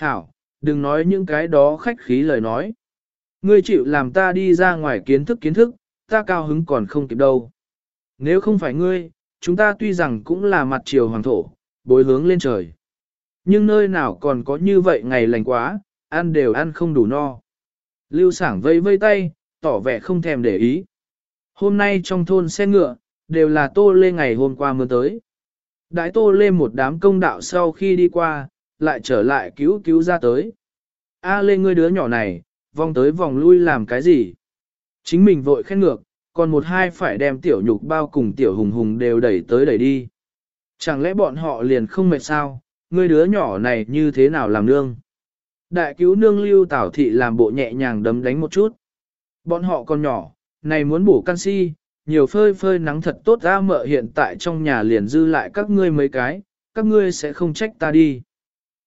Hảo, đừng nói những cái đó khách khí lời nói. Ngươi chịu làm ta đi ra ngoài kiến thức kiến thức, ta cao hứng còn không kịp đâu. Nếu không phải ngươi, chúng ta tuy rằng cũng là mặt triều hoàng thổ, bối hướng lên trời. Nhưng nơi nào còn có như vậy ngày lành quá, ăn đều ăn không đủ no. Lưu sảng vây vây tay, tỏ vẻ không thèm để ý. Hôm nay trong thôn xe ngựa, đều là tô lê ngày hôm qua mưa tới. Đãi tô lê một đám công đạo sau khi đi qua, lại trở lại cứu cứu ra tới. A lê ngươi đứa nhỏ này, vòng tới vòng lui làm cái gì? Chính mình vội khen ngược, còn một hai phải đem tiểu nhục bao cùng tiểu hùng hùng đều đẩy tới đẩy đi. Chẳng lẽ bọn họ liền không mệt sao, ngươi đứa nhỏ này như thế nào làm nương? Đại cứu nương lưu tảo thị làm bộ nhẹ nhàng đấm đánh một chút. Bọn họ còn nhỏ, này muốn bổ canxi, nhiều phơi phơi nắng thật tốt ra mợ hiện tại trong nhà liền dư lại các ngươi mấy cái, các ngươi sẽ không trách ta đi.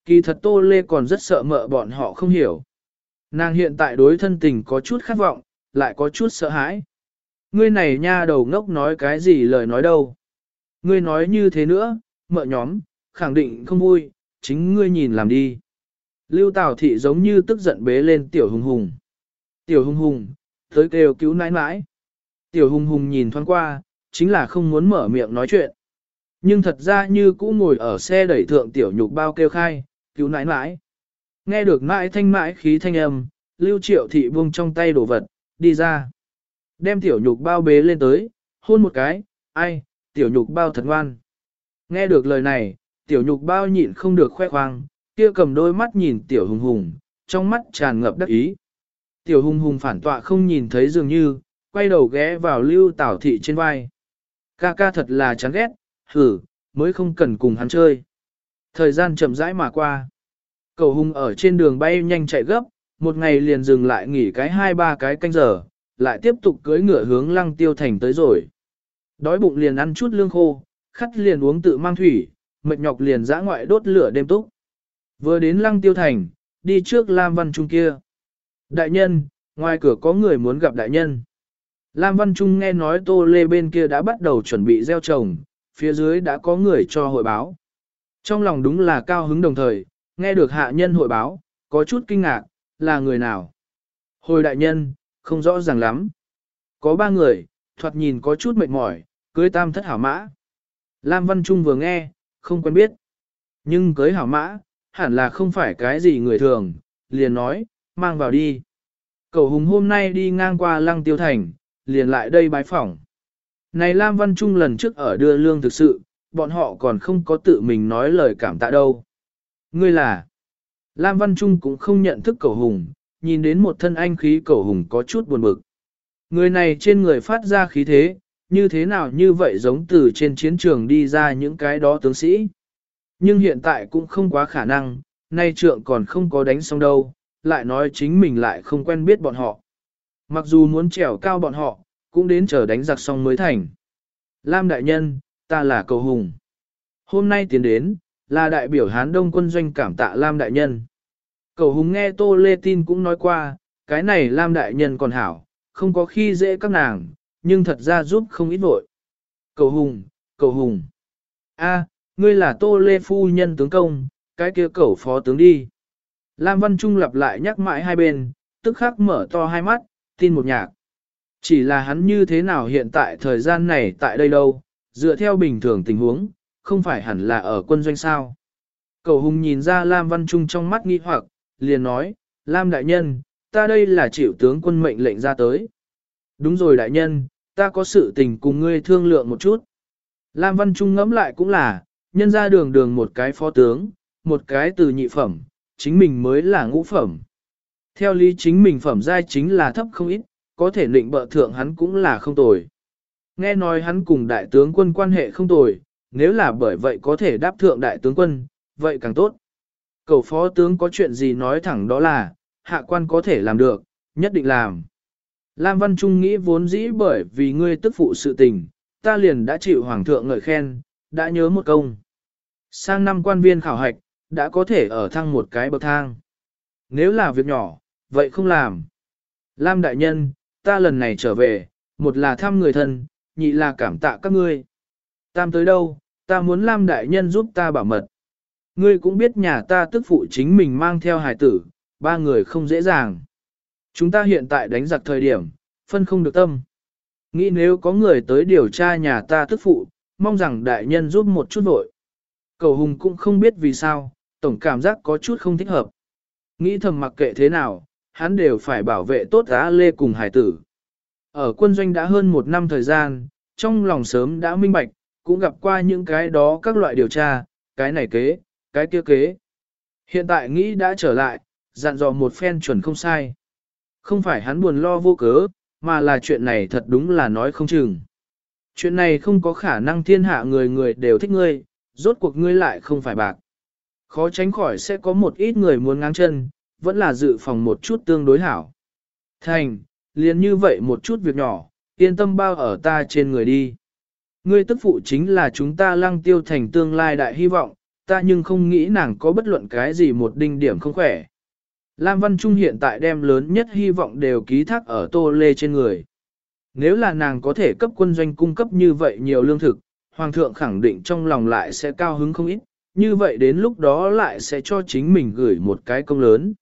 Kỳ thật Tô Lê còn rất sợ mợ bọn họ không hiểu. Nàng hiện tại đối thân tình có chút khát vọng, lại có chút sợ hãi. Ngươi này nha đầu ngốc nói cái gì lời nói đâu. Ngươi nói như thế nữa, mợ nhóm, khẳng định không vui, chính ngươi nhìn làm đi. Lưu Tào Thị giống như tức giận bế lên Tiểu Hùng Hùng. Tiểu Hùng Hùng, tới kêu cứu nãi nãi. Tiểu Hùng Hùng nhìn thoáng qua, chính là không muốn mở miệng nói chuyện. Nhưng thật ra như cũ ngồi ở xe đẩy thượng Tiểu Nhục bao kêu khai, cứu nãi nãi. Nghe được nãi thanh mãi khí thanh âm, Lưu Triệu Thị buông trong tay đồ vật, đi ra. Đem Tiểu Nhục bao bế lên tới, hôn một cái, ai, Tiểu Nhục bao thật ngoan. Nghe được lời này, Tiểu Nhục bao nhịn không được khoe khoang, kia cầm đôi mắt nhìn tiểu hùng hùng, trong mắt tràn ngập đắc ý. Tiểu hùng hùng phản tọa không nhìn thấy dường như, quay đầu ghé vào lưu tảo thị trên vai. Ca ca thật là chán ghét, hử, mới không cần cùng hắn chơi. Thời gian chậm rãi mà qua. Cầu hung ở trên đường bay nhanh chạy gấp, một ngày liền dừng lại nghỉ cái hai ba cái canh giờ, lại tiếp tục cưỡi ngựa hướng lăng tiêu thành tới rồi. Đói bụng liền ăn chút lương khô, khắt liền uống tự mang thủy, mệt nhọc liền dã ngoại đốt lửa đêm túc. Vừa đến lăng tiêu thành, đi trước Lam Văn Trung kia. Đại nhân, ngoài cửa có người muốn gặp đại nhân. Lam Văn Trung nghe nói Tô Lê bên kia đã bắt đầu chuẩn bị gieo trồng, phía dưới đã có người cho hội báo. Trong lòng đúng là cao hứng đồng thời, nghe được hạ nhân hội báo, có chút kinh ngạc, là người nào? Hồi đại nhân, không rõ ràng lắm. Có ba người, thoạt nhìn có chút mệt mỏi, cưới tam thất hảo mã. Lam Văn Trung vừa nghe, không quen biết. Nhưng cưới hảo mã, hẳn là không phải cái gì người thường, liền nói, mang vào đi. Cầu hùng hôm nay đi ngang qua lăng tiêu thành, liền lại đây bái phỏng. Này Lam Văn Trung lần trước ở đưa lương thực sự, bọn họ còn không có tự mình nói lời cảm tạ đâu. Ngươi là, Lam Văn Trung cũng không nhận thức cầu hùng, nhìn đến một thân anh khí cầu hùng có chút buồn bực. Người này trên người phát ra khí thế, như thế nào như vậy giống từ trên chiến trường đi ra những cái đó tướng sĩ. Nhưng hiện tại cũng không quá khả năng, nay trượng còn không có đánh xong đâu, lại nói chính mình lại không quen biết bọn họ. Mặc dù muốn trèo cao bọn họ, cũng đến chờ đánh giặc xong mới thành. Lam đại nhân, ta là cầu hùng. Hôm nay tiến đến, là đại biểu Hán Đông quân doanh cảm tạ Lam đại nhân. Cầu hùng nghe Tô Lê Tin cũng nói qua, cái này Lam đại nhân còn hảo, không có khi dễ các nàng, nhưng thật ra giúp không ít vội. Cầu hùng, cầu hùng. a Ngươi là Tô Lê Phu Nhân tướng công, cái kia Cầu phó tướng đi. Lam Văn Trung lặp lại nhắc mãi hai bên, tức khắc mở to hai mắt, tin một nhạc. Chỉ là hắn như thế nào hiện tại thời gian này tại đây đâu, dựa theo bình thường tình huống, không phải hẳn là ở quân doanh sao. Cầu hùng nhìn ra Lam Văn Trung trong mắt nghi hoặc, liền nói, Lam đại nhân, ta đây là chịu tướng quân mệnh lệnh ra tới. Đúng rồi đại nhân, ta có sự tình cùng ngươi thương lượng một chút. Lam Văn Trung ngẫm lại cũng là, nhân ra đường đường một cái phó tướng, một cái từ nhị phẩm, chính mình mới là ngũ phẩm. Theo lý chính mình phẩm giai chính là thấp không ít, có thể định bợ thượng hắn cũng là không tồi. Nghe nói hắn cùng đại tướng quân quan hệ không tồi, nếu là bởi vậy có thể đáp thượng đại tướng quân, vậy càng tốt. Cầu phó tướng có chuyện gì nói thẳng đó là, hạ quan có thể làm được, nhất định làm. Lam Văn Trung nghĩ vốn dĩ bởi vì ngươi tức phụ sự tình, ta liền đã chịu hoàng thượng ngợi khen, đã nhớ một công. Sang năm quan viên khảo hạch, đã có thể ở thăng một cái bậc thang. Nếu là việc nhỏ, vậy không làm. Lam đại nhân, ta lần này trở về, một là thăm người thân, nhị là cảm tạ các ngươi. Tam tới đâu, ta muốn Lam đại nhân giúp ta bảo mật. Ngươi cũng biết nhà ta tức phụ chính mình mang theo hài tử, ba người không dễ dàng. Chúng ta hiện tại đánh giặc thời điểm, phân không được tâm. Nghĩ nếu có người tới điều tra nhà ta tức phụ, mong rằng đại nhân giúp một chút vội. Cầu hùng cũng không biết vì sao, tổng cảm giác có chút không thích hợp. Nghĩ thầm mặc kệ thế nào, hắn đều phải bảo vệ tốt á lê cùng hải tử. Ở quân doanh đã hơn một năm thời gian, trong lòng sớm đã minh bạch, cũng gặp qua những cái đó các loại điều tra, cái này kế, cái kia kế. Hiện tại nghĩ đã trở lại, dặn dò một phen chuẩn không sai. Không phải hắn buồn lo vô cớ, mà là chuyện này thật đúng là nói không chừng. Chuyện này không có khả năng thiên hạ người người đều thích ngươi, rốt cuộc ngươi lại không phải bạc. Khó tránh khỏi sẽ có một ít người muốn ngang chân, vẫn là dự phòng một chút tương đối hảo. Thành, liền như vậy một chút việc nhỏ, yên tâm bao ở ta trên người đi. Ngươi tức phụ chính là chúng ta lăng tiêu thành tương lai đại hy vọng, ta nhưng không nghĩ nàng có bất luận cái gì một đinh điểm không khỏe. Lam Văn Trung hiện tại đem lớn nhất hy vọng đều ký thác ở Tô Lê trên người. Nếu là nàng có thể cấp quân doanh cung cấp như vậy nhiều lương thực, Hoàng thượng khẳng định trong lòng lại sẽ cao hứng không ít, như vậy đến lúc đó lại sẽ cho chính mình gửi một cái công lớn.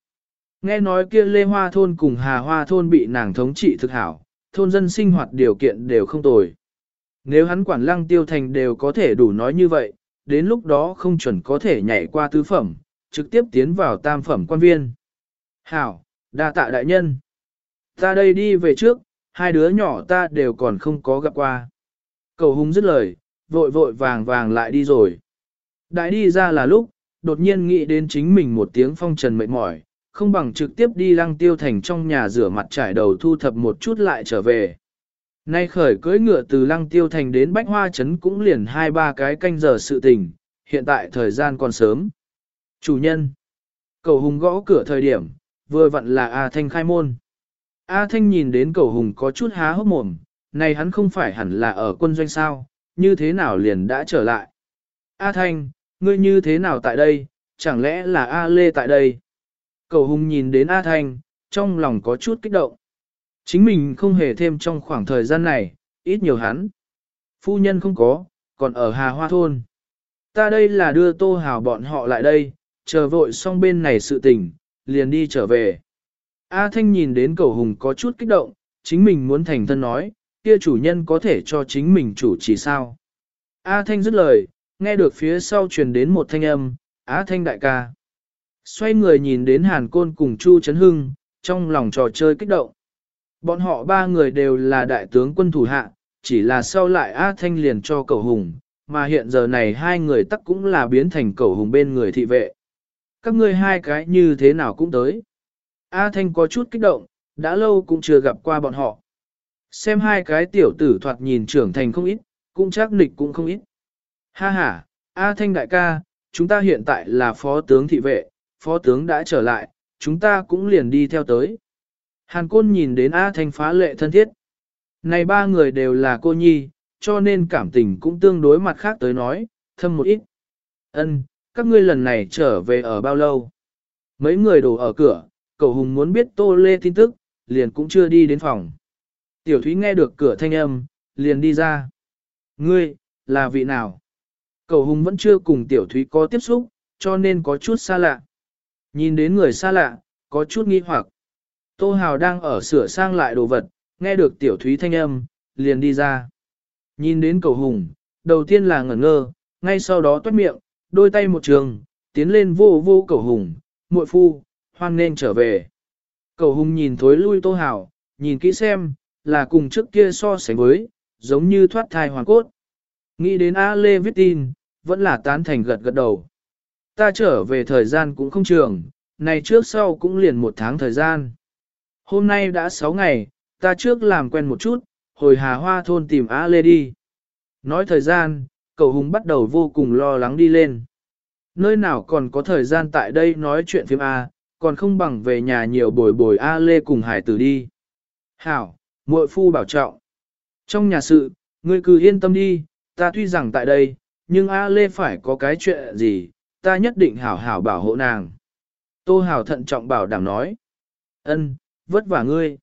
Nghe nói kia Lê Hoa Thôn cùng Hà Hoa Thôn bị nàng thống trị thực hảo, thôn dân sinh hoạt điều kiện đều không tồi. Nếu hắn quản lăng tiêu thành đều có thể đủ nói như vậy, đến lúc đó không chuẩn có thể nhảy qua tứ phẩm, trực tiếp tiến vào tam phẩm quan viên. Hảo, đa tạ đại nhân. Ta đây đi về trước, hai đứa nhỏ ta đều còn không có gặp qua. Cầu hùng dứt lời, vội vội vàng vàng lại đi rồi. Đại đi ra là lúc, đột nhiên nghĩ đến chính mình một tiếng phong trần mệt mỏi, không bằng trực tiếp đi lăng tiêu thành trong nhà rửa mặt trải đầu thu thập một chút lại trở về. Nay khởi cưỡi ngựa từ lăng tiêu thành đến bách hoa trấn cũng liền hai ba cái canh giờ sự tình, hiện tại thời gian còn sớm. Chủ nhân. Cầu hùng gõ cửa thời điểm, vừa vặn là A Thanh khai môn. A Thanh nhìn đến cầu hùng có chút há hốc mồm, này hắn không phải hẳn là ở quân doanh sao, như thế nào liền đã trở lại. A Thanh, ngươi như thế nào tại đây, chẳng lẽ là A Lê tại đây? Cầu hùng nhìn đến A Thanh, trong lòng có chút kích động. Chính mình không hề thêm trong khoảng thời gian này, ít nhiều hắn. Phu nhân không có, còn ở Hà Hoa Thôn. Ta đây là đưa tô hào bọn họ lại đây, chờ vội xong bên này sự tình, liền đi trở về. A Thanh nhìn đến cầu hùng có chút kích động, chính mình muốn thành thân nói, kia chủ nhân có thể cho chính mình chủ chỉ sao. A Thanh dứt lời, nghe được phía sau truyền đến một thanh âm, Á Thanh đại ca. Xoay người nhìn đến Hàn Côn cùng Chu Trấn Hưng, trong lòng trò chơi kích động. Bọn họ ba người đều là đại tướng quân thủ hạ, chỉ là sau lại A Thanh liền cho cầu hùng, mà hiện giờ này hai người tắc cũng là biến thành cầu hùng bên người thị vệ. Các ngươi hai cái như thế nào cũng tới. A Thanh có chút kích động, đã lâu cũng chưa gặp qua bọn họ. Xem hai cái tiểu tử thoạt nhìn trưởng thành không ít, cũng chắc nịch cũng không ít. Ha ha, A Thanh đại ca, chúng ta hiện tại là phó tướng thị vệ, phó tướng đã trở lại, chúng ta cũng liền đi theo tới. Hàn Côn nhìn đến A Thanh phá lệ thân thiết. Này ba người đều là cô nhi, cho nên cảm tình cũng tương đối mặt khác tới nói, thâm một ít. Ân, các ngươi lần này trở về ở bao lâu? Mấy người đổ ở cửa, cầu hùng muốn biết Tô Lê tin tức, liền cũng chưa đi đến phòng. Tiểu Thúy nghe được cửa thanh âm, liền đi ra. Ngươi, là vị nào? Cầu hùng vẫn chưa cùng Tiểu Thúy có tiếp xúc, cho nên có chút xa lạ. Nhìn đến người xa lạ, có chút nghi hoặc. Tô Hào đang ở sửa sang lại đồ vật, nghe được Tiểu Thúy thanh âm, liền đi ra. Nhìn đến cầu hùng, đầu tiên là ngẩn ngơ, ngay sau đó toát miệng, đôi tay một trường, tiến lên vô vô cầu hùng, muội phu, hoan nên trở về. Cầu hùng nhìn thối lui Tô Hào, nhìn kỹ xem, là cùng trước kia so sánh với, giống như thoát thai hoàn cốt. Nghĩ đến A Lê viết tin, vẫn là tán thành gật gật đầu. Ta trở về thời gian cũng không trường, này trước sau cũng liền một tháng thời gian. Hôm nay đã 6 ngày, ta trước làm quen một chút, hồi Hà Hoa thôn tìm A Lê đi. Nói thời gian, cậu Hùng bắt đầu vô cùng lo lắng đi lên. Nơi nào còn có thời gian tại đây nói chuyện phim A, còn không bằng về nhà nhiều bồi bồi A Lê cùng hải tử đi. Hảo, muội phu bảo trọng. Trong nhà sự, ngươi cứ yên tâm đi, ta tuy rằng tại đây, nhưng A Lê phải có cái chuyện gì, ta nhất định hảo hảo bảo hộ nàng. Tô Hảo thận trọng bảo đảm nói. Ân, vất vả ngươi.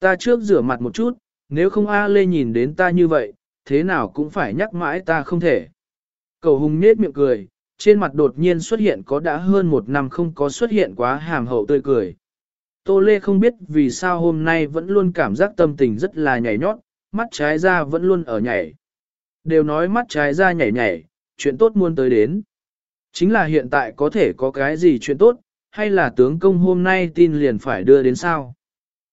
Ta trước rửa mặt một chút, nếu không A Lê nhìn đến ta như vậy, thế nào cũng phải nhắc mãi ta không thể. Cầu hùng nết miệng cười, trên mặt đột nhiên xuất hiện có đã hơn một năm không có xuất hiện quá hàm hậu tươi cười. Tô Lê không biết vì sao hôm nay vẫn luôn cảm giác tâm tình rất là nhảy nhót, mắt trái ra vẫn luôn ở nhảy. Đều nói mắt trái ra nhảy nhảy, chuyện tốt muôn tới đến. Chính là hiện tại có thể có cái gì chuyện tốt, hay là tướng công hôm nay tin liền phải đưa đến sao?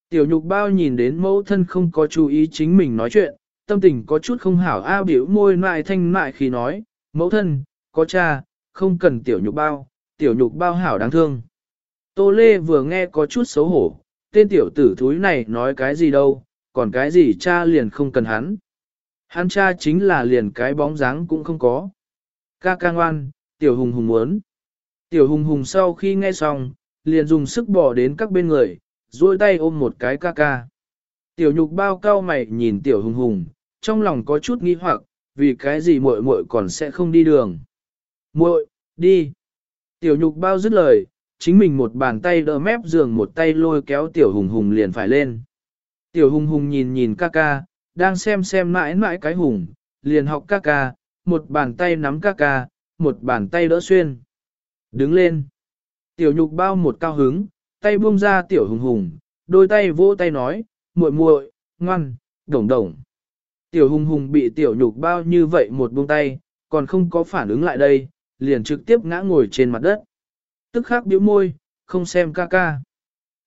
Tiểu nhục bao nhìn đến mẫu thân không có chú ý chính mình nói chuyện, tâm tình có chút không hảo a biểu môi nại thanh nại khi nói, mẫu thân, có cha, không cần tiểu nhục bao, tiểu nhục bao hảo đáng thương. Tô Lê vừa nghe có chút xấu hổ, tên tiểu tử thúi này nói cái gì đâu, còn cái gì cha liền không cần hắn. Hắn cha chính là liền cái bóng dáng cũng không có. Ca ca ngoan, tiểu hùng hùng muốn. Tiểu hùng hùng sau khi nghe xong, liền dùng sức bỏ đến các bên người, duỗi tay ôm một cái ca ca. Tiểu nhục bao cao mày nhìn tiểu hùng hùng, trong lòng có chút nghi hoặc, vì cái gì muội muội còn sẽ không đi đường. Muội, đi. Tiểu nhục bao dứt lời, chính mình một bàn tay đỡ mép giường một tay lôi kéo tiểu hùng hùng liền phải lên. Tiểu hùng hùng nhìn nhìn ca ca, đang xem xem mãi mãi cái hùng, liền học ca ca, một bàn tay nắm ca ca, một bàn tay đỡ xuyên. Đứng lên. Tiểu nhục bao một cao hứng, tay buông ra tiểu hùng hùng, đôi tay vỗ tay nói, muội muội, ngoan, đồng đồng. Tiểu hùng hùng bị tiểu nhục bao như vậy một buông tay, còn không có phản ứng lại đây, liền trực tiếp ngã ngồi trên mặt đất. Tức khắc biểu môi, không xem ca ca.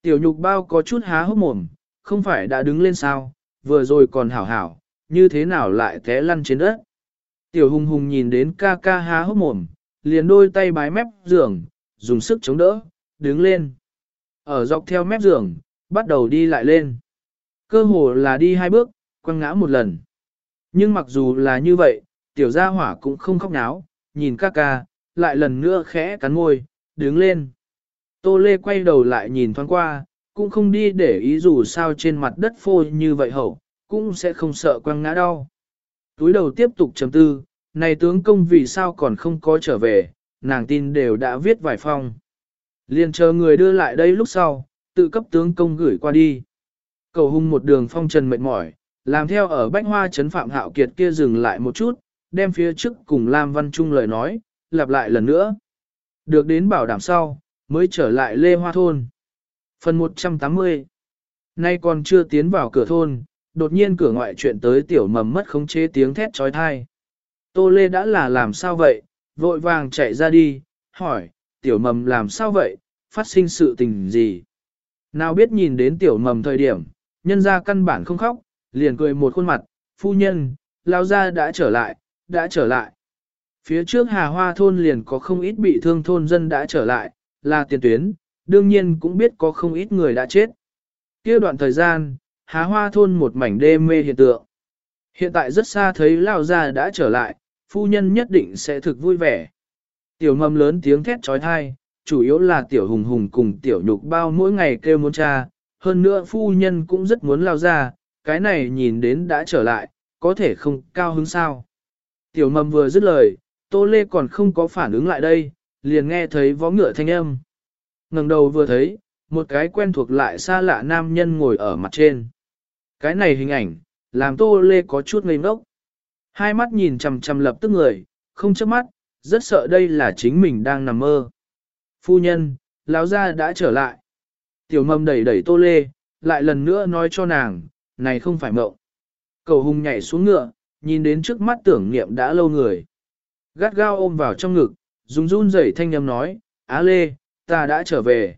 Tiểu nhục bao có chút há hốc mồm, không phải đã đứng lên sao, vừa rồi còn hảo hảo, như thế nào lại té lăn trên đất. Tiểu hùng hùng nhìn đến ca ca há hốc mồm, liền đôi tay bái mép giường, dùng sức chống đỡ, đứng lên. Ở dọc theo mép giường, bắt đầu đi lại lên. Cơ hồ là đi hai bước, quăng ngã một lần. Nhưng mặc dù là như vậy, tiểu gia hỏa cũng không khóc náo, nhìn ca ca, lại lần nữa khẽ cắn môi, đứng lên. Tô Lê quay đầu lại nhìn thoáng qua, cũng không đi để ý dù sao trên mặt đất phôi như vậy hậu, cũng sẽ không sợ quăng ngã đau. Túi đầu tiếp tục chấm tư, này tướng công vì sao còn không có trở về, nàng tin đều đã viết vài phong. Liền chờ người đưa lại đây lúc sau, tự cấp tướng công gửi qua đi. Cầu hung một đường phong trần mệt mỏi, làm theo ở bách hoa trấn phạm hạo kiệt kia dừng lại một chút, đem phía trước cùng Lam Văn Trung lời nói, lặp lại lần nữa. Được đến bảo đảm sau, mới trở lại Lê Hoa Thôn. Phần 180 Nay còn chưa tiến vào cửa thôn, đột nhiên cửa ngoại chuyện tới tiểu mầm mất khống chế tiếng thét trói thai. Tô Lê đã là làm sao vậy, vội vàng chạy ra đi, hỏi, tiểu mầm làm sao vậy, phát sinh sự tình gì. Nào biết nhìn đến tiểu mầm thời điểm, nhân ra căn bản không khóc, liền cười một khuôn mặt, phu nhân, lao ra đã trở lại, đã trở lại. Phía trước Hà Hoa thôn liền có không ít bị thương thôn dân đã trở lại, là tiền tuyến, đương nhiên cũng biết có không ít người đã chết. kia đoạn thời gian, Há Hoa thôn một mảnh đê mê hiện tượng. Hiện tại rất xa thấy Lao Gia đã trở lại, phu nhân nhất định sẽ thực vui vẻ. Tiểu mầm lớn tiếng thét trói thai, chủ yếu là tiểu hùng hùng cùng tiểu nhục bao mỗi ngày kêu muốn cha, hơn nữa phu nhân cũng rất muốn lao ra, cái này nhìn đến đã trở lại, có thể không cao hứng sao. Tiểu mầm vừa dứt lời, Tô Lê còn không có phản ứng lại đây, liền nghe thấy vó ngựa thanh âm. ngẩng đầu vừa thấy, một cái quen thuộc lại xa lạ nam nhân ngồi ở mặt trên. Cái này hình ảnh, làm Tô Lê có chút ngây ngốc. Hai mắt nhìn chằm chằm lập tức người, không chớp mắt, rất sợ đây là chính mình đang nằm mơ. Phu nhân, lão gia đã trở lại. Tiểu mầm đẩy đẩy Tô Lê, lại lần nữa nói cho nàng, này không phải mộng. Cầu hùng nhảy xuống ngựa, nhìn đến trước mắt tưởng niệm đã lâu người. Gắt gao ôm vào trong ngực, dùng run rẩy thanh âm nói, Á Lê, ta đã trở về.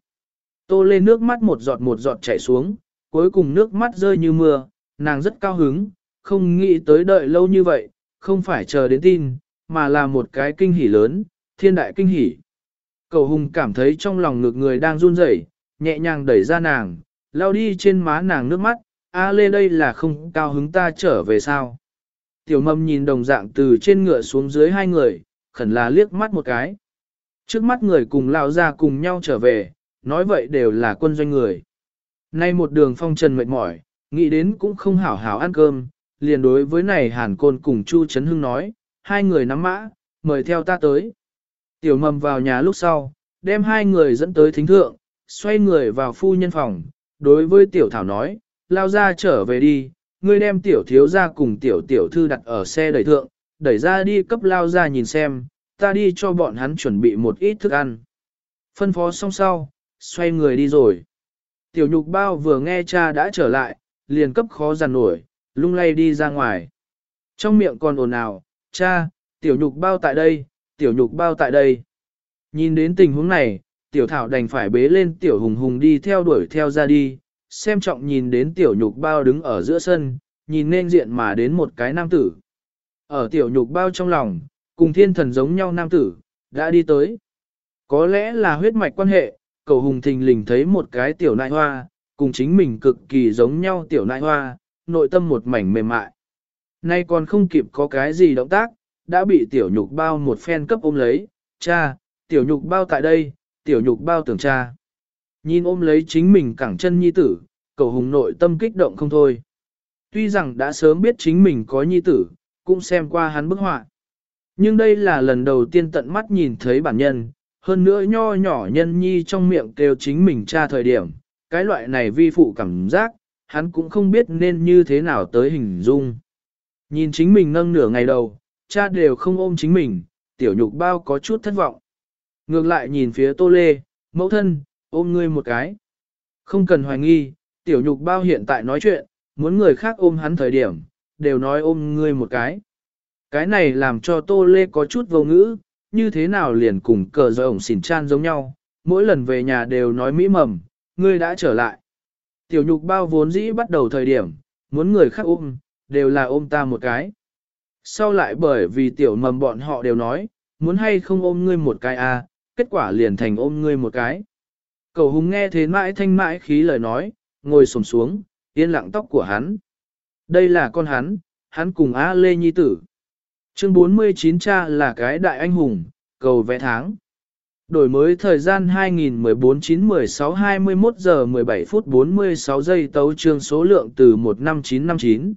Tô Lê nước mắt một giọt một giọt chảy xuống, cuối cùng nước mắt rơi như mưa, nàng rất cao hứng, không nghĩ tới đợi lâu như vậy, không phải chờ đến tin, mà là một cái kinh hỉ lớn, thiên đại kinh hỉ. Cầu hùng cảm thấy trong lòng ngực người đang run rẩy, nhẹ nhàng đẩy ra nàng, lao đi trên má nàng nước mắt, A lê đây là không cao hứng ta trở về sao. Tiểu mâm nhìn đồng dạng từ trên ngựa xuống dưới hai người, khẩn là liếc mắt một cái. Trước mắt người cùng lao ra cùng nhau trở về, nói vậy đều là quân doanh người. Nay một đường phong trần mệt mỏi, nghĩ đến cũng không hảo hảo ăn cơm, liền đối với này hàn côn cùng Chu Trấn Hưng nói, hai người nắm mã, mời theo ta tới. Tiểu mầm vào nhà lúc sau, đem hai người dẫn tới thính thượng, xoay người vào phu nhân phòng, đối với tiểu thảo nói, lao ra trở về đi, ngươi đem tiểu thiếu ra cùng tiểu tiểu thư đặt ở xe đẩy thượng, đẩy ra đi cấp lao ra nhìn xem, ta đi cho bọn hắn chuẩn bị một ít thức ăn. Phân phó xong sau, xoay người đi rồi. Tiểu nhục bao vừa nghe cha đã trở lại, liền cấp khó giàn nổi, lung lay đi ra ngoài. Trong miệng còn ồn ào, cha, tiểu nhục bao tại đây, tiểu nhục bao tại đây. Nhìn đến tình huống này, tiểu thảo đành phải bế lên tiểu hùng hùng đi theo đuổi theo ra đi, xem trọng nhìn đến tiểu nhục bao đứng ở giữa sân, nhìn nên diện mà đến một cái nam tử. Ở tiểu nhục bao trong lòng, cùng thiên thần giống nhau nam tử, đã đi tới. Có lẽ là huyết mạch quan hệ, cầu hùng thình lình thấy một cái tiểu nại hoa, cùng chính mình cực kỳ giống nhau tiểu nại hoa, nội tâm một mảnh mềm mại. Nay còn không kịp có cái gì động tác, đã bị tiểu nhục bao một phen cấp ôm lấy, cha, tiểu nhục bao tại đây, tiểu nhục bao tưởng cha. Nhìn ôm lấy chính mình cẳng chân nhi tử, cầu hùng nội tâm kích động không thôi. Tuy rằng đã sớm biết chính mình có nhi tử, cũng xem qua hắn bức họa. Nhưng đây là lần đầu tiên tận mắt nhìn thấy bản nhân, hơn nữa nho nhỏ nhân nhi trong miệng kêu chính mình cha thời điểm, cái loại này vi phụ cảm giác, hắn cũng không biết nên như thế nào tới hình dung. Nhìn chính mình nâng nửa ngày đầu, cha đều không ôm chính mình, tiểu nhục bao có chút thất vọng. Ngược lại nhìn phía tô lê, mẫu thân, ôm ngươi một cái. Không cần hoài nghi, tiểu nhục bao hiện tại nói chuyện, muốn người khác ôm hắn thời điểm, đều nói ôm ngươi một cái. Cái này làm cho tô lê có chút vô ngữ, như thế nào liền cùng cờ giờ ổng xỉn chan giống nhau, mỗi lần về nhà đều nói mỹ mầm, ngươi đã trở lại. Tiểu nhục bao vốn dĩ bắt đầu thời điểm, muốn người khác ôm, đều là ôm ta một cái. Sau lại bởi vì tiểu mầm bọn họ đều nói, muốn hay không ôm ngươi một cái à, kết quả liền thành ôm ngươi một cái. Cầu hùng nghe thế mãi thanh mãi khí lời nói, ngồi sồm xuống, yên lặng tóc của hắn. Đây là con hắn, hắn cùng A Lê Nhi tử. Chương 49 cha là cái đại anh hùng, cầu vẽ tháng. Đổi mới thời gian 2014-9-16-21 giờ 17 phút 46 giây tấu trương số lượng từ 15959.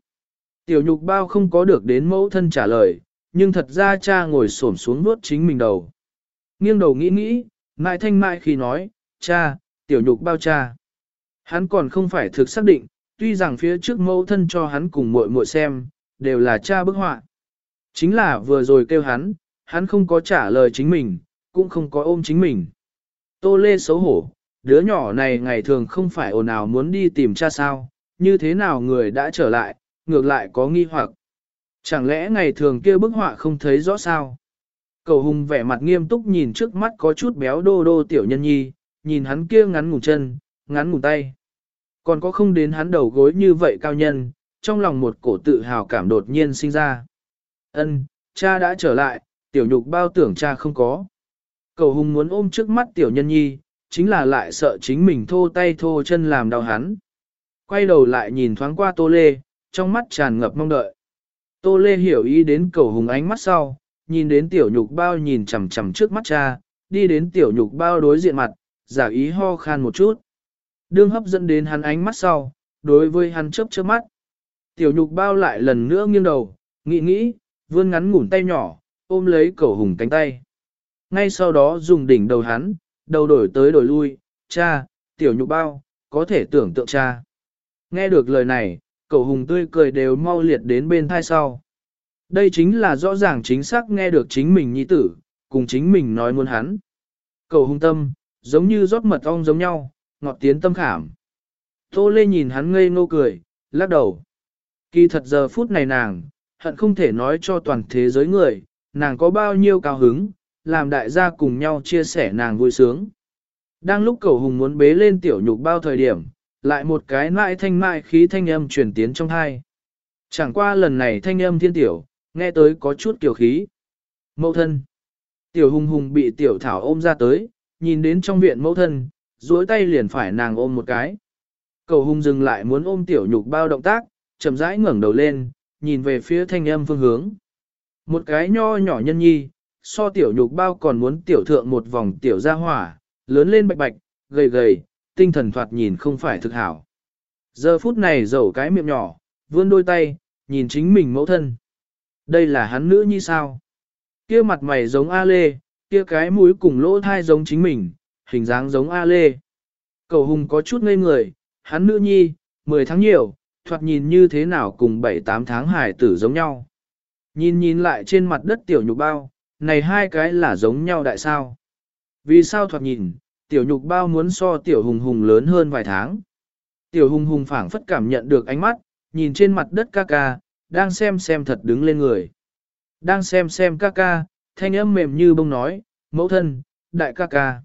Tiểu nhục bao không có được đến mẫu thân trả lời, nhưng thật ra cha ngồi xổm xuống nuốt chính mình đầu. Nghiêng đầu nghĩ nghĩ, mại thanh mại khi nói, cha, tiểu nhục bao cha. Hắn còn không phải thực xác định, tuy rằng phía trước mẫu thân cho hắn cùng muội muội xem, đều là cha bức họa. Chính là vừa rồi kêu hắn, hắn không có trả lời chính mình, cũng không có ôm chính mình. Tô Lê xấu hổ, đứa nhỏ này ngày thường không phải ồn ào muốn đi tìm cha sao, như thế nào người đã trở lại, ngược lại có nghi hoặc. Chẳng lẽ ngày thường kia bức họa không thấy rõ sao? Cầu hùng vẻ mặt nghiêm túc nhìn trước mắt có chút béo đô đô tiểu nhân nhi, nhìn hắn kia ngắn ngủ chân, ngắn ngủ tay. Còn có không đến hắn đầu gối như vậy cao nhân, trong lòng một cổ tự hào cảm đột nhiên sinh ra. Ân, cha đã trở lại, tiểu nhục bao tưởng cha không có. Cầu hùng muốn ôm trước mắt tiểu nhân nhi, chính là lại sợ chính mình thô tay thô chân làm đau hắn. Quay đầu lại nhìn thoáng qua tô lê, trong mắt tràn ngập mong đợi. Tô lê hiểu ý đến cầu hùng ánh mắt sau, nhìn đến tiểu nhục bao nhìn chằm chằm trước mắt cha, đi đến tiểu nhục bao đối diện mặt, giả ý ho khan một chút. Đương hấp dẫn đến hắn ánh mắt sau, đối với hắn chớp chớp mắt. Tiểu nhục bao lại lần nữa nghiêng đầu, nghĩ nghĩ, vươn ngắn ngủn tay nhỏ, ôm lấy cẩu hùng cánh tay. Ngay sau đó dùng đỉnh đầu hắn, đầu đổi tới đổi lui, cha, tiểu nhục bao, có thể tưởng tượng cha. Nghe được lời này, cẩu hùng tươi cười đều mau liệt đến bên thai sau. Đây chính là rõ ràng chính xác nghe được chính mình nhi tử, cùng chính mình nói muốn hắn. Cầu hung tâm, giống như rót mật ong giống nhau, ngọt tiến tâm khảm. Tô Lê nhìn hắn ngây ngô cười, lắc đầu. Kỳ thật giờ phút này nàng, hận không thể nói cho toàn thế giới người, nàng có bao nhiêu cao hứng, làm đại gia cùng nhau chia sẻ nàng vui sướng. Đang lúc cầu hùng muốn bế lên tiểu nhục bao thời điểm, lại một cái mại thanh mại khí thanh âm truyền tiến trong hai. Chẳng qua lần này thanh âm thiên tiểu, nghe tới có chút kiều khí. Mẫu thân. Tiểu hùng hùng bị tiểu thảo ôm ra tới, nhìn đến trong viện mẫu thân, duỗi tay liền phải nàng ôm một cái. Cầu hùng dừng lại muốn ôm tiểu nhục bao động tác, chậm rãi ngẩng đầu lên, nhìn về phía thanh âm phương hướng. Một cái nho nhỏ nhân nhi, so tiểu nhục bao còn muốn tiểu thượng một vòng tiểu ra hỏa, lớn lên bạch bạch, gầy gầy, tinh thần thoạt nhìn không phải thực hảo. Giờ phút này dầu cái miệng nhỏ, vươn đôi tay, nhìn chính mình mẫu thân. Đây là hắn nữ nhi sao? Kia mặt mày giống A Lê, kia cái mũi cùng lỗ thai giống chính mình, hình dáng giống A Lê. Cầu hùng có chút ngây người, hắn nữ nhi, 10 tháng nhiều, thoạt nhìn như thế nào cùng 7-8 tháng hải tử giống nhau. Nhìn nhìn lại trên mặt đất tiểu nhục bao, này hai cái là giống nhau đại sao. Vì sao thoạt nhìn, tiểu nhục bao muốn so tiểu hùng hùng lớn hơn vài tháng. Tiểu hùng hùng phảng phất cảm nhận được ánh mắt, nhìn trên mặt đất ca ca, đang xem xem thật đứng lên người. Đang xem xem ca ca, thanh âm mềm như bông nói, mẫu thân, đại ca ca.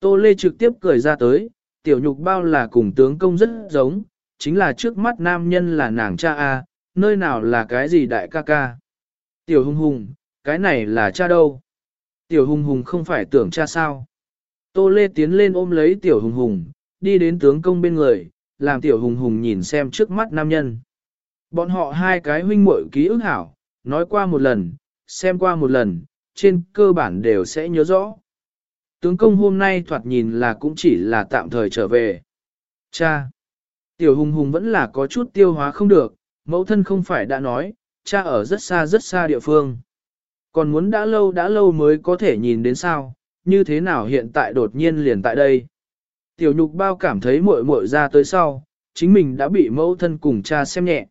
Tô Lê trực tiếp cười ra tới, tiểu nhục bao là cùng tướng công rất giống, chính là trước mắt nam nhân là nàng cha A, nơi nào là cái gì đại ca ca. Tiểu hùng hùng, cái này là cha đâu? Tiểu hùng hùng không phải tưởng cha sao? Tô Lê tiến lên ôm lấy tiểu hùng hùng, đi đến tướng công bên người, làm tiểu hùng hùng nhìn xem trước mắt nam nhân. Bọn họ hai cái huynh muội ký ức hảo, nói qua một lần, xem qua một lần, trên cơ bản đều sẽ nhớ rõ. Tướng công hôm nay thoạt nhìn là cũng chỉ là tạm thời trở về. Cha! Tiểu hùng hùng vẫn là có chút tiêu hóa không được, mẫu thân không phải đã nói, cha ở rất xa rất xa địa phương. Còn muốn đã lâu đã lâu mới có thể nhìn đến sao, như thế nào hiện tại đột nhiên liền tại đây. Tiểu nhục bao cảm thấy muội muội ra tới sau, chính mình đã bị mẫu thân cùng cha xem nhẹ.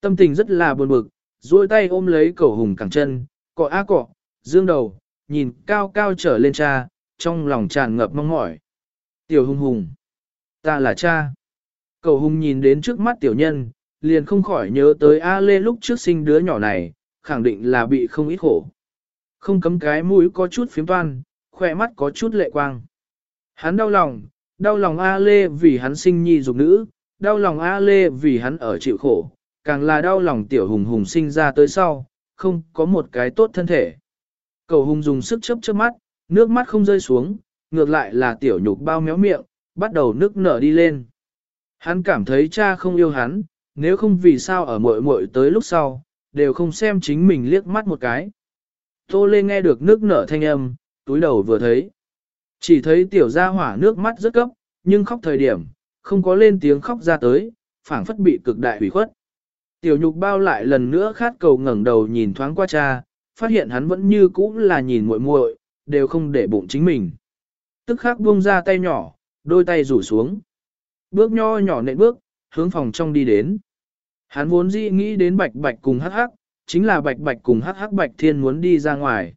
Tâm tình rất là buồn bực, duỗi tay ôm lấy cầu hùng cẳng chân, cọ á cọ, dương đầu, nhìn cao cao trở lên cha, trong lòng tràn ngập mong mỏi. Tiểu hùng hùng, ta là cha. Cầu hùng nhìn đến trước mắt tiểu nhân, liền không khỏi nhớ tới A Lê lúc trước sinh đứa nhỏ này, khẳng định là bị không ít khổ. Không cấm cái mũi có chút phiếm toan, khỏe mắt có chút lệ quang. Hắn đau lòng, đau lòng A Lê vì hắn sinh nhi dục nữ, đau lòng A Lê vì hắn ở chịu khổ, càng là đau lòng tiểu hùng hùng sinh ra tới sau, không có một cái tốt thân thể. Cầu hùng dùng sức chấp chớp mắt, nước mắt không rơi xuống, ngược lại là tiểu nhục bao méo miệng, bắt đầu nước nở đi lên. Hắn cảm thấy cha không yêu hắn, nếu không vì sao ở muội muội tới lúc sau, đều không xem chính mình liếc mắt một cái. Tô Lê nghe được nước nở thanh âm, túi đầu vừa thấy. Chỉ thấy tiểu gia hỏa nước mắt rất cấp, nhưng khóc thời điểm, không có lên tiếng khóc ra tới, phảng phất bị cực đại hủy khuất. Tiểu nhục bao lại lần nữa khát cầu ngẩng đầu nhìn thoáng qua cha, phát hiện hắn vẫn như cũ là nhìn muội muội, đều không để bụng chính mình. Tức khắc buông ra tay nhỏ, đôi tay rủ xuống. Bước nho nhỏ nện bước, hướng phòng trong đi đến. Hắn vốn dĩ nghĩ đến bạch bạch cùng hắc hắc, chính là bạch bạch cùng hắc hắc bạch thiên muốn đi ra ngoài.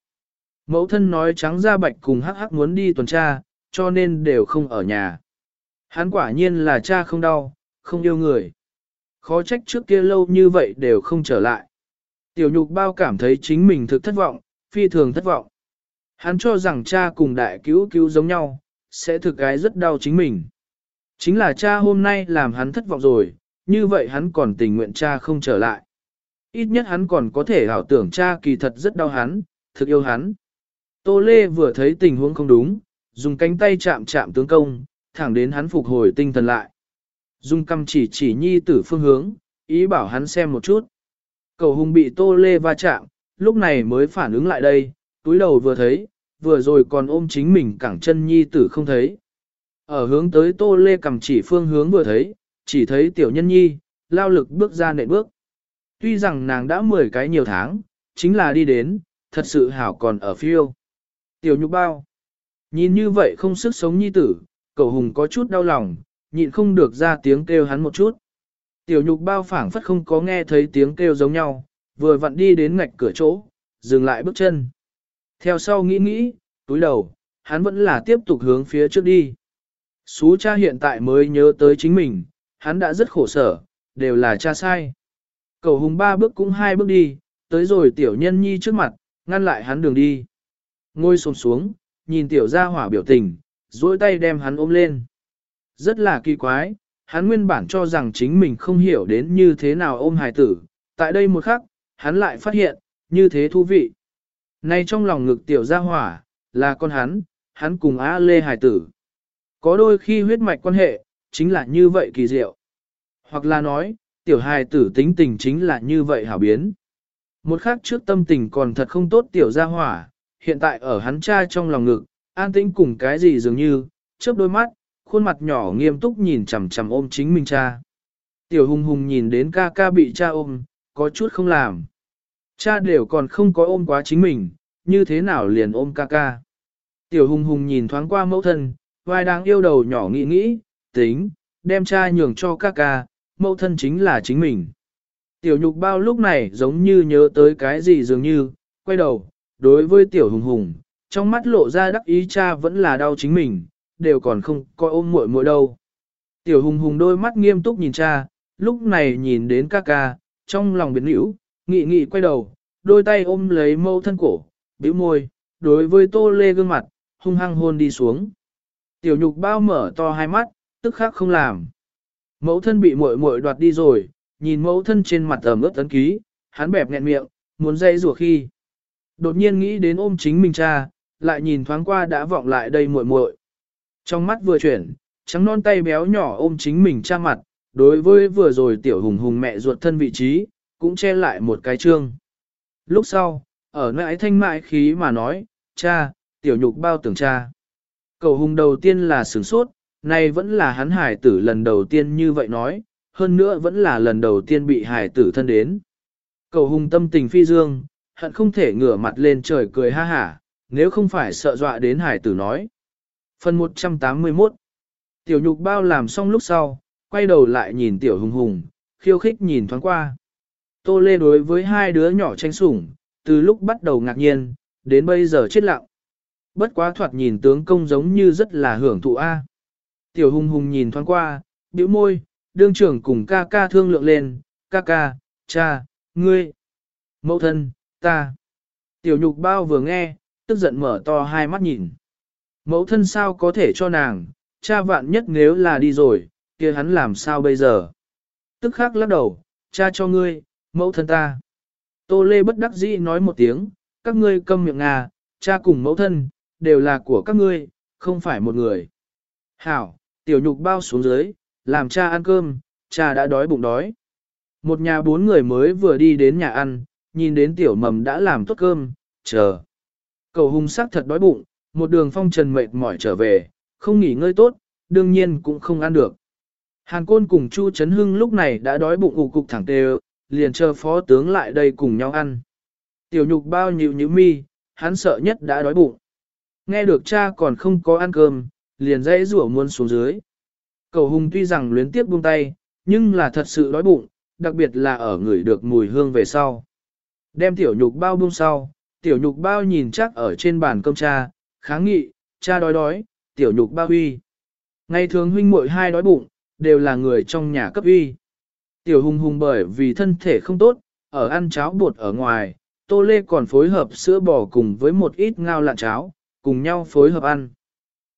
Mẫu thân nói trắng ra bạch cùng hắc hắc muốn đi tuần tra, cho nên đều không ở nhà. Hắn quả nhiên là cha không đau, không yêu người. Khó trách trước kia lâu như vậy đều không trở lại. Tiểu nhục bao cảm thấy chính mình thực thất vọng, phi thường thất vọng. Hắn cho rằng cha cùng đại cứu cứu giống nhau, sẽ thực gái rất đau chính mình. Chính là cha hôm nay làm hắn thất vọng rồi, như vậy hắn còn tình nguyện cha không trở lại. Ít nhất hắn còn có thể ảo tưởng cha kỳ thật rất đau hắn, thực yêu hắn. Tô Lê vừa thấy tình huống không đúng, dùng cánh tay chạm chạm tướng công, thẳng đến hắn phục hồi tinh thần lại. Dùng cầm chỉ chỉ nhi tử phương hướng, ý bảo hắn xem một chút. Cầu hùng bị Tô Lê va chạm, lúc này mới phản ứng lại đây, túi đầu vừa thấy, vừa rồi còn ôm chính mình cẳng chân nhi tử không thấy. Ở hướng tới Tô Lê cầm chỉ phương hướng vừa thấy, chỉ thấy tiểu nhân nhi, lao lực bước ra nệ bước. Tuy rằng nàng đã 10 cái nhiều tháng, chính là đi đến, thật sự hảo còn ở phiêu. Tiểu nhục bao. Nhìn như vậy không sức sống nhi tử, cầu hùng có chút đau lòng, nhịn không được ra tiếng kêu hắn một chút. Tiểu nhục bao phảng phất không có nghe thấy tiếng kêu giống nhau, vừa vặn đi đến ngạch cửa chỗ, dừng lại bước chân. Theo sau nghĩ nghĩ, túi đầu, hắn vẫn là tiếp tục hướng phía trước đi. Sú cha hiện tại mới nhớ tới chính mình, hắn đã rất khổ sở, đều là cha sai. Cầu hùng ba bước cũng hai bước đi, tới rồi tiểu nhân nhi trước mặt, ngăn lại hắn đường đi. Ngôi sồn xuống, nhìn tiểu gia hỏa biểu tình, duỗi tay đem hắn ôm lên. Rất là kỳ quái, hắn nguyên bản cho rằng chính mình không hiểu đến như thế nào ôm hài tử, tại đây một khắc, hắn lại phát hiện, như thế thú vị. Nay trong lòng ngực tiểu gia hỏa, là con hắn, hắn cùng Á Lê hài tử. Có đôi khi huyết mạch quan hệ, chính là như vậy kỳ diệu. Hoặc là nói, tiểu hài tử tính tình chính là như vậy hảo biến. Một khắc trước tâm tình còn thật không tốt tiểu gia hỏa, hiện tại ở hắn cha trong lòng ngực, an tĩnh cùng cái gì dường như, chớp đôi mắt, khuôn mặt nhỏ nghiêm túc nhìn chằm chằm ôm chính mình cha. Tiểu hùng hùng nhìn đến ca ca bị cha ôm, có chút không làm. Cha đều còn không có ôm quá chính mình, như thế nào liền ôm ca ca. Tiểu hùng hùng nhìn thoáng qua mẫu thân, vai đang yêu đầu nhỏ nghĩ nghĩ, tính, đem cha nhường cho ca ca, mẫu thân chính là chính mình. Tiểu nhục bao lúc này giống như nhớ tới cái gì dường như, quay đầu, đối với tiểu hùng hùng, trong mắt lộ ra đắc ý cha vẫn là đau chính mình, đều còn không coi ôm muội muội đâu. Tiểu hùng hùng đôi mắt nghiêm túc nhìn cha, lúc này nhìn đến ca ca, trong lòng biến hữu, nghị nghị quay đầu, đôi tay ôm lấy mâu thân cổ, bĩu môi, đối với tô lê gương mặt, hung hăng hôn đi xuống. Tiểu nhục bao mở to hai mắt, tức khắc không làm. Mẫu thân bị muội muội đoạt đi rồi, nhìn mẫu thân trên mặt ẩm ướt tấn ký, hắn bẹp nghẹn miệng, muốn dây rùa khi. Đột nhiên nghĩ đến ôm chính mình cha, lại nhìn thoáng qua đã vọng lại đây muội muội. Trong mắt vừa chuyển, trắng non tay béo nhỏ ôm chính mình cha mặt, đối với vừa rồi tiểu hùng hùng mẹ ruột thân vị trí, cũng che lại một cái trương. Lúc sau, ở nãi thanh mại khí mà nói, cha, tiểu nhục bao tưởng cha. Cầu hùng đầu tiên là sửng sốt, nay vẫn là hắn hải tử lần đầu tiên như vậy nói, hơn nữa vẫn là lần đầu tiên bị hải tử thân đến. Cầu hùng tâm tình phi dương, hận không thể ngửa mặt lên trời cười ha hả, nếu không phải sợ dọa đến hải tử nói. Phần 181 Tiểu nhục bao làm xong lúc sau, quay đầu lại nhìn tiểu hùng hùng, khiêu khích nhìn thoáng qua. Tô Lê đối với hai đứa nhỏ tranh sủng, từ lúc bắt đầu ngạc nhiên, đến bây giờ chết lặng. Bất quá thoạt nhìn tướng công giống như rất là hưởng thụ A. Tiểu hùng hùng nhìn thoáng qua, bĩu môi, đương trưởng cùng ca ca thương lượng lên, ca ca, cha, ngươi, mẫu thân, ta. Tiểu nhục bao vừa nghe, tức giận mở to hai mắt nhìn. Mẫu thân sao có thể cho nàng, cha vạn nhất nếu là đi rồi, kia hắn làm sao bây giờ? Tức khắc lắc đầu, cha cho ngươi, mẫu thân ta. Tô Lê bất đắc dĩ nói một tiếng, các ngươi câm miệng à, cha cùng mẫu thân, đều là của các ngươi, không phải một người. Hảo, tiểu nhục bao xuống dưới, làm cha ăn cơm, cha đã đói bụng đói. Một nhà bốn người mới vừa đi đến nhà ăn, nhìn đến tiểu mầm đã làm tốt cơm, chờ. Cầu hung sắc thật đói bụng, một đường phong trần mệt mỏi trở về, không nghỉ ngơi tốt, đương nhiên cũng không ăn được. Hàn Côn cùng Chu Trấn Hưng lúc này đã đói bụng ủ cục thẳng tê liền chờ phó tướng lại đây cùng nhau ăn. Tiểu nhục bao nhịu như mi, hắn sợ nhất đã đói bụng. Nghe được cha còn không có ăn cơm, liền dãy rủa muôn xuống dưới. Cầu hùng tuy rằng luyến tiếp buông tay, nhưng là thật sự đói bụng, đặc biệt là ở người được mùi hương về sau. Đem tiểu nhục bao buông sau, tiểu nhục bao nhìn chắc ở trên bàn cơm cha, kháng nghị, cha đói đói, tiểu nhục bao huy. Ngày thường huynh muội hai đói bụng, đều là người trong nhà cấp uy. Tiểu hùng hùng bởi vì thân thể không tốt, ở ăn cháo bột ở ngoài, tô lê còn phối hợp sữa bò cùng với một ít ngao lạn cháo, cùng nhau phối hợp ăn.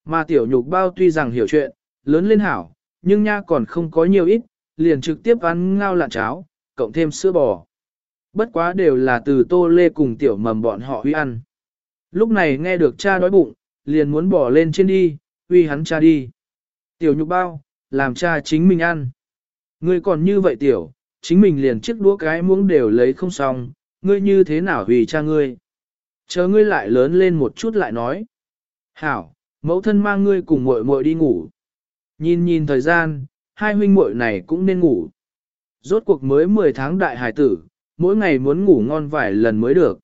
Mà tiểu nhục bao tuy rằng hiểu chuyện, lớn lên hảo, nhưng nha còn không có nhiều ít, liền trực tiếp ăn ngao lạn cháo, cộng thêm sữa bò. Bất quá đều là từ tô lê cùng tiểu mầm bọn họ huy ăn. Lúc này nghe được cha đói bụng, liền muốn bỏ lên trên đi, huy hắn cha đi. Tiểu nhục bao, làm cha chính mình ăn. Ngươi còn như vậy tiểu, chính mình liền chiếc đũa cái muỗng đều lấy không xong, ngươi như thế nào vì cha ngươi. Chờ ngươi lại lớn lên một chút lại nói. Hảo, mẫu thân mang ngươi cùng muội muội đi ngủ. Nhìn nhìn thời gian, hai huynh muội này cũng nên ngủ. Rốt cuộc mới 10 tháng đại hải tử, mỗi ngày muốn ngủ ngon vài lần mới được.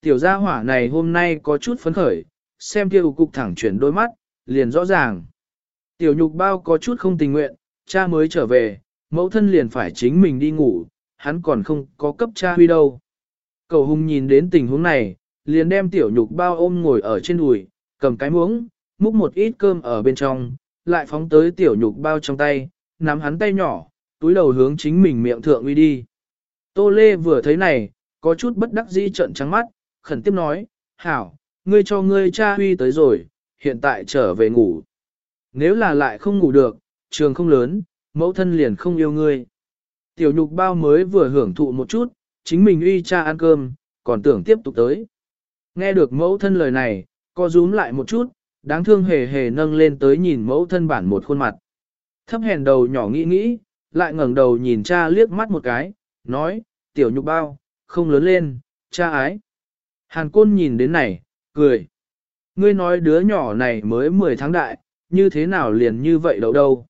Tiểu gia hỏa này hôm nay có chút phấn khởi, xem kia cục thẳng chuyển đôi mắt, liền rõ ràng. Tiểu nhục bao có chút không tình nguyện, cha mới trở về, mẫu thân liền phải chính mình đi ngủ, hắn còn không có cấp cha huy đâu. Cầu hùng nhìn đến tình huống này, liền đem tiểu nhục bao ôm ngồi ở trên đùi, cầm cái muỗng, múc một ít cơm ở bên trong, lại phóng tới tiểu nhục bao trong tay, nắm hắn tay nhỏ, túi đầu hướng chính mình miệng thượng uy đi. Tô Lê vừa thấy này, có chút bất đắc dĩ trợn trắng mắt, khẩn tiếp nói, hảo, ngươi cho ngươi cha huy tới rồi, hiện tại trở về ngủ. Nếu là lại không ngủ được, trường không lớn, mẫu thân liền không yêu ngươi. Tiểu nhục bao mới vừa hưởng thụ một chút, chính mình uy cha ăn cơm, còn tưởng tiếp tục tới. Nghe được mẫu thân lời này, co rúm lại một chút, đáng thương hề hề nâng lên tới nhìn mẫu thân bản một khuôn mặt. Thấp hèn đầu nhỏ nghĩ nghĩ, lại ngẩng đầu nhìn cha liếc mắt một cái, nói, tiểu nhục bao, không lớn lên, cha ái. Hàn côn nhìn đến này, cười. Ngươi nói đứa nhỏ này mới 10 tháng đại, như thế nào liền như vậy đâu đâu.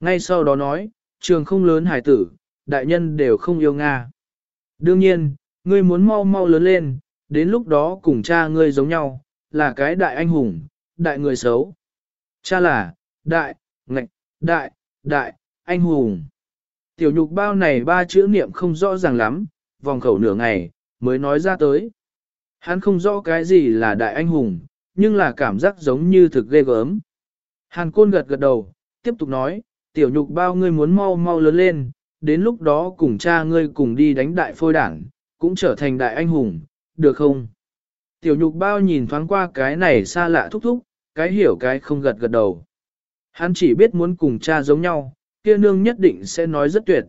Ngay sau đó nói, trường không lớn hải tử, đại nhân đều không yêu Nga. Đương nhiên, ngươi muốn mau mau lớn lên, đến lúc đó cùng cha ngươi giống nhau, là cái đại anh hùng, đại người xấu. Cha là, đại, ngạch, đại, đại, anh hùng. Tiểu nhục bao này ba chữ niệm không rõ ràng lắm, vòng khẩu nửa ngày, mới nói ra tới. Hắn không rõ cái gì là đại anh hùng, nhưng là cảm giác giống như thực ghê gớm. Hàn côn gật gật đầu, tiếp tục nói, tiểu nhục bao ngươi muốn mau mau lớn lên, đến lúc đó cùng cha ngươi cùng đi đánh đại phôi đảng, cũng trở thành đại anh hùng, được không? Tiểu nhục bao nhìn thoáng qua cái này xa lạ thúc thúc, cái hiểu cái không gật gật đầu. Hắn chỉ biết muốn cùng cha giống nhau, kia nương nhất định sẽ nói rất tuyệt.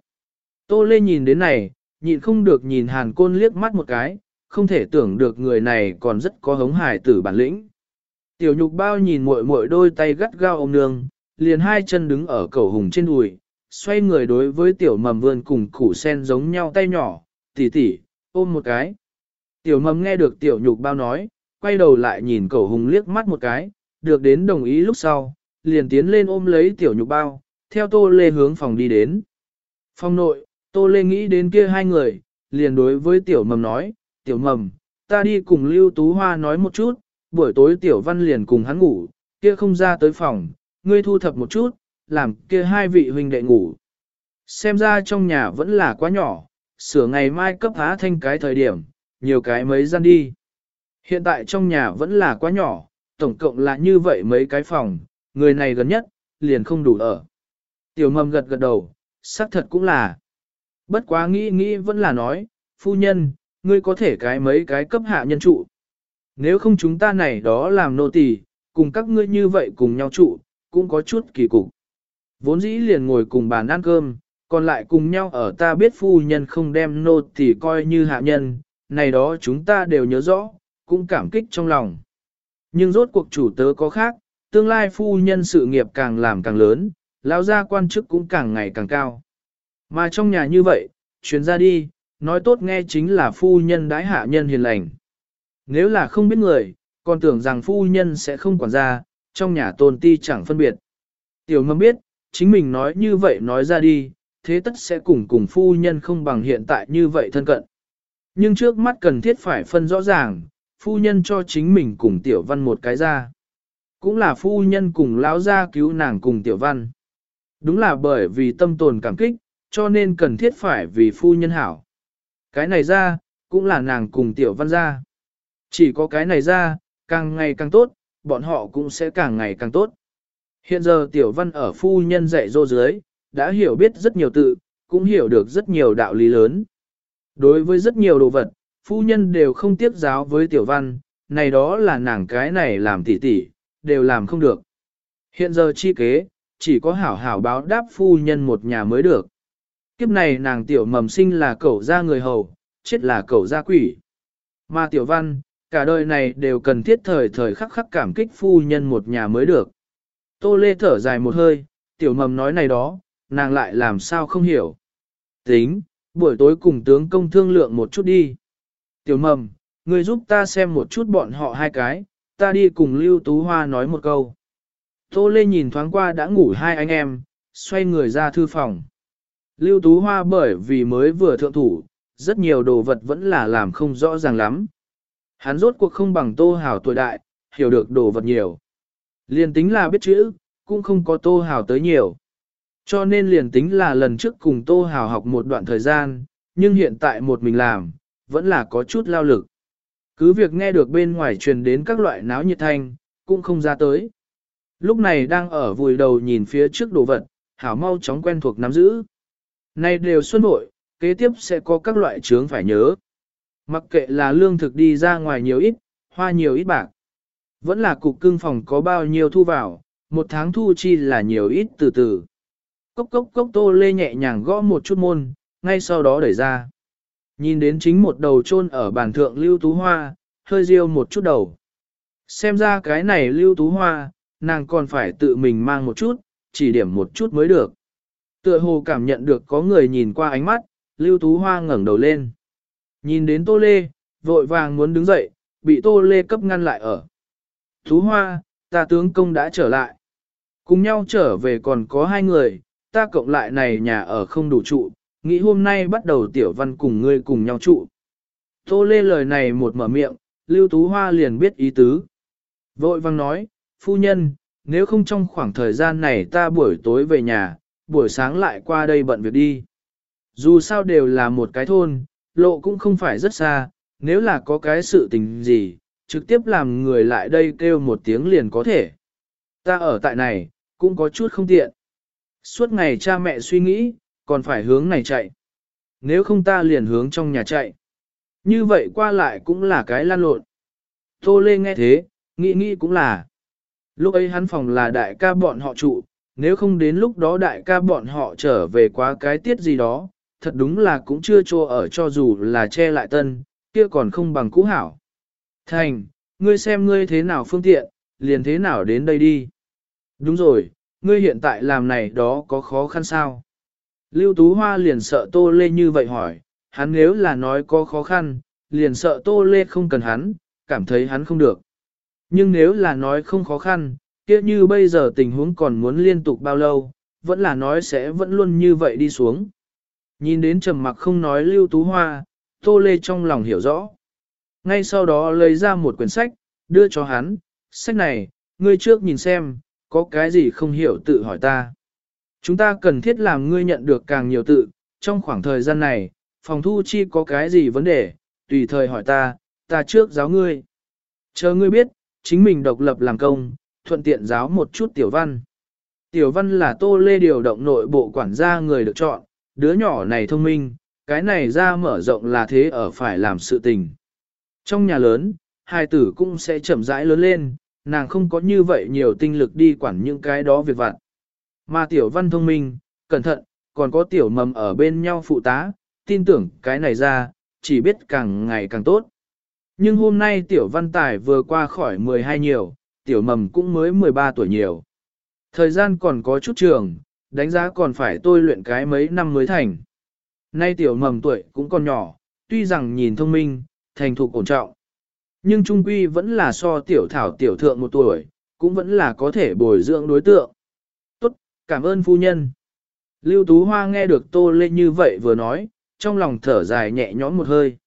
Tô Lê nhìn đến này, nhịn không được nhìn hàn côn liếc mắt một cái, không thể tưởng được người này còn rất có hống hài tử bản lĩnh. Tiểu nhục bao nhìn muội muội đôi tay gắt gao ôm nương, liền hai chân đứng ở cầu hùng trên đùi, xoay người đối với tiểu mầm vươn cùng củ sen giống nhau tay nhỏ, tỉ tỉ, ôm một cái. Tiểu mầm nghe được tiểu nhục bao nói, quay đầu lại nhìn Cậu hùng liếc mắt một cái, được đến đồng ý lúc sau, liền tiến lên ôm lấy tiểu nhục bao, theo tô lê hướng phòng đi đến. Phòng nội, tô lê nghĩ đến kia hai người, liền đối với tiểu mầm nói, tiểu mầm, ta đi cùng Lưu Tú Hoa nói một chút, buổi tối tiểu văn liền cùng hắn ngủ, kia không ra tới phòng, ngươi thu thập một chút, làm kia hai vị huynh đệ ngủ. Xem ra trong nhà vẫn là quá nhỏ, sửa ngày mai cấp há thanh cái thời điểm, nhiều cái mấy gian đi. Hiện tại trong nhà vẫn là quá nhỏ, tổng cộng là như vậy mấy cái phòng, người này gần nhất, liền không đủ ở. Tiểu mầm gật gật đầu, xác thật cũng là. Bất quá nghĩ nghĩ vẫn là nói, phu nhân, ngươi có thể cái mấy cái cấp hạ nhân trụ. Nếu không chúng ta này đó làm nô tỳ, cùng các ngươi như vậy cùng nhau trụ, cũng có chút kỳ cục. Vốn dĩ liền ngồi cùng bàn ăn cơm, còn lại cùng nhau ở ta biết phu nhân không đem nô tỳ coi như hạ nhân, này đó chúng ta đều nhớ rõ, cũng cảm kích trong lòng. Nhưng rốt cuộc chủ tớ có khác, tương lai phu nhân sự nghiệp càng làm càng lớn, lão gia quan chức cũng càng ngày càng cao. Mà trong nhà như vậy, chuyến ra đi, nói tốt nghe chính là phu nhân đái hạ nhân hiền lành. Nếu là không biết người, còn tưởng rằng phu nhân sẽ không quản gia, trong nhà tôn ti chẳng phân biệt. Tiểu mâm biết, chính mình nói như vậy nói ra đi, thế tất sẽ cùng cùng phu nhân không bằng hiện tại như vậy thân cận. Nhưng trước mắt cần thiết phải phân rõ ràng, phu nhân cho chính mình cùng tiểu văn một cái ra. Cũng là phu nhân cùng lão gia cứu nàng cùng tiểu văn. Đúng là bởi vì tâm tồn cảm kích, cho nên cần thiết phải vì phu nhân hảo. Cái này ra, cũng là nàng cùng tiểu văn ra. Chỉ có cái này ra, càng ngày càng tốt, bọn họ cũng sẽ càng ngày càng tốt. Hiện giờ tiểu văn ở phu nhân dạy dô dưới, đã hiểu biết rất nhiều tự, cũng hiểu được rất nhiều đạo lý lớn. Đối với rất nhiều đồ vật, phu nhân đều không tiếp giáo với tiểu văn, này đó là nàng cái này làm tỉ tỉ, đều làm không được. Hiện giờ chi kế, chỉ có hảo hảo báo đáp phu nhân một nhà mới được. Kiếp này nàng tiểu mầm sinh là cậu gia người hầu, chết là cậu gia quỷ. Mà tiểu văn, cả đời này đều cần thiết thời thời khắc khắc cảm kích phu nhân một nhà mới được. Tô Lê thở dài một hơi, tiểu mầm nói này đó, nàng lại làm sao không hiểu. Tính, buổi tối cùng tướng công thương lượng một chút đi. Tiểu mầm, người giúp ta xem một chút bọn họ hai cái, ta đi cùng Lưu Tú Hoa nói một câu. Tô Lê nhìn thoáng qua đã ngủ hai anh em, xoay người ra thư phòng. Lưu Tú Hoa bởi vì mới vừa thượng thủ, rất nhiều đồ vật vẫn là làm không rõ ràng lắm. Hắn rốt cuộc không bằng Tô Hảo tuổi đại, hiểu được đồ vật nhiều. Liền tính là biết chữ, cũng không có Tô Hảo tới nhiều. Cho nên liền tính là lần trước cùng Tô Hào học một đoạn thời gian, nhưng hiện tại một mình làm, vẫn là có chút lao lực. Cứ việc nghe được bên ngoài truyền đến các loại náo nhiệt thanh, cũng không ra tới. Lúc này đang ở vùi đầu nhìn phía trước đồ vật, hảo mau chóng quen thuộc nắm giữ. Này đều xuân bội, kế tiếp sẽ có các loại trướng phải nhớ. Mặc kệ là lương thực đi ra ngoài nhiều ít, hoa nhiều ít bạc. Vẫn là cục cưng phòng có bao nhiêu thu vào, một tháng thu chi là nhiều ít từ từ. Cốc cốc cốc tô lê nhẹ nhàng gõ một chút môn, ngay sau đó đẩy ra. Nhìn đến chính một đầu chôn ở bàn thượng lưu tú hoa, hơi riêu một chút đầu. Xem ra cái này lưu tú hoa, nàng còn phải tự mình mang một chút, chỉ điểm một chút mới được. Tựa hồ cảm nhận được có người nhìn qua ánh mắt, lưu tú hoa ngẩng đầu lên. Nhìn đến tô lê, vội vàng muốn đứng dậy, bị tô lê cấp ngăn lại ở. Tú hoa, ta tướng công đã trở lại. Cùng nhau trở về còn có hai người, ta cộng lại này nhà ở không đủ trụ, nghĩ hôm nay bắt đầu tiểu văn cùng ngươi cùng nhau trụ. Tô lê lời này một mở miệng, Lưu Tú Hoa liền biết ý tứ. Vội vang nói, phu nhân, nếu không trong khoảng thời gian này ta buổi tối về nhà, buổi sáng lại qua đây bận việc đi. Dù sao đều là một cái thôn, lộ cũng không phải rất xa, nếu là có cái sự tình gì, trực tiếp làm người lại đây kêu một tiếng liền có thể. Ta ở tại này, cũng có chút không tiện. Suốt ngày cha mẹ suy nghĩ, còn phải hướng này chạy. Nếu không ta liền hướng trong nhà chạy. Như vậy qua lại cũng là cái lan lộn. Tô Lê nghe thế, nghĩ nghĩ cũng là. Lúc ấy hắn phòng là đại ca bọn họ trụ, nếu không đến lúc đó đại ca bọn họ trở về quá cái tiết gì đó, thật đúng là cũng chưa cho ở cho dù là che lại tân, kia còn không bằng cũ hảo. Thành, ngươi xem ngươi thế nào phương tiện, liền thế nào đến đây đi. Đúng rồi, ngươi hiện tại làm này đó có khó khăn sao? Lưu Tú Hoa liền sợ Tô Lê như vậy hỏi, hắn nếu là nói có khó khăn, liền sợ Tô Lê không cần hắn, cảm thấy hắn không được. Nhưng nếu là nói không khó khăn, kia như bây giờ tình huống còn muốn liên tục bao lâu, vẫn là nói sẽ vẫn luôn như vậy đi xuống. Nhìn đến trầm mặc không nói Lưu Tú Hoa, Tô Lê trong lòng hiểu rõ. Ngay sau đó lấy ra một quyển sách, đưa cho hắn, sách này, ngươi trước nhìn xem, có cái gì không hiểu tự hỏi ta. Chúng ta cần thiết làm ngươi nhận được càng nhiều tự, trong khoảng thời gian này, phòng thu chi có cái gì vấn đề, tùy thời hỏi ta, ta trước giáo ngươi. Chờ ngươi biết, chính mình độc lập làm công, thuận tiện giáo một chút tiểu văn. Tiểu văn là tô lê điều động nội bộ quản gia người được chọn, đứa nhỏ này thông minh, cái này ra mở rộng là thế ở phải làm sự tình. Trong nhà lớn, hai tử cũng sẽ chậm rãi lớn lên, nàng không có như vậy nhiều tinh lực đi quản những cái đó việc vặt. Mà tiểu văn thông minh, cẩn thận, còn có tiểu mầm ở bên nhau phụ tá, tin tưởng cái này ra, chỉ biết càng ngày càng tốt. Nhưng hôm nay tiểu văn tài vừa qua khỏi 12 nhiều, tiểu mầm cũng mới 13 tuổi nhiều. Thời gian còn có chút trường, đánh giá còn phải tôi luyện cái mấy năm mới thành. Nay tiểu mầm tuổi cũng còn nhỏ, tuy rằng nhìn thông minh, thành thục ổn trọng. Nhưng trung quy vẫn là so tiểu thảo tiểu thượng một tuổi, cũng vẫn là có thể bồi dưỡng đối tượng. Tốt, cảm ơn phu nhân. Lưu Tú Hoa nghe được Tô Lê như vậy vừa nói, trong lòng thở dài nhẹ nhõm một hơi.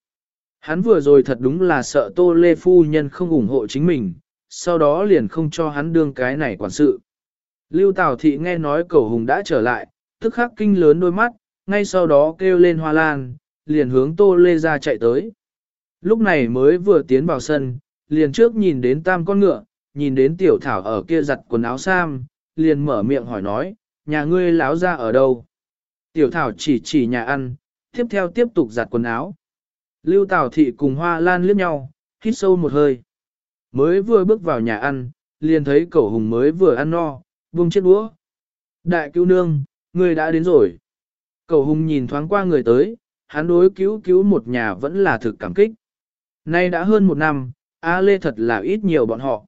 Hắn vừa rồi thật đúng là sợ Tô Lê phu nhân không ủng hộ chính mình, sau đó liền không cho hắn đương cái này quản sự. Lưu Tào Thị nghe nói cầu hùng đã trở lại, tức khắc kinh lớn đôi mắt, ngay sau đó kêu lên hoa lan, liền hướng Tô Lê ra chạy tới. Lúc này mới vừa tiến vào sân, liền trước nhìn đến tam con ngựa, nhìn đến tiểu thảo ở kia giặt quần áo sam, liền mở miệng hỏi nói, nhà ngươi láo ra ở đâu? Tiểu thảo chỉ chỉ nhà ăn, tiếp theo tiếp tục giặt quần áo. Lưu Tào Thị cùng Hoa Lan liếc nhau, hít sâu một hơi. Mới vừa bước vào nhà ăn, liền thấy cậu hùng mới vừa ăn no, buông chiếc đũa. Đại cứu nương, người đã đến rồi. Cậu hùng nhìn thoáng qua người tới, hắn đối cứu cứu một nhà vẫn là thực cảm kích. Nay đã hơn một năm, A Lê thật là ít nhiều bọn họ.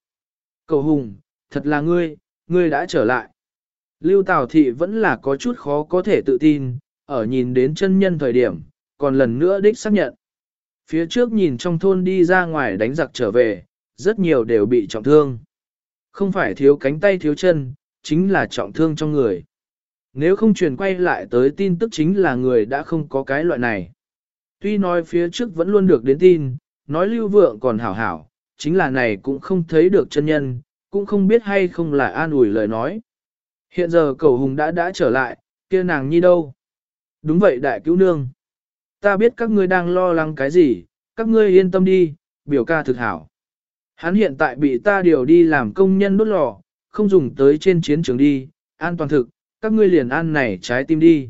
cầu hùng, thật là ngươi, ngươi đã trở lại. Lưu Tào Thị vẫn là có chút khó có thể tự tin, ở nhìn đến chân nhân thời điểm, còn lần nữa đích xác nhận. Phía trước nhìn trong thôn đi ra ngoài đánh giặc trở về, rất nhiều đều bị trọng thương. Không phải thiếu cánh tay thiếu chân, chính là trọng thương trong người. Nếu không truyền quay lại tới tin tức chính là người đã không có cái loại này. Tuy nói phía trước vẫn luôn được đến tin, nói lưu vượng còn hảo hảo, chính là này cũng không thấy được chân nhân, cũng không biết hay không là an ủi lời nói. Hiện giờ cầu hùng đã đã trở lại, kia nàng nhi đâu? Đúng vậy đại cứu nương. Ta biết các ngươi đang lo lắng cái gì, các ngươi yên tâm đi, biểu ca thực hảo. Hắn hiện tại bị ta điều đi làm công nhân đốt lò, không dùng tới trên chiến trường đi, an toàn thực, các ngươi liền ăn này trái tim đi.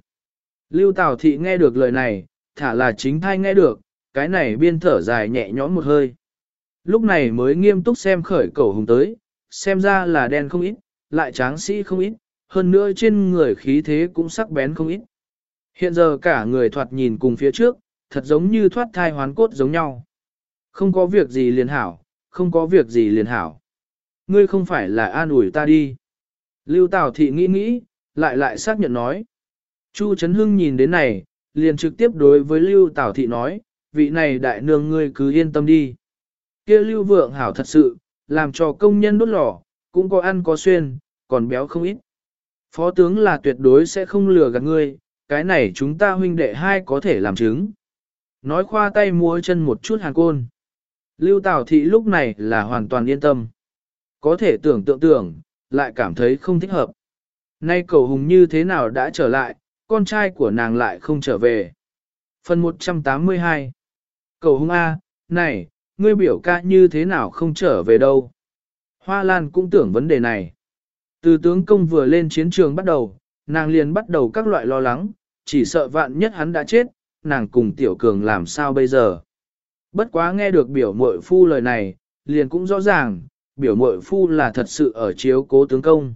Lưu Tào Thị nghe được lời này, thả là chính thai nghe được, cái này biên thở dài nhẹ nhõm một hơi. Lúc này mới nghiêm túc xem khởi cầu hùng tới, xem ra là đen không ít, lại tráng sĩ không ít, hơn nữa trên người khí thế cũng sắc bén không ít. Hiện giờ cả người thoạt nhìn cùng phía trước, thật giống như thoát thai hoán cốt giống nhau. Không có việc gì liền hảo, không có việc gì liền hảo. Ngươi không phải là an ủi ta đi. Lưu Tào Thị nghĩ nghĩ, lại lại xác nhận nói. Chu Trấn Hưng nhìn đến này, liền trực tiếp đối với Lưu Tào Thị nói, vị này đại nương ngươi cứ yên tâm đi. kia Lưu Vượng hảo thật sự, làm cho công nhân đốt lò, cũng có ăn có xuyên, còn béo không ít. Phó tướng là tuyệt đối sẽ không lừa gạt ngươi, cái này chúng ta huynh đệ hai có thể làm chứng. Nói khoa tay múa chân một chút hàn côn. Lưu Tào Thị lúc này là hoàn toàn yên tâm. Có thể tưởng tượng tưởng, lại cảm thấy không thích hợp. Nay cầu hùng như thế nào đã trở lại, con trai của nàng lại không trở về. Phần 182 Cầu hung A, này, ngươi biểu ca như thế nào không trở về đâu. Hoa Lan cũng tưởng vấn đề này. Từ tướng công vừa lên chiến trường bắt đầu, nàng liền bắt đầu các loại lo lắng, chỉ sợ vạn nhất hắn đã chết, nàng cùng tiểu cường làm sao bây giờ. Bất quá nghe được biểu mội phu lời này, liền cũng rõ ràng, biểu mội phu là thật sự ở chiếu cố tướng công.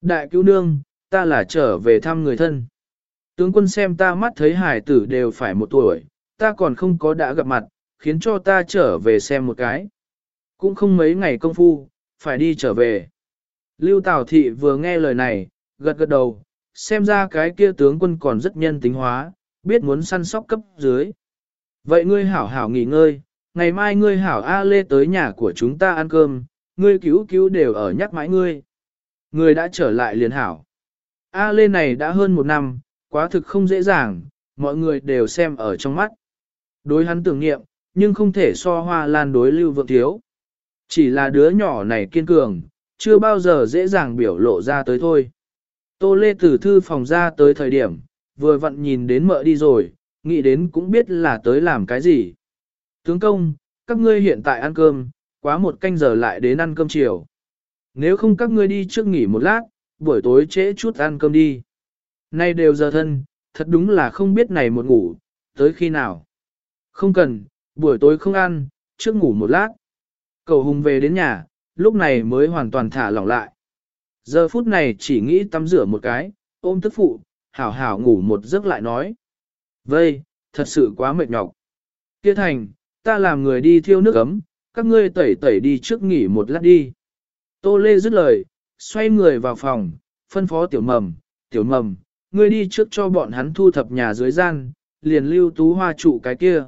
Đại cứu nương, ta là trở về thăm người thân. Tướng quân xem ta mắt thấy hải tử đều phải một tuổi, ta còn không có đã gặp mặt, khiến cho ta trở về xem một cái. Cũng không mấy ngày công phu, phải đi trở về. Lưu Tào Thị vừa nghe lời này, gật gật đầu, xem ra cái kia tướng quân còn rất nhân tính hóa, biết muốn săn sóc cấp dưới. Vậy ngươi hảo hảo nghỉ ngơi, ngày mai ngươi hảo A Lê tới nhà của chúng ta ăn cơm, ngươi cứu cứu đều ở nhắc mãi ngươi. Ngươi đã trở lại liền hảo. A Lê này đã hơn một năm, quá thực không dễ dàng, mọi người đều xem ở trong mắt. Đối hắn tưởng nghiệm, nhưng không thể so hoa lan đối lưu vượng thiếu. Chỉ là đứa nhỏ này kiên cường, chưa bao giờ dễ dàng biểu lộ ra tới thôi. Tô Lê từ thư phòng ra tới thời điểm, vừa vặn nhìn đến mợ đi rồi, nghĩ đến cũng biết là tới làm cái gì. Tướng công, các ngươi hiện tại ăn cơm, quá một canh giờ lại đến ăn cơm chiều. Nếu không các ngươi đi trước nghỉ một lát, buổi tối trễ chút ăn cơm đi. Nay đều giờ thân, thật đúng là không biết này một ngủ, tới khi nào. Không cần, buổi tối không ăn, trước ngủ một lát. Cầu hùng về đến nhà, lúc này mới hoàn toàn thả lỏng lại. Giờ phút này chỉ nghĩ tắm rửa một cái, ôm tức phụ, hảo hảo ngủ một giấc lại nói. Vây, thật sự quá mệt nhọc. Kia thành, ta làm người đi thiêu nước ấm, các ngươi tẩy tẩy đi trước nghỉ một lát đi. Tô Lê dứt lời, xoay người vào phòng, phân phó tiểu mầm, tiểu mầm, ngươi đi trước cho bọn hắn thu thập nhà dưới gian, liền lưu tú hoa trụ cái kia.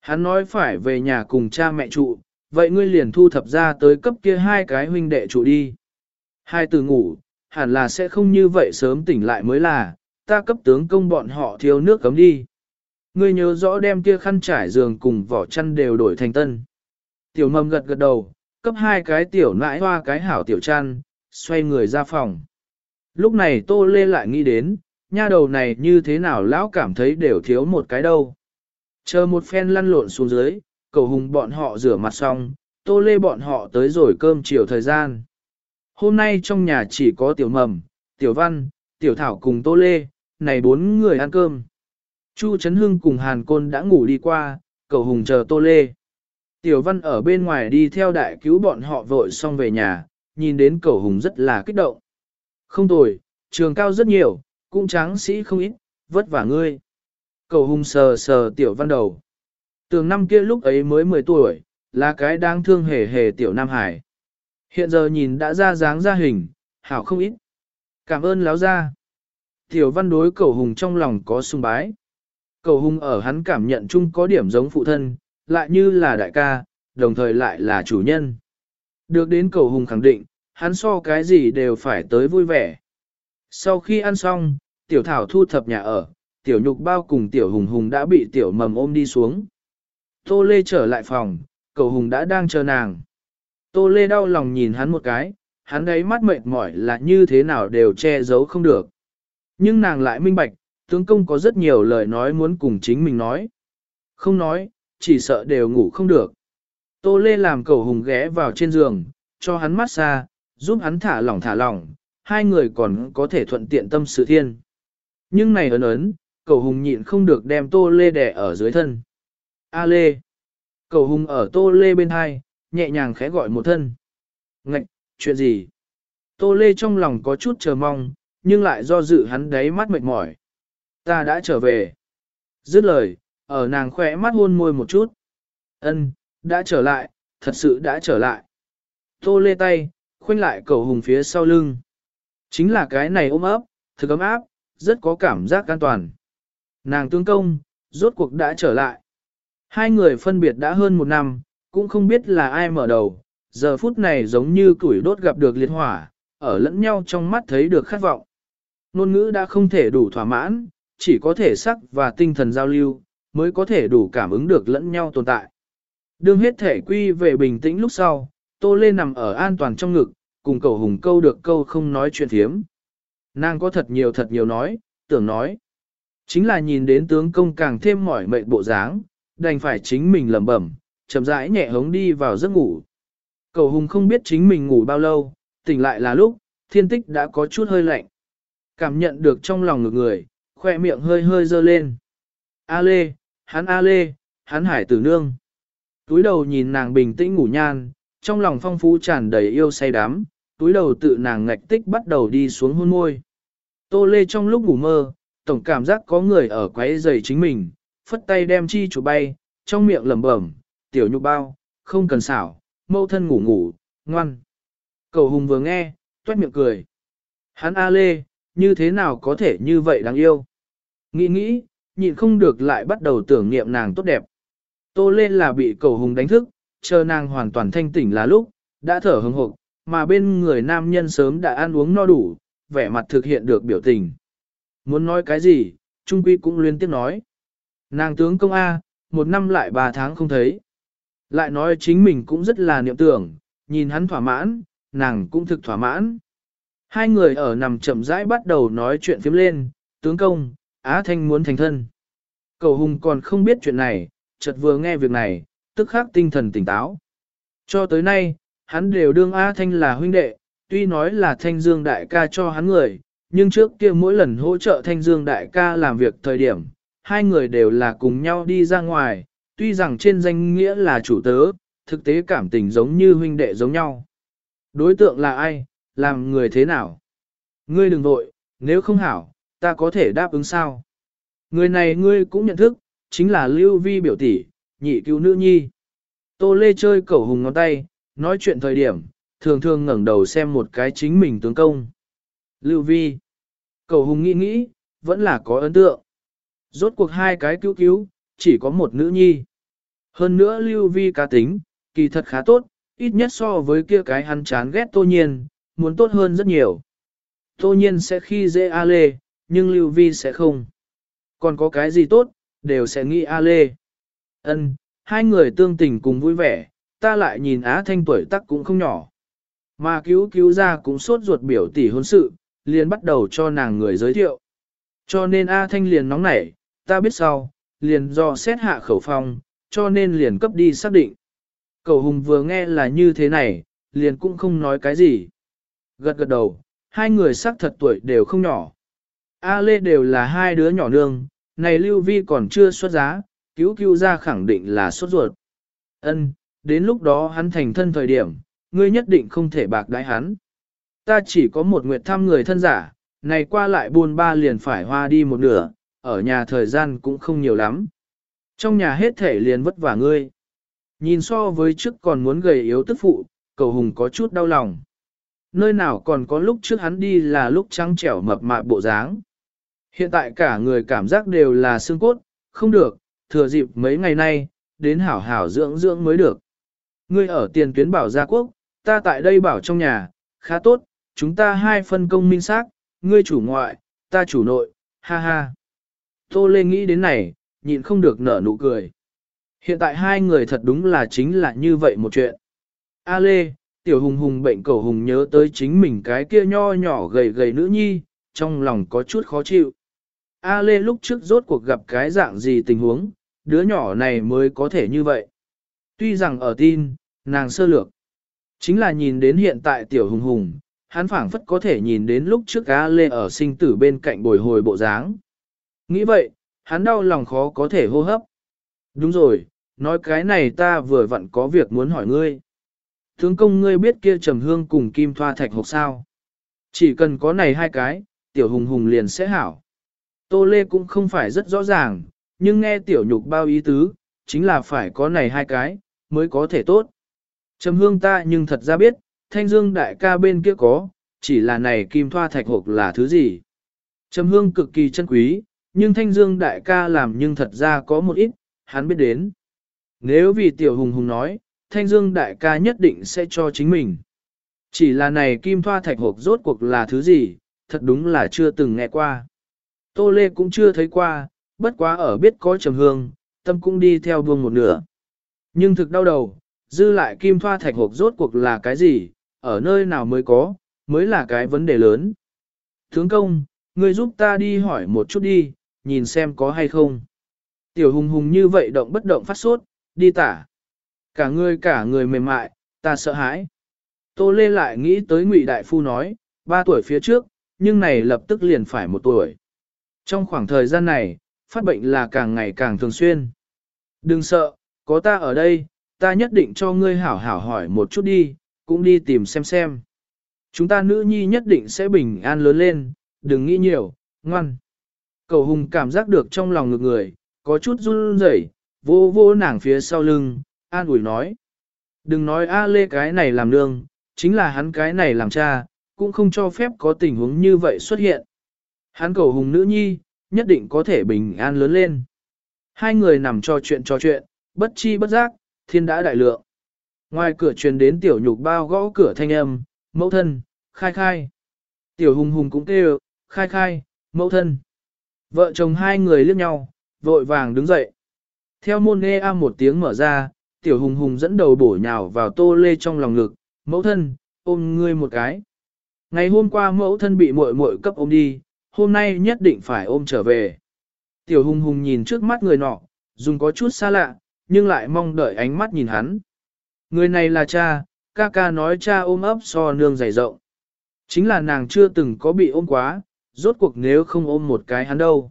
Hắn nói phải về nhà cùng cha mẹ trụ, vậy ngươi liền thu thập ra tới cấp kia hai cái huynh đệ trụ đi. Hai từ ngủ, hẳn là sẽ không như vậy sớm tỉnh lại mới là, ta cấp tướng công bọn họ thiếu nước cấm đi. Ngươi nhớ rõ đem kia khăn trải giường cùng vỏ chăn đều đổi thành tân. Tiểu mầm gật gật đầu, cấp hai cái tiểu nãi hoa cái hảo tiểu chăn, xoay người ra phòng. Lúc này Tô Lê lại nghĩ đến, nha đầu này như thế nào lão cảm thấy đều thiếu một cái đâu. Chờ một phen lăn lộn xuống dưới, cầu hùng bọn họ rửa mặt xong, Tô Lê bọn họ tới rồi cơm chiều thời gian. Hôm nay trong nhà chỉ có tiểu mầm, tiểu văn, tiểu thảo cùng Tô Lê, này bốn người ăn cơm. Chu Trấn Hưng cùng Hàn Côn đã ngủ đi qua, cầu hùng chờ Tô Lê. Tiểu văn ở bên ngoài đi theo đại cứu bọn họ vội xong về nhà, nhìn đến cầu hùng rất là kích động. Không tồi, trường cao rất nhiều, cũng tráng sĩ không ít, vất vả ngươi. Cầu hùng sờ sờ tiểu văn đầu. Tường năm kia lúc ấy mới 10 tuổi, là cái đáng thương hề hề tiểu Nam Hải. Hiện giờ nhìn đã ra dáng ra hình, hảo không ít. Cảm ơn láo ra. Tiểu văn đối cầu hùng trong lòng có sung bái. Cầu hùng ở hắn cảm nhận chung có điểm giống phụ thân, lại như là đại ca, đồng thời lại là chủ nhân. Được đến cầu hùng khẳng định, hắn so cái gì đều phải tới vui vẻ. Sau khi ăn xong, tiểu thảo thu thập nhà ở, tiểu nhục bao cùng tiểu hùng hùng đã bị tiểu mầm ôm đi xuống. Tô Lê trở lại phòng, cầu hùng đã đang chờ nàng. Tô Lê đau lòng nhìn hắn một cái, hắn đấy mắt mệt mỏi là như thế nào đều che giấu không được. Nhưng nàng lại minh bạch, tướng công có rất nhiều lời nói muốn cùng chính mình nói. Không nói, chỉ sợ đều ngủ không được. Tô Lê làm cầu hùng ghé vào trên giường, cho hắn mát xa, giúp hắn thả lỏng thả lỏng, hai người còn có thể thuận tiện tâm sự thiên. Nhưng này ấn ấn, cầu hùng nhịn không được đem Tô Lê đè ở dưới thân. A Lê. Cầu hùng ở Tô Lê bên hai, nhẹ nhàng khẽ gọi một thân. Ngạch, chuyện gì? Tô Lê trong lòng có chút chờ mong, nhưng lại do dự hắn đáy mắt mệt mỏi. Ta đã trở về. Dứt lời, ở nàng khỏe mắt hôn môi một chút. Ân, đã trở lại, thật sự đã trở lại. Tô Lê tay, khoanh lại cầu hùng phía sau lưng. Chính là cái này ôm ấp, thực ấm áp, rất có cảm giác an toàn. Nàng tương công, rốt cuộc đã trở lại. Hai người phân biệt đã hơn một năm, cũng không biết là ai mở đầu, giờ phút này giống như củi đốt gặp được liệt hỏa, ở lẫn nhau trong mắt thấy được khát vọng. Nôn ngữ đã không thể đủ thỏa mãn, chỉ có thể sắc và tinh thần giao lưu, mới có thể đủ cảm ứng được lẫn nhau tồn tại. Đương hết thể quy về bình tĩnh lúc sau, Tô Lê nằm ở an toàn trong ngực, cùng cầu hùng câu được câu không nói chuyện thiếm. Nàng có thật nhiều thật nhiều nói, tưởng nói. Chính là nhìn đến tướng công càng thêm mỏi mệt bộ dáng, đành phải chính mình lẩm bẩm, chậm rãi nhẹ hống đi vào giấc ngủ. Cầu hùng không biết chính mình ngủ bao lâu, tỉnh lại là lúc, thiên tích đã có chút hơi lạnh. Cảm nhận được trong lòng ngực người, khoe miệng hơi hơi dơ lên. A lê, hắn A lê, hắn hải tử nương. Túi đầu nhìn nàng bình tĩnh ngủ nhan, trong lòng phong phú tràn đầy yêu say đắm, túi đầu tự nàng ngạch tích bắt đầu đi xuống hôn môi. Tô lê trong lúc ngủ mơ, tổng cảm giác có người ở quấy giày chính mình, phất tay đem chi chủ bay, trong miệng lẩm bẩm, tiểu nhục bao, không cần xảo, mâu thân ngủ ngủ, ngoan. Cầu hùng vừa nghe, tuét miệng cười. Hắn A Lê, như thế nào có thể như vậy đáng yêu? Nghĩ nghĩ, nhịn không được lại bắt đầu tưởng niệm nàng tốt đẹp. Tô Lê là bị cầu hùng đánh thức, chờ nàng hoàn toàn thanh tỉnh là lúc, đã thở hừng hộp, mà bên người nam nhân sớm đã ăn uống no đủ, vẻ mặt thực hiện được biểu tình. Muốn nói cái gì, Trung Quy cũng liên tiếp nói. Nàng tướng công A, một năm lại ba tháng không thấy. Lại nói chính mình cũng rất là niệm tưởng, nhìn hắn thỏa mãn, nàng cũng thực thỏa mãn. Hai người ở nằm chậm rãi bắt đầu nói chuyện phiếm lên, tướng công, Á Thanh muốn thành thân. Cầu hùng còn không biết chuyện này, chợt vừa nghe việc này, tức khắc tinh thần tỉnh táo. Cho tới nay, hắn đều đương Á Thanh là huynh đệ, tuy nói là Thanh Dương đại ca cho hắn người, nhưng trước kia mỗi lần hỗ trợ Thanh Dương đại ca làm việc thời điểm, hai người đều là cùng nhau đi ra ngoài, tuy rằng trên danh nghĩa là chủ tớ, thực tế cảm tình giống như huynh đệ giống nhau. Đối tượng là ai, làm người thế nào? Ngươi đừng vội, nếu không hảo, ta có thể đáp ứng sao? Người này ngươi cũng nhận thức, chính là Lưu Vi biểu tỷ, nhị cứu nữ nhi. Tô Lê chơi cẩu hùng ngón tay, nói chuyện thời điểm, thường thường ngẩng đầu xem một cái chính mình tướng công. Lưu Vi. Cầu hùng nghĩ nghĩ, vẫn là có ấn tượng. Rốt cuộc hai cái cứu cứu, chỉ có một nữ nhi. Hơn nữa Lưu Vi cá tính, kỳ thật khá tốt, ít nhất so với kia cái hắn chán ghét tô nhiên, muốn tốt hơn rất nhiều. Tô nhiên sẽ khi dễ A Lê, nhưng Lưu Vi sẽ không. Còn có cái gì tốt, đều sẽ nghĩ A Lê. Ân, hai người tương tình cùng vui vẻ, ta lại nhìn Á Thanh tuổi tác cũng không nhỏ. Mà cứu cứu ra cũng sốt ruột biểu tỷ hôn sự, liền bắt đầu cho nàng người giới thiệu. Cho nên A Thanh liền nóng nảy, ta biết sau, liền do xét hạ khẩu phong, cho nên liền cấp đi xác định. Cầu hùng vừa nghe là như thế này, liền cũng không nói cái gì. Gật gật đầu, hai người xác thật tuổi đều không nhỏ. A Lê đều là hai đứa nhỏ nương, này Lưu Vi còn chưa xuất giá, cứu cứu ra khẳng định là xuất ruột. Ân, đến lúc đó hắn thành thân thời điểm, ngươi nhất định không thể bạc đái hắn. Ta chỉ có một nguyệt thăm người thân giả, này qua lại buôn ba liền phải hoa đi một nửa, ở nhà thời gian cũng không nhiều lắm. Trong nhà hết thể liền vất vả ngươi. Nhìn so với trước còn muốn gầy yếu tức phụ, cầu hùng có chút đau lòng. Nơi nào còn có lúc trước hắn đi là lúc trắng trẻo mập mạp bộ dáng. Hiện tại cả người cảm giác đều là xương cốt, không được, thừa dịp mấy ngày nay, đến hảo hảo dưỡng dưỡng mới được. Ngươi ở tiền tuyến bảo gia quốc, ta tại đây bảo trong nhà, khá tốt, chúng ta hai phân công minh xác, ngươi chủ ngoại, ta chủ nội, ha ha. Tô Lê nghĩ đến này, nhịn không được nở nụ cười. Hiện tại hai người thật đúng là chính là như vậy một chuyện. A Lê, tiểu hùng hùng bệnh cầu hùng nhớ tới chính mình cái kia nho nhỏ gầy gầy nữ nhi, trong lòng có chút khó chịu. A Lê lúc trước rốt cuộc gặp cái dạng gì tình huống, đứa nhỏ này mới có thể như vậy. Tuy rằng ở tin, nàng sơ lược. Chính là nhìn đến hiện tại tiểu hùng hùng, hắn phảng phất có thể nhìn đến lúc trước A Lê ở sinh tử bên cạnh bồi hồi bộ dáng. Nghĩ vậy, hắn đau lòng khó có thể hô hấp. Đúng rồi, nói cái này ta vừa vặn có việc muốn hỏi ngươi. Tướng công ngươi biết kia trầm hương cùng kim thoa thạch hộp sao? Chỉ cần có này hai cái, tiểu hùng hùng liền sẽ hảo. Tô Lê cũng không phải rất rõ ràng, nhưng nghe tiểu nhục bao ý tứ, chính là phải có này hai cái, mới có thể tốt. Trầm hương ta nhưng thật ra biết, thanh dương đại ca bên kia có, chỉ là này kim thoa thạch hộp là thứ gì. Trầm hương cực kỳ chân quý, nhưng thanh dương đại ca làm nhưng thật ra có một ít, hắn biết đến. Nếu vì tiểu hùng hùng nói, thanh dương đại ca nhất định sẽ cho chính mình. Chỉ là này kim thoa thạch hộp rốt cuộc là thứ gì, thật đúng là chưa từng nghe qua. Tô Lê cũng chưa thấy qua, bất quá ở biết có trầm hương, tâm cũng đi theo buông một nửa. Nhưng thực đau đầu, dư lại kim thoa thạch hộp rốt cuộc là cái gì, ở nơi nào mới có, mới là cái vấn đề lớn. Thướng công, người giúp ta đi hỏi một chút đi, nhìn xem có hay không. Tiểu hùng hùng như vậy động bất động phát sốt, đi tả. Cả người cả người mềm mại, ta sợ hãi. Tô Lê lại nghĩ tới Ngụy Đại Phu nói, ba tuổi phía trước, nhưng này lập tức liền phải một tuổi. Trong khoảng thời gian này, phát bệnh là càng ngày càng thường xuyên. Đừng sợ, có ta ở đây, ta nhất định cho ngươi hảo hảo hỏi một chút đi, cũng đi tìm xem xem. Chúng ta nữ nhi nhất định sẽ bình an lớn lên, đừng nghĩ nhiều, ngoan. Cầu hùng cảm giác được trong lòng ngực người, có chút run rẩy, vô vô nàng phía sau lưng, an ủi nói. Đừng nói A Lê cái này làm nương, chính là hắn cái này làm cha, cũng không cho phép có tình huống như vậy xuất hiện. Hắn cầu hùng nữ nhi, nhất định có thể bình an lớn lên. Hai người nằm trò chuyện trò chuyện, bất chi bất giác, thiên đã đại lượng. Ngoài cửa truyền đến tiểu nhục bao gõ cửa thanh âm, mẫu thân, khai khai. Tiểu hùng hùng cũng kêu, khai khai, mẫu thân. Vợ chồng hai người liếc nhau, vội vàng đứng dậy. Theo môn nghe a một tiếng mở ra, tiểu hùng hùng dẫn đầu bổ nhào vào tô lê trong lòng ngực, mẫu thân, ôm ngươi một cái. Ngày hôm qua mẫu thân bị muội muội cấp ôm đi, hôm nay nhất định phải ôm trở về. Tiểu hùng hùng nhìn trước mắt người nọ, dùng có chút xa lạ, nhưng lại mong đợi ánh mắt nhìn hắn. Người này là cha, ca ca nói cha ôm ấp so nương dày rộng. Chính là nàng chưa từng có bị ôm quá, rốt cuộc nếu không ôm một cái hắn đâu.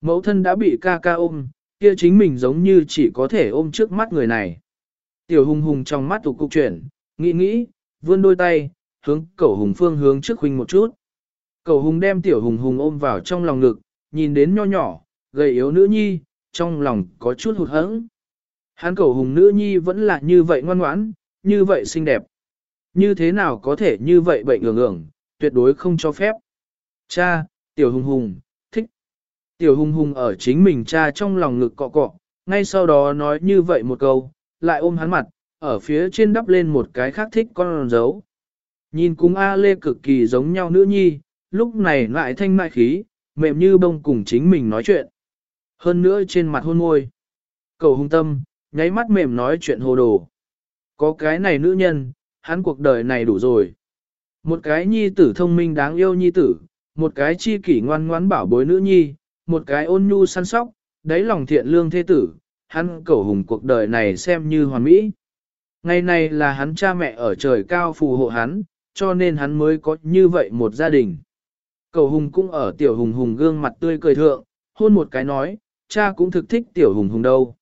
Mẫu thân đã bị ca ca ôm, kia chính mình giống như chỉ có thể ôm trước mắt người này. Tiểu hùng hùng trong mắt tục cục chuyển, nghĩ nghĩ, vươn đôi tay, hướng cẩu hùng phương hướng trước huynh một chút. Cẩu hùng đem tiểu hùng hùng ôm vào trong lòng ngực, nhìn đến nho nhỏ, gầy yếu nữ nhi, trong lòng có chút hụt hẫng. Hắn cầu hùng nữ nhi vẫn là như vậy ngoan ngoãn, như vậy xinh đẹp. Như thế nào có thể như vậy bệnh ngưỡng ngưỡng, tuyệt đối không cho phép. Cha, tiểu hùng hùng, thích. Tiểu hùng hùng ở chính mình cha trong lòng ngực cọ cọ, ngay sau đó nói như vậy một câu, lại ôm hắn mặt, ở phía trên đắp lên một cái khác thích con dấu. Nhìn cùng A Lê cực kỳ giống nhau nữ nhi, lúc này lại thanh mại khí, mềm như bông cùng chính mình nói chuyện. Hơn nữa trên mặt hôn môi. Cầu hung tâm, nháy mắt mềm nói chuyện hồ đồ. Có cái này nữ nhân, hắn cuộc đời này đủ rồi. Một cái nhi tử thông minh đáng yêu nhi tử, một cái chi kỷ ngoan ngoãn bảo bối nữ nhi, một cái ôn nhu săn sóc, đáy lòng thiện lương thế tử, hắn cầu hùng cuộc đời này xem như hoàn mỹ. Ngày này là hắn cha mẹ ở trời cao phù hộ hắn, cho nên hắn mới có như vậy một gia đình. Cầu hùng cũng ở tiểu hùng hùng gương mặt tươi cười thượng, hôn một cái nói, cha cũng thực thích tiểu hùng hùng đâu.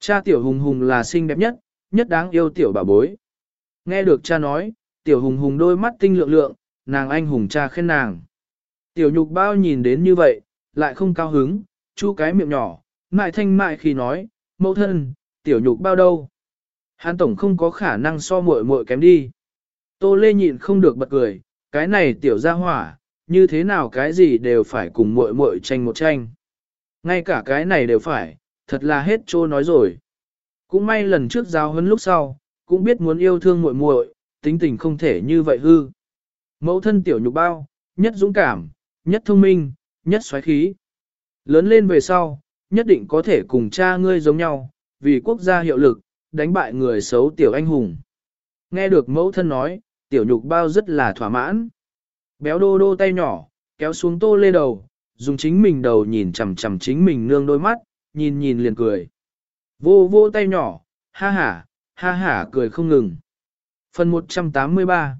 Cha tiểu hùng hùng là xinh đẹp nhất, nhất đáng yêu tiểu bà bối. Nghe được cha nói, tiểu hùng hùng đôi mắt tinh lượng lượng, nàng anh hùng cha khen nàng. Tiểu nhục bao nhìn đến như vậy, lại không cao hứng, chu cái miệng nhỏ, mại thanh mại khi nói, mẫu thân, tiểu nhục bao đâu. Hán tổng không có khả năng so muội muội kém đi. Tô Lê nhịn không được bật cười, cái này tiểu gia hỏa, như thế nào cái gì đều phải cùng muội muội tranh một tranh. Ngay cả cái này đều phải, thật là hết trô nói rồi. Cũng may lần trước giao huấn lúc sau, cũng biết muốn yêu thương muội muội, tính tình không thể như vậy hư. Mẫu thân tiểu nhục bao, nhất dũng cảm, nhất thông minh, nhất xoáy khí. Lớn lên về sau, nhất định có thể cùng cha ngươi giống nhau, vì quốc gia hiệu lực, đánh bại người xấu tiểu anh hùng. Nghe được mẫu thân nói, tiểu nhục bao rất là thỏa mãn. Béo đô đô tay nhỏ, kéo xuống tô lê đầu, dùng chính mình đầu nhìn chằm chằm chính mình nương đôi mắt, nhìn nhìn liền cười. Vô vô tay nhỏ, ha ha, ha ha cười không ngừng. Phần 183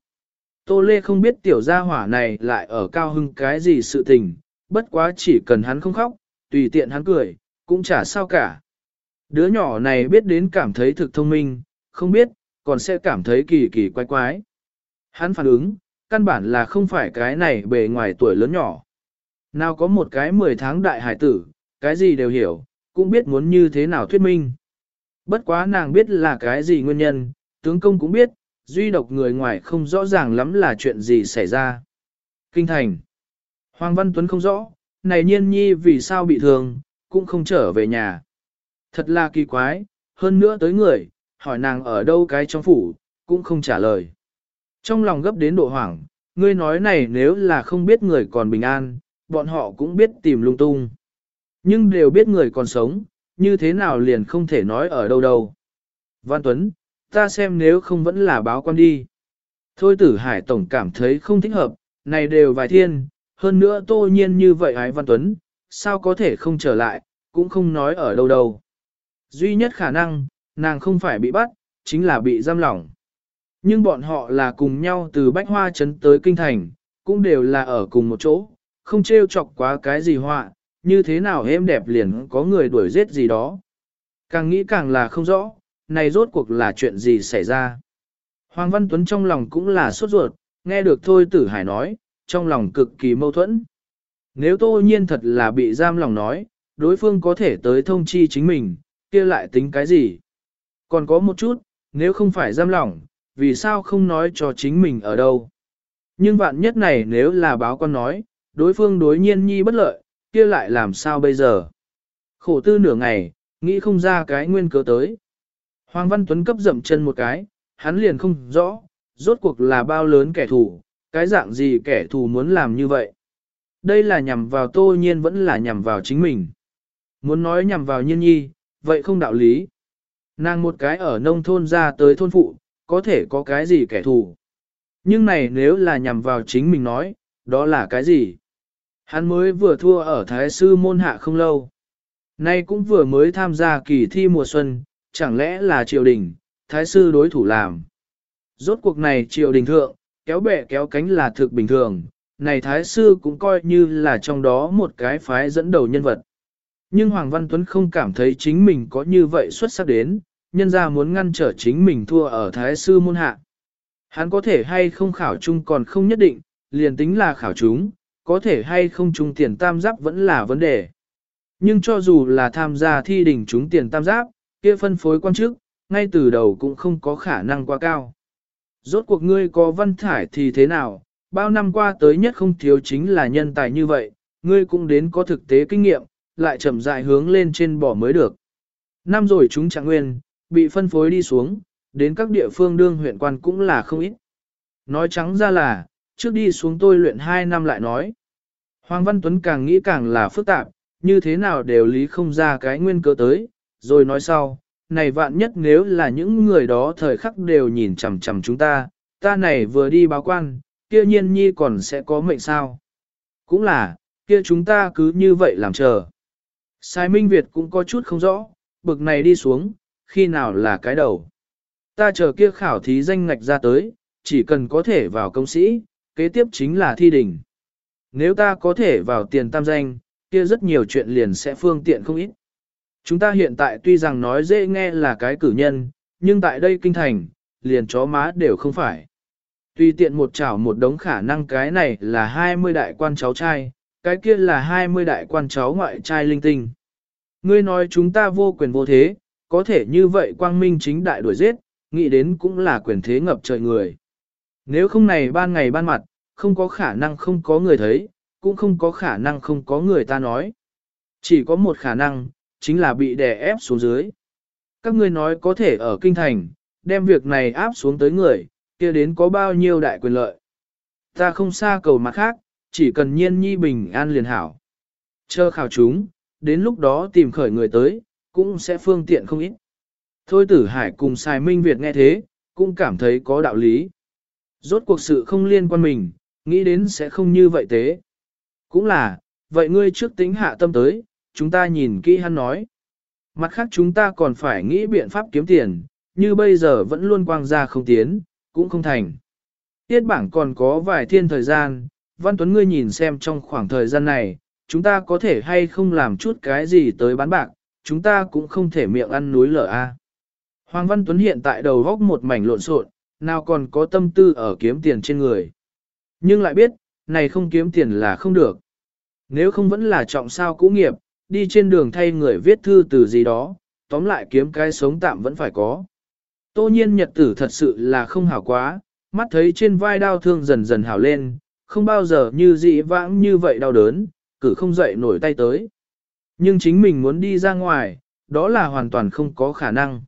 Tô Lê không biết tiểu gia hỏa này lại ở cao hưng cái gì sự tình, bất quá chỉ cần hắn không khóc, tùy tiện hắn cười, cũng chả sao cả. Đứa nhỏ này biết đến cảm thấy thực thông minh, không biết, còn sẽ cảm thấy kỳ kỳ quái quái. Hắn phản ứng, căn bản là không phải cái này bề ngoài tuổi lớn nhỏ. Nào có một cái 10 tháng đại hải tử, cái gì đều hiểu, cũng biết muốn như thế nào thuyết minh. Bất quá nàng biết là cái gì nguyên nhân, tướng công cũng biết, duy độc người ngoài không rõ ràng lắm là chuyện gì xảy ra. Kinh thành. Hoàng Văn Tuấn không rõ, này nhiên nhi vì sao bị thương, cũng không trở về nhà. Thật là kỳ quái, hơn nữa tới người, hỏi nàng ở đâu cái trong phủ, cũng không trả lời. Trong lòng gấp đến độ hoảng, ngươi nói này nếu là không biết người còn bình an, bọn họ cũng biết tìm lung tung. Nhưng đều biết người còn sống, như thế nào liền không thể nói ở đâu đâu. Văn Tuấn, ta xem nếu không vẫn là báo quan đi. Thôi tử hải tổng cảm thấy không thích hợp, này đều vài thiên, hơn nữa tô nhiên như vậy ái Văn Tuấn, sao có thể không trở lại, cũng không nói ở đâu đâu. Duy nhất khả năng, nàng không phải bị bắt, chính là bị giam lỏng. Nhưng bọn họ là cùng nhau từ Bách Hoa Trấn tới Kinh Thành, cũng đều là ở cùng một chỗ, không trêu chọc quá cái gì họa, như thế nào êm đẹp liền có người đuổi giết gì đó. Càng nghĩ càng là không rõ, này rốt cuộc là chuyện gì xảy ra. Hoàng Văn Tuấn trong lòng cũng là sốt ruột, nghe được Thôi Tử Hải nói, trong lòng cực kỳ mâu thuẫn. Nếu tô nhiên thật là bị giam lòng nói, đối phương có thể tới thông chi chính mình, kia lại tính cái gì? Còn có một chút, nếu không phải giam lòng, vì sao không nói cho chính mình ở đâu? Nhưng vạn nhất này nếu là báo con nói, đối phương đối nhiên nhi bất lợi, kia lại làm sao bây giờ? Khổ tư nửa ngày, nghĩ không ra cái nguyên cớ tới. Hoàng Văn Tuấn cấp dậm chân một cái, hắn liền không rõ, rốt cuộc là bao lớn kẻ thù, cái dạng gì kẻ thù muốn làm như vậy. Đây là nhằm vào tô nhiên vẫn là nhằm vào chính mình. Muốn nói nhằm vào nhiên nhi, vậy không đạo lý. Nàng một cái ở nông thôn ra tới thôn phụ, có thể có cái gì kẻ thù. Nhưng này nếu là nhằm vào chính mình nói, đó là cái gì? Hắn mới vừa thua ở Thái Sư môn hạ không lâu. Nay cũng vừa mới tham gia kỳ thi mùa xuân, chẳng lẽ là triều đình, Thái Sư đối thủ làm. Rốt cuộc này triều đình thượng, kéo bè kéo cánh là thực bình thường, này Thái Sư cũng coi như là trong đó một cái phái dẫn đầu nhân vật. Nhưng Hoàng Văn Tuấn không cảm thấy chính mình có như vậy xuất sắc đến, nhân ra muốn ngăn trở chính mình thua ở Thái Sư môn hạ. Hắn có thể hay không khảo chung còn không nhất định, liền tính là khảo chúng, có thể hay không trúng tiền tam giáp vẫn là vấn đề. Nhưng cho dù là tham gia thi đỉnh trúng tiền tam giáp, kia phân phối quan chức, ngay từ đầu cũng không có khả năng quá cao. Rốt cuộc ngươi có văn thải thì thế nào, bao năm qua tới nhất không thiếu chính là nhân tài như vậy, ngươi cũng đến có thực tế kinh nghiệm, lại chậm rãi hướng lên trên bỏ mới được. Năm rồi chúng trạng nguyên, bị phân phối đi xuống, đến các địa phương đương huyện quan cũng là không ít. Nói trắng ra là, trước đi xuống tôi luyện 2 năm lại nói. Hoàng Văn Tuấn càng nghĩ càng là phức tạp, như thế nào đều lý không ra cái nguyên cớ tới, rồi nói sau, này vạn nhất nếu là những người đó thời khắc đều nhìn chằm chằm chúng ta, ta này vừa đi báo quan, kia nhiên nhi còn sẽ có mệnh sao. Cũng là, kia chúng ta cứ như vậy làm chờ. Sai Minh Việt cũng có chút không rõ, bực này đi xuống, khi nào là cái đầu. Ta chờ kia khảo thí danh ngạch ra tới, chỉ cần có thể vào công sĩ, kế tiếp chính là thi đỉnh. Nếu ta có thể vào tiền tam danh, kia rất nhiều chuyện liền sẽ phương tiện không ít. Chúng ta hiện tại tuy rằng nói dễ nghe là cái cử nhân, nhưng tại đây kinh thành, liền chó má đều không phải. Tuy tiện một chảo một đống khả năng cái này là 20 đại quan cháu trai, cái kia là 20 đại quan cháu ngoại trai linh tinh. Ngươi nói chúng ta vô quyền vô thế, có thể như vậy quang minh chính đại đuổi giết, nghĩ đến cũng là quyền thế ngập trời người. Nếu không này ban ngày ban mặt, không có khả năng không có người thấy, cũng không có khả năng không có người ta nói. Chỉ có một khả năng, chính là bị đè ép xuống dưới. Các ngươi nói có thể ở kinh thành, đem việc này áp xuống tới người, kia đến có bao nhiêu đại quyền lợi. Ta không xa cầu mặt khác, chỉ cần nhiên nhi bình an liền hảo. Chờ khảo chúng, đến lúc đó tìm khởi người tới, cũng sẽ phương tiện không ít. Thôi tử hải cùng xài Minh Việt nghe thế, cũng cảm thấy có đạo lý. Rốt cuộc sự không liên quan mình, nghĩ đến sẽ không như vậy thế. Cũng là, vậy ngươi trước tính hạ tâm tới, chúng ta nhìn kỹ hắn nói. Mặt khác chúng ta còn phải nghĩ biện pháp kiếm tiền, như bây giờ vẫn luôn quang ra không tiến, cũng không thành. Tiết bảng còn có vài thiên thời gian, Văn Tuấn ngươi nhìn xem trong khoảng thời gian này, chúng ta có thể hay không làm chút cái gì tới bán bạc, chúng ta cũng không thể miệng ăn núi lở a. Hoàng Văn Tuấn hiện tại đầu góc một mảnh lộn xộn, nào còn có tâm tư ở kiếm tiền trên người. Nhưng lại biết, này không kiếm tiền là không được. Nếu không vẫn là trọng sao cũ nghiệp, đi trên đường thay người viết thư từ gì đó, tóm lại kiếm cái sống tạm vẫn phải có. Tô nhiên nhật tử thật sự là không hảo quá, mắt thấy trên vai đau thương dần dần hảo lên, không bao giờ như dị vãng như vậy đau đớn, cử không dậy nổi tay tới. Nhưng chính mình muốn đi ra ngoài, đó là hoàn toàn không có khả năng.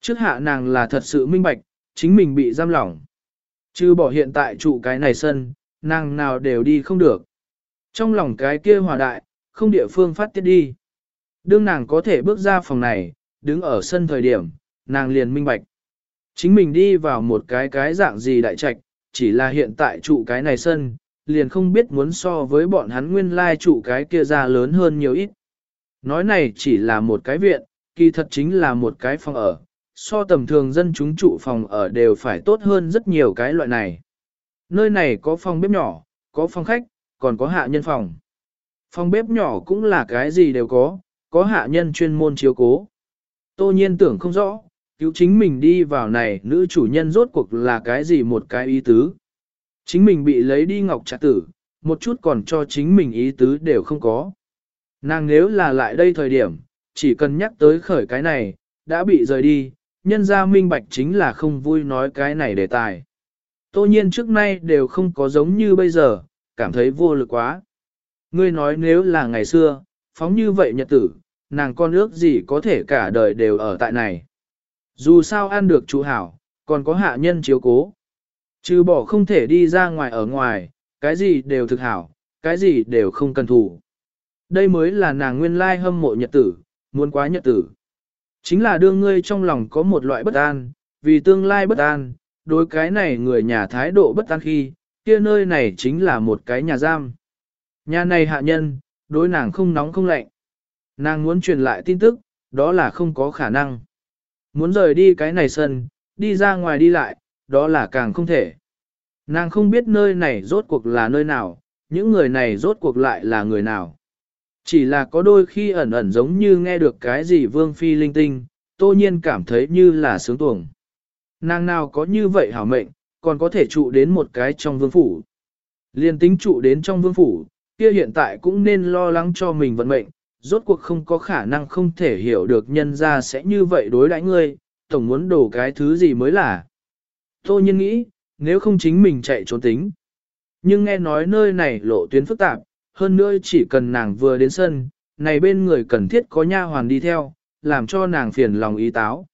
Trước hạ nàng là thật sự minh bạch, chính mình bị giam lỏng. Chứ bỏ hiện tại trụ cái này sân, nàng nào đều đi không được. Trong lòng cái kia hòa đại, không địa phương phát tiết đi. Đương nàng có thể bước ra phòng này, đứng ở sân thời điểm, nàng liền minh bạch. Chính mình đi vào một cái cái dạng gì đại trạch, chỉ là hiện tại trụ cái này sân, liền không biết muốn so với bọn hắn nguyên lai trụ cái kia ra lớn hơn nhiều ít. Nói này chỉ là một cái viện, kỳ thật chính là một cái phòng ở, so tầm thường dân chúng trụ phòng ở đều phải tốt hơn rất nhiều cái loại này. Nơi này có phòng bếp nhỏ, có phòng khách, còn có hạ nhân phòng. Phòng bếp nhỏ cũng là cái gì đều có, có hạ nhân chuyên môn chiếu cố. Tô nhiên tưởng không rõ, cứu chính mình đi vào này nữ chủ nhân rốt cuộc là cái gì một cái ý tứ. Chính mình bị lấy đi ngọc trạc tử, một chút còn cho chính mình ý tứ đều không có. Nàng nếu là lại đây thời điểm, chỉ cần nhắc tới khởi cái này, đã bị rời đi, nhân ra minh bạch chính là không vui nói cái này đề tài. Tô nhiên trước nay đều không có giống như bây giờ, cảm thấy vô lực quá. Ngươi nói nếu là ngày xưa, phóng như vậy nhật tử, nàng con ước gì có thể cả đời đều ở tại này. Dù sao ăn được chủ hảo, còn có hạ nhân chiếu cố. Trừ bỏ không thể đi ra ngoài ở ngoài, cái gì đều thực hảo, cái gì đều không cần thủ. Đây mới là nàng nguyên lai hâm mộ nhật tử, muốn quá nhật tử. Chính là đương ngươi trong lòng có một loại bất an, vì tương lai bất an, đối cái này người nhà thái độ bất an khi, kia nơi này chính là một cái nhà giam. Nhà này hạ nhân, đối nàng không nóng không lạnh. Nàng muốn truyền lại tin tức, đó là không có khả năng. Muốn rời đi cái này sân, đi ra ngoài đi lại, đó là càng không thể. Nàng không biết nơi này rốt cuộc là nơi nào, những người này rốt cuộc lại là người nào. Chỉ là có đôi khi ẩn ẩn giống như nghe được cái gì vương phi linh tinh, tô nhiên cảm thấy như là sướng tuồng. Nàng nào có như vậy hảo mệnh, còn có thể trụ đến một cái trong vương phủ. Liên tính trụ đến trong vương phủ, kia hiện tại cũng nên lo lắng cho mình vận mệnh, rốt cuộc không có khả năng không thể hiểu được nhân ra sẽ như vậy đối đãi ngươi, tổng muốn đổ cái thứ gì mới là. Tô nhiên nghĩ, nếu không chính mình chạy trốn tính. Nhưng nghe nói nơi này lộ tuyến phức tạp, hơn nữa chỉ cần nàng vừa đến sân, này bên người cần thiết có nha hoàn đi theo, làm cho nàng phiền lòng ý táo.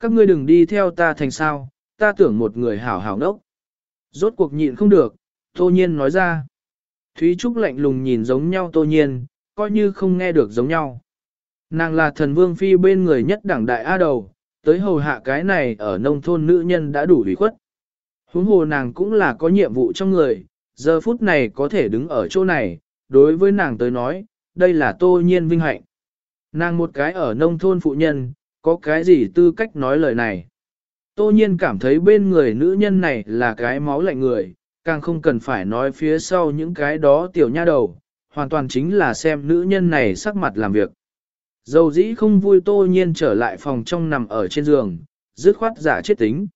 Các ngươi đừng đi theo ta thành sao, ta tưởng một người hảo hảo nốc Rốt cuộc nhịn không được, tô nhiên nói ra. Thúy Trúc lạnh lùng nhìn giống nhau tô nhiên, coi như không nghe được giống nhau. Nàng là thần vương phi bên người nhất đảng đại A đầu, tới hầu hạ cái này ở nông thôn nữ nhân đã đủ ủy khuất. Huống hồ nàng cũng là có nhiệm vụ trong người, giờ phút này có thể đứng ở chỗ này, đối với nàng tới nói, đây là tô nhiên vinh hạnh. Nàng một cái ở nông thôn phụ nhân, có cái gì tư cách nói lời này. Tô nhiên cảm thấy bên người nữ nhân này là cái máu lạnh người, càng không cần phải nói phía sau những cái đó tiểu nha đầu, hoàn toàn chính là xem nữ nhân này sắc mặt làm việc. Dầu dĩ không vui tô nhiên trở lại phòng trong nằm ở trên giường, dứt khoát giả chết tính.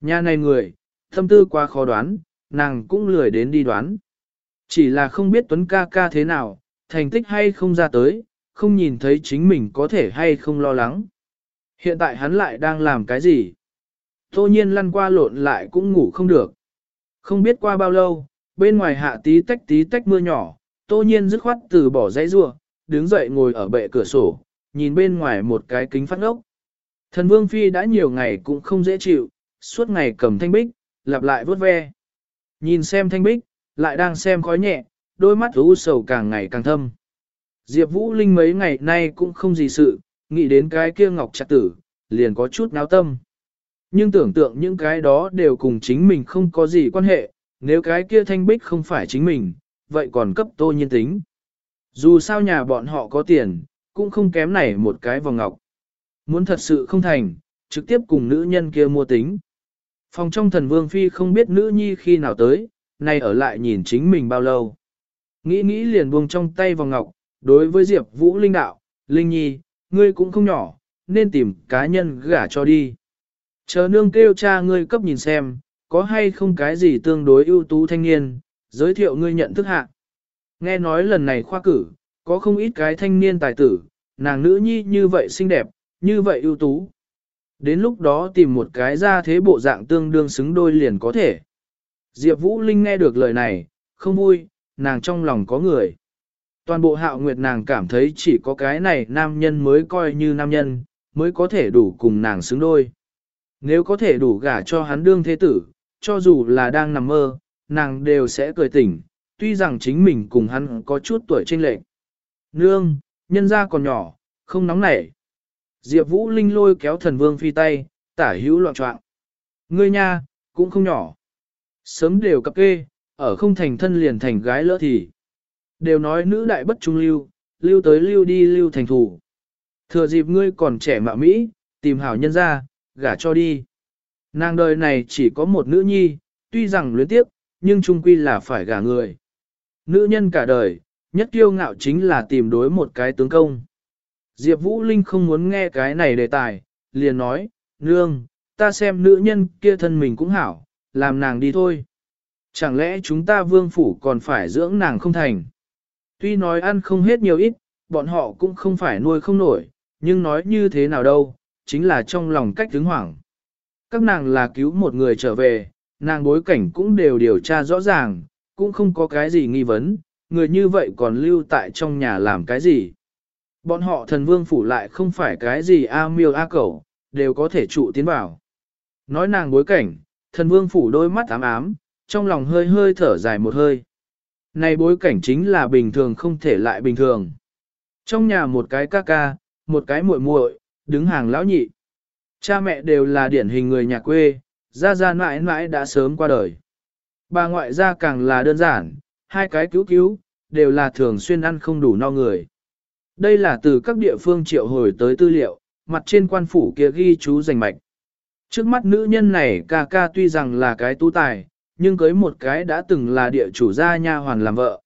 Nhà này người, thâm tư quá khó đoán, nàng cũng lười đến đi đoán. Chỉ là không biết Tuấn ca ca thế nào, thành tích hay không ra tới, không nhìn thấy chính mình có thể hay không lo lắng. Hiện tại hắn lại đang làm cái gì? Tô nhiên lăn qua lộn lại cũng ngủ không được. Không biết qua bao lâu, bên ngoài hạ tí tách tí tách mưa nhỏ, tô nhiên dứt khoát từ bỏ dãy rua, đứng dậy ngồi ở bệ cửa sổ, nhìn bên ngoài một cái kính phát ngốc. Thần Vương Phi đã nhiều ngày cũng không dễ chịu, suốt ngày cầm thanh bích, lặp lại vuốt ve. Nhìn xem thanh bích, lại đang xem khói nhẹ, đôi mắt u sầu càng ngày càng thâm. Diệp Vũ Linh mấy ngày nay cũng không gì sự, nghĩ đến cái kia ngọc chặt tử, liền có chút náo tâm. Nhưng tưởng tượng những cái đó đều cùng chính mình không có gì quan hệ, nếu cái kia thanh bích không phải chính mình, vậy còn cấp tô nhiên tính. Dù sao nhà bọn họ có tiền, cũng không kém này một cái vòng ngọc. Muốn thật sự không thành, trực tiếp cùng nữ nhân kia mua tính. Phòng trong thần vương phi không biết nữ nhi khi nào tới, nay ở lại nhìn chính mình bao lâu. Nghĩ nghĩ liền buông trong tay vào ngọc, đối với Diệp Vũ Linh đạo, Linh Nhi, ngươi cũng không nhỏ, nên tìm cá nhân gả cho đi. Chờ nương kêu cha ngươi cấp nhìn xem, có hay không cái gì tương đối ưu tú thanh niên, giới thiệu ngươi nhận thức hạ. Nghe nói lần này khoa cử, có không ít cái thanh niên tài tử, nàng nữ nhi như vậy xinh đẹp, như vậy ưu tú. Đến lúc đó tìm một cái ra thế bộ dạng tương đương xứng đôi liền có thể. Diệp Vũ Linh nghe được lời này, không vui, nàng trong lòng có người. Toàn bộ hạo nguyệt nàng cảm thấy chỉ có cái này nam nhân mới coi như nam nhân, mới có thể đủ cùng nàng xứng đôi. Nếu có thể đủ gả cho hắn đương thế tử, cho dù là đang nằm mơ, nàng đều sẽ cười tỉnh, tuy rằng chính mình cùng hắn có chút tuổi chênh lệch. Nương, nhân ra còn nhỏ, không nóng nảy. Diệp Vũ Linh lôi kéo thần vương phi tay, tả hữu loạn trọng. Ngươi nha, cũng không nhỏ. Sớm đều cặp kê, ở không thành thân liền thành gái lỡ thì. Đều nói nữ đại bất trung lưu, lưu tới lưu đi lưu thành thủ. Thừa dịp ngươi còn trẻ mạo Mỹ, tìm hảo nhân ra, gả cho đi. Nàng đời này chỉ có một nữ nhi, tuy rằng luyến tiếc nhưng trung quy là phải gả người. Nữ nhân cả đời, nhất kiêu ngạo chính là tìm đối một cái tướng công. Diệp Vũ Linh không muốn nghe cái này đề tài, liền nói, nương, ta xem nữ nhân kia thân mình cũng hảo, làm nàng đi thôi. Chẳng lẽ chúng ta vương phủ còn phải dưỡng nàng không thành? Tuy nói ăn không hết nhiều ít, bọn họ cũng không phải nuôi không nổi, nhưng nói như thế nào đâu, chính là trong lòng cách tướng hoảng. Các nàng là cứu một người trở về, nàng bối cảnh cũng đều điều tra rõ ràng, cũng không có cái gì nghi vấn, người như vậy còn lưu tại trong nhà làm cái gì. Bọn họ thần vương phủ lại không phải cái gì a miêu a cẩu, đều có thể trụ tiến vào. Nói nàng bối cảnh, thần vương phủ đôi mắt ám ám, trong lòng hơi hơi thở dài một hơi. Này bối cảnh chính là bình thường không thể lại bình thường. Trong nhà một cái ca ca, một cái muội muội, đứng hàng lão nhị. Cha mẹ đều là điển hình người nhà quê, gia gia mãi mãi đã sớm qua đời. Bà ngoại gia càng là đơn giản, hai cái cứu cứu, đều là thường xuyên ăn không đủ no người. Đây là từ các địa phương triệu hồi tới tư liệu, mặt trên quan phủ kia ghi chú rành mạch. Trước mắt nữ nhân này ca ca tuy rằng là cái tu tài, nhưng cưới một cái đã từng là địa chủ gia nha hoàn làm vợ.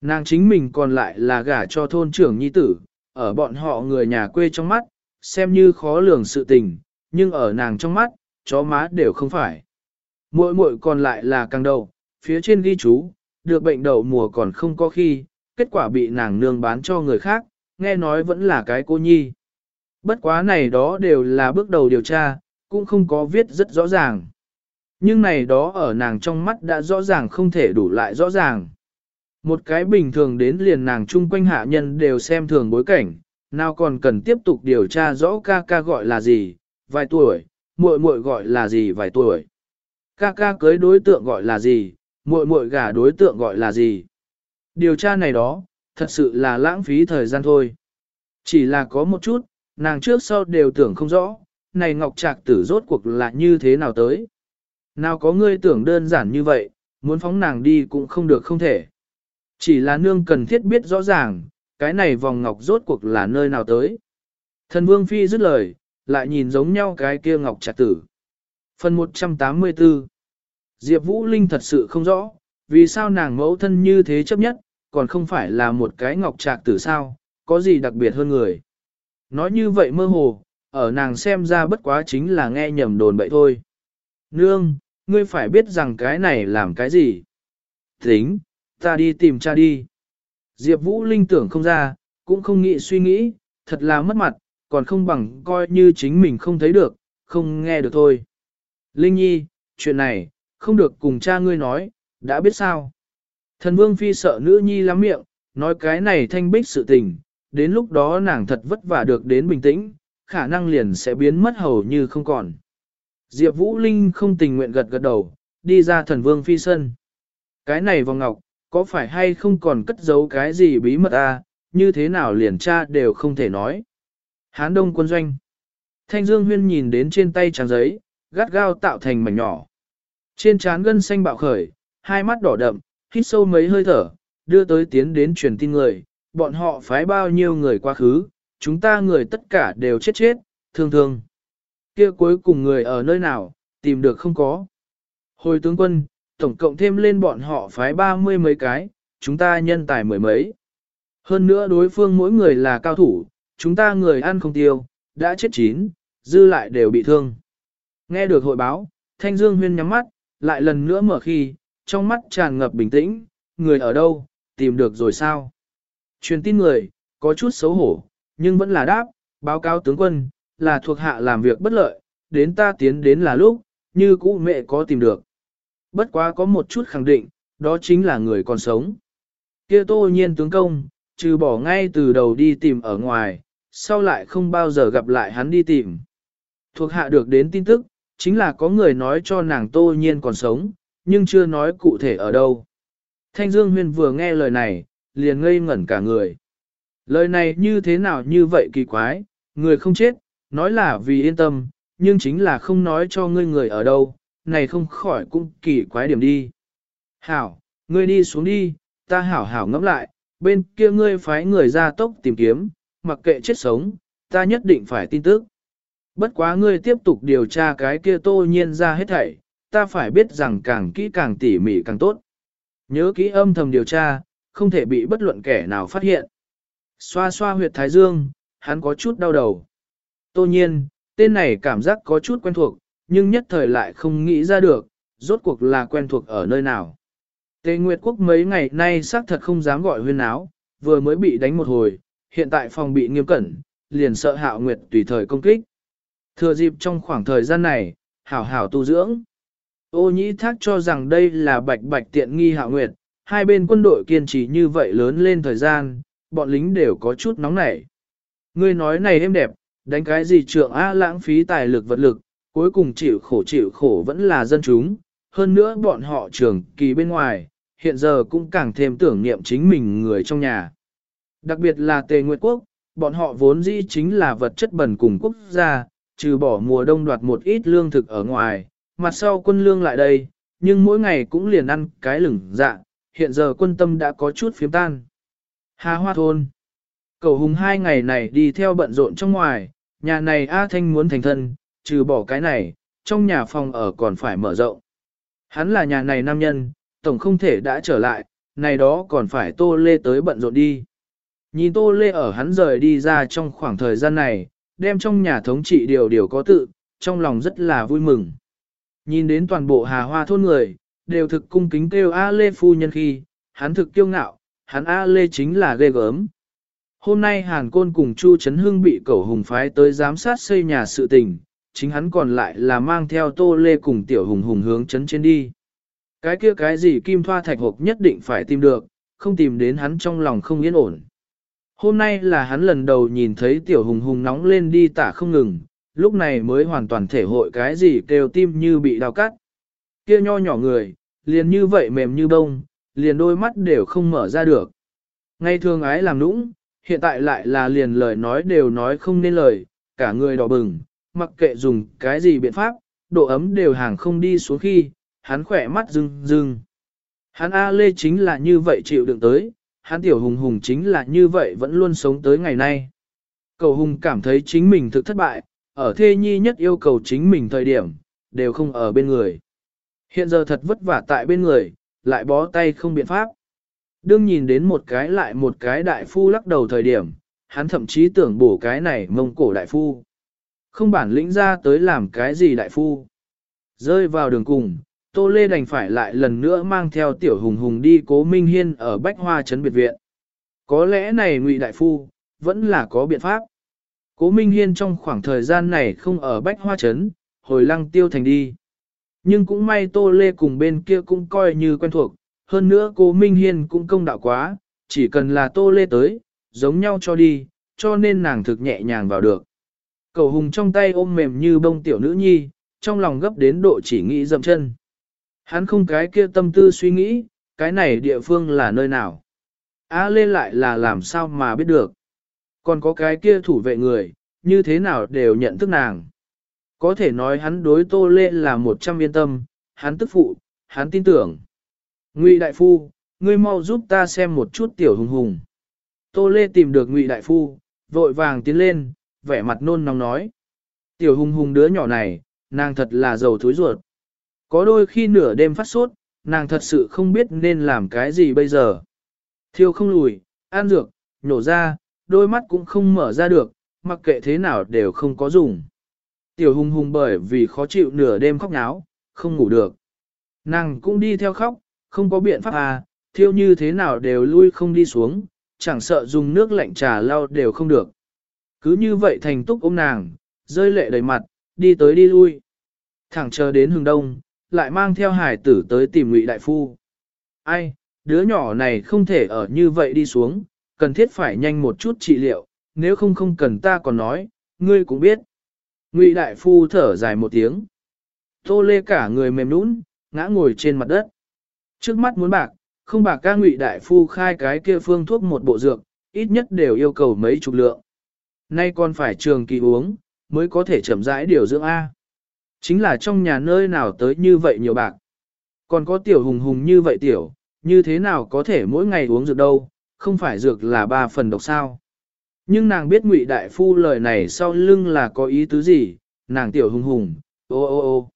Nàng chính mình còn lại là gả cho thôn trưởng nhi tử, ở bọn họ người nhà quê trong mắt, xem như khó lường sự tình, nhưng ở nàng trong mắt, chó má đều không phải. Muội muội còn lại là càng đầu, phía trên ghi chú, được bệnh đầu mùa còn không có khi, kết quả bị nàng nương bán cho người khác, nghe nói vẫn là cái cô nhi. Bất quá này đó đều là bước đầu điều tra, cũng không có viết rất rõ ràng. Nhưng này đó ở nàng trong mắt đã rõ ràng không thể đủ lại rõ ràng. Một cái bình thường đến liền nàng chung quanh hạ nhân đều xem thường bối cảnh, nào còn cần tiếp tục điều tra rõ ca ca gọi là gì, vài tuổi, muội muội gọi là gì vài tuổi. Ca ca cưới đối tượng gọi là gì, muội muội gả đối tượng gọi là gì. Điều tra này đó, thật sự là lãng phí thời gian thôi. Chỉ là có một chút, nàng trước sau đều tưởng không rõ, này Ngọc Trạc tử rốt cuộc là như thế nào tới. Nào có ngươi tưởng đơn giản như vậy, muốn phóng nàng đi cũng không được không thể. Chỉ là nương cần thiết biết rõ ràng, cái này vòng ngọc rốt cuộc là nơi nào tới. Thần Vương Phi dứt lời, lại nhìn giống nhau cái kia ngọc trạc tử. Phần 184 Diệp Vũ Linh thật sự không rõ, vì sao nàng mẫu thân như thế chấp nhất, còn không phải là một cái ngọc trạc tử sao, có gì đặc biệt hơn người. Nói như vậy mơ hồ, ở nàng xem ra bất quá chính là nghe nhầm đồn bậy thôi. Nương, ngươi phải biết rằng cái này làm cái gì. Tính, ta đi tìm cha đi. Diệp Vũ Linh tưởng không ra, cũng không nghĩ suy nghĩ, thật là mất mặt, còn không bằng coi như chính mình không thấy được, không nghe được thôi. Linh Nhi, chuyện này, không được cùng cha ngươi nói, đã biết sao. Thần Vương Phi sợ nữ nhi lắm miệng, nói cái này thanh bích sự tình, đến lúc đó nàng thật vất vả được đến bình tĩnh, khả năng liền sẽ biến mất hầu như không còn. Diệp Vũ Linh không tình nguyện gật gật đầu, đi ra thần Vương Phi sân. Cái này vòng ngọc, có phải hay không còn cất giấu cái gì bí mật à, như thế nào liền cha đều không thể nói. Hán Đông quân doanh. Thanh Dương Huyên nhìn đến trên tay trang giấy, gắt gao tạo thành mảnh nhỏ. Trên trán gân xanh bạo khởi, hai mắt đỏ đậm, hít sâu mấy hơi thở, đưa tới tiến đến truyền tin người, bọn họ phái bao nhiêu người quá khứ, chúng ta người tất cả đều chết chết, thương thương. Kia cuối cùng người ở nơi nào, tìm được không có. Hồi tướng quân, tổng cộng thêm lên bọn họ phái ba mươi mấy cái, chúng ta nhân tài mười mấy. Hơn nữa đối phương mỗi người là cao thủ, chúng ta người ăn không tiêu, đã chết chín, dư lại đều bị thương. Nghe được hội báo, Thanh Dương Huyên nhắm mắt, lại lần nữa mở khi, trong mắt tràn ngập bình tĩnh, người ở đâu, tìm được rồi sao? Truyền tin người, có chút xấu hổ, nhưng vẫn là đáp, báo cáo tướng quân, là thuộc hạ làm việc bất lợi, đến ta tiến đến là lúc, như cũ mẹ có tìm được. Bất quá có một chút khẳng định, đó chính là người còn sống. Kia tô nhiên tướng công, trừ bỏ ngay từ đầu đi tìm ở ngoài, sau lại không bao giờ gặp lại hắn đi tìm. Thuộc hạ được đến tin tức, chính là có người nói cho nàng tô nhiên còn sống, nhưng chưa nói cụ thể ở đâu. Thanh Dương Huyên vừa nghe lời này, liền ngây ngẩn cả người. Lời này như thế nào như vậy kỳ quái, người không chết, nói là vì yên tâm, nhưng chính là không nói cho ngươi người ở đâu, này không khỏi cũng kỳ quái điểm đi. Hảo, ngươi đi xuống đi, ta hảo hảo ngẫm lại, bên kia ngươi phái người ra tốc tìm kiếm, mặc kệ chết sống, ta nhất định phải tin tức. Bất quá ngươi tiếp tục điều tra cái kia tô nhiên ra hết thảy, ta phải biết rằng càng kỹ càng tỉ mỉ càng tốt. Nhớ kỹ âm thầm điều tra, không thể bị bất luận kẻ nào phát hiện. Xoa xoa huyệt thái dương, hắn có chút đau đầu. Tô nhiên, tên này cảm giác có chút quen thuộc, nhưng nhất thời lại không nghĩ ra được, rốt cuộc là quen thuộc ở nơi nào. Tề Nguyệt Quốc mấy ngày nay xác thật không dám gọi huyên áo, vừa mới bị đánh một hồi, hiện tại phòng bị nghiêm cẩn, liền sợ hạo Nguyệt tùy thời công kích. Thừa dịp trong khoảng thời gian này, hảo hảo tu dưỡng. Ô nhĩ thác cho rằng đây là bạch bạch tiện nghi hạo Nguyệt, hai bên quân đội kiên trì như vậy lớn lên thời gian, bọn lính đều có chút nóng nảy. Ngươi nói này êm đẹp, đánh cái gì trượng A lãng phí tài lực vật lực, cuối cùng chịu khổ chịu khổ vẫn là dân chúng, hơn nữa bọn họ trường kỳ bên ngoài, hiện giờ cũng càng thêm tưởng niệm chính mình người trong nhà. Đặc biệt là Tề Nguyệt Quốc, bọn họ vốn dĩ chính là vật chất bẩn cùng quốc gia, trừ bỏ mùa đông đoạt một ít lương thực ở ngoài, mặt sau quân lương lại đây, nhưng mỗi ngày cũng liền ăn cái lửng dạ, hiện giờ quân tâm đã có chút phiếm tan. Hà Hoa Thôn Cầu hùng hai ngày này đi theo bận rộn trong ngoài, nhà này A Thanh muốn thành thân, trừ bỏ cái này, trong nhà phòng ở còn phải mở rộng. Hắn là nhà này nam nhân, tổng không thể đã trở lại, này đó còn phải Tô Lê tới bận rộn đi. Nhìn Tô Lê ở hắn rời đi ra trong khoảng thời gian này, đem trong nhà thống trị điều điều có tự, trong lòng rất là vui mừng. Nhìn đến toàn bộ hà hoa thôn người, đều thực cung kính kêu A Lê phu nhân khi, hắn thực kiêu ngạo, hắn A Lê chính là ghê gớm. Hôm nay Hàn Côn cùng Chu Trấn Hưng bị cẩu hùng phái tới giám sát xây nhà sự tình, chính hắn còn lại là mang theo Tô Lê cùng Tiểu Hùng Hùng hướng Trấn trên đi. Cái kia cái gì kim thoa thạch hộp nhất định phải tìm được, không tìm đến hắn trong lòng không yên ổn. Hôm nay là hắn lần đầu nhìn thấy Tiểu Hùng Hùng nóng lên đi tả không ngừng, lúc này mới hoàn toàn thể hội cái gì kêu tim như bị đào cắt. Kia nho nhỏ người, liền như vậy mềm như bông, liền đôi mắt đều không mở ra được. Ngay thường ái làm nũng, hiện tại lại là liền lời nói đều nói không nên lời, cả người đỏ bừng, mặc kệ dùng cái gì biện pháp, độ ấm đều hàng không đi xuống khi, hắn khỏe mắt rưng rưng. Hắn A Lê chính là như vậy chịu đựng tới, hắn tiểu hùng hùng chính là như vậy vẫn luôn sống tới ngày nay. Cầu hùng cảm thấy chính mình thực thất bại, ở thê nhi nhất yêu cầu chính mình thời điểm, đều không ở bên người. Hiện giờ thật vất vả tại bên người, lại bó tay không biện pháp. Đương nhìn đến một cái lại một cái đại phu lắc đầu thời điểm, hắn thậm chí tưởng bổ cái này mông cổ đại phu. Không bản lĩnh ra tới làm cái gì đại phu. Rơi vào đường cùng, Tô Lê đành phải lại lần nữa mang theo tiểu hùng hùng đi cố Minh Hiên ở Bách Hoa Trấn Biệt Viện. Có lẽ này ngụy đại phu, vẫn là có biện pháp. Cố Minh Hiên trong khoảng thời gian này không ở Bách Hoa Trấn, hồi lăng tiêu thành đi. Nhưng cũng may Tô Lê cùng bên kia cũng coi như quen thuộc, hơn nữa cô Minh Hiên cũng công đạo quá, chỉ cần là Tô Lê tới, giống nhau cho đi, cho nên nàng thực nhẹ nhàng vào được. Cầu hùng trong tay ôm mềm như bông tiểu nữ nhi, trong lòng gấp đến độ chỉ nghĩ dậm chân. Hắn không cái kia tâm tư suy nghĩ, cái này địa phương là nơi nào. Á lê lại là làm sao mà biết được. Còn có cái kia thủ vệ người, như thế nào đều nhận thức nàng. Có thể nói hắn đối tô lê là một trăm yên tâm, hắn tức phụ, hắn tin tưởng. Ngụy đại phu, ngươi mau giúp ta xem một chút tiểu hùng hùng. Tô lê tìm được ngụy đại phu, vội vàng tiến lên, vẻ mặt nôn nóng nói. Tiểu hùng hùng đứa nhỏ này, nàng thật là giàu thối ruột. Có đôi khi nửa đêm phát sốt, nàng thật sự không biết nên làm cái gì bây giờ. Thiêu không lùi, ăn dược, nhổ ra, đôi mắt cũng không mở ra được, mặc kệ thế nào đều không có dùng. Tiểu hùng hùng bởi vì khó chịu nửa đêm khóc náo, không ngủ được. Nàng cũng đi theo khóc, không có biện pháp à, thiêu như thế nào đều lui không đi xuống, chẳng sợ dùng nước lạnh trà lau đều không được. Cứ như vậy thành túc ôm nàng, rơi lệ đầy mặt, đi tới đi lui. Thẳng chờ đến hừng đông, lại mang theo hải tử tới tìm ngụy đại phu. Ai, đứa nhỏ này không thể ở như vậy đi xuống, cần thiết phải nhanh một chút trị liệu, nếu không không cần ta còn nói, ngươi cũng biết. Ngụy đại phu thở dài một tiếng. Tô lê cả người mềm nũng, ngã ngồi trên mặt đất. Trước mắt muốn bạc, không bạc ca ngụy đại phu khai cái kia phương thuốc một bộ dược, ít nhất đều yêu cầu mấy chục lượng. Nay còn phải trường kỳ uống, mới có thể chậm rãi điều dưỡng A. Chính là trong nhà nơi nào tới như vậy nhiều bạc. Còn có tiểu hùng hùng như vậy tiểu, như thế nào có thể mỗi ngày uống dược đâu, không phải dược là ba phần độc sao. Nhưng nàng biết ngụy đại phu lời này sau lưng là có ý tứ gì, nàng tiểu hùng hùng, ô ô ô.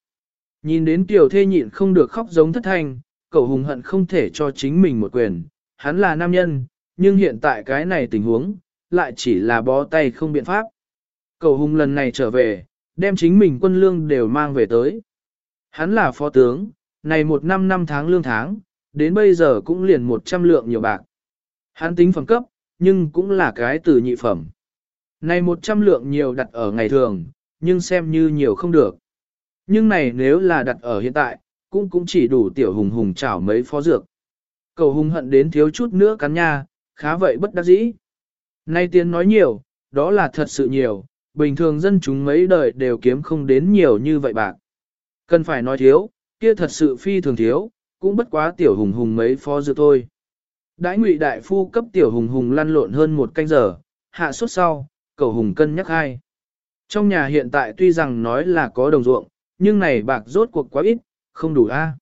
Nhìn đến tiểu thê nhịn không được khóc giống thất thanh, cậu hùng hận không thể cho chính mình một quyền, hắn là nam nhân, nhưng hiện tại cái này tình huống, lại chỉ là bó tay không biện pháp. Cậu hùng lần này trở về, đem chính mình quân lương đều mang về tới. Hắn là phó tướng, này một năm năm tháng lương tháng, đến bây giờ cũng liền một trăm lượng nhiều bạc. Hắn tính phẩm cấp, nhưng cũng là cái từ nhị phẩm. Này một trăm lượng nhiều đặt ở ngày thường, nhưng xem như nhiều không được. Nhưng này nếu là đặt ở hiện tại, cũng cũng chỉ đủ tiểu hùng hùng chảo mấy phó dược. Cầu hùng hận đến thiếu chút nữa cắn nha, khá vậy bất đắc dĩ. Nay tiên nói nhiều, đó là thật sự nhiều, bình thường dân chúng mấy đời đều kiếm không đến nhiều như vậy bạc. Cần phải nói thiếu, kia thật sự phi thường thiếu, cũng bất quá tiểu hùng hùng mấy phó dược thôi. Đãi ngụy đại phu cấp tiểu hùng hùng lăn lộn hơn một canh giờ, hạ suốt sau, cầu hùng cân nhắc hai. Trong nhà hiện tại tuy rằng nói là có đồng ruộng, nhưng này bạc rốt cuộc quá ít, không đủ a.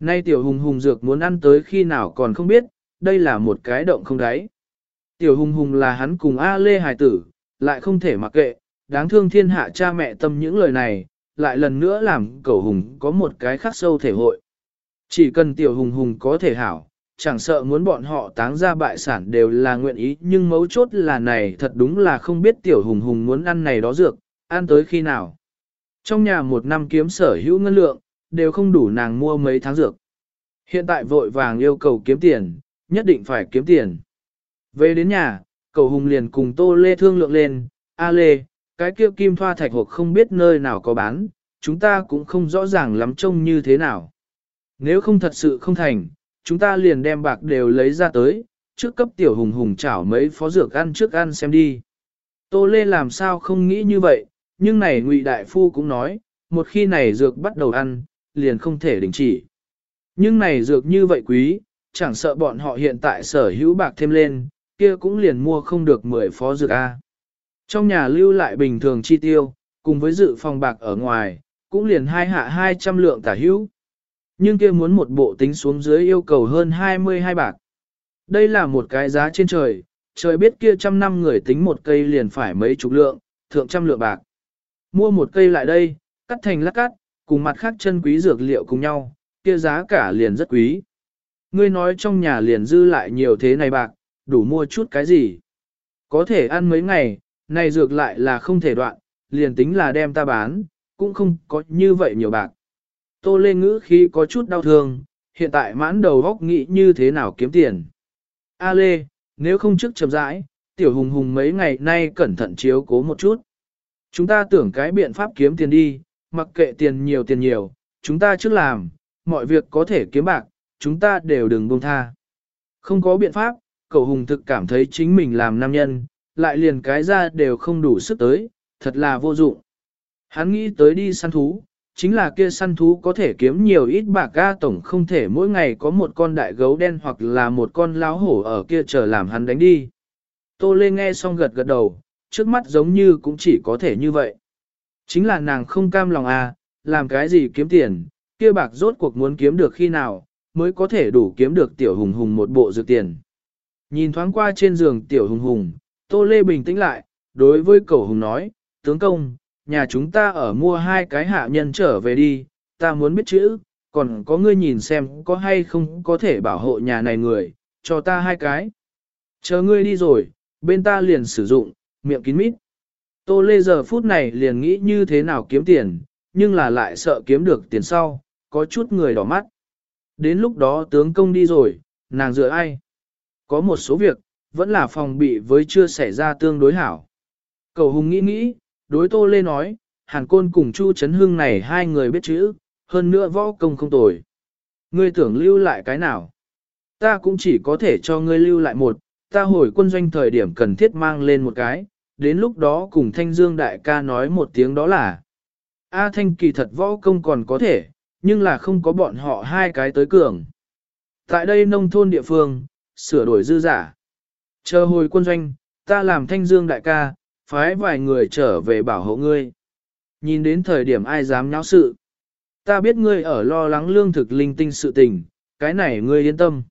Nay tiểu hùng hùng dược muốn ăn tới khi nào còn không biết, đây là một cái động không đáy. Tiểu hùng hùng là hắn cùng A Lê Hải tử, lại không thể mặc kệ, đáng thương thiên hạ cha mẹ tâm những lời này, lại lần nữa làm cậu hùng có một cái khắc sâu thể hội. Chỉ cần tiểu hùng hùng có thể hảo, chẳng sợ muốn bọn họ táng ra bại sản đều là nguyện ý nhưng mấu chốt là này thật đúng là không biết tiểu hùng hùng muốn ăn này đó dược, ăn tới khi nào. Trong nhà một năm kiếm sở hữu ngân lượng, đều không đủ nàng mua mấy tháng dược. Hiện tại vội vàng yêu cầu kiếm tiền, nhất định phải kiếm tiền. Về đến nhà, cầu hùng liền cùng tô lê thương lượng lên, a lê, cái kia kim thoa thạch hộp không biết nơi nào có bán, chúng ta cũng không rõ ràng lắm trông như thế nào. Nếu không thật sự không thành, chúng ta liền đem bạc đều lấy ra tới, trước cấp tiểu hùng hùng chảo mấy phó dược ăn trước ăn xem đi. Tô Lê làm sao không nghĩ như vậy, nhưng này ngụy Đại Phu cũng nói, một khi này dược bắt đầu ăn, liền không thể đình chỉ. Nhưng này dược như vậy quý, chẳng sợ bọn họ hiện tại sở hữu bạc thêm lên, kia cũng liền mua không được 10 phó dược A. Trong nhà lưu lại bình thường chi tiêu, cùng với dự phòng bạc ở ngoài, cũng liền hai hạ 200 lượng tả hữu. Nhưng kia muốn một bộ tính xuống dưới yêu cầu hơn 22 bạc. Đây là một cái giá trên trời, trời biết kia trăm năm người tính một cây liền phải mấy chục lượng, thượng trăm lượng bạc. Mua một cây lại đây, cắt thành lát cắt, cùng mặt khác chân quý dược liệu cùng nhau, kia giá cả liền rất quý. Ngươi nói trong nhà liền dư lại nhiều thế này bạc, đủ mua chút cái gì. Có thể ăn mấy ngày, này dược lại là không thể đoạn, liền tính là đem ta bán, cũng không có như vậy nhiều bạc. Tô Lê ngữ khí có chút đau thương, hiện tại mãn đầu góc nghĩ như thế nào kiếm tiền. A Lê, nếu không trước chậm rãi, tiểu hùng hùng mấy ngày nay cẩn thận chiếu cố một chút. Chúng ta tưởng cái biện pháp kiếm tiền đi, mặc kệ tiền nhiều tiền nhiều, chúng ta trước làm, mọi việc có thể kiếm bạc, chúng ta đều đừng buông tha. Không có biện pháp, cậu hùng thực cảm thấy chính mình làm nam nhân, lại liền cái ra đều không đủ sức tới, thật là vô dụng. Hắn nghĩ tới đi săn thú, chính là kia săn thú có thể kiếm nhiều ít bạc ga tổng không thể mỗi ngày có một con đại gấu đen hoặc là một con láo hổ ở kia chờ làm hắn đánh đi. Tô Lê nghe xong gật gật đầu, trước mắt giống như cũng chỉ có thể như vậy. Chính là nàng không cam lòng à, làm cái gì kiếm tiền, kia bạc rốt cuộc muốn kiếm được khi nào, mới có thể đủ kiếm được tiểu hùng hùng một bộ dược tiền. Nhìn thoáng qua trên giường tiểu hùng hùng, Tô Lê bình tĩnh lại, đối với cậu hùng nói, tướng công, nhà chúng ta ở mua hai cái hạ nhân trở về đi, ta muốn biết chữ, còn có ngươi nhìn xem có hay không có thể bảo hộ nhà này người, cho ta hai cái. Chờ ngươi đi rồi, bên ta liền sử dụng, miệng kín mít. Tô Lê giờ phút này liền nghĩ như thế nào kiếm tiền, nhưng là lại sợ kiếm được tiền sau, có chút người đỏ mắt. Đến lúc đó tướng công đi rồi, nàng dựa ai? Có một số việc, vẫn là phòng bị với chưa xảy ra tương đối hảo. Cầu Hùng nghĩ nghĩ, đối Tô Lê nói, Hàn Côn cùng Chu Trấn Hưng này hai người biết chữ, hơn nữa võ công không tồi. Ngươi tưởng lưu lại cái nào? Ta cũng chỉ có thể cho ngươi lưu lại một, ta hồi quân doanh thời điểm cần thiết mang lên một cái, đến lúc đó cùng Thanh Dương đại ca nói một tiếng đó là A Thanh kỳ thật võ công còn có thể, nhưng là không có bọn họ hai cái tới cường. Tại đây nông thôn địa phương, sửa đổi dư giả. Chờ hồi quân doanh, ta làm Thanh Dương đại ca, phái vài người trở về bảo hộ ngươi. Nhìn đến thời điểm ai dám nháo sự. Ta biết ngươi ở lo lắng lương thực linh tinh sự tình, cái này ngươi yên tâm.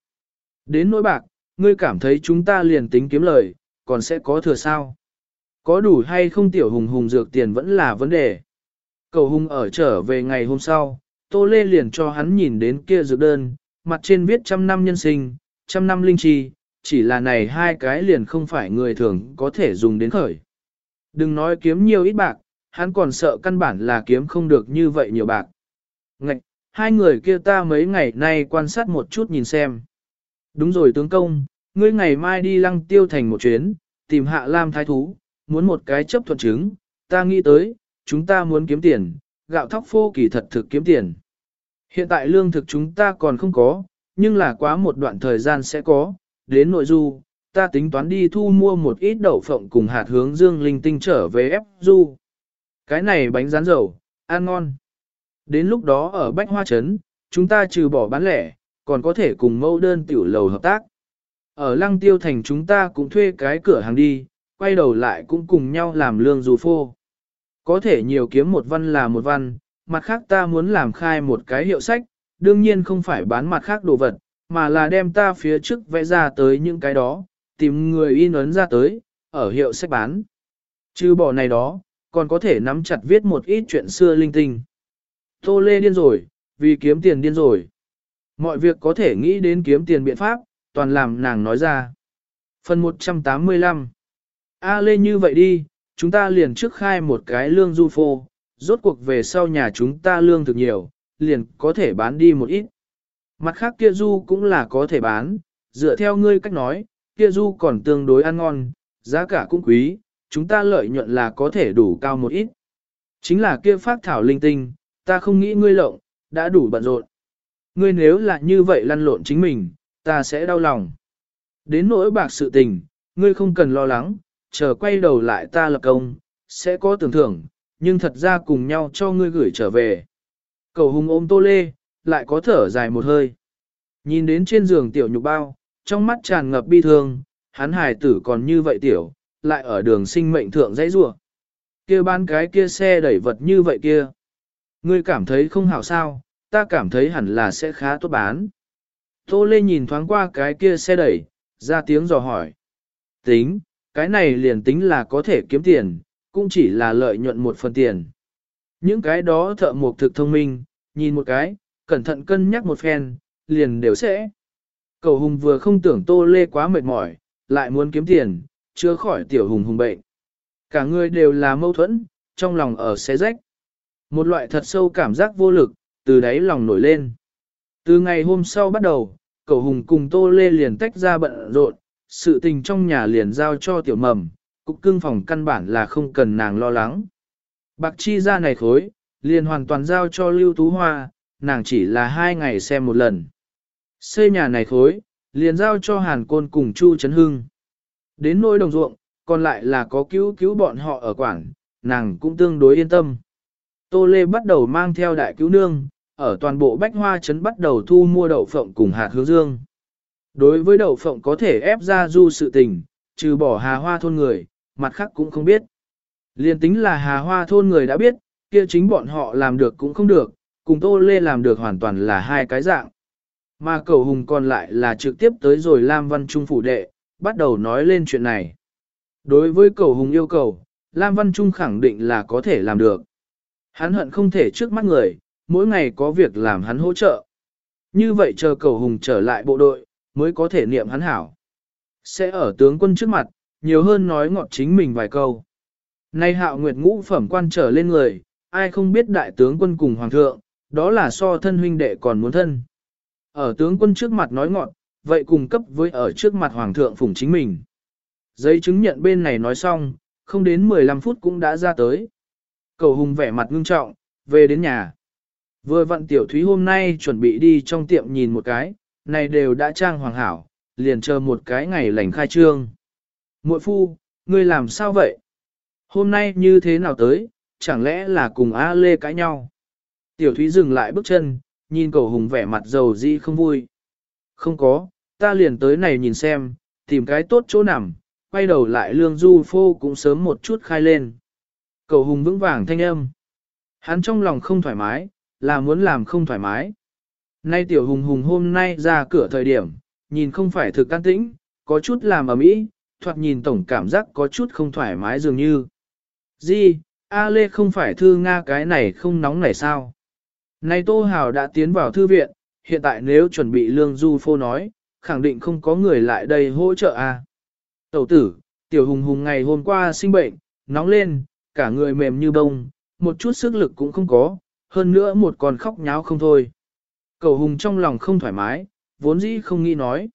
Đến nỗi bạc, ngươi cảm thấy chúng ta liền tính kiếm lời, còn sẽ có thừa sao. Có đủ hay không tiểu hùng hùng dược tiền vẫn là vấn đề. Cầu hùng ở trở về ngày hôm sau, Tô Lê liền cho hắn nhìn đến kia dược đơn, mặt trên viết trăm năm nhân sinh, trăm năm linh chi, chỉ là này hai cái liền không phải người thường có thể dùng đến khởi. Đừng nói kiếm nhiều ít bạc, hắn còn sợ căn bản là kiếm không được như vậy nhiều bạc. Ngạch, hai người kia ta mấy ngày nay quan sát một chút nhìn xem. Đúng rồi tướng công, ngươi ngày mai đi lăng tiêu thành một chuyến, tìm hạ lam thái thú, muốn một cái chấp thuận chứng, ta nghĩ tới, chúng ta muốn kiếm tiền, gạo thóc phô kỳ thật thực kiếm tiền. Hiện tại lương thực chúng ta còn không có, nhưng là quá một đoạn thời gian sẽ có, đến nội du, ta tính toán đi thu mua một ít đậu phộng cùng hạt hướng dương linh tinh trở về ép du. Cái này bánh rán dầu, ăn ngon. Đến lúc đó ở Bách Hoa Trấn, chúng ta trừ bỏ bán lẻ, còn có thể cùng mẫu đơn tiểu lầu hợp tác. Ở Lăng Tiêu Thành chúng ta cũng thuê cái cửa hàng đi, quay đầu lại cũng cùng nhau làm lương dù phô. Có thể nhiều kiếm một văn là một văn, mặt khác ta muốn làm khai một cái hiệu sách, đương nhiên không phải bán mặt khác đồ vật, mà là đem ta phía trước vẽ ra tới những cái đó, tìm người in ấn ra tới, ở hiệu sách bán. Chứ bỏ này đó, còn có thể nắm chặt viết một ít chuyện xưa linh tinh. Tô Lê điên rồi, vì kiếm tiền điên rồi. Mọi việc có thể nghĩ đến kiếm tiền biện pháp, toàn làm nàng nói ra. Phần 185 A Lê như vậy đi, chúng ta liền trước khai một cái lương du phô, rốt cuộc về sau nhà chúng ta lương thực nhiều, liền có thể bán đi một ít. Mặt khác kia du cũng là có thể bán, dựa theo ngươi cách nói, kia du còn tương đối ăn ngon, giá cả cũng quý, chúng ta lợi nhuận là có thể đủ cao một ít. Chính là kia phát thảo linh tinh, ta không nghĩ ngươi lộng, đã đủ bận rộn. Ngươi nếu là như vậy lăn lộn chính mình, ta sẽ đau lòng. Đến nỗi bạc sự tình, ngươi không cần lo lắng, chờ quay đầu lại ta lập công, sẽ có tưởng thưởng, nhưng thật ra cùng nhau cho ngươi gửi trở về. Cầu hùng ôm tô lê, lại có thở dài một hơi. Nhìn đến trên giường tiểu nhục bao, trong mắt tràn ngập bi thương, hắn hài tử còn như vậy tiểu, lại ở đường sinh mệnh thượng dãy rủa kia ban cái kia xe đẩy vật như vậy kia. Ngươi cảm thấy không hảo sao, ta cảm thấy hẳn là sẽ khá tốt bán. Tô Lê nhìn thoáng qua cái kia xe đẩy, ra tiếng dò hỏi. Tính, cái này liền tính là có thể kiếm tiền, cũng chỉ là lợi nhuận một phần tiền. Những cái đó thợ mộc thực thông minh, nhìn một cái, cẩn thận cân nhắc một phen, liền đều sẽ. Cầu hùng vừa không tưởng tô lê quá mệt mỏi, lại muốn kiếm tiền, chưa khỏi tiểu hùng hùng bệnh. Cả người đều là mâu thuẫn, trong lòng ở xé rách. Một loại thật sâu cảm giác vô lực, từ đáy lòng nổi lên. Từ ngày hôm sau bắt đầu, cầu hùng cùng tô lê liền tách ra bận rộn, sự tình trong nhà liền giao cho tiểu mầm, cục cưng phòng căn bản là không cần nàng lo lắng. Bạc chi ra này khối, liền hoàn toàn giao cho Lưu Tú Hoa, nàng chỉ là hai ngày xem một lần. Xây nhà này khối, liền giao cho Hàn Côn cùng Chu Trấn Hưng. Đến nỗi đồng ruộng, còn lại là có cứu cứu bọn họ ở quảng, nàng cũng tương đối yên tâm. Tô Lê bắt đầu mang theo đại cứu nương, ở toàn bộ bách hoa trấn bắt đầu thu mua đậu phộng cùng hạt hướng dương. Đối với đậu phộng có thể ép ra du sự tình, trừ bỏ hà hoa thôn người, mặt khác cũng không biết. Liên tính là hà hoa thôn người đã biết, kia chính bọn họ làm được cũng không được, cùng Tô Lê làm được hoàn toàn là hai cái dạng. Mà cầu hùng còn lại là trực tiếp tới rồi Lam Văn Trung phủ đệ, bắt đầu nói lên chuyện này. Đối với cầu hùng yêu cầu, Lam Văn Trung khẳng định là có thể làm được. Hắn hận không thể trước mắt người, mỗi ngày có việc làm hắn hỗ trợ. Như vậy chờ cầu hùng trở lại bộ đội, mới có thể niệm hắn hảo. Sẽ ở tướng quân trước mặt, nhiều hơn nói ngọt chính mình vài câu. Nay hạo nguyệt ngũ phẩm quan trở lên người, ai không biết đại tướng quân cùng hoàng thượng, đó là so thân huynh đệ còn muốn thân. Ở tướng quân trước mặt nói ngọn, vậy cùng cấp với ở trước mặt hoàng thượng phủng chính mình. Giấy chứng nhận bên này nói xong, không đến 15 phút cũng đã ra tới. Cầu hùng vẻ mặt ngưng trọng, về đến nhà. Vừa vặn tiểu thúy hôm nay chuẩn bị đi trong tiệm nhìn một cái, này đều đã trang hoàng hảo, liền chờ một cái ngày lành khai trương. Muội phu, ngươi làm sao vậy? Hôm nay như thế nào tới, chẳng lẽ là cùng A Lê cãi nhau? Tiểu Thúy dừng lại bước chân, nhìn cậu hùng vẻ mặt dầu di không vui. Không có, ta liền tới này nhìn xem, tìm cái tốt chỗ nằm, quay đầu lại lương du phô cũng sớm một chút khai lên. cậu hùng vững vàng thanh âm. Hắn trong lòng không thoải mái, là muốn làm không thoải mái. Nay tiểu hùng hùng hôm nay ra cửa thời điểm, nhìn không phải thực can tĩnh, có chút làm ở mỹ, thoạt nhìn tổng cảm giác có chút không thoải mái dường như. Di, A Lê không phải thư Nga cái này không nóng này sao? Này Tô Hào đã tiến vào thư viện, hiện tại nếu chuẩn bị lương du phô nói, khẳng định không có người lại đây hỗ trợ a. Tẩu tử, tiểu hùng hùng ngày hôm qua sinh bệnh, nóng lên, cả người mềm như bông, một chút sức lực cũng không có, hơn nữa một con khóc nháo không thôi. Cầu hùng trong lòng không thoải mái, vốn dĩ không nghĩ nói.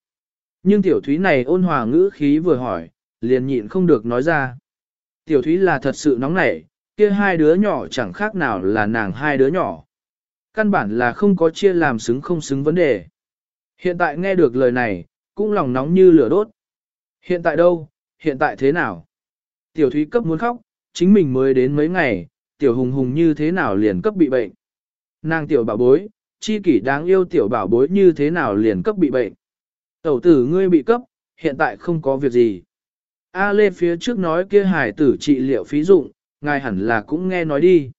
Nhưng tiểu thúy này ôn hòa ngữ khí vừa hỏi, liền nhịn không được nói ra. Tiểu thúy là thật sự nóng nảy, kia hai đứa nhỏ chẳng khác nào là nàng hai đứa nhỏ. Căn bản là không có chia làm xứng không xứng vấn đề. Hiện tại nghe được lời này, cũng lòng nóng như lửa đốt. Hiện tại đâu, hiện tại thế nào? Tiểu thúy cấp muốn khóc, chính mình mới đến mấy ngày, tiểu hùng hùng như thế nào liền cấp bị bệnh. Nàng tiểu bảo bối, chi kỷ đáng yêu tiểu bảo bối như thế nào liền cấp bị bệnh. Tẩu tử ngươi bị cấp, hiện tại không có việc gì. A Lê phía trước nói kia hải tử trị liệu phí dụng, ngài hẳn là cũng nghe nói đi.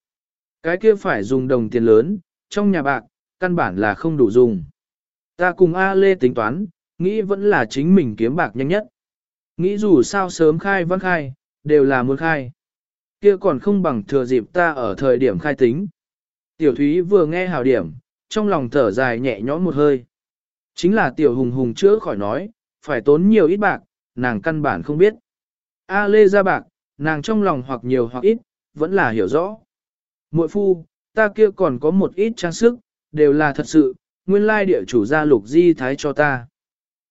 Cái kia phải dùng đồng tiền lớn, trong nhà bạc, căn bản là không đủ dùng. Ta cùng A Lê tính toán, nghĩ vẫn là chính mình kiếm bạc nhanh nhất. Nghĩ dù sao sớm khai văn khai, đều là muốn khai. Kia còn không bằng thừa dịp ta ở thời điểm khai tính. Tiểu Thúy vừa nghe hào điểm, trong lòng thở dài nhẹ nhõm một hơi. Chính là tiểu hùng hùng chữa khỏi nói, phải tốn nhiều ít bạc, nàng căn bản không biết. A lê ra bạc, nàng trong lòng hoặc nhiều hoặc ít, vẫn là hiểu rõ. Muội phu, ta kia còn có một ít trang sức, đều là thật sự, nguyên lai địa chủ gia lục di thái cho ta.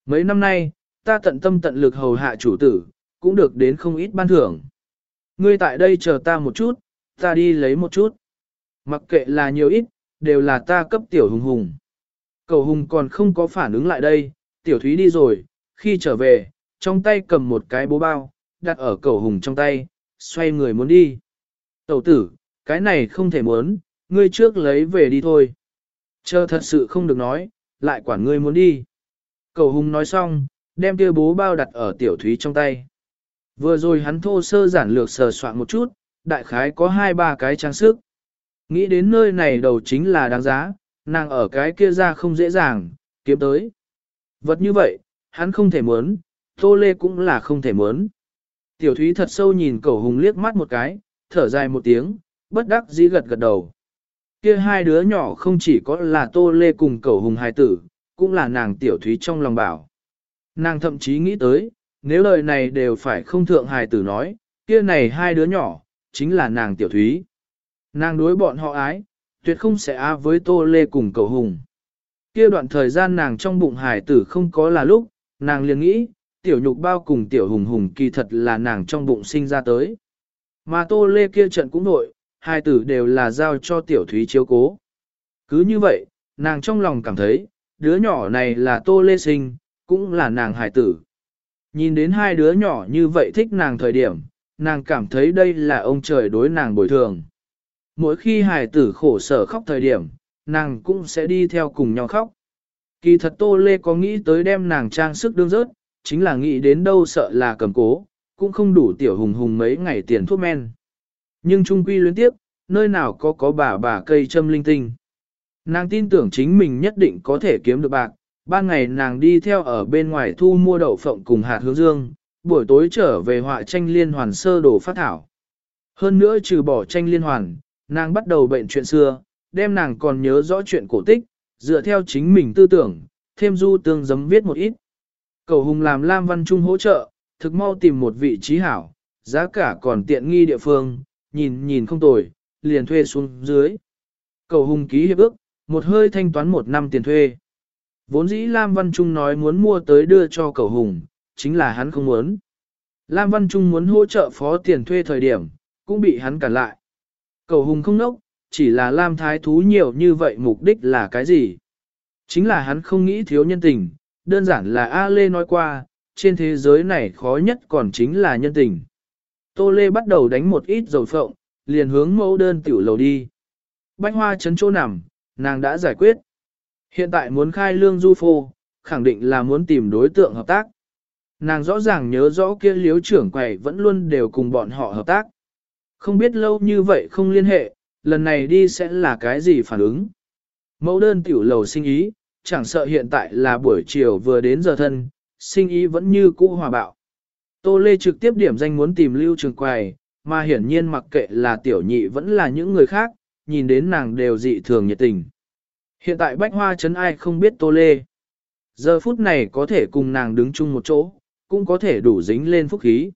Mấy năm nay, ta tận tâm tận lực hầu hạ chủ tử, cũng được đến không ít ban thưởng. Ngươi tại đây chờ ta một chút, ta đi lấy một chút. Mặc kệ là nhiều ít, đều là ta cấp tiểu hùng hùng. Cầu hùng còn không có phản ứng lại đây, tiểu thúy đi rồi, khi trở về, trong tay cầm một cái bố bao, đặt ở cầu hùng trong tay, xoay người muốn đi. Tẩu tử, cái này không thể muốn, ngươi trước lấy về đi thôi. Chờ thật sự không được nói, lại quản ngươi muốn đi. Cầu hùng nói xong, đem kia bố bao đặt ở tiểu thúy trong tay. Vừa rồi hắn thô sơ giản lược sờ soạn một chút, đại khái có hai ba cái trang sức. Nghĩ đến nơi này đầu chính là đáng giá, nàng ở cái kia ra không dễ dàng, kiếm tới. Vật như vậy, hắn không thể muốn, Tô Lê cũng là không thể muốn. Tiểu Thúy thật sâu nhìn cầu hùng liếc mắt một cái, thở dài một tiếng, bất đắc dĩ gật gật đầu. Kia hai đứa nhỏ không chỉ có là Tô Lê cùng cậu hùng hài tử, cũng là nàng Tiểu Thúy trong lòng bảo. Nàng thậm chí nghĩ tới, nếu lời này đều phải không thượng hài tử nói, kia này hai đứa nhỏ, chính là nàng Tiểu Thúy. Nàng đối bọn họ ái, tuyệt không sẽ á với Tô Lê cùng cầu hùng. Kia đoạn thời gian nàng trong bụng hải tử không có là lúc, nàng liền nghĩ, tiểu nhục bao cùng tiểu hùng hùng kỳ thật là nàng trong bụng sinh ra tới. Mà Tô Lê kia trận cũng nội, hai tử đều là giao cho tiểu thúy chiếu cố. Cứ như vậy, nàng trong lòng cảm thấy, đứa nhỏ này là Tô Lê sinh, cũng là nàng hải tử. Nhìn đến hai đứa nhỏ như vậy thích nàng thời điểm, nàng cảm thấy đây là ông trời đối nàng bồi thường. Mỗi khi Hải tử khổ sở khóc thời điểm, nàng cũng sẽ đi theo cùng nhau khóc. Kỳ thật Tô Lê có nghĩ tới đem nàng trang sức đương rớt, chính là nghĩ đến đâu sợ là cầm cố, cũng không đủ tiểu hùng hùng mấy ngày tiền thuốc men. Nhưng trung quy luyến tiếp, nơi nào có có bà bà cây châm linh tinh. Nàng tin tưởng chính mình nhất định có thể kiếm được bạc, ban ngày nàng đi theo ở bên ngoài thu mua đậu phộng cùng hạt hướng dương, buổi tối trở về họa tranh liên hoàn sơ đồ phát thảo. Hơn nữa trừ bỏ tranh liên hoàn, nàng bắt đầu bệnh chuyện xưa, đem nàng còn nhớ rõ chuyện cổ tích, dựa theo chính mình tư tưởng, thêm du tương giấm viết một ít. Cầu Hùng làm Lam Văn Trung hỗ trợ, thực mau tìm một vị trí hảo, giá cả còn tiện nghi địa phương, nhìn nhìn không tồi, liền thuê xuống dưới. Cầu Hùng ký hiệp ước, một hơi thanh toán một năm tiền thuê. Vốn dĩ Lam Văn Trung nói muốn mua tới đưa cho cầu Hùng, chính là hắn không muốn. Lam Văn Trung muốn hỗ trợ phó tiền thuê thời điểm, cũng bị hắn cản lại. Cầu hùng không nốc, chỉ là Lam Thái Thú nhiều như vậy mục đích là cái gì? Chính là hắn không nghĩ thiếu nhân tình, đơn giản là A Lê nói qua, trên thế giới này khó nhất còn chính là nhân tình. Tô Lê bắt đầu đánh một ít dầu phộng, liền hướng mẫu đơn tiểu lầu đi. Bánh hoa chấn chỗ nằm, nàng đã giải quyết. Hiện tại muốn khai lương du phô, khẳng định là muốn tìm đối tượng hợp tác. Nàng rõ ràng nhớ rõ kia liếu trưởng quầy vẫn luôn đều cùng bọn họ hợp tác. Không biết lâu như vậy không liên hệ, lần này đi sẽ là cái gì phản ứng. Mẫu đơn tiểu lầu sinh ý, chẳng sợ hiện tại là buổi chiều vừa đến giờ thân, sinh ý vẫn như cũ hòa bạo. Tô Lê trực tiếp điểm danh muốn tìm Lưu Trường Quầy, mà hiển nhiên mặc kệ là tiểu nhị vẫn là những người khác, nhìn đến nàng đều dị thường nhiệt tình. Hiện tại bách hoa chấn ai không biết tô lê. Giờ phút này có thể cùng nàng đứng chung một chỗ, cũng có thể đủ dính lên phúc khí.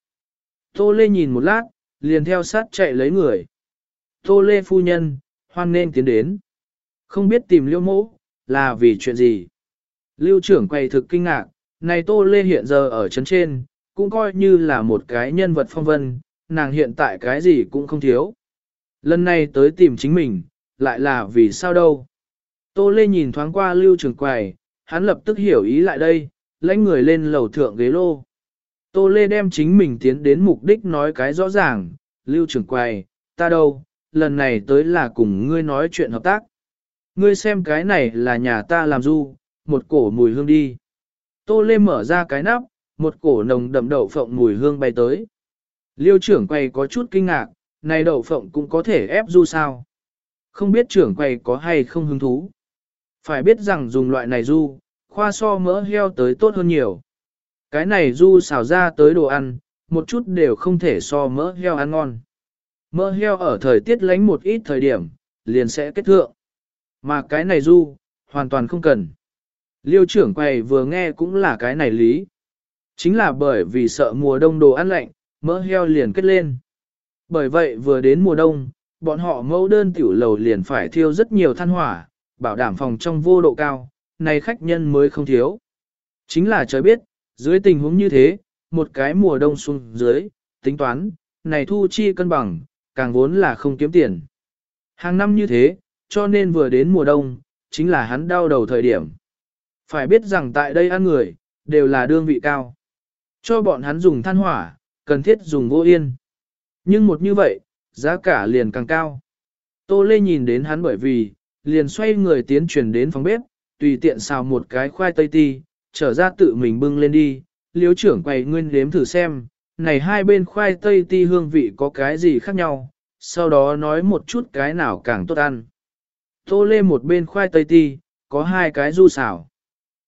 Tô lê nhìn một lát, liền theo sát chạy lấy người. Tô lê phu nhân, hoan nên tiến đến. Không biết tìm liêu mỗ, là vì chuyện gì. Lưu trưởng quay thực kinh ngạc, này Tô Lê hiện giờ ở chấn trên, cũng coi như là một cái nhân vật phong vân, nàng hiện tại cái gì cũng không thiếu. Lần này tới tìm chính mình, lại là vì sao đâu. Tô Lê nhìn thoáng qua lưu trường quầy, hắn lập tức hiểu ý lại đây, lãnh người lên lầu thượng ghế lô. Tô Lê đem chính mình tiến đến mục đích nói cái rõ ràng, lưu trường quầy, ta đâu, lần này tới là cùng ngươi nói chuyện hợp tác. Ngươi xem cái này là nhà ta làm du, một cổ mùi hương đi. Tô Lê mở ra cái nắp, một cổ nồng đậm đậu phộng mùi hương bay tới. Liêu trưởng quầy có chút kinh ngạc, này đậu phộng cũng có thể ép du sao. Không biết trưởng quầy có hay không hứng thú. Phải biết rằng dùng loại này du, khoa so mỡ heo tới tốt hơn nhiều. Cái này du xào ra tới đồ ăn, một chút đều không thể so mỡ heo ăn ngon. Mỡ heo ở thời tiết lánh một ít thời điểm, liền sẽ kết thượng. Mà cái này du, hoàn toàn không cần. Liêu trưởng quầy vừa nghe cũng là cái này lý. Chính là bởi vì sợ mùa đông đồ ăn lạnh, mỡ heo liền kết lên. Bởi vậy vừa đến mùa đông, bọn họ mẫu đơn tiểu lầu liền phải thiêu rất nhiều than hỏa, bảo đảm phòng trong vô độ cao, này khách nhân mới không thiếu. Chính là trời biết, dưới tình huống như thế, một cái mùa đông xuống dưới, tính toán, này thu chi cân bằng, càng vốn là không kiếm tiền. Hàng năm như thế, cho nên vừa đến mùa đông, chính là hắn đau đầu thời điểm. Phải biết rằng tại đây ăn người, đều là đương vị cao. Cho bọn hắn dùng than hỏa, cần thiết dùng vô yên. Nhưng một như vậy, giá cả liền càng cao. Tô Lê nhìn đến hắn bởi vì, liền xoay người tiến chuyển đến phòng bếp, tùy tiện xào một cái khoai tây ti, trở ra tự mình bưng lên đi, liếu trưởng quầy nguyên đếm thử xem, này hai bên khoai tây ti hương vị có cái gì khác nhau, sau đó nói một chút cái nào càng tốt ăn. Tô Lê một bên khoai tây ti, có hai cái du xào.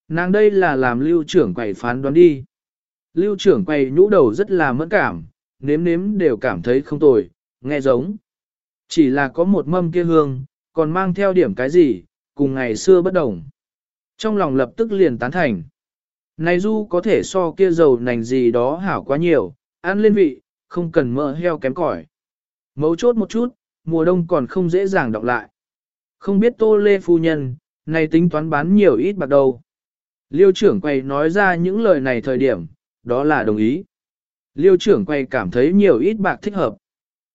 Nàng đây là làm lưu trưởng quầy phán đoán đi. Lưu trưởng quầy nhũ đầu rất là mẫn cảm, nếm nếm đều cảm thấy không tồi, nghe giống. Chỉ là có một mâm kia hương, còn mang theo điểm cái gì, cùng ngày xưa bất đồng. Trong lòng lập tức liền tán thành. Này du có thể so kia dầu nành gì đó hảo quá nhiều, ăn lên vị, không cần mỡ heo kém cỏi. Mấu chốt một chút, mùa đông còn không dễ dàng đọc lại. Không biết tô lê phu nhân, này tính toán bán nhiều ít bạc đâu. Liêu trưởng quầy nói ra những lời này thời điểm, đó là đồng ý. Liêu trưởng quay cảm thấy nhiều ít bạc thích hợp.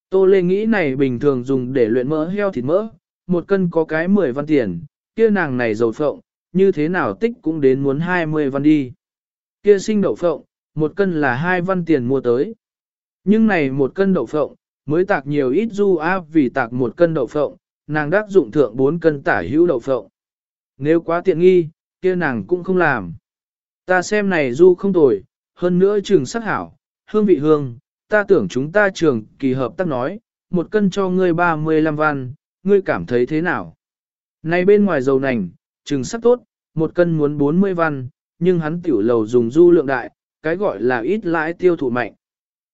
Tô Lê nghĩ này bình thường dùng để luyện mỡ heo thịt mỡ, một cân có cái 10 văn tiền, kia nàng này dầu phộng, như thế nào tích cũng đến muốn 20 văn đi. Kia sinh đậu phộng, một cân là 2 văn tiền mua tới. Nhưng này một cân đậu phộng, mới tạc nhiều ít du áp vì tạc một cân đậu phộng, nàng đắc dụng thượng 4 cân tả hữu đậu phộng. Nếu quá tiện nghi, kia nàng cũng không làm. Ta xem này du không tồi, hơn nữa trường sắc hảo, hương vị hương, ta tưởng chúng ta trường kỳ hợp tác nói, một cân cho ngươi 35 văn, ngươi cảm thấy thế nào? Này bên ngoài dầu nành, trừng sắc tốt, một cân muốn 40 văn, nhưng hắn tiểu lầu dùng du lượng đại, cái gọi là ít lãi tiêu thụ mạnh.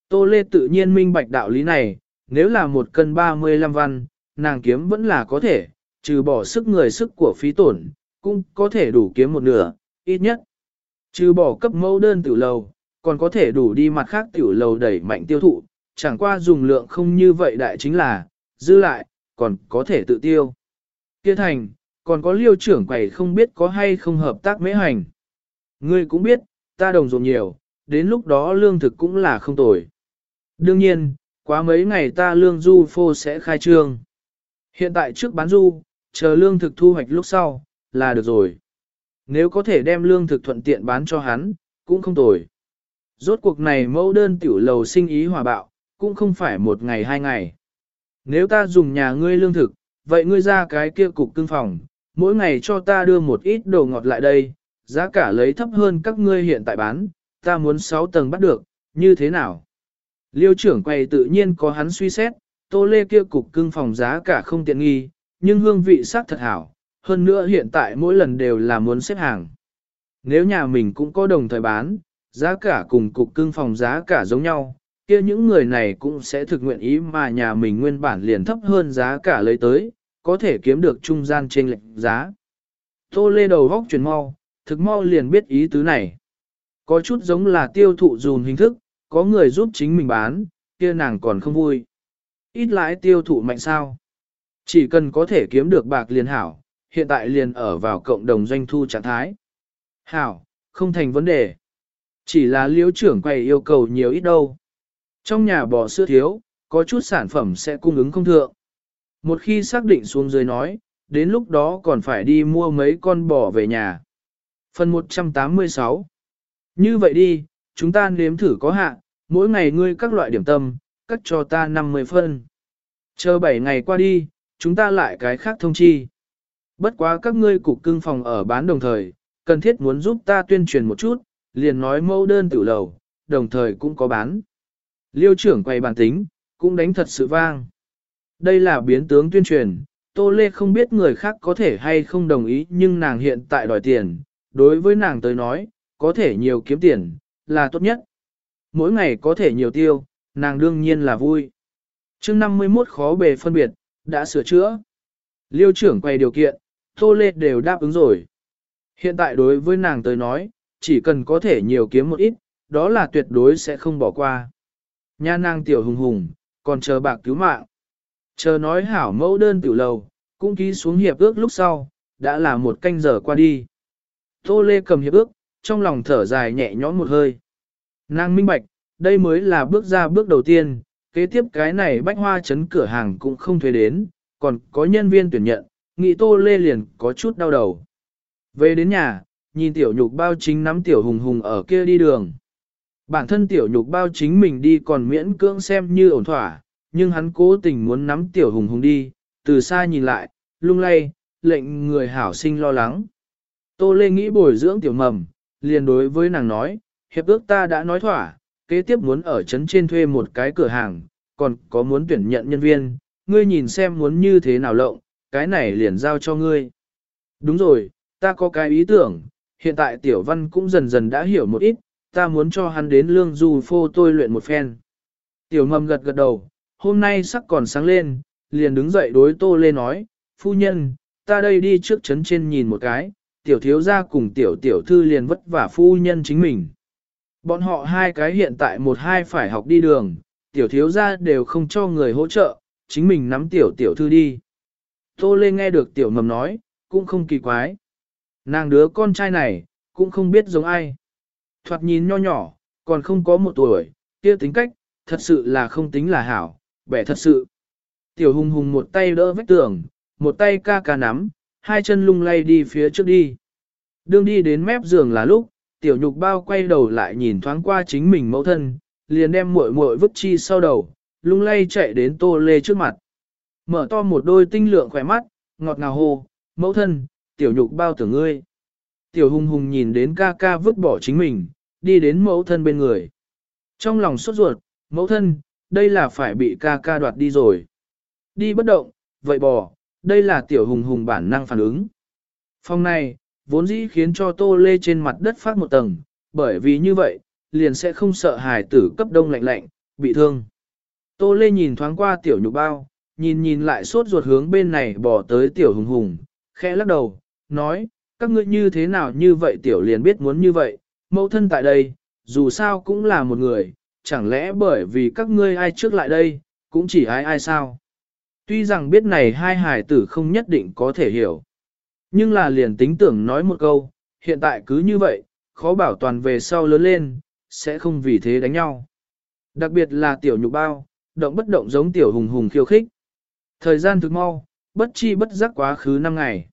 Tô Lê tự nhiên minh bạch đạo lý này, nếu là một cân 35 văn, nàng kiếm vẫn là có thể, trừ bỏ sức người sức của phí tổn, cũng có thể đủ kiếm một nửa, ít nhất. Trừ bỏ cấp mẫu đơn tiểu lầu, còn có thể đủ đi mặt khác tiểu lầu đẩy mạnh tiêu thụ, chẳng qua dùng lượng không như vậy đại chính là, dư lại, còn có thể tự tiêu. Kia thành, còn có liêu trưởng quầy không biết có hay không hợp tác mễ hành. Ngươi cũng biết, ta đồng ruộng nhiều, đến lúc đó lương thực cũng là không tồi. Đương nhiên, quá mấy ngày ta lương du phô sẽ khai trương. Hiện tại trước bán du, chờ lương thực thu hoạch lúc sau, là được rồi. Nếu có thể đem lương thực thuận tiện bán cho hắn, cũng không tồi. Rốt cuộc này mẫu đơn tiểu lầu sinh ý hòa bạo, cũng không phải một ngày hai ngày. Nếu ta dùng nhà ngươi lương thực, vậy ngươi ra cái kia cục cưng phòng, mỗi ngày cho ta đưa một ít đồ ngọt lại đây, giá cả lấy thấp hơn các ngươi hiện tại bán, ta muốn 6 tầng bắt được, như thế nào? Liêu trưởng quay tự nhiên có hắn suy xét, tô lê kia cục cưng phòng giá cả không tiện nghi, nhưng hương vị sắc thật hảo, hơn nữa hiện tại mỗi lần đều là muốn xếp hàng. Nếu nhà mình cũng có đồng thời bán, giá cả cùng cục cưng phòng giá cả giống nhau, kia những người này cũng sẽ thực nguyện ý mà nhà mình nguyên bản liền thấp hơn giá cả lấy tới, có thể kiếm được trung gian trên lệnh giá. Tô lê đầu góc chuyển mau, thực mau liền biết ý tứ này. Có chút giống là tiêu thụ dùn hình thức, có người giúp chính mình bán, kia nàng còn không vui. Ít lãi tiêu thụ mạnh sao. Chỉ cần có thể kiếm được bạc liền hảo, hiện tại liền ở vào cộng đồng doanh thu trạng thái. Hảo, không thành vấn đề. Chỉ là liễu trưởng quầy yêu cầu nhiều ít đâu. Trong nhà bò sữa thiếu, có chút sản phẩm sẽ cung ứng không thượng. Một khi xác định xuống dưới nói, đến lúc đó còn phải đi mua mấy con bò về nhà. Phần 186 Như vậy đi, chúng ta nếm thử có hạ, mỗi ngày ngươi các loại điểm tâm, cắt cho ta 50 phân. Chờ 7 ngày qua đi, chúng ta lại cái khác thông chi. Bất quá các ngươi cục cưng phòng ở bán đồng thời, cần thiết muốn giúp ta tuyên truyền một chút, liền nói mẫu đơn tử lầu, đồng thời cũng có bán. Liêu trưởng quay bản tính, cũng đánh thật sự vang. Đây là biến tướng tuyên truyền, Tô Lê không biết người khác có thể hay không đồng ý nhưng nàng hiện tại đòi tiền, đối với nàng tới nói, có thể nhiều kiếm tiền, là tốt nhất. Mỗi ngày có thể nhiều tiêu, nàng đương nhiên là vui. chương 51 khó bề phân biệt, đã sửa chữa. Liêu trưởng quay điều kiện, Tô Lê đều đáp ứng rồi. Hiện tại đối với nàng tới nói, chỉ cần có thể nhiều kiếm một ít, đó là tuyệt đối sẽ không bỏ qua. Nha nàng tiểu hùng hùng, còn chờ bạc cứu mạng. Chờ nói hảo mẫu đơn tiểu lầu, cũng ký xuống hiệp ước lúc sau, đã là một canh giờ qua đi. Tô Lê cầm hiệp ước, trong lòng thở dài nhẹ nhõm một hơi. Nàng minh bạch, đây mới là bước ra bước đầu tiên, kế tiếp cái này bách hoa chấn cửa hàng cũng không thuê đến, còn có nhân viên tuyển nhận, nghĩ Tô Lê liền có chút đau đầu. Về đến nhà, nhìn tiểu nhục bao chính nắm tiểu hùng hùng ở kia đi đường. Bản thân tiểu nhục bao chính mình đi còn miễn cưỡng xem như ổn thỏa, nhưng hắn cố tình muốn nắm tiểu hùng hùng đi, từ xa nhìn lại, lung lay, lệnh người hảo sinh lo lắng. Tô Lê nghĩ bồi dưỡng tiểu mầm, liền đối với nàng nói, hiệp ước ta đã nói thỏa, kế tiếp muốn ở trấn trên thuê một cái cửa hàng, còn có muốn tuyển nhận nhân viên, ngươi nhìn xem muốn như thế nào lộng, cái này liền giao cho ngươi. Đúng rồi, ta có cái ý tưởng, hiện tại tiểu văn cũng dần dần đã hiểu một ít, ta muốn cho hắn đến lương du phô tôi luyện một phen. Tiểu mầm gật gật đầu, hôm nay sắc còn sáng lên, liền đứng dậy đối tô lê nói, phu nhân, ta đây đi trước chấn trên nhìn một cái, tiểu thiếu gia cùng tiểu tiểu thư liền vất vả phu nhân chính mình. Bọn họ hai cái hiện tại một hai phải học đi đường, tiểu thiếu gia đều không cho người hỗ trợ, chính mình nắm tiểu tiểu thư đi. Tô Lê nghe được tiểu mầm nói, cũng không kỳ quái. Nàng đứa con trai này, cũng không biết giống ai. Thoạt nhìn nho nhỏ, còn không có một tuổi, kia tính cách, thật sự là không tính là hảo, bẻ thật sự. Tiểu hùng hùng một tay đỡ vách tường, một tay ca ca nắm, hai chân lung lay đi phía trước đi. Đương đi đến mép giường là lúc, tiểu nhục bao quay đầu lại nhìn thoáng qua chính mình mẫu thân, liền đem muội muội vứt chi sau đầu, lung lay chạy đến tô lê trước mặt. Mở to một đôi tinh lượng khỏe mắt, ngọt ngào hồ mẫu thân, tiểu nhục bao tưởng ngươi. Tiểu hùng hùng nhìn đến ca ca vứt bỏ chính mình, đi đến mẫu thân bên người. Trong lòng sốt ruột, mẫu thân, đây là phải bị ca ca đoạt đi rồi. Đi bất động, vậy bỏ đây là tiểu hùng hùng bản năng phản ứng. Phòng này, vốn dĩ khiến cho tô lê trên mặt đất phát một tầng, bởi vì như vậy, liền sẽ không sợ hài tử cấp đông lạnh lạnh, bị thương. Tô lê nhìn thoáng qua tiểu nhục bao, nhìn nhìn lại sốt ruột hướng bên này bỏ tới tiểu hùng hùng, khẽ lắc đầu, nói, các ngươi như thế nào như vậy tiểu liền biết muốn như vậy, mẫu thân tại đây, dù sao cũng là một người, chẳng lẽ bởi vì các ngươi ai trước lại đây, cũng chỉ ai ai sao. Tuy rằng biết này hai hài tử không nhất định có thể hiểu, nhưng là liền tính tưởng nói một câu, hiện tại cứ như vậy, khó bảo toàn về sau lớn lên, sẽ không vì thế đánh nhau. Đặc biệt là tiểu nhục bao, động bất động giống tiểu hùng hùng khiêu khích. Thời gian thực mau, bất chi bất giác quá khứ 5 ngày.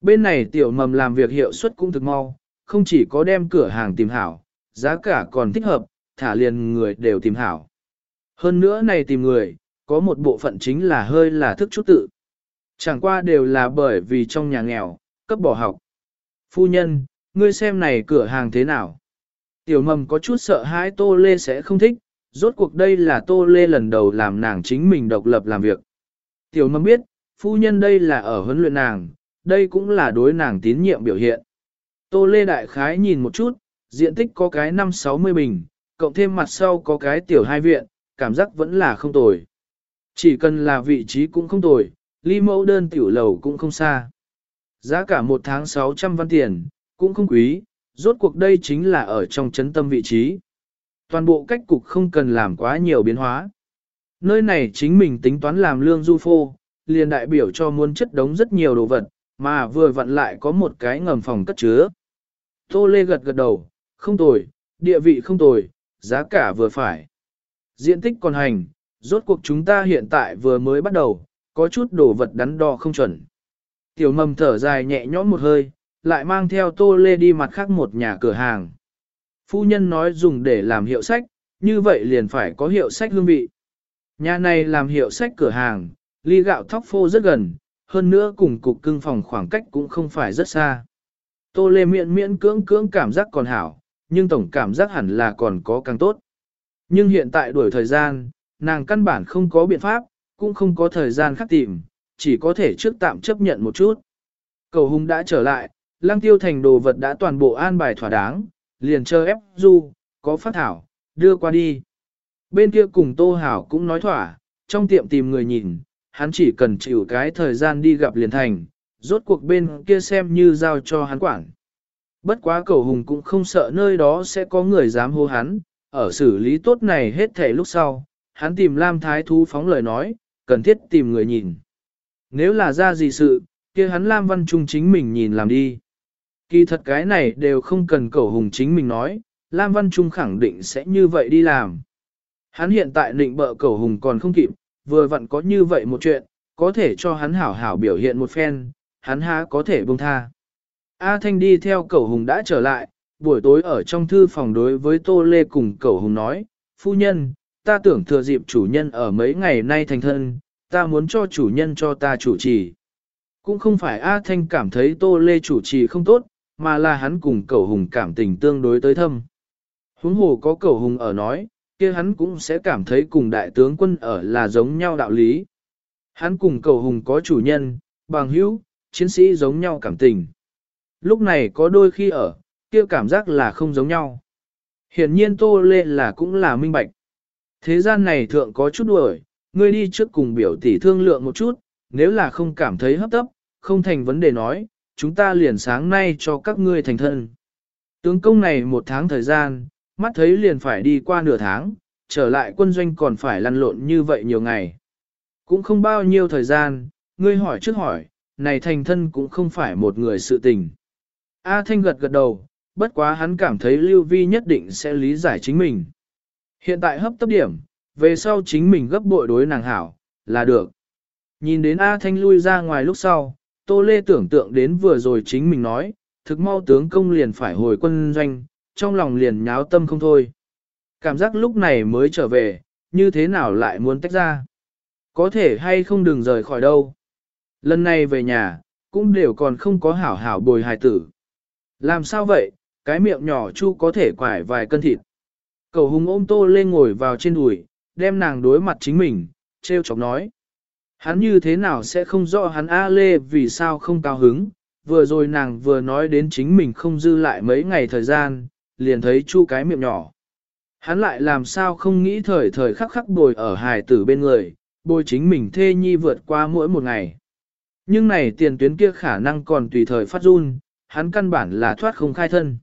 Bên này tiểu mầm làm việc hiệu suất cũng thực mau, không chỉ có đem cửa hàng tìm hảo, giá cả còn thích hợp, thả liền người đều tìm hảo. Hơn nữa này tìm người, có một bộ phận chính là hơi là thức chút tự. Chẳng qua đều là bởi vì trong nhà nghèo, cấp bỏ học. Phu nhân, ngươi xem này cửa hàng thế nào? Tiểu mầm có chút sợ hãi Tô Lê sẽ không thích, rốt cuộc đây là Tô Lê lần đầu làm nàng chính mình độc lập làm việc. Tiểu mầm biết, phu nhân đây là ở huấn luyện nàng, đây cũng là đối nàng tín nhiệm biểu hiện. Tô Lê Đại Khái nhìn một chút, diện tích có cái 5-60 bình, cộng thêm mặt sau có cái tiểu hai viện, cảm giác vẫn là không tồi. Chỉ cần là vị trí cũng không tồi, ly mẫu đơn tiểu lầu cũng không xa. Giá cả một tháng 600 văn tiền, cũng không quý, rốt cuộc đây chính là ở trong chấn tâm vị trí. Toàn bộ cách cục không cần làm quá nhiều biến hóa. Nơi này chính mình tính toán làm lương du phô, liền đại biểu cho muốn chất đống rất nhiều đồ vật, mà vừa vặn lại có một cái ngầm phòng cất chứa. Tô Lê gật gật đầu, không tồi, địa vị không tồi, giá cả vừa phải. Diện tích còn hành, rốt cuộc chúng ta hiện tại vừa mới bắt đầu, có chút đồ vật đắn đo không chuẩn. Tiểu mầm thở dài nhẹ nhõm một hơi, lại mang theo tô lê đi mặt khác một nhà cửa hàng. Phu nhân nói dùng để làm hiệu sách, như vậy liền phải có hiệu sách hương vị. Nhà này làm hiệu sách cửa hàng, ly gạo thóc phô rất gần, hơn nữa cùng cục cưng phòng khoảng cách cũng không phải rất xa. Tô lê miễn miễn cưỡng cưỡng cảm giác còn hảo, nhưng tổng cảm giác hẳn là còn có càng tốt. Nhưng hiện tại đuổi thời gian, nàng căn bản không có biện pháp, cũng không có thời gian khác tìm, chỉ có thể trước tạm chấp nhận một chút. Cầu hùng đã trở lại, lăng tiêu thành đồ vật đã toàn bộ an bài thỏa đáng, liền chờ ép du, có phát thảo, đưa qua đi. Bên kia cùng Tô Hảo cũng nói thỏa, trong tiệm tìm người nhìn, hắn chỉ cần chịu cái thời gian đi gặp liền thành, rốt cuộc bên kia xem như giao cho hắn quản. Bất quá cầu hùng cũng không sợ nơi đó sẽ có người dám hô hắn, ở xử lý tốt này hết thể lúc sau, hắn tìm Lam Thái Thú phóng lời nói, cần thiết tìm người nhìn. Nếu là ra gì sự, kia hắn Lam Văn Trung chính mình nhìn làm đi. Kỳ thật cái này đều không cần cầu hùng chính mình nói, Lam Văn Trung khẳng định sẽ như vậy đi làm. Hắn hiện tại định bợ cầu hùng còn không kịp, vừa vặn có như vậy một chuyện, có thể cho hắn hảo hảo biểu hiện một phen, hắn há có thể buông tha. A Thanh đi theo cầu hùng đã trở lại, buổi tối ở trong thư phòng đối với Tô Lê cùng cầu hùng nói, phu nhân, ta tưởng thừa dịp chủ nhân ở mấy ngày nay thành thân, ta muốn cho chủ nhân cho ta chủ trì. Cũng không phải A Thanh cảm thấy Tô Lê chủ trì không tốt, mà là hắn cùng cầu hùng cảm tình tương đối tới thâm. Huống hồ có cầu hùng ở nói, kia hắn cũng sẽ cảm thấy cùng đại tướng quân ở là giống nhau đạo lý. Hắn cùng cầu hùng có chủ nhân, bằng hữu, chiến sĩ giống nhau cảm tình. Lúc này có đôi khi ở, kia cảm giác là không giống nhau. Hiển nhiên Tô Lê là cũng là minh bạch. Thế gian này thượng có chút đuổi, ngươi đi trước cùng biểu tỷ thương lượng một chút, nếu là không cảm thấy hấp tấp, không thành vấn đề nói, chúng ta liền sáng nay cho các ngươi thành thân. Tướng công này một tháng thời gian, mắt thấy liền phải đi qua nửa tháng, trở lại quân doanh còn phải lăn lộn như vậy nhiều ngày. Cũng không bao nhiêu thời gian, ngươi hỏi trước hỏi, này thành thân cũng không phải một người sự tình. A Thanh gật gật đầu, bất quá hắn cảm thấy Lưu Vi nhất định sẽ lý giải chính mình. Hiện tại hấp tấp điểm, về sau chính mình gấp bội đối nàng hảo, là được. Nhìn đến A Thanh lui ra ngoài lúc sau, Tô Lê tưởng tượng đến vừa rồi chính mình nói, thực mau tướng công liền phải hồi quân doanh, trong lòng liền nháo tâm không thôi. Cảm giác lúc này mới trở về, như thế nào lại muốn tách ra. Có thể hay không đừng rời khỏi đâu. Lần này về nhà, cũng đều còn không có hảo hảo bồi hài tử. Làm sao vậy, cái miệng nhỏ chu có thể quải vài cân thịt. Cầu hùng ôm tô lên ngồi vào trên đùi, đem nàng đối mặt chính mình, treo chọc nói. Hắn như thế nào sẽ không rõ hắn A Lê vì sao không cao hứng, vừa rồi nàng vừa nói đến chính mình không dư lại mấy ngày thời gian, liền thấy chu cái miệng nhỏ. Hắn lại làm sao không nghĩ thời thời khắc khắc bồi ở hài tử bên người, bồi chính mình thê nhi vượt qua mỗi một ngày. Nhưng này tiền tuyến kia khả năng còn tùy thời phát run, hắn căn bản là thoát không khai thân.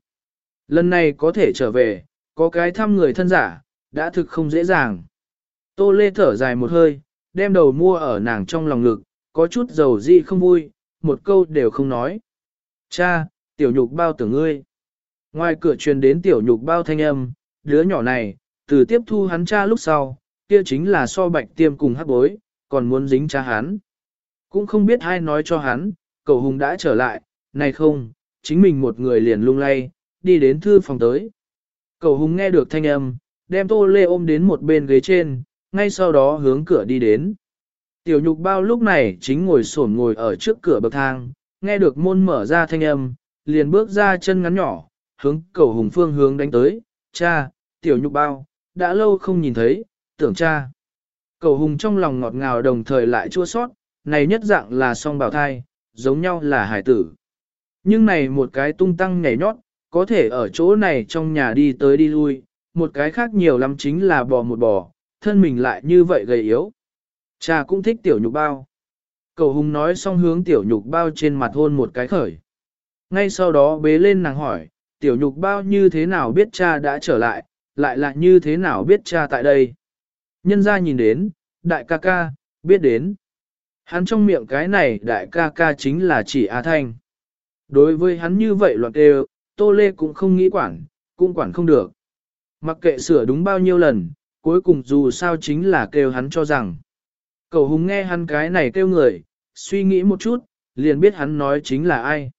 Lần này có thể trở về, có cái thăm người thân giả, đã thực không dễ dàng. Tô Lê thở dài một hơi, đem đầu mua ở nàng trong lòng ngực, có chút dầu gì không vui, một câu đều không nói. Cha, tiểu nhục bao tưởng ngươi. Ngoài cửa truyền đến tiểu nhục bao thanh âm, đứa nhỏ này, từ tiếp thu hắn cha lúc sau, kia chính là so bạch tiêm cùng hắc bối, còn muốn dính cha hắn. Cũng không biết ai nói cho hắn, cầu hùng đã trở lại, này không, chính mình một người liền lung lay, đi đến thư phòng tới. Cầu hùng nghe được thanh âm, đem tô lê ôm đến một bên ghế trên, ngay sau đó hướng cửa đi đến. Tiểu nhục bao lúc này chính ngồi sổn ngồi ở trước cửa bậc thang, nghe được môn mở ra thanh âm, liền bước ra chân ngắn nhỏ, hướng cầu hùng phương hướng đánh tới, cha, tiểu nhục bao, đã lâu không nhìn thấy, tưởng cha. Cầu hùng trong lòng ngọt ngào đồng thời lại chua sót, này nhất dạng là song bào thai, giống nhau là hải tử. Nhưng này một cái tung tăng nhảy nhót, có thể ở chỗ này trong nhà đi tới đi lui, một cái khác nhiều lắm chính là bò một bò, thân mình lại như vậy gầy yếu. Cha cũng thích tiểu nhục bao. Cầu hùng nói xong hướng tiểu nhục bao trên mặt hôn một cái khởi. Ngay sau đó bế lên nàng hỏi, tiểu nhục bao như thế nào biết cha đã trở lại, lại là như thế nào biết cha tại đây. Nhân ra nhìn đến, đại ca ca, biết đến. Hắn trong miệng cái này đại ca ca chính là chỉ A Thanh. Đối với hắn như vậy loạn đều, Tô Lê cũng không nghĩ quản, cũng quản không được. Mặc kệ sửa đúng bao nhiêu lần, cuối cùng dù sao chính là kêu hắn cho rằng. Cầu hùng nghe hắn cái này kêu người, suy nghĩ một chút, liền biết hắn nói chính là ai.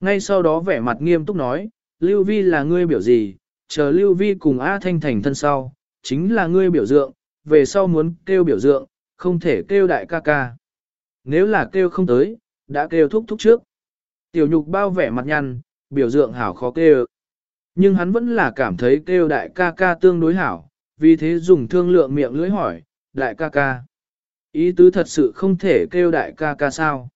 Ngay sau đó vẻ mặt nghiêm túc nói, Lưu Vi là ngươi biểu gì, chờ Lưu Vi cùng A Thanh thành thân sau, chính là ngươi biểu tượng, về sau muốn kêu biểu tượng, không thể kêu đại ca ca. Nếu là kêu không tới, đã kêu thúc thúc trước. Tiểu nhục bao vẻ mặt nhăn, biểu tượng hảo khó kêu. Nhưng hắn vẫn là cảm thấy kêu đại ca ca tương đối hảo, vì thế dùng thương lượng miệng lưỡi hỏi, đại ca ca. Ý tứ thật sự không thể kêu đại ca ca sao.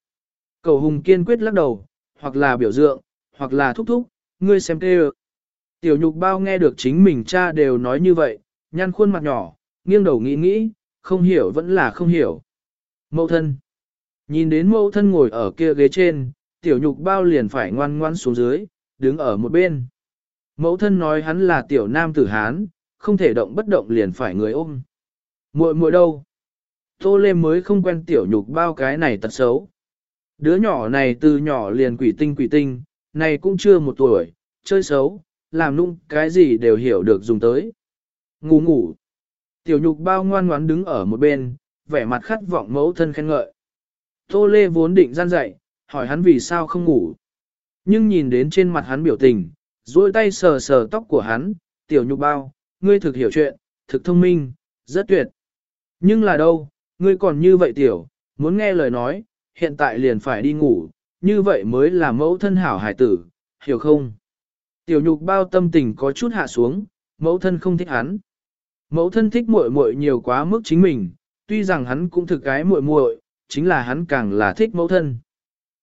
Cầu hùng kiên quyết lắc đầu, hoặc là biểu tượng, hoặc là thúc thúc, ngươi xem kêu. Tiểu nhục bao nghe được chính mình cha đều nói như vậy, nhăn khuôn mặt nhỏ, nghiêng đầu nghĩ nghĩ, không hiểu vẫn là không hiểu. Mẫu thân. Nhìn đến mẫu thân ngồi ở kia ghế trên, tiểu nhục bao liền phải ngoan ngoan xuống dưới, đứng ở một bên. Mẫu thân nói hắn là tiểu nam tử Hán, không thể động bất động liền phải người ôm. muội muội đâu? Tô Lê mới không quen tiểu nhục bao cái này tật xấu. Đứa nhỏ này từ nhỏ liền quỷ tinh quỷ tinh, này cũng chưa một tuổi, chơi xấu, làm nung cái gì đều hiểu được dùng tới. Ngủ ngủ. Tiểu nhục bao ngoan ngoãn đứng ở một bên, vẻ mặt khát vọng mẫu thân khen ngợi. Tô Lê vốn định gian dậy, hỏi hắn vì sao không ngủ. Nhưng nhìn đến trên mặt hắn biểu tình, duỗi tay sờ sờ tóc của hắn, tiểu nhục bao, ngươi thực hiểu chuyện, thực thông minh, rất tuyệt. Nhưng là đâu, ngươi còn như vậy tiểu, muốn nghe lời nói, hiện tại liền phải đi ngủ, như vậy mới là mẫu thân hảo hải tử, hiểu không? Tiểu nhục bao tâm tình có chút hạ xuống, mẫu thân không thích hắn. Mẫu thân thích muội muội nhiều quá mức chính mình, tuy rằng hắn cũng thực cái muội muội, chính là hắn càng là thích mẫu thân.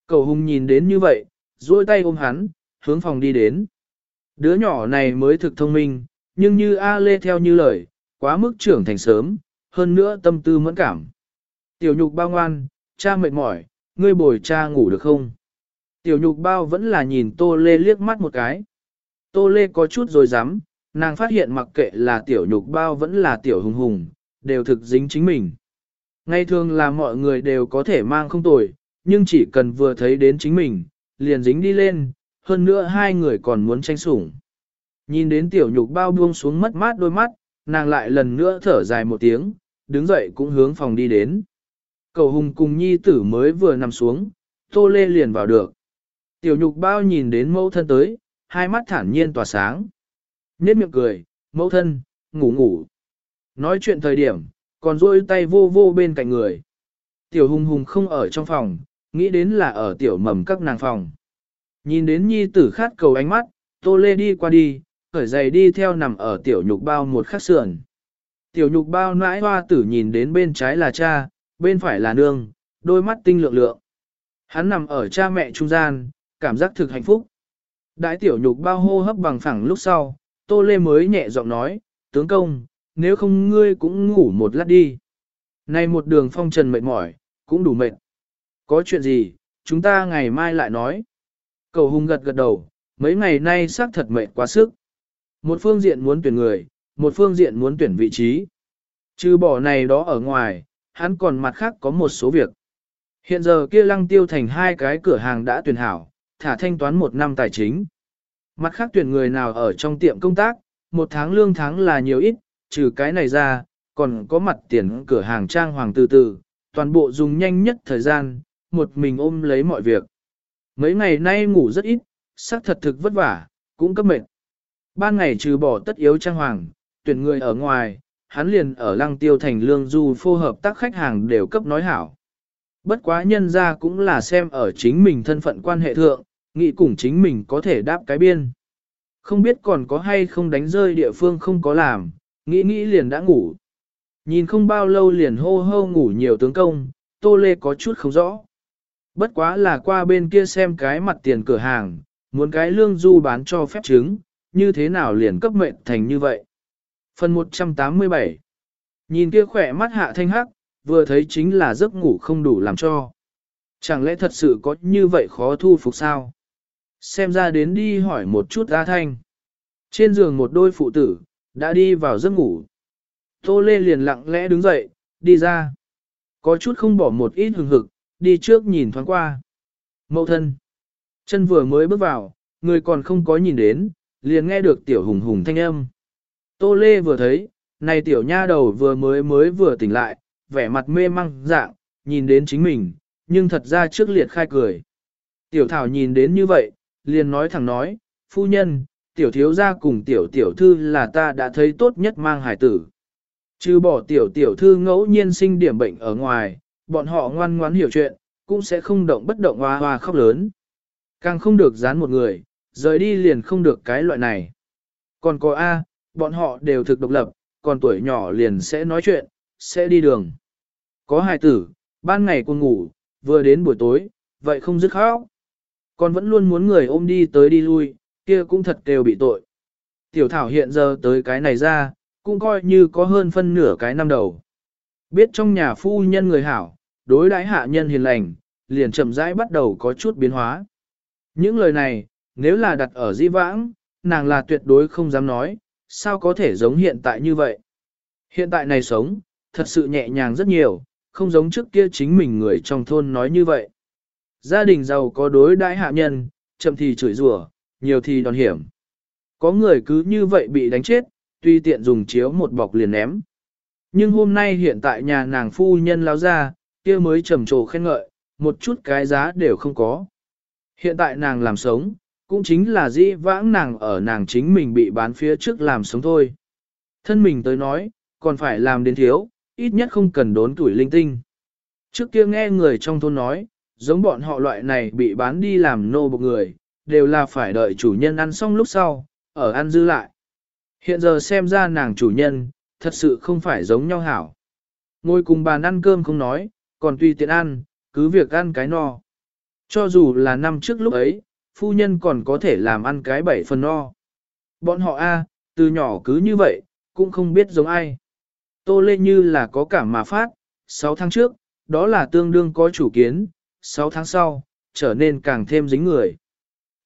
Cầu hùng nhìn đến như vậy, duỗi tay ôm hắn, hướng phòng đi đến. Đứa nhỏ này mới thực thông minh, nhưng như A Lê theo như lời, quá mức trưởng thành sớm, hơn nữa tâm tư mẫn cảm. Tiểu nhục bao ngoan, cha mệt mỏi, ngươi bồi cha ngủ được không? Tiểu nhục bao vẫn là nhìn Tô Lê liếc mắt một cái. Tô Lê có chút rồi dám, nàng phát hiện mặc kệ là tiểu nhục bao vẫn là tiểu hùng hùng, đều thực dính chính mình. Ngay thường là mọi người đều có thể mang không tồi, nhưng chỉ cần vừa thấy đến chính mình, liền dính đi lên, hơn nữa hai người còn muốn tranh sủng. Nhìn đến tiểu nhục bao buông xuống mất mát đôi mắt, nàng lại lần nữa thở dài một tiếng, đứng dậy cũng hướng phòng đi đến. Cầu hùng cùng nhi tử mới vừa nằm xuống, tô lê liền vào được. Tiểu nhục bao nhìn đến mẫu thân tới, hai mắt thản nhiên tỏa sáng. Nết miệng cười, mẫu thân, ngủ ngủ. Nói chuyện thời điểm, còn duỗi tay vô vô bên cạnh người. Tiểu hùng hùng không ở trong phòng, nghĩ đến là ở tiểu mầm các nàng phòng. Nhìn đến nhi tử khát cầu ánh mắt, tô lê đi qua đi, khởi giày đi theo nằm ở tiểu nhục bao một khắc sườn. Tiểu nhục bao nãi hoa tử nhìn đến bên trái là cha, bên phải là nương, đôi mắt tinh lượng lượng. Hắn nằm ở cha mẹ trung gian, cảm giác thực hạnh phúc. Đại tiểu nhục bao hô hấp bằng phẳng lúc sau, Tô Lê mới nhẹ giọng nói, tướng công, nếu không ngươi cũng ngủ một lát đi. Này một đường phong trần mệt mỏi, cũng đủ mệt. Có chuyện gì, chúng ta ngày mai lại nói. Cầu hùng gật gật đầu, mấy ngày nay xác thật mệt quá sức. Một phương diện muốn tuyển người, một phương diện muốn tuyển vị trí. Trừ bỏ này đó ở ngoài, hắn còn mặt khác có một số việc. Hiện giờ kia lăng tiêu thành hai cái cửa hàng đã tuyển hảo, thả thanh toán một năm tài chính. Mặt khác tuyển người nào ở trong tiệm công tác, một tháng lương tháng là nhiều ít, trừ cái này ra, còn có mặt tiền cửa hàng trang hoàng từ từ, toàn bộ dùng nhanh nhất thời gian, một mình ôm lấy mọi việc. Mấy ngày nay ngủ rất ít, sắc thật thực vất vả, cũng cấp mệt. Ban ngày trừ bỏ tất yếu trang hoàng, tuyển người ở ngoài, hắn liền ở lăng tiêu thành lương du phô hợp tác khách hàng đều cấp nói hảo. Bất quá nhân ra cũng là xem ở chính mình thân phận quan hệ thượng, nghĩ cùng chính mình có thể đáp cái biên. Không biết còn có hay không đánh rơi địa phương không có làm, nghĩ nghĩ liền đã ngủ. Nhìn không bao lâu liền hô hô ngủ nhiều tướng công, tô lê có chút không rõ. Bất quá là qua bên kia xem cái mặt tiền cửa hàng, muốn cái lương du bán cho phép chứng, như thế nào liền cấp mệnh thành như vậy. Phần 187 Nhìn kia khỏe mắt hạ thanh hắc, vừa thấy chính là giấc ngủ không đủ làm cho. Chẳng lẽ thật sự có như vậy khó thu phục sao? Xem ra đến đi hỏi một chút A Thanh. Trên giường một đôi phụ tử, đã đi vào giấc ngủ. Tô Lê liền lặng lẽ đứng dậy, đi ra. Có chút không bỏ một ít hừng hực, đi trước nhìn thoáng qua. Mậu thân. Chân vừa mới bước vào, người còn không có nhìn đến, liền nghe được tiểu hùng hùng thanh âm. Tô Lê vừa thấy, này tiểu nha đầu vừa mới mới vừa tỉnh lại, vẻ mặt mê măng dạng, nhìn đến chính mình, nhưng thật ra trước liệt khai cười. Tiểu thảo nhìn đến như vậy, liền nói thẳng nói, phu nhân, tiểu thiếu gia cùng tiểu tiểu thư là ta đã thấy tốt nhất mang hải tử. Chứ bỏ tiểu tiểu thư ngẫu nhiên sinh điểm bệnh ở ngoài, bọn họ ngoan ngoãn hiểu chuyện, cũng sẽ không động bất động hoa hoa khóc lớn. Càng không được dán một người, rời đi liền không được cái loại này. Còn có A, bọn họ đều thực độc lập, còn tuổi nhỏ liền sẽ nói chuyện, sẽ đi đường. Có hài tử, ban ngày còn ngủ, vừa đến buổi tối, vậy không dứt khóc. Còn vẫn luôn muốn người ôm đi tới đi lui, kia cũng thật đều bị tội. Tiểu thảo hiện giờ tới cái này ra, cũng coi như có hơn phân nửa cái năm đầu. Biết trong nhà phu nhân người hảo, đối đãi hạ nhân hiền lành, liền chậm rãi bắt đầu có chút biến hóa. Những lời này, nếu là đặt ở di vãng, nàng là tuyệt đối không dám nói, sao có thể giống hiện tại như vậy. Hiện tại này sống, thật sự nhẹ nhàng rất nhiều, không giống trước kia chính mình người trong thôn nói như vậy. Gia đình giàu có đối đãi hạ nhân, chậm thì chửi rủa, nhiều thì đòn hiểm. Có người cứ như vậy bị đánh chết, tuy tiện dùng chiếu một bọc liền ném. Nhưng hôm nay hiện tại nhà nàng phu nhân lao ra, kia mới trầm trồ khen ngợi, một chút cái giá đều không có. Hiện tại nàng làm sống, cũng chính là dĩ vãng nàng ở nàng chính mình bị bán phía trước làm sống thôi. Thân mình tới nói, còn phải làm đến thiếu, ít nhất không cần đốn tuổi linh tinh. Trước kia nghe người trong thôn nói, giống bọn họ loại này bị bán đi làm nô bộc người, đều là phải đợi chủ nhân ăn xong lúc sau, ở ăn dư lại. Hiện giờ xem ra nàng chủ nhân, thật sự không phải giống nhau hảo. Ngồi cùng bàn ăn cơm không nói, còn tùy tiện ăn, cứ việc ăn cái no. Cho dù là năm trước lúc ấy, phu nhân còn có thể làm ăn cái bảy phần no. Bọn họ a, từ nhỏ cứ như vậy, cũng không biết giống ai. Tô Lê như là có cảm mà phát, 6 tháng trước, đó là tương đương có chủ kiến, 6 tháng sau, trở nên càng thêm dính người.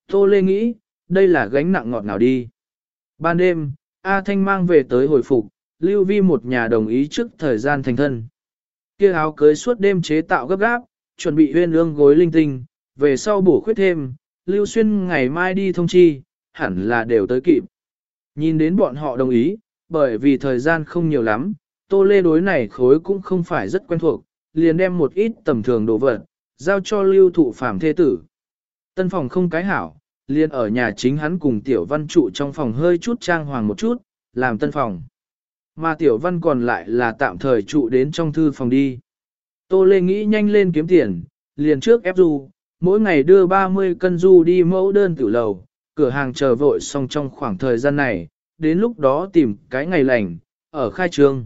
Tô Lê nghĩ, đây là gánh nặng ngọt nào đi. Ban đêm, A Thanh mang về tới hồi phục, Lưu Vi một nhà đồng ý trước thời gian thành thân. Kia áo cưới suốt đêm chế tạo gấp gáp, chuẩn bị huyên ương gối linh tinh, về sau bổ khuyết thêm, Lưu Xuyên ngày mai đi thông chi, hẳn là đều tới kịp. Nhìn đến bọn họ đồng ý, bởi vì thời gian không nhiều lắm, Tô Lê đối này khối cũng không phải rất quen thuộc, liền đem một ít tầm thường đồ vật, giao cho lưu thụ phàm thê tử. Tân phòng không cái hảo, liền ở nhà chính hắn cùng tiểu văn trụ trong phòng hơi chút trang hoàng một chút, làm tân phòng. Mà tiểu văn còn lại là tạm thời trụ đến trong thư phòng đi. Tô Lê nghĩ nhanh lên kiếm tiền, liền trước ép du, mỗi ngày đưa 30 cân du đi mẫu đơn tiểu lầu, cửa hàng chờ vội xong trong khoảng thời gian này, đến lúc đó tìm cái ngày lành, ở khai trương.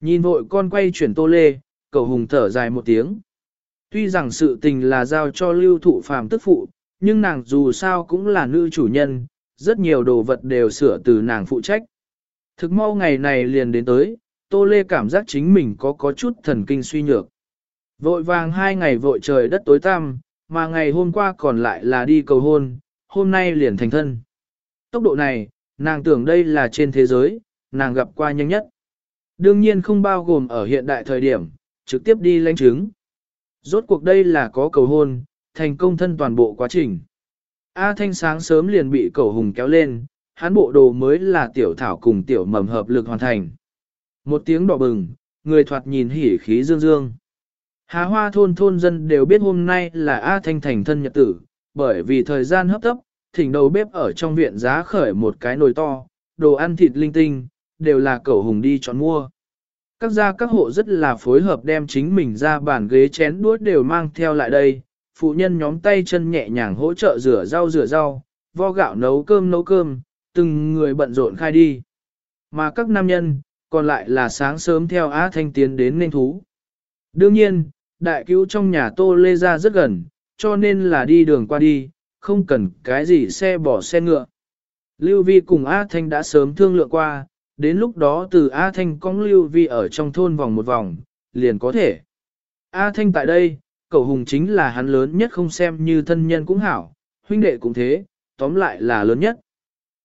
Nhìn vội con quay chuyển Tô Lê, cầu hùng thở dài một tiếng. Tuy rằng sự tình là giao cho lưu thụ phàm tức phụ, nhưng nàng dù sao cũng là nữ chủ nhân, rất nhiều đồ vật đều sửa từ nàng phụ trách. Thực mau ngày này liền đến tới, Tô Lê cảm giác chính mình có có chút thần kinh suy nhược. Vội vàng hai ngày vội trời đất tối tăm, mà ngày hôm qua còn lại là đi cầu hôn, hôm nay liền thành thân. Tốc độ này, nàng tưởng đây là trên thế giới, nàng gặp qua nhanh nhất. Đương nhiên không bao gồm ở hiện đại thời điểm, trực tiếp đi lãnh chứng. Rốt cuộc đây là có cầu hôn, thành công thân toàn bộ quá trình. A Thanh sáng sớm liền bị cầu hùng kéo lên, hắn bộ đồ mới là tiểu thảo cùng tiểu mầm hợp lực hoàn thành. Một tiếng đỏ bừng, người thoạt nhìn hỉ khí dương dương. Hà hoa thôn thôn dân đều biết hôm nay là A Thanh thành thân nhật tử, bởi vì thời gian hấp tấp, thỉnh đầu bếp ở trong viện giá khởi một cái nồi to, đồ ăn thịt linh tinh, đều là cậu hùng đi chọn mua. Các gia các hộ rất là phối hợp đem chính mình ra bàn ghế chén đuốt đều mang theo lại đây, phụ nhân nhóm tay chân nhẹ nhàng hỗ trợ rửa rau rửa rau, vo gạo nấu cơm nấu cơm, từng người bận rộn khai đi. Mà các nam nhân, còn lại là sáng sớm theo Á Thanh tiến đến nên thú. Đương nhiên, đại cứu trong nhà Tô Lê ra rất gần, cho nên là đi đường qua đi, không cần cái gì xe bỏ xe ngựa. Lưu Vi cùng A Thanh đã sớm thương lượng qua, Đến lúc đó từ A Thanh cong lưu vi ở trong thôn vòng một vòng, liền có thể. A Thanh tại đây, cậu hùng chính là hắn lớn nhất không xem như thân nhân cũng hảo, huynh đệ cũng thế, tóm lại là lớn nhất.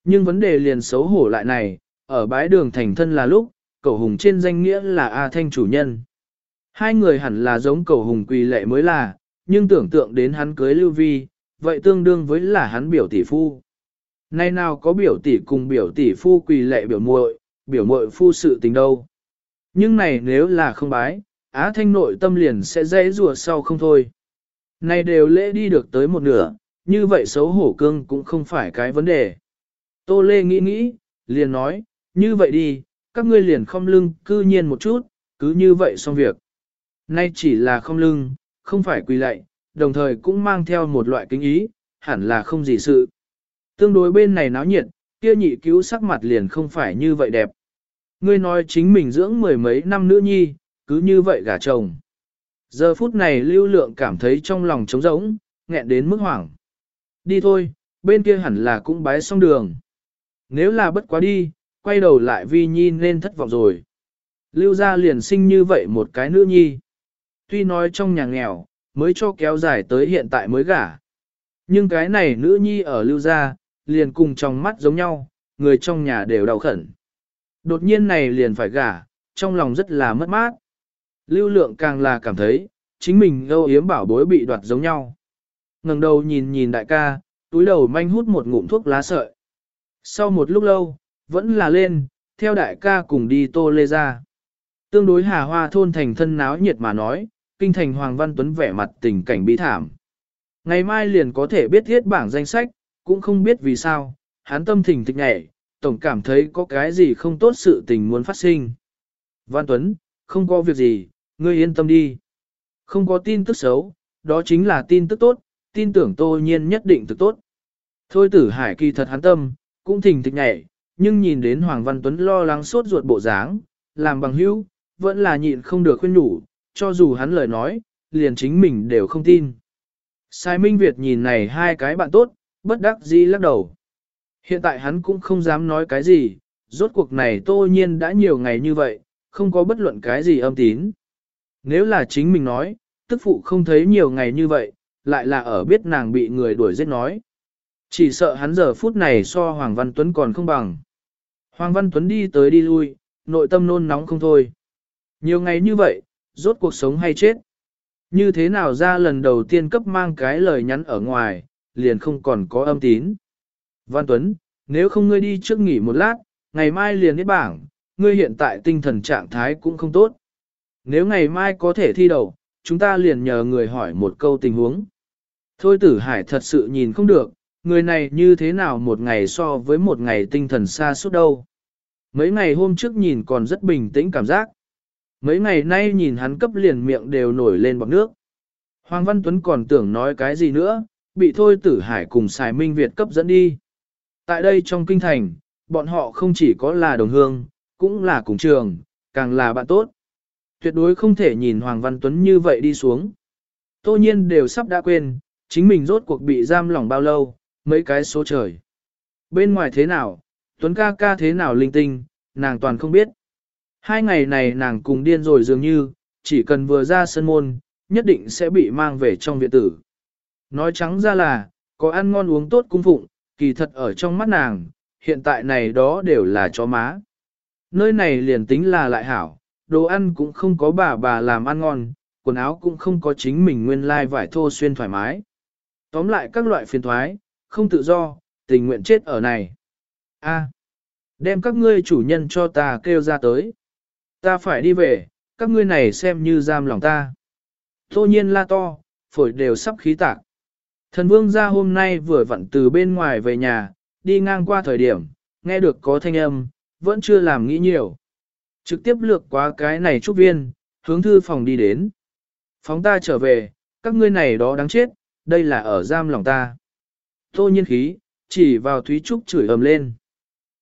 Nhưng vấn đề liền xấu hổ lại này, ở bái đường thành thân là lúc, cậu hùng trên danh nghĩa là A Thanh chủ nhân. Hai người hẳn là giống cầu hùng quỳ lệ mới là, nhưng tưởng tượng đến hắn cưới lưu vi, vậy tương đương với là hắn biểu tỷ phu. Nay nào có biểu tỷ cùng biểu tỷ phu quỳ lệ biểu muội, biểu muội phu sự tình đâu. Nhưng này nếu là không bái, Á Thanh nội tâm liền sẽ dễ rùa sau không thôi. Này đều lễ đi được tới một nửa, như vậy xấu hổ cương cũng không phải cái vấn đề. Tô Lê nghĩ nghĩ, liền nói, như vậy đi, các ngươi liền không lưng cư nhiên một chút, cứ như vậy xong việc. Nay chỉ là không lưng, không phải quỳ lạy, đồng thời cũng mang theo một loại kính ý, hẳn là không gì sự. Tương đối bên này náo nhiệt, kia nhị cứu sắc mặt liền không phải như vậy đẹp. Ngươi nói chính mình dưỡng mười mấy năm nữ nhi, cứ như vậy gả chồng. Giờ phút này lưu lượng cảm thấy trong lòng trống rỗng, nghẹn đến mức hoảng. Đi thôi, bên kia hẳn là cũng bái xong đường. Nếu là bất quá đi, quay đầu lại vi nhi nên thất vọng rồi. Lưu ra liền sinh như vậy một cái nữ nhi. Tuy nói trong nhà nghèo, mới cho kéo dài tới hiện tại mới gả. Nhưng cái này nữ nhi ở lưu gia, liền cùng trong mắt giống nhau, người trong nhà đều đau khẩn. Đột nhiên này liền phải gả, trong lòng rất là mất mát. Lưu lượng càng là cảm thấy, chính mình âu yếm bảo bối bị đoạt giống nhau. ngẩng đầu nhìn nhìn đại ca, túi đầu manh hút một ngụm thuốc lá sợi. Sau một lúc lâu, vẫn là lên, theo đại ca cùng đi tô lê ra. Tương đối hà hoa thôn thành thân náo nhiệt mà nói, kinh thành Hoàng Văn Tuấn vẻ mặt tình cảnh bi thảm. Ngày mai liền có thể biết thiết bảng danh sách, cũng không biết vì sao, hắn tâm thỉnh thịch nhẹ, tổng cảm thấy có cái gì không tốt sự tình muốn phát sinh. Văn Tuấn, không có việc gì, ngươi yên tâm đi. Không có tin tức xấu, đó chính là tin tức tốt, tin tưởng tô nhiên nhất định thực tốt. Thôi tử hải kỳ thật hắn tâm, cũng thỉnh thịch nhẹ, nhưng nhìn đến Hoàng Văn Tuấn lo lắng sốt ruột bộ dáng, làm bằng hữu, vẫn là nhịn không được khuyên nhủ, cho dù hắn lời nói, liền chính mình đều không tin. Sai Minh Việt nhìn này hai cái bạn tốt, bất đắc dĩ lắc đầu. Hiện tại hắn cũng không dám nói cái gì, rốt cuộc này tô nhiên đã nhiều ngày như vậy, không có bất luận cái gì âm tín. Nếu là chính mình nói, tức phụ không thấy nhiều ngày như vậy, lại là ở biết nàng bị người đuổi giết nói. Chỉ sợ hắn giờ phút này so Hoàng Văn Tuấn còn không bằng. Hoàng Văn Tuấn đi tới đi lui, nội tâm nôn nóng không thôi. Nhiều ngày như vậy, rốt cuộc sống hay chết. Như thế nào ra lần đầu tiên cấp mang cái lời nhắn ở ngoài, liền không còn có âm tín. Văn Tuấn, nếu không ngươi đi trước nghỉ một lát, ngày mai liền hết bảng, ngươi hiện tại tinh thần trạng thái cũng không tốt. Nếu ngày mai có thể thi đầu, chúng ta liền nhờ người hỏi một câu tình huống. Thôi tử hải thật sự nhìn không được, người này như thế nào một ngày so với một ngày tinh thần xa suốt đâu. Mấy ngày hôm trước nhìn còn rất bình tĩnh cảm giác. Mấy ngày nay nhìn hắn cấp liền miệng đều nổi lên bọc nước. Hoàng Văn Tuấn còn tưởng nói cái gì nữa, bị thôi tử hải cùng xài minh Việt cấp dẫn đi. Tại đây trong kinh thành, bọn họ không chỉ có là đồng hương, cũng là cùng trường, càng là bạn tốt. Tuyệt đối không thể nhìn Hoàng Văn Tuấn như vậy đi xuống. Tô nhiên đều sắp đã quên, chính mình rốt cuộc bị giam lỏng bao lâu, mấy cái số trời. Bên ngoài thế nào, Tuấn ca ca thế nào linh tinh, nàng toàn không biết. Hai ngày này nàng cùng điên rồi dường như, chỉ cần vừa ra sân môn, nhất định sẽ bị mang về trong viện tử. Nói trắng ra là, có ăn ngon uống tốt cung phụng, kỳ thật ở trong mắt nàng, hiện tại này đó đều là chó má. Nơi này liền tính là lại hảo, đồ ăn cũng không có bà bà làm ăn ngon, quần áo cũng không có chính mình nguyên lai like vải thô xuyên thoải mái. Tóm lại các loại phiền thoái, không tự do, tình nguyện chết ở này. A, đem các ngươi chủ nhân cho ta kêu ra tới. Ta phải đi về, các ngươi này xem như giam lòng ta. Tô nhiên la to, phổi đều sắp khí tạc. Thần vương ra hôm nay vừa vặn từ bên ngoài về nhà, đi ngang qua thời điểm, nghe được có thanh âm, vẫn chưa làm nghĩ nhiều. Trực tiếp lược qua cái này trúc viên, hướng thư phòng đi đến. Phóng ta trở về, các ngươi này đó đáng chết, đây là ở giam lòng ta. Tô nhiên khí, chỉ vào Thúy Trúc chửi ầm lên.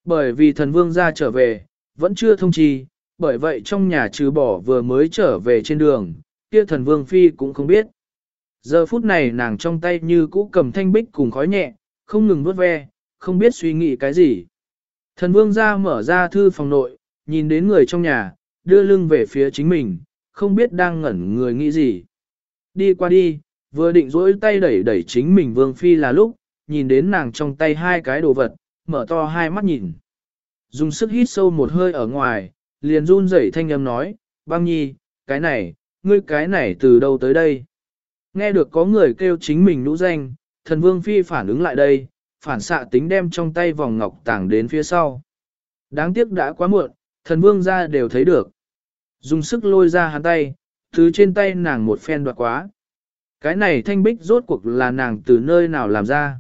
Bởi vì thần vương ra trở về, vẫn chưa thông chi, bởi vậy trong nhà trừ bỏ vừa mới trở về trên đường, kia thần vương phi cũng không biết. Giờ phút này nàng trong tay như cũ cầm thanh bích cùng khói nhẹ, không ngừng vuốt ve, không biết suy nghĩ cái gì. Thần vương ra mở ra thư phòng nội, nhìn đến người trong nhà, đưa lưng về phía chính mình, không biết đang ngẩn người nghĩ gì. Đi qua đi, vừa định rỗi tay đẩy đẩy chính mình vương phi là lúc, nhìn đến nàng trong tay hai cái đồ vật, mở to hai mắt nhìn. Dùng sức hít sâu một hơi ở ngoài, liền run rẩy thanh âm nói, băng nhi, cái này, ngươi cái này từ đâu tới đây? Nghe được có người kêu chính mình nũ danh, thần vương phi phản ứng lại đây, phản xạ tính đem trong tay vòng ngọc tảng đến phía sau. Đáng tiếc đã quá muộn, thần vương ra đều thấy được. Dùng sức lôi ra hắn tay, thứ trên tay nàng một phen đoạt quá. Cái này thanh bích rốt cuộc là nàng từ nơi nào làm ra.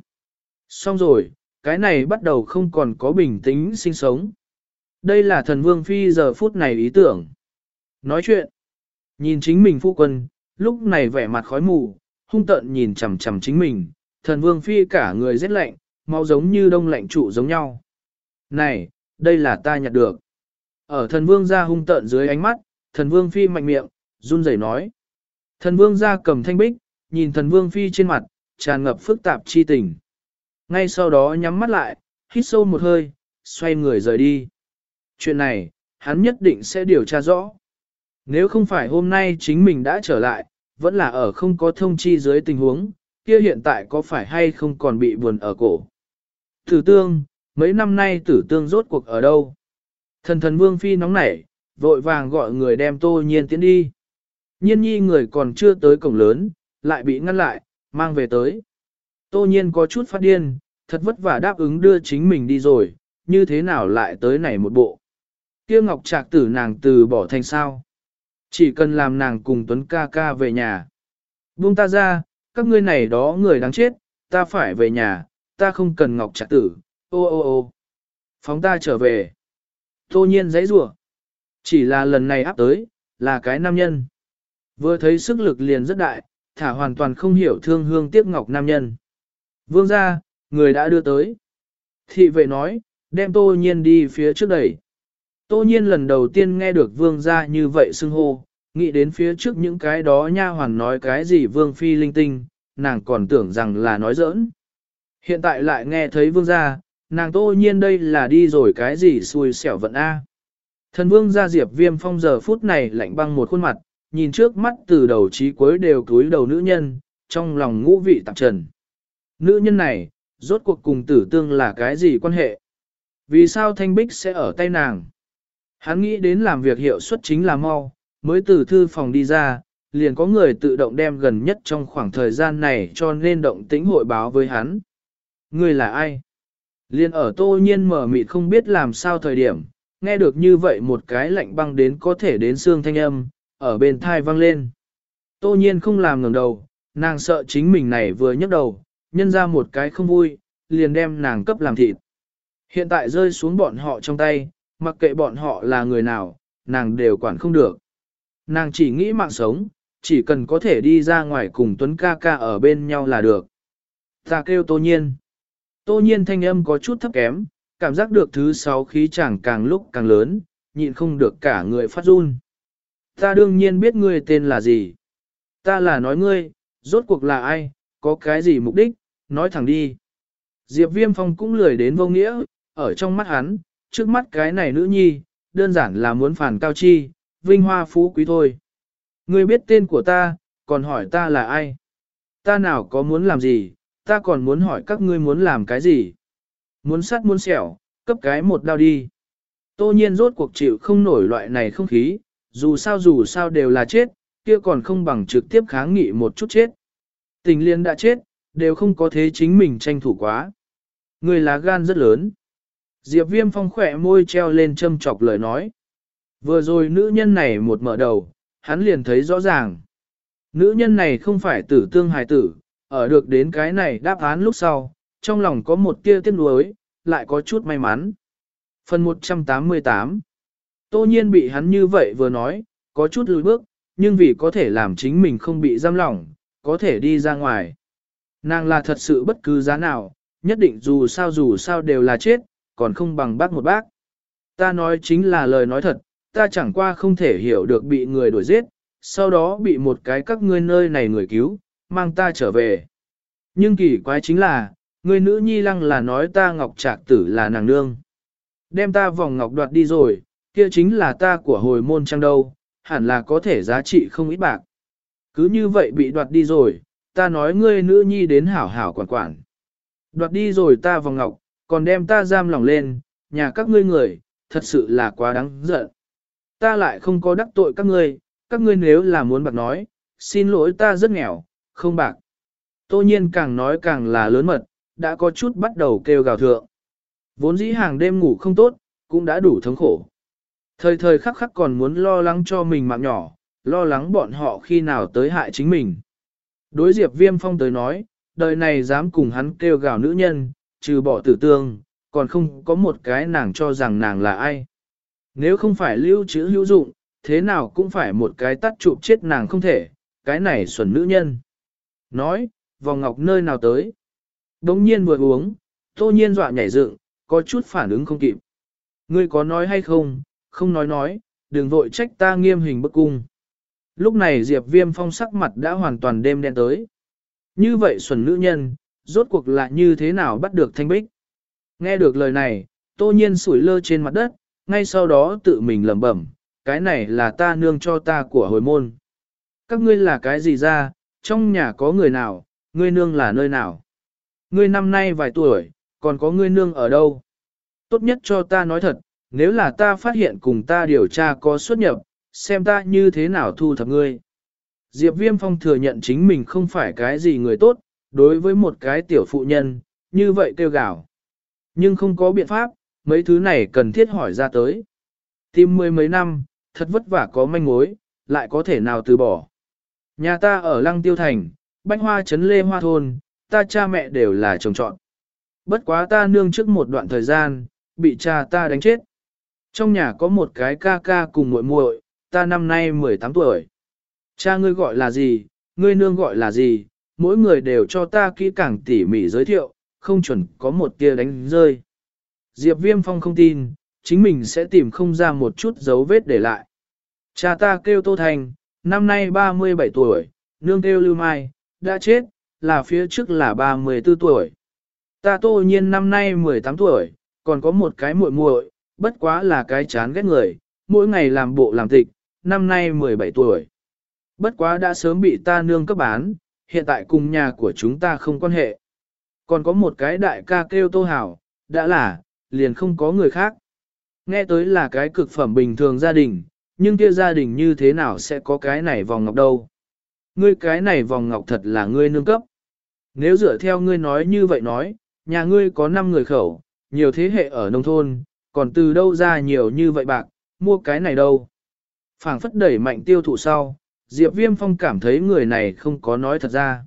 Xong rồi, cái này bắt đầu không còn có bình tĩnh sinh sống. Đây là thần vương phi giờ phút này ý tưởng. Nói chuyện, nhìn chính mình phu quân, lúc này vẻ mặt khói mù, hung tợn nhìn chằm chằm chính mình, thần vương phi cả người rét lạnh, máu giống như đông lạnh trụ giống nhau. Này, đây là ta nhặt được. Ở thần vương ra hung tợn dưới ánh mắt, thần vương phi mạnh miệng, run rẩy nói. Thần vương ra cầm thanh bích, nhìn thần vương phi trên mặt, tràn ngập phức tạp chi tình. Ngay sau đó nhắm mắt lại, hít sâu một hơi, xoay người rời đi. Chuyện này, hắn nhất định sẽ điều tra rõ. Nếu không phải hôm nay chính mình đã trở lại, vẫn là ở không có thông chi dưới tình huống, kia hiện tại có phải hay không còn bị buồn ở cổ. Tử tương, mấy năm nay tử tương rốt cuộc ở đâu? Thần thần vương phi nóng nảy, vội vàng gọi người đem tô nhiên tiến đi. Nhiên nhi người còn chưa tới cổng lớn, lại bị ngăn lại, mang về tới. Tô nhiên có chút phát điên, thật vất vả đáp ứng đưa chính mình đi rồi, như thế nào lại tới này một bộ. Kia ngọc trạc tử nàng từ bỏ thành sao. Chỉ cần làm nàng cùng Tuấn ca ca về nhà. Buông ta ra, các ngươi này đó người đáng chết, ta phải về nhà, ta không cần ngọc trạc tử, ô ô ô. Phóng ta trở về. Tô nhiên giấy rủa Chỉ là lần này áp tới, là cái nam nhân. Vừa thấy sức lực liền rất đại, thả hoàn toàn không hiểu thương hương tiếc ngọc nam nhân. Vương ra, người đã đưa tới. Thị vệ nói, đem tô nhiên đi phía trước đẩy. Tô nhiên lần đầu tiên nghe được vương gia như vậy xưng hô, nghĩ đến phía trước những cái đó nha hoàn nói cái gì vương phi linh tinh, nàng còn tưởng rằng là nói giỡn. Hiện tại lại nghe thấy vương gia, nàng tô nhiên đây là đi rồi cái gì xui xẻo vận A. Thần vương gia diệp viêm phong giờ phút này lạnh băng một khuôn mặt, nhìn trước mắt từ đầu chí cuối đều cúi đầu nữ nhân, trong lòng ngũ vị tạp trần. Nữ nhân này, rốt cuộc cùng tử tương là cái gì quan hệ? Vì sao thanh bích sẽ ở tay nàng? Hắn nghĩ đến làm việc hiệu suất chính là mau, mới từ thư phòng đi ra, liền có người tự động đem gần nhất trong khoảng thời gian này cho nên động tĩnh hội báo với hắn. Người là ai? Liên ở tô nhiên mở mịt không biết làm sao thời điểm, nghe được như vậy một cái lạnh băng đến có thể đến xương thanh âm, ở bên thai vang lên. Tô nhiên không làm ngẩng đầu, nàng sợ chính mình này vừa nhấc đầu, nhân ra một cái không vui, liền đem nàng cấp làm thịt. Hiện tại rơi xuống bọn họ trong tay, mặc kệ bọn họ là người nào, nàng đều quản không được. Nàng chỉ nghĩ mạng sống, chỉ cần có thể đi ra ngoài cùng Tuấn ca ca ở bên nhau là được. Ta kêu tô nhiên. Tô nhiên thanh âm có chút thấp kém, cảm giác được thứ sáu khí chẳng càng lúc càng lớn, nhịn không được cả người phát run. Ta đương nhiên biết ngươi tên là gì. Ta là nói ngươi, rốt cuộc là ai, có cái gì mục đích, nói thẳng đi. Diệp Viêm Phong cũng lười đến vô nghĩa, ở trong mắt hắn, trước mắt cái này nữ nhi, đơn giản là muốn phản cao chi, vinh hoa phú quý thôi. Ngươi biết tên của ta, còn hỏi ta là ai? Ta nào có muốn làm gì, ta còn muốn hỏi các ngươi muốn làm cái gì? Muốn sắt muốn sẹo cấp cái một đao đi. Tô nhiên rốt cuộc chịu không nổi loại này không khí, dù sao dù sao đều là chết, kia còn không bằng trực tiếp kháng nghị một chút chết. Tình liên đã chết, đều không có thế chính mình tranh thủ quá. Người lá gan rất lớn. Diệp viêm phong khỏe môi treo lên châm chọc lời nói. Vừa rồi nữ nhân này một mở đầu, hắn liền thấy rõ ràng. Nữ nhân này không phải tử tương hài tử, ở được đến cái này đáp án lúc sau, trong lòng có một tia tiếc nuối, lại có chút may mắn. Phần 188 Tô nhiên bị hắn như vậy vừa nói, có chút lùi bước, nhưng vì có thể làm chính mình không bị giam lỏng, có thể đi ra ngoài. Nàng là thật sự bất cứ giá nào, nhất định dù sao dù sao đều là chết, còn không bằng bác một bác. Ta nói chính là lời nói thật, ta chẳng qua không thể hiểu được bị người đuổi giết, sau đó bị một cái các ngươi nơi này người cứu, mang ta trở về. Nhưng kỳ quái chính là, người nữ nhi lăng là nói ta ngọc trạc tử là nàng nương. Đem ta vòng ngọc đoạt đi rồi, kia chính là ta của hồi môn trang đâu, hẳn là có thể giá trị không ít bạc. Cứ như vậy bị đoạt đi rồi, ta nói ngươi nữ nhi đến hảo hảo quản quản. Đoạt đi rồi ta vòng ngọc, còn đem ta giam lòng lên, nhà các ngươi người, thật sự là quá đáng giận. Ta lại không có đắc tội các ngươi, các ngươi nếu là muốn bạc nói, xin lỗi ta rất nghèo, không bạc. Tô nhiên càng nói càng là lớn mật, đã có chút bắt đầu kêu gào thượng. Vốn dĩ hàng đêm ngủ không tốt, cũng đã đủ thống khổ. Thời thời khắc khắc còn muốn lo lắng cho mình mạng nhỏ, lo lắng bọn họ khi nào tới hại chính mình. Đối diệp viêm phong tới nói, đời này dám cùng hắn kêu gào nữ nhân, trừ bỏ tử tương, còn không có một cái nàng cho rằng nàng là ai. Nếu không phải lưu trữ hữu dụng, thế nào cũng phải một cái tắt chụp chết nàng không thể, cái này xuẩn nữ nhân. Nói, vòng ngọc nơi nào tới. Đống nhiên vừa uống, tô nhiên dọa nhảy dựng, có chút phản ứng không kịp. Ngươi có nói hay không, không nói nói, đừng vội trách ta nghiêm hình bức cung. Lúc này Diệp Viêm phong sắc mặt đã hoàn toàn đêm đen tới. Như vậy xuẩn nữ nhân, rốt cuộc là như thế nào bắt được thanh bích. Nghe được lời này, tô nhiên sủi lơ trên mặt đất, ngay sau đó tự mình lẩm bẩm, cái này là ta nương cho ta của hồi môn. Các ngươi là cái gì ra, trong nhà có người nào, ngươi nương là nơi nào? Ngươi năm nay vài tuổi, còn có ngươi nương ở đâu? Tốt nhất cho ta nói thật, nếu là ta phát hiện cùng ta điều tra có xuất nhập, xem ta như thế nào thu thập ngươi. Diệp Viêm Phong thừa nhận chính mình không phải cái gì người tốt, đối với một cái tiểu phụ nhân, như vậy kêu gào. Nhưng không có biện pháp, mấy thứ này cần thiết hỏi ra tới. Tìm mười mấy năm, thật vất vả có manh mối, lại có thể nào từ bỏ. Nhà ta ở Lăng Tiêu Thành, Bánh Hoa Trấn Lê Hoa Thôn, ta cha mẹ đều là chồng chọn. Bất quá ta nương trước một đoạn thời gian, bị cha ta đánh chết. Trong nhà có một cái ca ca cùng muội muội, ta năm nay 18 tuổi. Cha ngươi gọi là gì, ngươi nương gọi là gì, mỗi người đều cho ta kỹ càng tỉ mỉ giới thiệu, không chuẩn có một tia đánh rơi. Diệp Viêm Phong không tin, chính mình sẽ tìm không ra một chút dấu vết để lại. Cha ta kêu Tô Thành, năm nay 37 tuổi, nương kêu Lưu Mai, đã chết, là phía trước là 34 tuổi. Ta Tô Nhiên năm nay 18 tuổi, còn có một cái muội muội, bất quá là cái chán ghét người, mỗi ngày làm bộ làm tịch, năm nay 17 tuổi. Bất quá đã sớm bị ta nương cấp bán, hiện tại cùng nhà của chúng ta không quan hệ. Còn có một cái đại ca kêu Tô Hảo, đã là, liền không có người khác. Nghe tới là cái cực phẩm bình thường gia đình, nhưng kia gia đình như thế nào sẽ có cái này vòng ngọc đâu. Ngươi cái này vòng ngọc thật là ngươi nương cấp. Nếu dựa theo ngươi nói như vậy nói, nhà ngươi có 5 người khẩu, nhiều thế hệ ở nông thôn, còn từ đâu ra nhiều như vậy bạc, mua cái này đâu. phảng phất đẩy mạnh tiêu thụ sau, Diệp Viêm Phong cảm thấy người này không có nói thật ra.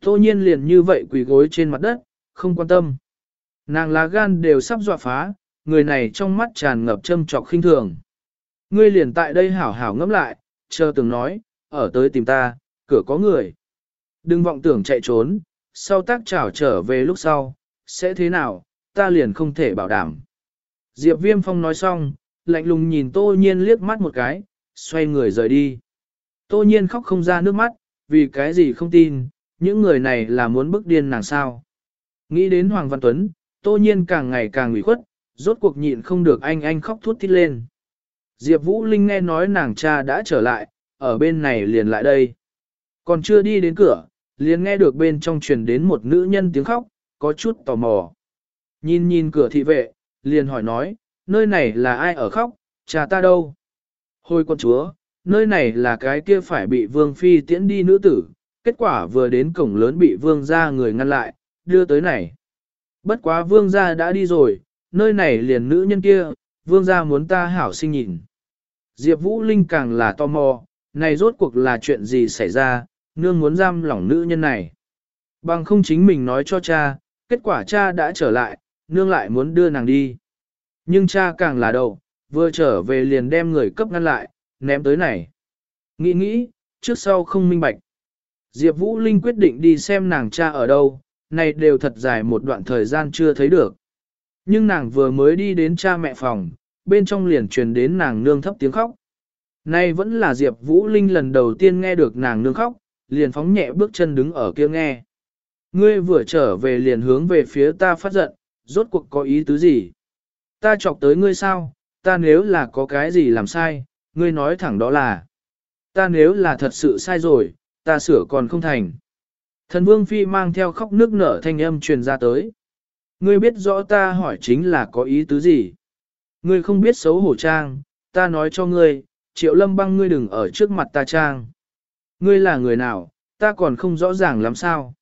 Tô nhiên liền như vậy quỳ gối trên mặt đất, không quan tâm. Nàng lá gan đều sắp dọa phá, người này trong mắt tràn ngập châm trọc khinh thường. Ngươi liền tại đây hảo hảo ngẫm lại, chờ từng nói, ở tới tìm ta, cửa có người. Đừng vọng tưởng chạy trốn, sau tác trảo trở về lúc sau, sẽ thế nào, ta liền không thể bảo đảm. Diệp Viêm Phong nói xong, lạnh lùng nhìn Tô Nhiên liếc mắt một cái, xoay người rời đi. Tô Nhiên khóc không ra nước mắt, vì cái gì không tin, những người này là muốn bức điên nàng sao. Nghĩ đến Hoàng Văn Tuấn, Tô Nhiên càng ngày càng ủy khuất, rốt cuộc nhịn không được anh anh khóc thút thít lên. Diệp Vũ Linh nghe nói nàng cha đã trở lại, ở bên này liền lại đây. Còn chưa đi đến cửa, liền nghe được bên trong truyền đến một nữ nhân tiếng khóc, có chút tò mò. Nhìn nhìn cửa thị vệ, liền hỏi nói, nơi này là ai ở khóc, cha ta đâu? Hồi con chúa, nơi này là cái kia phải bị vương phi tiễn đi nữ tử, kết quả vừa đến cổng lớn bị vương ra người ngăn lại, đưa tới này. Bất quá vương gia đã đi rồi, nơi này liền nữ nhân kia, vương gia muốn ta hảo sinh nhìn. Diệp Vũ Linh càng là tò mò, này rốt cuộc là chuyện gì xảy ra, nương muốn giam lỏng nữ nhân này. Bằng không chính mình nói cho cha, kết quả cha đã trở lại, nương lại muốn đưa nàng đi. Nhưng cha càng là đầu, vừa trở về liền đem người cấp ngăn lại, ném tới này. Nghĩ nghĩ, trước sau không minh bạch. Diệp Vũ Linh quyết định đi xem nàng cha ở đâu, này đều thật dài một đoạn thời gian chưa thấy được. Nhưng nàng vừa mới đi đến cha mẹ phòng, bên trong liền truyền đến nàng nương thấp tiếng khóc. Nay vẫn là Diệp Vũ Linh lần đầu tiên nghe được nàng nương khóc, liền phóng nhẹ bước chân đứng ở kia nghe. Ngươi vừa trở về liền hướng về phía ta phát giận, rốt cuộc có ý tứ gì? Ta chọc tới ngươi sao, ta nếu là có cái gì làm sai, ngươi nói thẳng đó là. Ta nếu là thật sự sai rồi, ta sửa còn không thành. Thần vương phi mang theo khóc nước nở thanh âm truyền ra tới. Ngươi biết rõ ta hỏi chính là có ý tứ gì. Ngươi không biết xấu hổ trang, ta nói cho ngươi, triệu lâm băng ngươi đừng ở trước mặt ta trang. Ngươi là người nào, ta còn không rõ ràng lắm sao.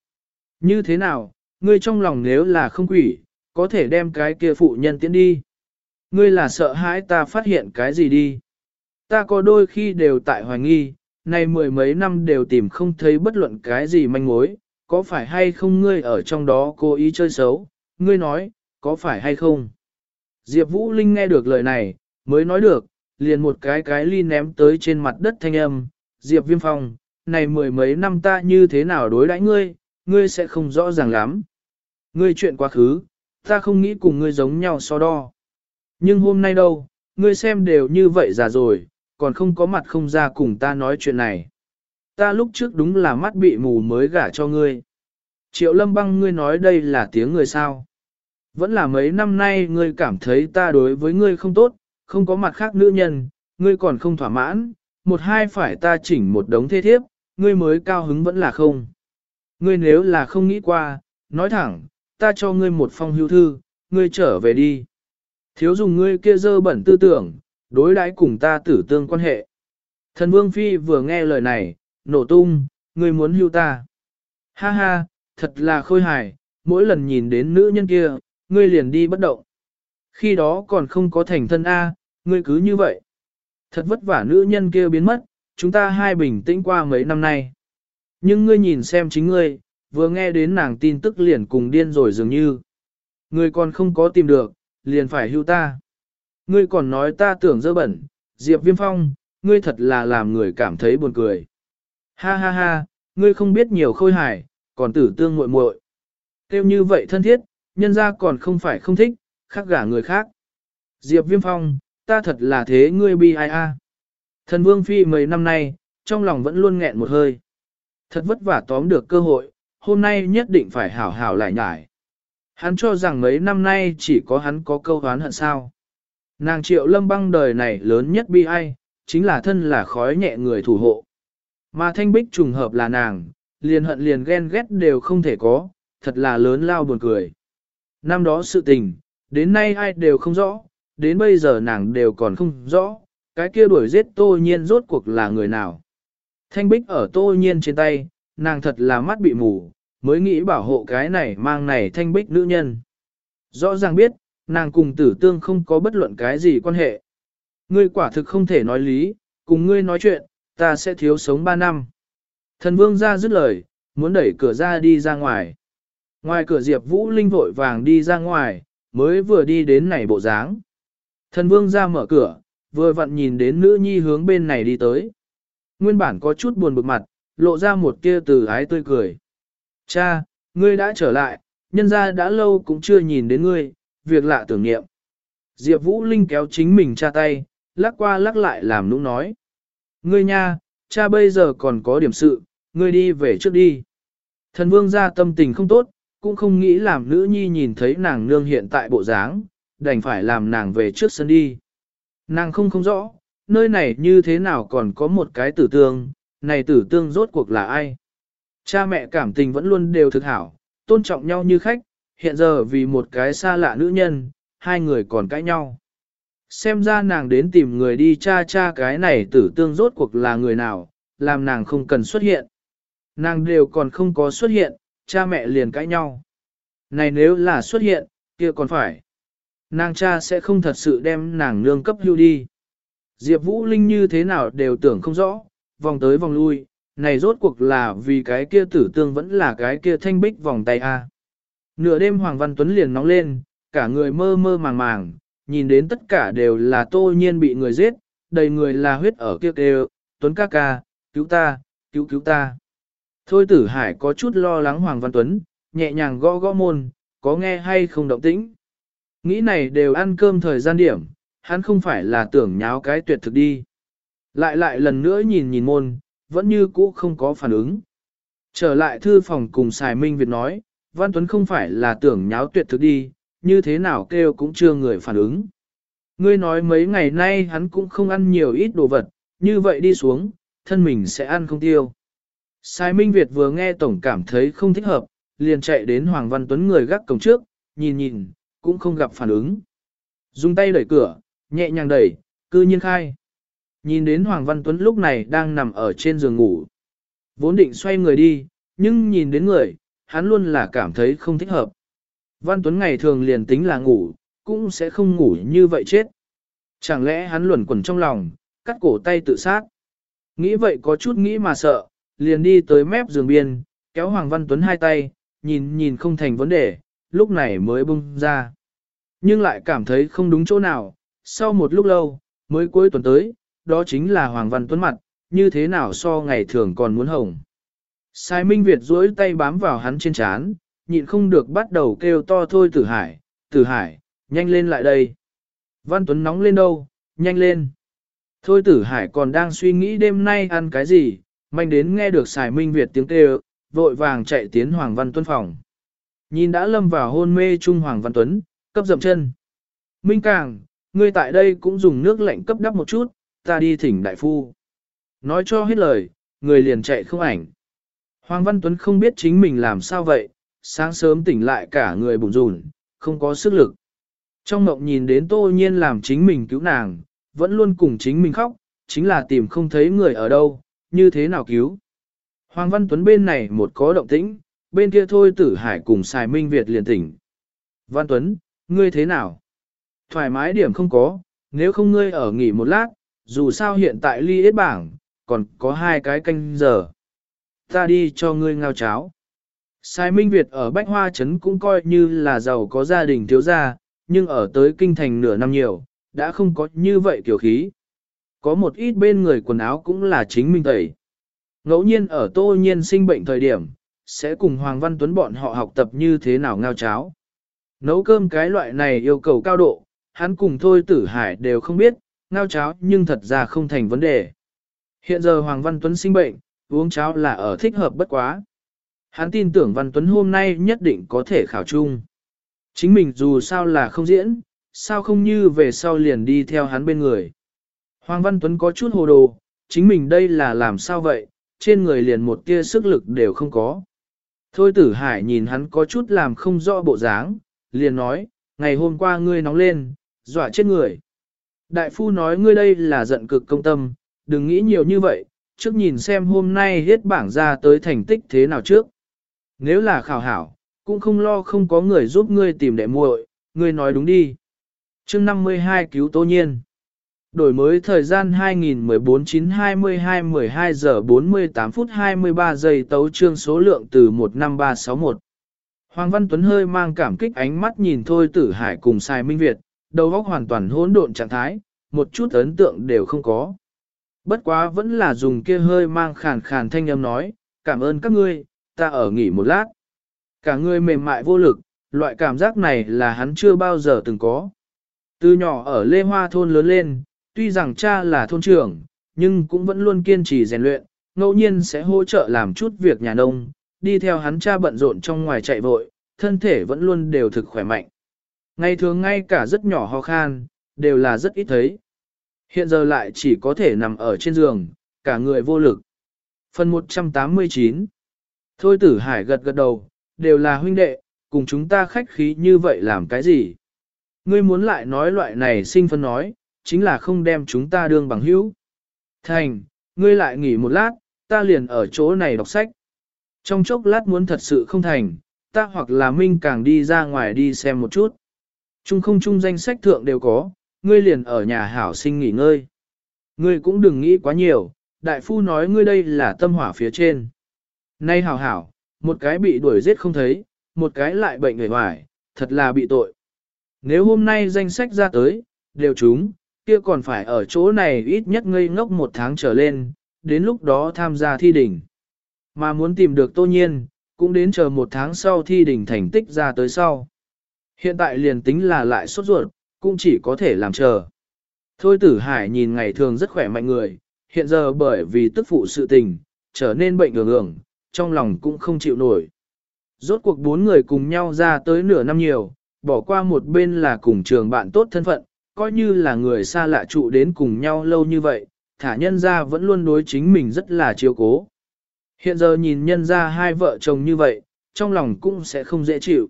Như thế nào, ngươi trong lòng nếu là không quỷ, có thể đem cái kia phụ nhân tiến đi. Ngươi là sợ hãi ta phát hiện cái gì đi. Ta có đôi khi đều tại hoài nghi, nay mười mấy năm đều tìm không thấy bất luận cái gì manh mối, có phải hay không ngươi ở trong đó cố ý chơi xấu, ngươi nói, có phải hay không? Diệp Vũ Linh nghe được lời này, mới nói được, liền một cái cái ly ném tới trên mặt đất thanh âm, Diệp Viêm Phong, này mười mấy năm ta như thế nào đối đãi ngươi, ngươi sẽ không rõ ràng lắm. Ngươi chuyện quá khứ, ta không nghĩ cùng ngươi giống nhau so đo. Nhưng hôm nay đâu, ngươi xem đều như vậy già rồi, còn không có mặt không ra cùng ta nói chuyện này. Ta lúc trước đúng là mắt bị mù mới gả cho ngươi. Triệu lâm băng ngươi nói đây là tiếng người sao. Vẫn là mấy năm nay ngươi cảm thấy ta đối với ngươi không tốt, không có mặt khác nữ nhân, ngươi còn không thỏa mãn, một hai phải ta chỉnh một đống thế thiếp, ngươi mới cao hứng vẫn là không. Ngươi nếu là không nghĩ qua, nói thẳng, ta cho ngươi một phong hưu thư, ngươi trở về đi. Thiếu dùng ngươi kia dơ bẩn tư tưởng, đối đãi cùng ta tử tương quan hệ. Thần Vương Phi vừa nghe lời này, nổ tung, ngươi muốn hưu ta. Ha ha, thật là khôi hài, mỗi lần nhìn đến nữ nhân kia, ngươi liền đi bất động. Khi đó còn không có thành thân A, ngươi cứ như vậy. Thật vất vả nữ nhân kia biến mất, chúng ta hai bình tĩnh qua mấy năm nay. Nhưng ngươi nhìn xem chính ngươi, vừa nghe đến nàng tin tức liền cùng điên rồi dường như. Ngươi còn không có tìm được, liền phải hưu ta. Ngươi còn nói ta tưởng dơ bẩn, Diệp Viêm Phong, ngươi thật là làm người cảm thấy buồn cười. Ha ha ha, ngươi không biết nhiều khôi hài, còn tử tương muội muội. Kêu như vậy thân thiết, nhân ra còn không phải không thích, khác gả người khác. Diệp Viêm Phong, ta thật là thế ngươi bi ai a. Thần Vương Phi mấy năm nay, trong lòng vẫn luôn nghẹn một hơi. Thật vất vả tóm được cơ hội, hôm nay nhất định phải hảo hảo lại nhải. Hắn cho rằng mấy năm nay chỉ có hắn có câu hán hận sao. Nàng triệu lâm băng đời này lớn nhất bi ai, chính là thân là khói nhẹ người thủ hộ. Mà thanh bích trùng hợp là nàng, liền hận liền ghen ghét đều không thể có, thật là lớn lao buồn cười. Năm đó sự tình, đến nay ai đều không rõ, đến bây giờ nàng đều còn không rõ, cái kia đuổi giết tô nhiên rốt cuộc là người nào. Thanh bích ở tô nhiên trên tay, nàng thật là mắt bị mù, mới nghĩ bảo hộ cái này mang này thanh bích nữ nhân. Rõ ràng biết, nàng cùng tử tương không có bất luận cái gì quan hệ. Ngươi quả thực không thể nói lý, cùng ngươi nói chuyện, ta sẽ thiếu sống ba năm. Thần vương ra dứt lời, muốn đẩy cửa ra đi ra ngoài. Ngoài cửa Diệp Vũ Linh vội vàng đi ra ngoài, mới vừa đi đến này bộ dáng. Thần vương ra mở cửa, vừa vặn nhìn đến nữ nhi hướng bên này đi tới. Nguyên bản có chút buồn bực mặt, lộ ra một tia từ ái tươi cười. Cha, ngươi đã trở lại, nhân ra đã lâu cũng chưa nhìn đến ngươi, việc lạ tưởng niệm. Diệp Vũ Linh kéo chính mình cha tay, lắc qua lắc lại làm nũng nói. Ngươi nha, cha bây giờ còn có điểm sự, ngươi đi về trước đi. Thần vương ra tâm tình không tốt, cũng không nghĩ làm nữ nhi nhìn thấy nàng nương hiện tại bộ dáng, đành phải làm nàng về trước sân đi. Nàng không không rõ, nơi này như thế nào còn có một cái tử tương, này tử tương rốt cuộc là ai? Cha mẹ cảm tình vẫn luôn đều thực hảo, tôn trọng nhau như khách, hiện giờ vì một cái xa lạ nữ nhân, hai người còn cãi nhau. Xem ra nàng đến tìm người đi cha cha cái này tử tương rốt cuộc là người nào, làm nàng không cần xuất hiện. Nàng đều còn không có xuất hiện, cha mẹ liền cãi nhau. Này nếu là xuất hiện, kia còn phải. Nàng cha sẽ không thật sự đem nàng nương cấp lưu đi. Diệp Vũ Linh như thế nào đều tưởng không rõ, vòng tới vòng lui, này rốt cuộc là vì cái kia tử tương vẫn là cái kia thanh bích vòng tay A. Nửa đêm Hoàng Văn Tuấn liền nóng lên, cả người mơ mơ màng màng, nhìn đến tất cả đều là tô nhiên bị người giết, đầy người là huyết ở kia kêu, Tuấn ca ca, cứu ta, cứu cứu ta. Thôi tử hải có chút lo lắng Hoàng Văn Tuấn, nhẹ nhàng gõ gõ môn, có nghe hay không động tĩnh. Nghĩ này đều ăn cơm thời gian điểm, hắn không phải là tưởng nháo cái tuyệt thực đi. Lại lại lần nữa nhìn nhìn môn, vẫn như cũ không có phản ứng. Trở lại thư phòng cùng Sài Minh Việt nói, Văn Tuấn không phải là tưởng nháo tuyệt thực đi, như thế nào kêu cũng chưa người phản ứng. Ngươi nói mấy ngày nay hắn cũng không ăn nhiều ít đồ vật, như vậy đi xuống, thân mình sẽ ăn không tiêu. Sai Minh Việt vừa nghe tổng cảm thấy không thích hợp, liền chạy đến Hoàng Văn Tuấn người gác cổng trước, nhìn nhìn, cũng không gặp phản ứng. Dùng tay đẩy cửa, nhẹ nhàng đẩy, cư nhiên khai. Nhìn đến Hoàng Văn Tuấn lúc này đang nằm ở trên giường ngủ. Vốn định xoay người đi, nhưng nhìn đến người, hắn luôn là cảm thấy không thích hợp. Văn Tuấn ngày thường liền tính là ngủ, cũng sẽ không ngủ như vậy chết. Chẳng lẽ hắn luẩn quẩn trong lòng, cắt cổ tay tự sát. Nghĩ vậy có chút nghĩ mà sợ, liền đi tới mép giường biên, kéo Hoàng Văn Tuấn hai tay, nhìn nhìn không thành vấn đề, lúc này mới bung ra. Nhưng lại cảm thấy không đúng chỗ nào, sau một lúc lâu, mới cuối tuần tới, đó chính là Hoàng Văn Tuấn mặt, như thế nào so ngày thường còn muốn hồng. Sai Minh Việt duỗi tay bám vào hắn trên chán, nhịn không được bắt đầu kêu to thôi tử hải, tử hải, nhanh lên lại đây. Văn Tuấn nóng lên đâu, nhanh lên. Thôi tử hải còn đang suy nghĩ đêm nay ăn cái gì, manh đến nghe được Sài Minh Việt tiếng kêu, vội vàng chạy tiến Hoàng Văn Tuấn phòng. Nhìn đã lâm vào hôn mê Trung Hoàng Văn Tuấn, cấp dậm chân. Minh Càng, ngươi tại đây cũng dùng nước lạnh cấp đắp một chút, ta đi thỉnh đại phu. Nói cho hết lời, người liền chạy không ảnh. Hoàng Văn Tuấn không biết chính mình làm sao vậy, sáng sớm tỉnh lại cả người bụng rùn, không có sức lực. Trong mộng nhìn đến tô nhiên làm chính mình cứu nàng, vẫn luôn cùng chính mình khóc, chính là tìm không thấy người ở đâu, như thế nào cứu. Hoàng Văn Tuấn bên này một có động tĩnh, bên kia thôi tử hải cùng xài minh Việt liền tỉnh. Văn Tuấn, ngươi thế nào? Thoải mái điểm không có, nếu không ngươi ở nghỉ một lát, dù sao hiện tại ly ít bảng, còn có hai cái canh giờ. Ta đi cho ngươi ngao cháo. Sai Minh Việt ở Bách Hoa Trấn cũng coi như là giàu có gia đình thiếu gia, nhưng ở tới kinh thành nửa năm nhiều, đã không có như vậy kiểu khí. Có một ít bên người quần áo cũng là chính mình tẩy. Ngẫu nhiên ở tô nhiên sinh bệnh thời điểm, sẽ cùng Hoàng Văn Tuấn bọn họ học tập như thế nào ngao cháo. Nấu cơm cái loại này yêu cầu cao độ, hắn cùng thôi tử hải đều không biết, ngao cháo nhưng thật ra không thành vấn đề. Hiện giờ Hoàng Văn Tuấn sinh bệnh, uống cháo là ở thích hợp bất quá. Hắn tin tưởng Văn Tuấn hôm nay nhất định có thể khảo chung. Chính mình dù sao là không diễn, sao không như về sau liền đi theo hắn bên người. Hoàng Văn Tuấn có chút hồ đồ, chính mình đây là làm sao vậy, trên người liền một tia sức lực đều không có. Thôi tử hải nhìn hắn có chút làm không rõ bộ dáng, liền nói, ngày hôm qua ngươi nóng lên, dọa chết người. Đại phu nói ngươi đây là giận cực công tâm, đừng nghĩ nhiều như vậy, trước nhìn xem hôm nay hết bảng ra tới thành tích thế nào trước. Nếu là khảo hảo, cũng không lo không có người giúp ngươi tìm đệ muội, ngươi nói đúng đi. chương 52 cứu Tô Nhiên. Đổi mới thời gian 2014-9-22-12 giờ 48 phút 23 giây tấu trương số lượng từ 15361. Hoàng Văn Tuấn hơi mang cảm kích ánh mắt nhìn Thôi Tử Hải cùng Sai Minh Việt, đầu óc hoàn toàn hỗn độn trạng thái, một chút ấn tượng đều không có. Bất quá vẫn là dùng kia hơi mang khàn khàn thanh âm nói, cảm ơn các ngươi, ta ở nghỉ một lát. Cả người mềm mại vô lực, loại cảm giác này là hắn chưa bao giờ từng có. Từ nhỏ ở Lê Hoa thôn lớn lên, tuy rằng cha là thôn trưởng, nhưng cũng vẫn luôn kiên trì rèn luyện, ngẫu nhiên sẽ hỗ trợ làm chút việc nhà nông, đi theo hắn cha bận rộn trong ngoài chạy vội, thân thể vẫn luôn đều thực khỏe mạnh. Ngày thường ngay cả rất nhỏ ho khan, đều là rất ít thấy. Hiện giờ lại chỉ có thể nằm ở trên giường, cả người vô lực. Phần 189 Thôi tử hải gật gật đầu, đều là huynh đệ, cùng chúng ta khách khí như vậy làm cái gì? Ngươi muốn lại nói loại này sinh phân nói, chính là không đem chúng ta đương bằng hữu. Thành, ngươi lại nghỉ một lát, ta liền ở chỗ này đọc sách. Trong chốc lát muốn thật sự không thành, ta hoặc là Minh càng đi ra ngoài đi xem một chút. Trung không trung danh sách thượng đều có, ngươi liền ở nhà hảo sinh nghỉ ngơi. Ngươi cũng đừng nghĩ quá nhiều, đại phu nói ngươi đây là tâm hỏa phía trên. Nay hảo hảo, một cái bị đuổi giết không thấy, một cái lại bệnh người hoài, thật là bị tội. Nếu hôm nay danh sách ra tới, đều chúng, kia còn phải ở chỗ này ít nhất ngây ngốc một tháng trở lên, đến lúc đó tham gia thi đỉnh. Mà muốn tìm được tô nhiên, cũng đến chờ một tháng sau thi đỉnh thành tích ra tới sau. Hiện tại liền tính là lại sốt ruột, cũng chỉ có thể làm chờ. Thôi tử hải nhìn ngày thường rất khỏe mạnh người, hiện giờ bởi vì tức phụ sự tình, trở nên bệnh ưởng ưởng, trong lòng cũng không chịu nổi. Rốt cuộc bốn người cùng nhau ra tới nửa năm nhiều, bỏ qua một bên là cùng trường bạn tốt thân phận, coi như là người xa lạ trụ đến cùng nhau lâu như vậy, thả nhân ra vẫn luôn đối chính mình rất là chiếu cố. Hiện giờ nhìn nhân ra hai vợ chồng như vậy, trong lòng cũng sẽ không dễ chịu.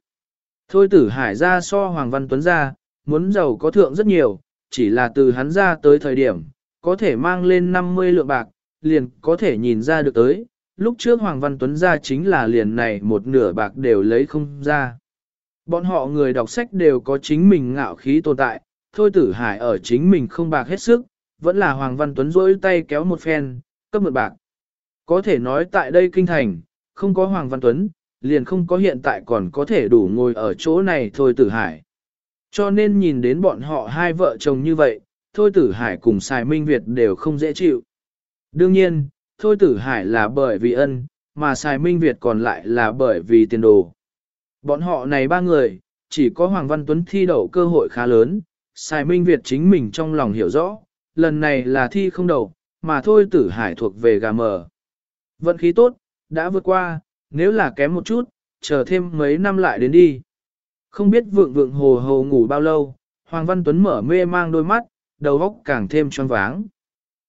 Thôi tử hải ra so Hoàng Văn Tuấn ra, muốn giàu có thượng rất nhiều, chỉ là từ hắn ra tới thời điểm, có thể mang lên 50 lượng bạc, liền có thể nhìn ra được tới. Lúc trước Hoàng Văn Tuấn ra chính là liền này một nửa bạc đều lấy không ra. Bọn họ người đọc sách đều có chính mình ngạo khí tồn tại, thôi tử hải ở chính mình không bạc hết sức, vẫn là Hoàng Văn Tuấn rỗi tay kéo một phen, cấp một bạc. Có thể nói tại đây kinh thành, không có Hoàng Văn Tuấn, liền không có hiện tại còn có thể đủ ngồi ở chỗ này thôi tử hải. Cho nên nhìn đến bọn họ hai vợ chồng như vậy, thôi tử hải cùng Sài minh Việt đều không dễ chịu. Đương nhiên, thôi tử hải là bởi vì ân, mà Sài minh Việt còn lại là bởi vì tiền đồ. Bọn họ này ba người, chỉ có Hoàng Văn Tuấn thi đậu cơ hội khá lớn, Sài minh Việt chính mình trong lòng hiểu rõ, lần này là thi không đậu, mà thôi tử hải thuộc về gà mờ. Vận khí tốt, đã vượt qua, nếu là kém một chút, chờ thêm mấy năm lại đến đi. Không biết vượng vượng hồ hồ ngủ bao lâu, Hoàng Văn Tuấn mở mê mang đôi mắt, đầu óc càng thêm tròn váng.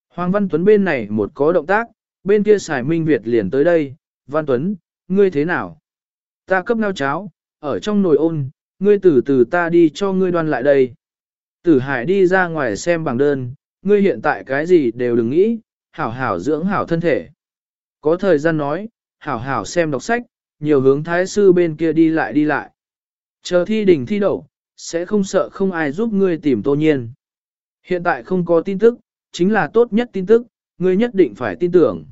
Hoàng Văn Tuấn bên này một có động tác, bên kia xài minh Việt liền tới đây, Văn Tuấn, ngươi thế nào? Ta cấp ngao cháo, ở trong nồi ôn, ngươi từ từ ta đi cho ngươi đoan lại đây. Tử Hải đi ra ngoài xem bảng đơn, ngươi hiện tại cái gì đều đừng nghĩ, hảo hảo dưỡng hảo thân thể. Có thời gian nói, hảo hảo xem đọc sách, nhiều hướng thái sư bên kia đi lại đi lại. Chờ thi đỉnh thi đậu, sẽ không sợ không ai giúp ngươi tìm tô nhiên. Hiện tại không có tin tức, chính là tốt nhất tin tức, ngươi nhất định phải tin tưởng.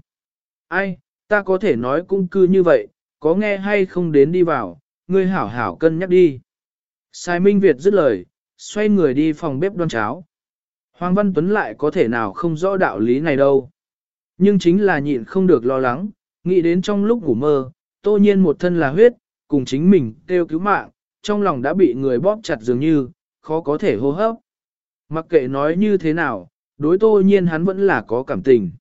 Ai, ta có thể nói cung cư như vậy, có nghe hay không đến đi vào, ngươi hảo hảo cân nhắc đi. Sai Minh Việt dứt lời, xoay người đi phòng bếp đoan cháo. Hoàng Văn Tuấn lại có thể nào không rõ đạo lý này đâu. Nhưng chính là nhịn không được lo lắng, nghĩ đến trong lúc ngủ mơ, tô nhiên một thân là huyết, cùng chính mình kêu cứu mạng, trong lòng đã bị người bóp chặt dường như, khó có thể hô hấp. Mặc kệ nói như thế nào, đối tô nhiên hắn vẫn là có cảm tình.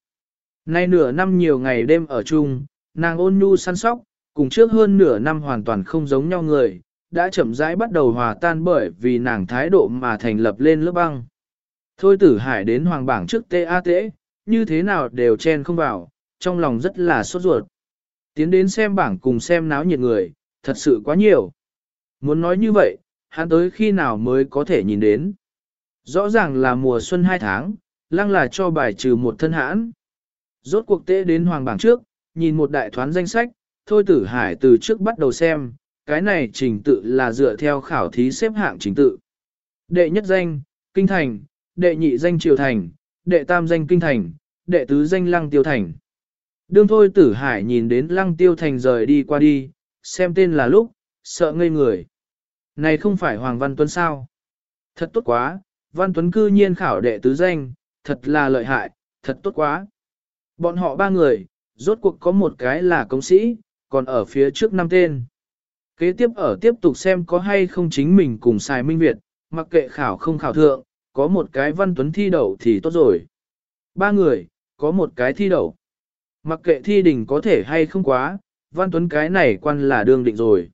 Nay nửa năm nhiều ngày đêm ở chung, nàng ôn nhu săn sóc, cùng trước hơn nửa năm hoàn toàn không giống nhau người, đã chậm rãi bắt đầu hòa tan bởi vì nàng thái độ mà thành lập lên lớp băng. Thôi tử hải đến hoàng bảng trước TAT, như thế nào đều chen không vào, trong lòng rất là sốt ruột. Tiến đến xem bảng cùng xem náo nhiệt người, thật sự quá nhiều. Muốn nói như vậy, hắn tới khi nào mới có thể nhìn đến. Rõ ràng là mùa xuân hai tháng, lăng là cho bài trừ một thân hãn. Rốt cuộc tế đến hoàng bảng trước, nhìn một đại thoán danh sách, thôi tử hải từ trước bắt đầu xem, cái này trình tự là dựa theo khảo thí xếp hạng trình tự. Đệ nhất danh, Kinh Thành, đệ nhị danh Triều Thành, đệ tam danh Kinh Thành, đệ tứ danh Lăng Tiêu Thành. Đương thôi tử hải nhìn đến Lăng Tiêu Thành rời đi qua đi, xem tên là lúc, sợ ngây người. Này không phải Hoàng Văn Tuấn sao? Thật tốt quá, Văn Tuấn cư nhiên khảo đệ tứ danh, thật là lợi hại, thật tốt quá. Bọn họ ba người, rốt cuộc có một cái là công sĩ, còn ở phía trước năm tên. Kế tiếp ở tiếp tục xem có hay không chính mình cùng xài minh Việt, mặc kệ khảo không khảo thượng, có một cái Văn Tuấn thi đậu thì tốt rồi. Ba người, có một cái thi đậu. Mặc kệ thi đỉnh có thể hay không quá, Văn Tuấn cái này quan là đương định rồi.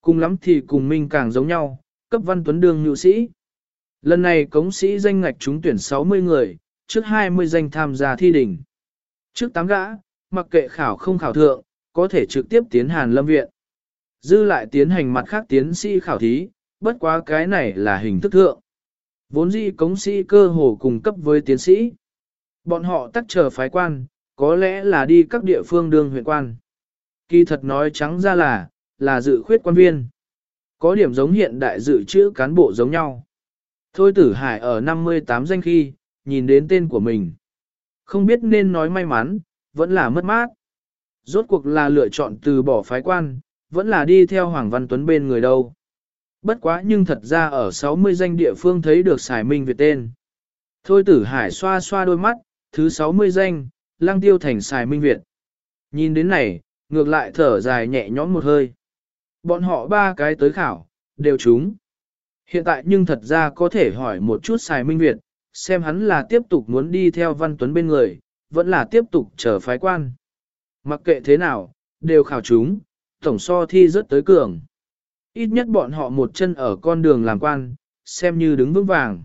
Cùng lắm thì cùng minh càng giống nhau, cấp Văn Tuấn đương nhu sĩ. Lần này cống sĩ danh ngạch trúng tuyển 60 người, trước 20 danh tham gia thi đỉnh. Trước 8 gã, mặc kệ khảo không khảo thượng, có thể trực tiếp tiến Hàn Lâm Viện. Dư lại tiến hành mặt khác tiến sĩ khảo thí, bất quá cái này là hình thức thượng. Vốn dĩ cống sĩ cơ hồ cùng cấp với tiến sĩ. Bọn họ tắc chờ phái quan, có lẽ là đi các địa phương đương huyện quan. Kỳ thật nói trắng ra là, là dự khuyết quan viên. Có điểm giống hiện đại dự trữ cán bộ giống nhau. Thôi tử hải ở 58 danh khi, nhìn đến tên của mình. Không biết nên nói may mắn, vẫn là mất mát. Rốt cuộc là lựa chọn từ bỏ phái quan, vẫn là đi theo Hoàng Văn Tuấn bên người đâu. Bất quá nhưng thật ra ở 60 danh địa phương thấy được xài minh Việt tên. Thôi tử hải xoa xoa đôi mắt, thứ 60 danh, lang tiêu thành xài minh Việt. Nhìn đến này, ngược lại thở dài nhẹ nhõm một hơi. Bọn họ ba cái tới khảo, đều trúng. Hiện tại nhưng thật ra có thể hỏi một chút xài minh Việt, xem hắn là tiếp tục muốn đi theo Văn Tuấn bên người, vẫn là tiếp tục chờ phái quan. Mặc kệ thế nào, đều khảo chúng, tổng so thi rất tới cường. Ít nhất bọn họ một chân ở con đường làm quan, xem như đứng vững vàng.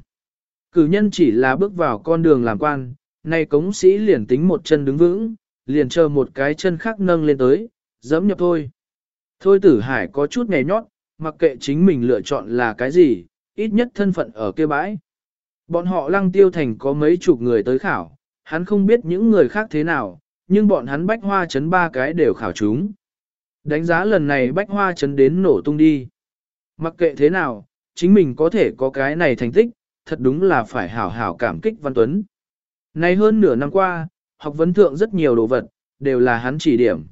Cử nhân chỉ là bước vào con đường làm quan, nay cống sĩ liền tính một chân đứng vững, liền chờ một cái chân khác nâng lên tới, dẫm nhập thôi. Thôi tử hải có chút nghè nhót, mặc kệ chính mình lựa chọn là cái gì, ít nhất thân phận ở kia bãi. Bọn họ lăng tiêu thành có mấy chục người tới khảo, hắn không biết những người khác thế nào, nhưng bọn hắn bách hoa chấn ba cái đều khảo chúng. Đánh giá lần này bách hoa chấn đến nổ tung đi. Mặc kệ thế nào, chính mình có thể có cái này thành tích, thật đúng là phải hảo hảo cảm kích Văn Tuấn. Nay hơn nửa năm qua, học vấn thượng rất nhiều đồ vật, đều là hắn chỉ điểm.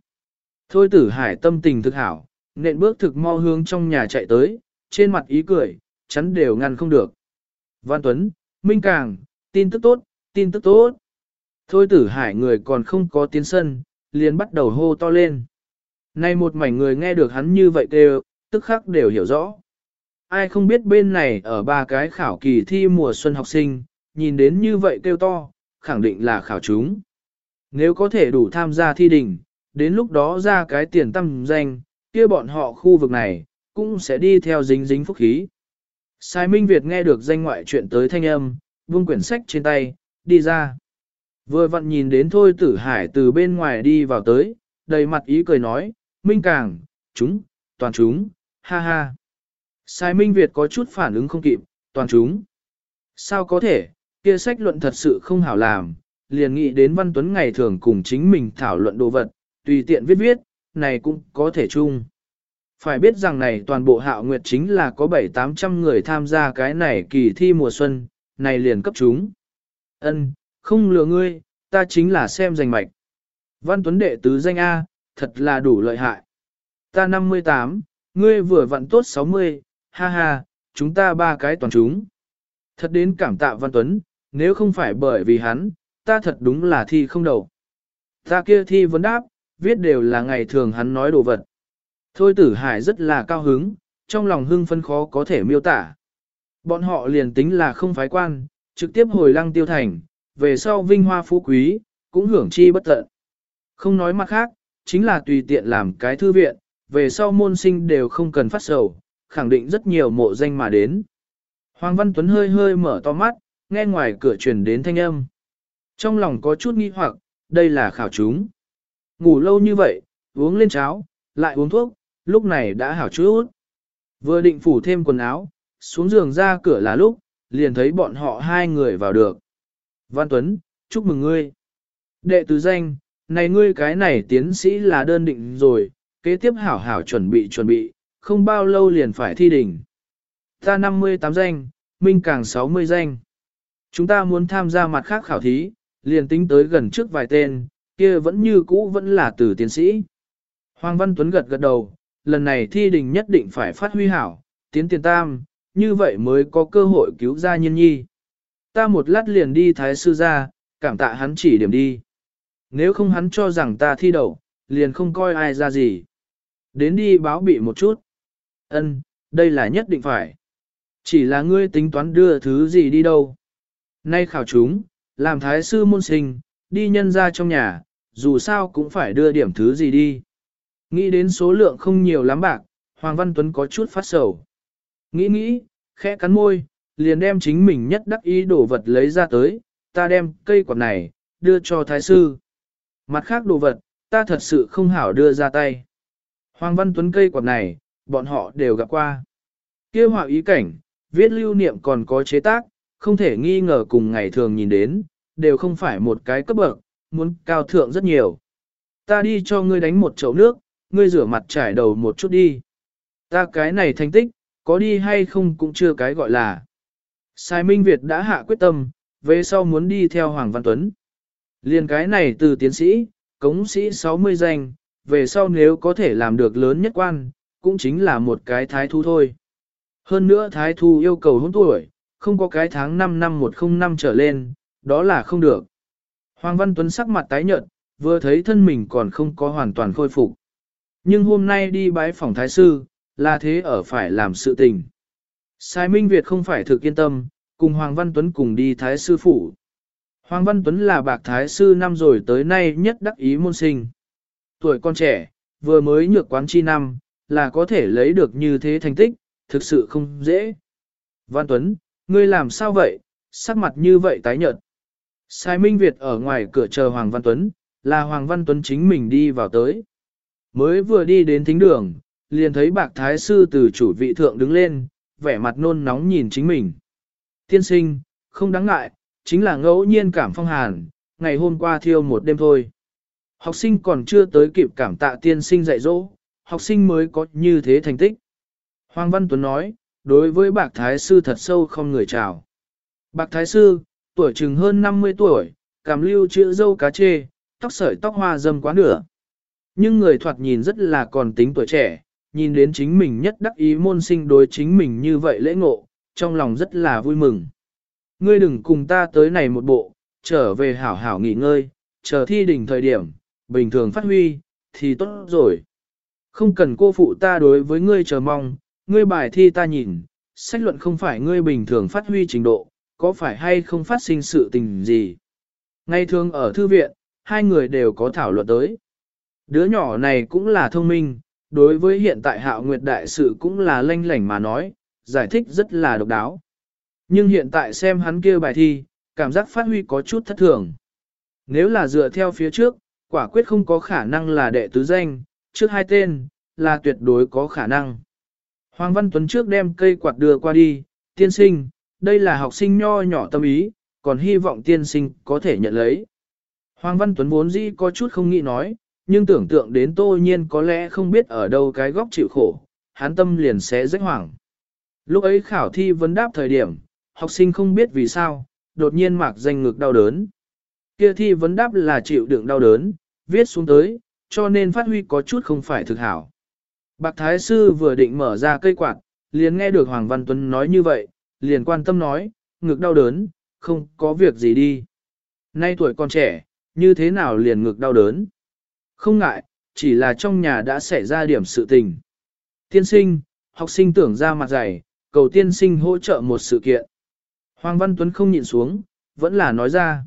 Thôi tử hải tâm tình thực hảo, nện bước thực mo hướng trong nhà chạy tới, trên mặt ý cười, chắn đều ngăn không được. Văn Tuấn, Minh Càng, tin tức tốt, tin tức tốt. Thôi tử hải người còn không có tiến sân, liền bắt đầu hô to lên. Nay một mảnh người nghe được hắn như vậy đều, tức khắc đều hiểu rõ. Ai không biết bên này ở ba cái khảo kỳ thi mùa xuân học sinh, nhìn đến như vậy kêu to, khẳng định là khảo chúng. Nếu có thể đủ tham gia thi đình, đến lúc đó ra cái tiền tâm danh, kia bọn họ khu vực này, cũng sẽ đi theo dính dính phúc khí. Sai Minh Việt nghe được danh ngoại chuyện tới thanh âm, buông quyển sách trên tay, đi ra. Vừa vặn nhìn đến thôi tử hải từ bên ngoài đi vào tới, đầy mặt ý cười nói, Minh Càng, chúng, toàn chúng, ha ha. Sai Minh Việt có chút phản ứng không kịp, toàn chúng. Sao có thể, kia sách luận thật sự không hảo làm, liền nghĩ đến Văn Tuấn ngày thường cùng chính mình thảo luận đồ vật, tùy tiện viết viết, này cũng có thể chung. Phải biết rằng này toàn bộ hạo nguyệt chính là có 7-800 người tham gia cái này kỳ thi mùa xuân, này liền cấp chúng. Ân, không lừa ngươi, ta chính là xem danh mạch. Văn Tuấn đệ tứ danh A, thật là đủ lợi hại. Ta 58, ngươi vừa vặn tốt 60, ha ha, chúng ta ba cái toàn chúng. Thật đến cảm tạ Văn Tuấn, nếu không phải bởi vì hắn, ta thật đúng là thi không đầu. Ta kia thi vấn đáp, viết đều là ngày thường hắn nói đồ vật. Thôi tử hải rất là cao hứng, trong lòng hưng phân khó có thể miêu tả. Bọn họ liền tính là không phái quan, trực tiếp hồi lăng tiêu thành, về sau vinh hoa phú quý, cũng hưởng chi bất tận. Không nói mặt khác, chính là tùy tiện làm cái thư viện, về sau môn sinh đều không cần phát sầu, khẳng định rất nhiều mộ danh mà đến. Hoàng Văn Tuấn hơi hơi mở to mắt, nghe ngoài cửa truyền đến thanh âm. Trong lòng có chút nghi hoặc, đây là khảo chúng. Ngủ lâu như vậy, uống lên cháo, lại uống thuốc, lúc này đã hảo chút. Vừa định phủ thêm quần áo, xuống giường ra cửa là lúc, liền thấy bọn họ hai người vào được. Văn Tuấn, chúc mừng ngươi. Đệ tứ danh, này ngươi cái này tiến sĩ là đơn định rồi, kế tiếp hảo hảo chuẩn bị chuẩn bị, không bao lâu liền phải thi đỉnh. Ta 58 danh, Minh Càng 60 danh. Chúng ta muốn tham gia mặt khác khảo thí, liền tính tới gần trước vài tên, kia vẫn như cũ vẫn là từ tiến sĩ. Hoàng Văn Tuấn gật gật đầu, lần này thi đình nhất định phải phát huy hảo, tiến tiền tam, như vậy mới có cơ hội cứu ra nhân nhi. Ta một lát liền đi thái sư ra, cảm tạ hắn chỉ điểm đi. Nếu không hắn cho rằng ta thi đậu, liền không coi ai ra gì. Đến đi báo bị một chút. Ân, đây là nhất định phải. Chỉ là ngươi tính toán đưa thứ gì đi đâu. Nay khảo chúng, làm thái sư môn sinh, đi nhân ra trong nhà, dù sao cũng phải đưa điểm thứ gì đi. Nghĩ đến số lượng không nhiều lắm bạc, Hoàng Văn Tuấn có chút phát sầu. Nghĩ nghĩ, khẽ cắn môi, liền đem chính mình nhất đắc ý đồ vật lấy ra tới, ta đem cây quạt này, đưa cho thái sư. Mặt khác đồ vật, ta thật sự không hảo đưa ra tay. Hoàng Văn Tuấn cây quạt này, bọn họ đều gặp qua. kia họa ý cảnh, viết lưu niệm còn có chế tác, không thể nghi ngờ cùng ngày thường nhìn đến, đều không phải một cái cấp bậc, muốn cao thượng rất nhiều. Ta đi cho ngươi đánh một chậu nước, ngươi rửa mặt trải đầu một chút đi. Ta cái này thành tích, có đi hay không cũng chưa cái gọi là. Sai Minh Việt đã hạ quyết tâm, về sau muốn đi theo Hoàng Văn Tuấn. Liên cái này từ tiến sĩ, cống sĩ 60 danh, về sau nếu có thể làm được lớn nhất quan, cũng chính là một cái thái thu thôi. Hơn nữa thái thu yêu cầu hôn tuổi, không có cái tháng 5 năm 105 trở lên, đó là không được. Hoàng Văn Tuấn sắc mặt tái nhợt, vừa thấy thân mình còn không có hoàn toàn khôi phục. Nhưng hôm nay đi bái phòng thái sư, là thế ở phải làm sự tình. Sai Minh Việt không phải thực yên tâm, cùng Hoàng Văn Tuấn cùng đi thái sư phủ. Hoàng Văn Tuấn là bạc thái sư năm rồi tới nay nhất đắc ý môn sinh. Tuổi con trẻ, vừa mới nhược quán chi năm, là có thể lấy được như thế thành tích, thực sự không dễ. Văn Tuấn, ngươi làm sao vậy, sắc mặt như vậy tái nhợt. Sai Minh Việt ở ngoài cửa chờ Hoàng Văn Tuấn, là Hoàng Văn Tuấn chính mình đi vào tới. Mới vừa đi đến thính đường, liền thấy bạc thái sư từ chủ vị thượng đứng lên, vẻ mặt nôn nóng nhìn chính mình. Tiên sinh, không đáng ngại, chính là ngẫu nhiên cảm phong hàn, ngày hôm qua thiêu một đêm thôi. Học sinh còn chưa tới kịp cảm tạ tiên sinh dạy dỗ, học sinh mới có như thế thành tích. Hoàng Văn Tuấn nói, đối với bạc thái sư thật sâu không người chào. Bạc thái sư, tuổi chừng hơn 50 tuổi, cảm lưu chữ dâu cá chê, tóc sợi tóc hoa dâm quá nửa. Nhưng người thoạt nhìn rất là còn tính tuổi trẻ, nhìn đến chính mình nhất đắc ý môn sinh đối chính mình như vậy lễ ngộ, trong lòng rất là vui mừng. Ngươi đừng cùng ta tới này một bộ, trở về hảo hảo nghỉ ngơi, chờ thi đỉnh thời điểm, bình thường phát huy, thì tốt rồi. Không cần cô phụ ta đối với ngươi chờ mong, ngươi bài thi ta nhìn, sách luận không phải ngươi bình thường phát huy trình độ, có phải hay không phát sinh sự tình gì. Ngay thường ở thư viện, hai người đều có thảo luận tới. Đứa nhỏ này cũng là thông minh, đối với hiện tại hạo nguyệt đại sự cũng là lanh lảnh mà nói, giải thích rất là độc đáo. Nhưng hiện tại xem hắn kia bài thi, cảm giác phát huy có chút thất thường. Nếu là dựa theo phía trước, quả quyết không có khả năng là đệ tứ danh, trước hai tên, là tuyệt đối có khả năng. Hoàng Văn Tuấn trước đem cây quạt đưa qua đi, tiên sinh, đây là học sinh nho nhỏ tâm ý, còn hy vọng tiên sinh có thể nhận lấy. Hoàng Văn Tuấn vốn dĩ có chút không nghĩ nói, nhưng tưởng tượng đến tô nhiên có lẽ không biết ở đâu cái góc chịu khổ, hắn tâm liền sẽ rách hoảng. Lúc ấy khảo thi vấn đáp thời điểm, học sinh không biết vì sao, đột nhiên mạc danh ngực đau đớn. Kia thi vấn đáp là chịu đựng đau đớn, viết xuống tới, cho nên phát huy có chút không phải thực hảo. Bạc Thái Sư vừa định mở ra cây quạt, liền nghe được Hoàng Văn Tuấn nói như vậy, liền quan tâm nói, ngực đau đớn, không có việc gì đi. Nay tuổi còn trẻ, như thế nào liền ngực đau đớn? Không ngại, chỉ là trong nhà đã xảy ra điểm sự tình. Tiên sinh, học sinh tưởng ra mặt dày, cầu tiên sinh hỗ trợ một sự kiện. Hoàng Văn Tuấn không nhịn xuống, vẫn là nói ra.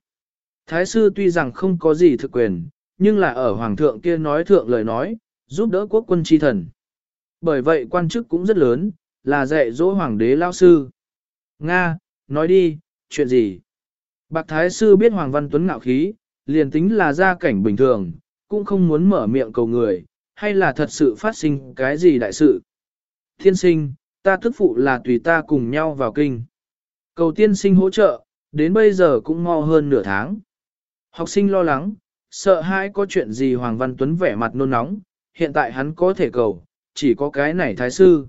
Thái sư tuy rằng không có gì thực quyền, nhưng là ở Hoàng thượng kia nói thượng lời nói, giúp đỡ quốc quân chi thần. Bởi vậy quan chức cũng rất lớn, là dạy dỗ Hoàng đế lao sư. Nga, nói đi, chuyện gì? Bạc Thái sư biết Hoàng Văn Tuấn ngạo khí, liền tính là gia cảnh bình thường, cũng không muốn mở miệng cầu người, hay là thật sự phát sinh cái gì đại sự. Thiên sinh, ta thức phụ là tùy ta cùng nhau vào kinh. Cầu tiên sinh hỗ trợ, đến bây giờ cũng mau hơn nửa tháng. Học sinh lo lắng, sợ hãi có chuyện gì Hoàng Văn Tuấn vẻ mặt nôn nóng, hiện tại hắn có thể cầu, chỉ có cái này thái sư.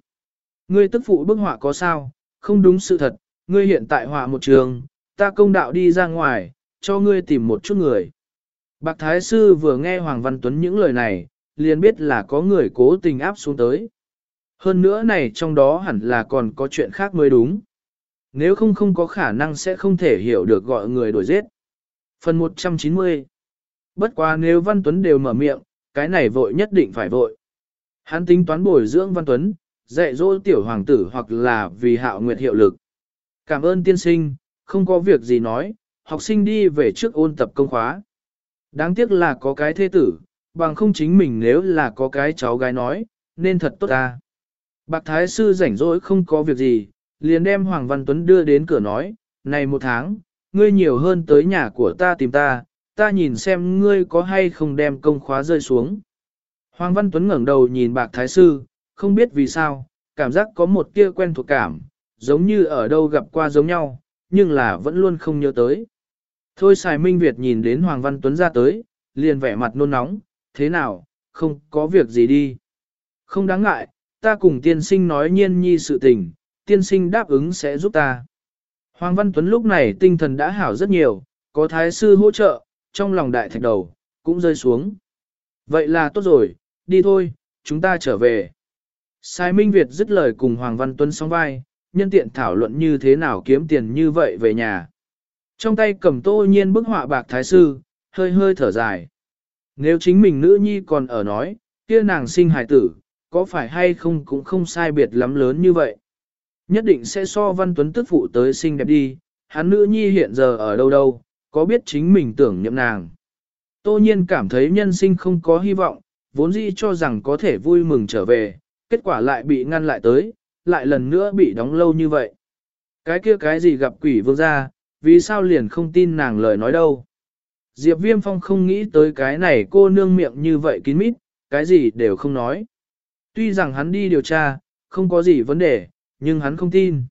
Ngươi tức phụ bức họa có sao, không đúng sự thật, ngươi hiện tại họa một trường, ta công đạo đi ra ngoài, cho ngươi tìm một chút người. Bạc Thái Sư vừa nghe Hoàng Văn Tuấn những lời này, liền biết là có người cố tình áp xuống tới. Hơn nữa này trong đó hẳn là còn có chuyện khác mới đúng. Nếu không không có khả năng sẽ không thể hiểu được gọi người đổi giết. Phần 190 Bất quá nếu Văn Tuấn đều mở miệng, cái này vội nhất định phải vội. Hắn tính toán bồi dưỡng Văn Tuấn, dạy dỗ tiểu hoàng tử hoặc là vì hạo nguyệt hiệu lực. Cảm ơn tiên sinh, không có việc gì nói, học sinh đi về trước ôn tập công khóa. Đáng tiếc là có cái thế tử, bằng không chính mình nếu là có cái cháu gái nói, nên thật tốt ta. Bạc Thái Sư rảnh rỗi không có việc gì, liền đem Hoàng Văn Tuấn đưa đến cửa nói, này một tháng, ngươi nhiều hơn tới nhà của ta tìm ta, ta nhìn xem ngươi có hay không đem công khóa rơi xuống. Hoàng Văn Tuấn ngẩng đầu nhìn Bạc Thái Sư, không biết vì sao, cảm giác có một tia quen thuộc cảm, giống như ở đâu gặp qua giống nhau, nhưng là vẫn luôn không nhớ tới. Thôi xài Minh Việt nhìn đến Hoàng Văn Tuấn ra tới, liền vẻ mặt nôn nóng, thế nào, không có việc gì đi. Không đáng ngại, ta cùng tiên sinh nói nhiên nhi sự tình, tiên sinh đáp ứng sẽ giúp ta. Hoàng Văn Tuấn lúc này tinh thần đã hảo rất nhiều, có thái sư hỗ trợ, trong lòng đại thạch đầu, cũng rơi xuống. Vậy là tốt rồi, đi thôi, chúng ta trở về. Sai Minh Việt dứt lời cùng Hoàng Văn Tuấn song vai, nhân tiện thảo luận như thế nào kiếm tiền như vậy về nhà. Trong tay cầm tô nhiên bức họa bạc thái sư, hơi hơi thở dài. Nếu chính mình nữ nhi còn ở nói, kia nàng sinh hài tử, có phải hay không cũng không sai biệt lắm lớn như vậy. Nhất định sẽ so văn tuấn tức phụ tới sinh đẹp đi, hắn nữ nhi hiện giờ ở đâu đâu, có biết chính mình tưởng nhậm nàng. Tô nhiên cảm thấy nhân sinh không có hy vọng, vốn dĩ cho rằng có thể vui mừng trở về, kết quả lại bị ngăn lại tới, lại lần nữa bị đóng lâu như vậy. Cái kia cái gì gặp quỷ vương gia, vì sao liền không tin nàng lời nói đâu. Diệp Viêm Phong không nghĩ tới cái này cô nương miệng như vậy kín mít, cái gì đều không nói. Tuy rằng hắn đi điều tra, không có gì vấn đề, nhưng hắn không tin.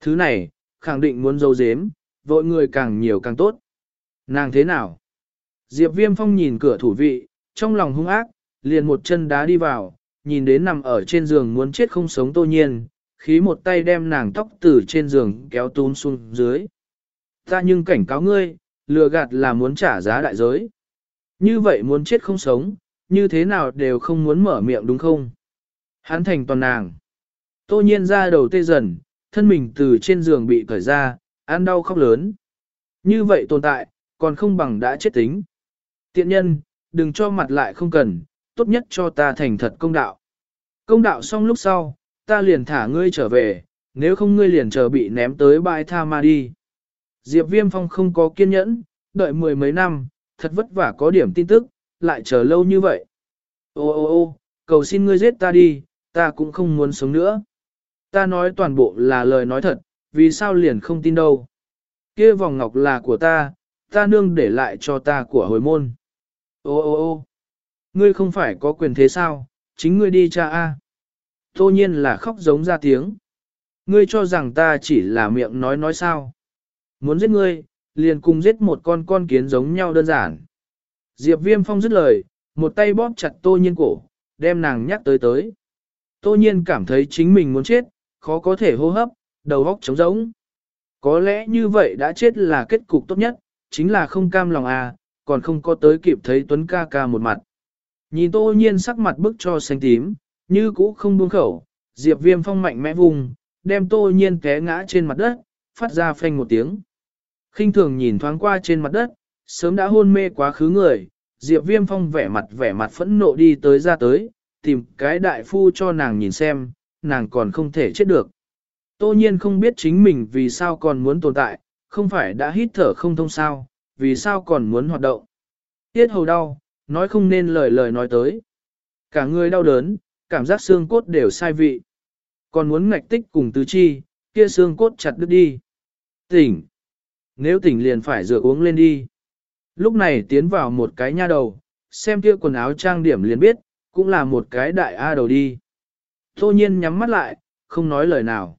Thứ này, khẳng định muốn dâu dếm, vội người càng nhiều càng tốt. Nàng thế nào? Diệp Viêm Phong nhìn cửa thủ vị, trong lòng hung ác, liền một chân đá đi vào, nhìn đến nằm ở trên giường muốn chết không sống tô nhiên, khí một tay đem nàng tóc từ trên giường kéo túm xuống dưới. Ta nhưng cảnh cáo ngươi, lừa gạt là muốn trả giá đại giới. Như vậy muốn chết không sống, như thế nào đều không muốn mở miệng đúng không? Hắn thành toàn nàng. Tô nhiên ra đầu tê dần, thân mình từ trên giường bị cởi ra, ăn đau khóc lớn. Như vậy tồn tại, còn không bằng đã chết tính. Tiện nhân, đừng cho mặt lại không cần, tốt nhất cho ta thành thật công đạo. Công đạo xong lúc sau, ta liền thả ngươi trở về, nếu không ngươi liền chờ bị ném tới bãi tha ma đi. Diệp Viêm Phong không có kiên nhẫn, đợi mười mấy năm, thật vất vả có điểm tin tức, lại chờ lâu như vậy. Ô ô ô, cầu xin ngươi giết ta đi, ta cũng không muốn sống nữa. Ta nói toàn bộ là lời nói thật, vì sao liền không tin đâu. Kia vòng ngọc là của ta, ta nương để lại cho ta của hồi môn. Ô ô ô, ngươi không phải có quyền thế sao, chính ngươi đi cha a. Tô nhiên là khóc giống ra tiếng. Ngươi cho rằng ta chỉ là miệng nói nói sao. Muốn giết ngươi, liền cùng giết một con con kiến giống nhau đơn giản. Diệp viêm phong dứt lời, một tay bóp chặt tô nhiên cổ, đem nàng nhắc tới tới. Tô nhiên cảm thấy chính mình muốn chết, khó có thể hô hấp, đầu óc trống rỗng. Có lẽ như vậy đã chết là kết cục tốt nhất, chính là không cam lòng à, còn không có tới kịp thấy Tuấn ca ca một mặt. Nhìn tô nhiên sắc mặt bức cho xanh tím, như cũ không buông khẩu, Diệp Viêm Phong mạnh mẽ vùng, đem tô nhiên té ngã trên mặt đất, phát ra phanh một tiếng. khinh thường nhìn thoáng qua trên mặt đất, sớm đã hôn mê quá khứ người, Diệp Viêm Phong vẻ mặt vẻ mặt phẫn nộ đi tới ra tới, tìm cái đại phu cho nàng nhìn xem, nàng còn không thể chết được. Tô nhiên không biết chính mình vì sao còn muốn tồn tại, không phải đã hít thở không thông sao, vì sao còn muốn hoạt động. Tiết hầu đau, nói không nên lời lời nói tới. Cả người đau đớn, cảm giác xương cốt đều sai vị. Còn muốn ngạch tích cùng tứ chi, kia xương cốt chặt đứt đi. Tỉnh. Nếu tỉnh liền phải rửa uống lên đi. Lúc này tiến vào một cái nha đầu, xem kia quần áo trang điểm liền biết, cũng là một cái đại A đầu đi. Tô nhiên nhắm mắt lại, không nói lời nào.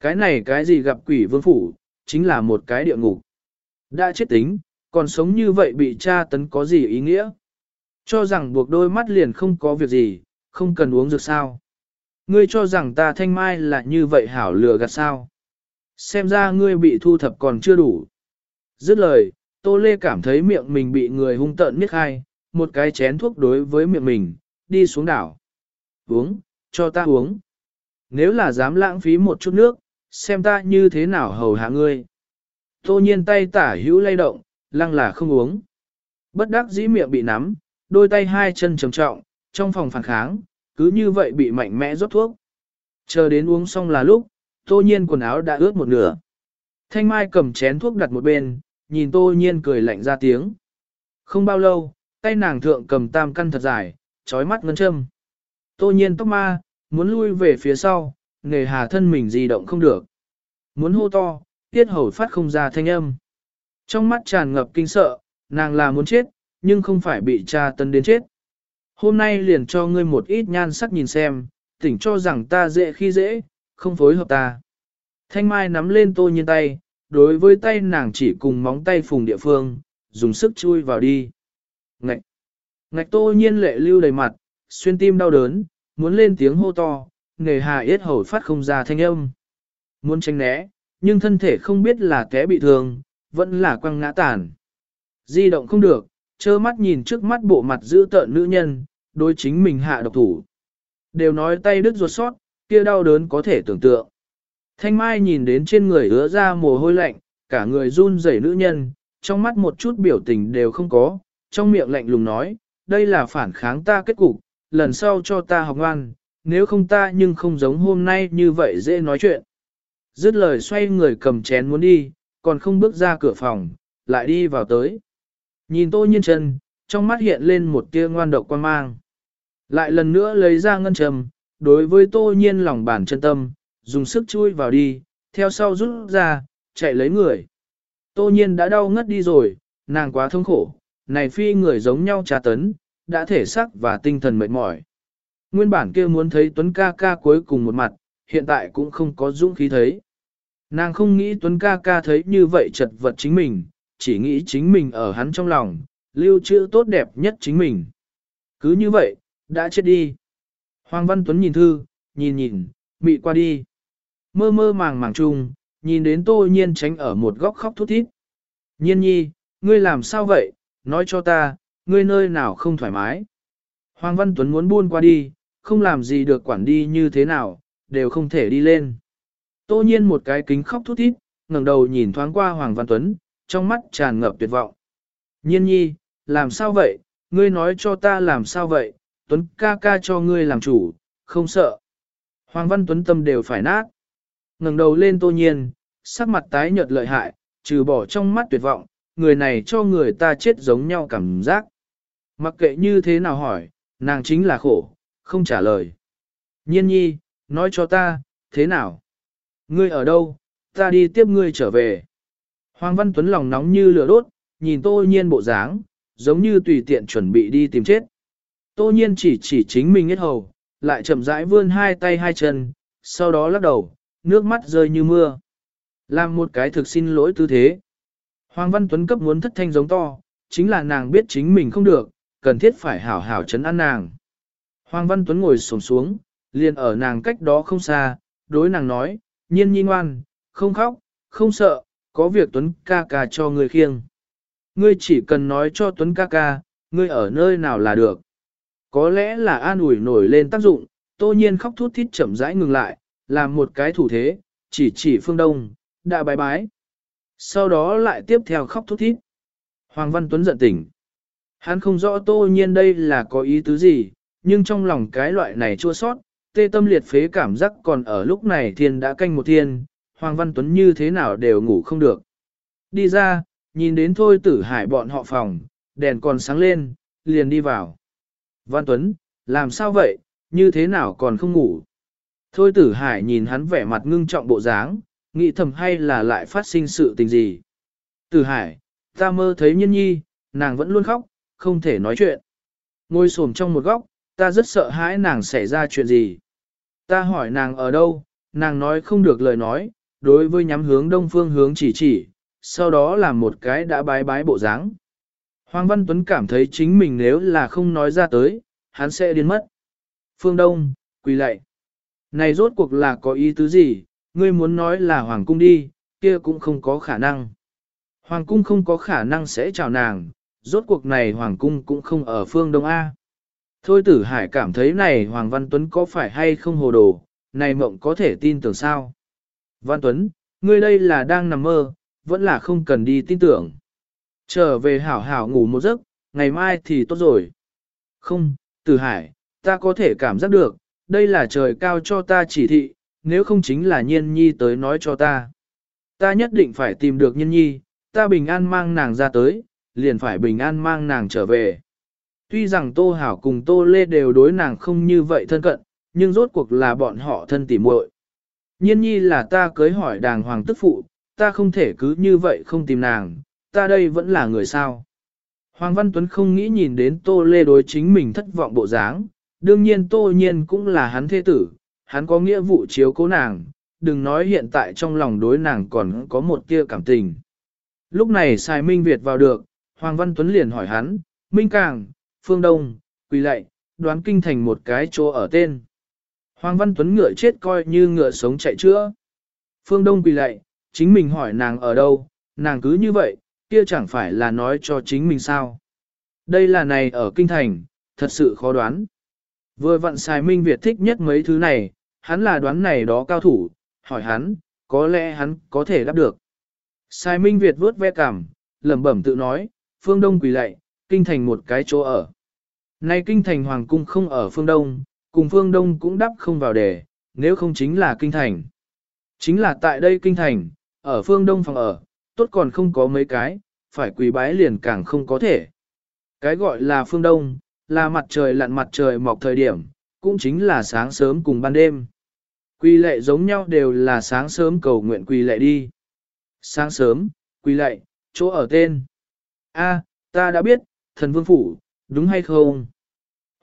Cái này cái gì gặp quỷ vương phủ, chính là một cái địa ngục. Đã chết tính, còn sống như vậy bị tra tấn có gì ý nghĩa? Cho rằng buộc đôi mắt liền không có việc gì, không cần uống dược sao. Ngươi cho rằng ta thanh mai là như vậy hảo lừa gạt sao. Xem ra ngươi bị thu thập còn chưa đủ. Dứt lời, Tô Lê cảm thấy miệng mình bị người hung tợn miết khai, một cái chén thuốc đối với miệng mình, đi xuống đảo. Uống, cho ta uống. Nếu là dám lãng phí một chút nước, xem ta như thế nào hầu hạ ngươi. Tô nhiên tay tả hữu lay động, lăng là không uống. Bất đắc dĩ miệng bị nắm, đôi tay hai chân trầm trọng, trong phòng phản kháng, cứ như vậy bị mạnh mẽ rót thuốc. Chờ đến uống xong là lúc, tô nhiên quần áo đã ướt một nửa. Thanh Mai cầm chén thuốc đặt một bên, nhìn tô nhiên cười lạnh ra tiếng. Không bao lâu, tay nàng thượng cầm tam căn thật dài, trói mắt ngân châm. Tô nhiên tóc ma, muốn lui về phía sau, nghề hà thân mình di động không được. Muốn hô to, tiết hầu phát không ra thanh âm. Trong mắt tràn ngập kinh sợ, nàng là muốn chết, nhưng không phải bị cha tân đến chết. Hôm nay liền cho ngươi một ít nhan sắc nhìn xem, tỉnh cho rằng ta dễ khi dễ, không phối hợp ta. Thanh Mai nắm lên tô nhiên tay, đối với tay nàng chỉ cùng móng tay phùng địa phương, dùng sức chui vào đi. Ngạch! Ngạch tô nhiên lệ lưu đầy mặt, xuyên tim đau đớn, muốn lên tiếng hô to, nghề hà yết hầu phát không ra thanh âm. Muốn tránh né, nhưng thân thể không biết là té bị thương, vẫn là quăng ngã tàn. Di động không được, trơ mắt nhìn trước mắt bộ mặt giữ tợn nữ nhân, đối chính mình hạ độc thủ. Đều nói tay đứt ruột sót, kia đau đớn có thể tưởng tượng. Thanh Mai nhìn đến trên người ứa ra mồ hôi lạnh, cả người run rẩy nữ nhân, trong mắt một chút biểu tình đều không có, trong miệng lạnh lùng nói, đây là phản kháng ta kết cục, lần sau cho ta học ngoan, nếu không ta nhưng không giống hôm nay như vậy dễ nói chuyện. Dứt lời xoay người cầm chén muốn đi, còn không bước ra cửa phòng, lại đi vào tới. Nhìn tô nhiên chân, trong mắt hiện lên một tia ngoan độc quan mang. Lại lần nữa lấy ra ngân trầm, đối với tô nhiên lòng bàn chân tâm, dùng sức chui vào đi, theo sau rút ra, chạy lấy người. Tô nhiên đã đau ngất đi rồi, nàng quá thương khổ, này phi người giống nhau trà tấn, đã thể xác và tinh thần mệt mỏi. Nguyên bản kia muốn thấy Tuấn ca ca cuối cùng một mặt, hiện tại cũng không có dũng khí thấy. Nàng không nghĩ Tuấn ca ca thấy như vậy chật vật chính mình, chỉ nghĩ chính mình ở hắn trong lòng, lưu trữ tốt đẹp nhất chính mình. Cứ như vậy, đã chết đi. Hoàng Văn Tuấn nhìn thư, nhìn nhìn, mị qua đi. Mơ mơ màng màng chung, nhìn đến tô nhiên tránh ở một góc khóc thút thít. Nhiên nhi, ngươi làm sao vậy, nói cho ta, ngươi nơi nào không thoải mái. Hoàng Văn Tuấn muốn buôn qua đi, không làm gì được quản đi như thế nào, đều không thể đi lên. Tô nhiên một cái kính khóc thút thít, ngẩng đầu nhìn thoáng qua Hoàng Văn Tuấn, trong mắt tràn ngập tuyệt vọng. Nhiên nhi, làm sao vậy, ngươi nói cho ta làm sao vậy, Tuấn ca ca cho ngươi làm chủ, không sợ. Hoàng Văn Tuấn tâm đều phải nát. ngẩng đầu lên tô nhiên, sắc mặt tái nhợt lợi hại, trừ bỏ trong mắt tuyệt vọng, người này cho người ta chết giống nhau cảm giác. Mặc kệ như thế nào hỏi, nàng chính là khổ, không trả lời. Nhiên nhi, nói cho ta, thế nào? Ngươi ở đâu, ta đi tiếp ngươi trở về. Hoàng Văn Tuấn lòng nóng như lửa đốt, nhìn tô nhiên bộ dáng, giống như tùy tiện chuẩn bị đi tìm chết. Tô nhiên chỉ chỉ chính mình hết hầu, lại chậm rãi vươn hai tay hai chân, sau đó lắc đầu, nước mắt rơi như mưa. Làm một cái thực xin lỗi tư thế. Hoàng Văn Tuấn cấp muốn thất thanh giống to, chính là nàng biết chính mình không được, cần thiết phải hảo hảo chấn an nàng. Hoàng Văn Tuấn ngồi xổm xuống, liền ở nàng cách đó không xa, đối nàng nói, nhiên nhi ngoan, không khóc, không sợ, có việc Tuấn ca ca cho người khiêng. Ngươi chỉ cần nói cho Tuấn ca ca, ngươi ở nơi nào là được. Có lẽ là an ủi nổi lên tác dụng, tô nhiên khóc thút thít chậm rãi ngừng lại, làm một cái thủ thế, chỉ chỉ phương đông, đã bái bái. Sau đó lại tiếp theo khóc thút thít. Hoàng Văn Tuấn giận tỉnh. Hắn không rõ tô nhiên đây là có ý tứ gì, nhưng trong lòng cái loại này chua sót, tê tâm liệt phế cảm giác còn ở lúc này thiên đã canh một thiên, Hoàng Văn Tuấn như thế nào đều ngủ không được. Đi ra, nhìn đến thôi tử hải bọn họ phòng, đèn còn sáng lên, liền đi vào. Văn Tuấn, làm sao vậy, như thế nào còn không ngủ? Thôi tử hải nhìn hắn vẻ mặt ngưng trọng bộ dáng, nghĩ thầm hay là lại phát sinh sự tình gì. Tử hải, ta mơ thấy nhân nhi, nàng vẫn luôn khóc, không thể nói chuyện. Ngồi xổm trong một góc, ta rất sợ hãi nàng xảy ra chuyện gì. Ta hỏi nàng ở đâu, nàng nói không được lời nói, đối với nhắm hướng đông phương hướng chỉ chỉ, sau đó làm một cái đã bái bái bộ dáng. Hoàng Văn Tuấn cảm thấy chính mình nếu là không nói ra tới, hắn sẽ điên mất. Phương Đông, quỳ lạy. Này rốt cuộc là có ý tứ gì, ngươi muốn nói là Hoàng Cung đi, kia cũng không có khả năng. Hoàng Cung không có khả năng sẽ chào nàng, rốt cuộc này Hoàng Cung cũng không ở phương Đông A. Thôi tử hải cảm thấy này Hoàng Văn Tuấn có phải hay không hồ đồ, này mộng có thể tin tưởng sao? Văn Tuấn, ngươi đây là đang nằm mơ, vẫn là không cần đi tin tưởng. Trở về hảo hảo ngủ một giấc, ngày mai thì tốt rồi. Không, tử hải, ta có thể cảm giác được, đây là trời cao cho ta chỉ thị, nếu không chính là nhiên nhi tới nói cho ta. Ta nhất định phải tìm được nhiên nhi, ta bình an mang nàng ra tới, liền phải bình an mang nàng trở về. Tuy rằng Tô Hảo cùng Tô Lê đều đối nàng không như vậy thân cận, nhưng rốt cuộc là bọn họ thân tỉ muội. Nhiên nhi là ta cưới hỏi đàng hoàng tức phụ, ta không thể cứ như vậy không tìm nàng, ta đây vẫn là người sao. Hoàng Văn Tuấn không nghĩ nhìn đến Tô Lê đối chính mình thất vọng bộ dáng, đương nhiên Tô Nhiên cũng là hắn thế tử, hắn có nghĩa vụ chiếu cố nàng, đừng nói hiện tại trong lòng đối nàng còn có một tia cảm tình. Lúc này Sài Minh Việt vào được, Hoàng Văn Tuấn liền hỏi hắn, Minh Càng, Phương Đông, Quỳ Lệ, đoán kinh thành một cái chỗ ở tên. Hoàng Văn Tuấn ngựa chết coi như ngựa sống chạy chữa. Phương Đông Quỳ lạy, chính mình hỏi nàng ở đâu, nàng cứ như vậy, kia chẳng phải là nói cho chính mình sao. Đây là này ở kinh thành, thật sự khó đoán. Vừa vặn xài Minh Việt thích nhất mấy thứ này, hắn là đoán này đó cao thủ, hỏi hắn, có lẽ hắn có thể đáp được. Sai Minh Việt vớt ve cảm, lẩm bẩm tự nói, phương đông quỳ lạy, kinh thành một cái chỗ ở. Nay kinh thành hoàng cung không ở phương đông, cùng phương đông cũng đắp không vào đề, nếu không chính là kinh thành. Chính là tại đây kinh thành, ở phương đông phòng ở, tốt còn không có mấy cái, phải quỳ bái liền càng không có thể. Cái gọi là phương đông, là mặt trời lặn mặt trời mọc thời điểm, cũng chính là sáng sớm cùng ban đêm. Quy lệ giống nhau đều là sáng sớm cầu nguyện quy lệ đi. Sáng sớm, quy lệ, chỗ ở tên. A, ta đã biết, thần vương phủ, đúng hay không?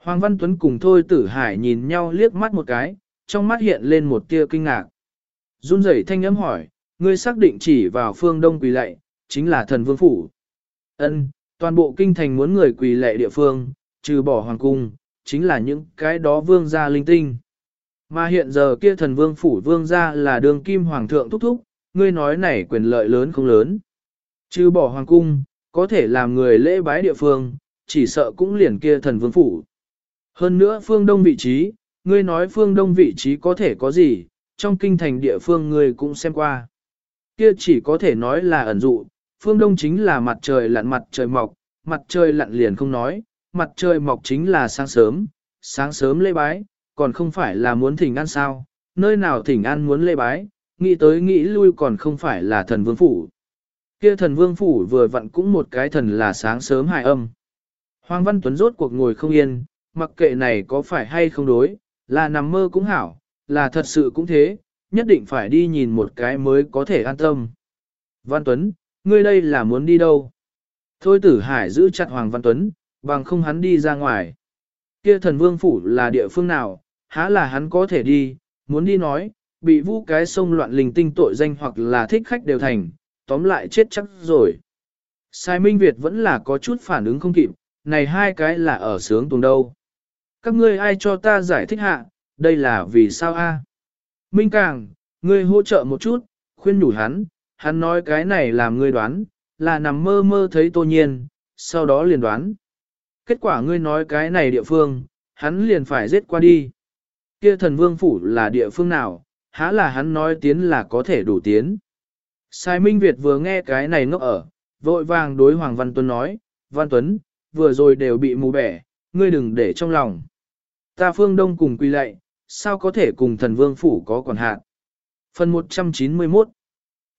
Hoàng Văn Tuấn cùng Thôi Tử Hải nhìn nhau liếc mắt một cái, trong mắt hiện lên một tia kinh ngạc. Run rẩy thanh âm hỏi, ngươi xác định chỉ vào phương đông quỳ lệ, chính là thần vương phủ. Ân, toàn bộ kinh thành muốn người quỳ lệ địa phương, trừ bỏ hoàng cung, chính là những cái đó vương gia linh tinh. Mà hiện giờ kia thần vương phủ vương gia là đường kim hoàng thượng thúc thúc, ngươi nói này quyền lợi lớn không lớn. Trừ bỏ hoàng cung, có thể làm người lễ bái địa phương, chỉ sợ cũng liền kia thần vương phủ. Hơn nữa phương đông vị trí, ngươi nói phương đông vị trí có thể có gì, trong kinh thành địa phương ngươi cũng xem qua. Kia chỉ có thể nói là ẩn dụ, phương đông chính là mặt trời lặn mặt trời mọc, mặt trời lặn liền không nói, mặt trời mọc chính là sáng sớm, sáng sớm lễ bái, còn không phải là muốn thỉnh ăn sao, nơi nào thỉnh ăn muốn lễ bái, nghĩ tới nghĩ lui còn không phải là thần vương phủ. Kia thần vương phủ vừa vặn cũng một cái thần là sáng sớm hài âm. Hoàng Văn Tuấn rốt cuộc ngồi không yên, mặc kệ này có phải hay không đối, là nằm mơ cũng hảo, là thật sự cũng thế, nhất định phải đi nhìn một cái mới có thể an tâm. Văn Tuấn, ngươi đây là muốn đi đâu? Thôi tử hải giữ chặt Hoàng Văn Tuấn, bằng không hắn đi ra ngoài. Kia thần vương phủ là địa phương nào, há là hắn có thể đi, muốn đi nói, bị vũ cái sông loạn linh tinh tội danh hoặc là thích khách đều thành, tóm lại chết chắc rồi. Sai Minh Việt vẫn là có chút phản ứng không kịp, này hai cái là ở sướng tuồng đâu. Các ngươi ai cho ta giải thích hạ, đây là vì sao a? Minh Càng, ngươi hỗ trợ một chút, khuyên nhủ hắn, hắn nói cái này làm ngươi đoán, là nằm mơ mơ thấy tô nhiên, sau đó liền đoán. Kết quả ngươi nói cái này địa phương, hắn liền phải giết qua đi. Kia thần vương phủ là địa phương nào, há là hắn nói tiến là có thể đủ tiến. Sai Minh Việt vừa nghe cái này ngốc ở, vội vàng đối Hoàng Văn Tuấn nói, Văn Tuấn, vừa rồi đều bị mù bẻ, ngươi đừng để trong lòng. Ta phương đông cùng quy lệ, sao có thể cùng thần vương phủ có còn hạn. Phần 191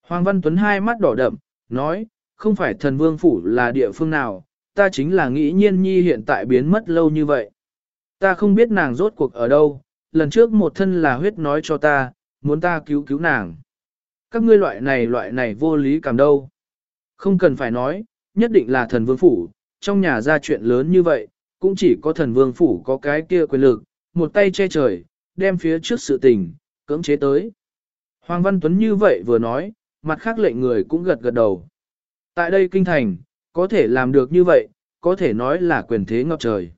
Hoàng Văn Tuấn hai mắt đỏ đậm, nói, không phải thần vương phủ là địa phương nào, ta chính là nghĩ nhiên nhi hiện tại biến mất lâu như vậy. Ta không biết nàng rốt cuộc ở đâu, lần trước một thân là huyết nói cho ta, muốn ta cứu cứu nàng. Các ngươi loại này loại này vô lý cảm đâu. Không cần phải nói, nhất định là thần vương phủ, trong nhà ra chuyện lớn như vậy, cũng chỉ có thần vương phủ có cái kia quyền lực, một tay che trời, đem phía trước sự tình, cưỡng chế tới. Hoàng Văn Tuấn như vậy vừa nói, mặt khác lệnh người cũng gật gật đầu. Tại đây kinh thành, có thể làm được như vậy, có thể nói là quyền thế ngập trời.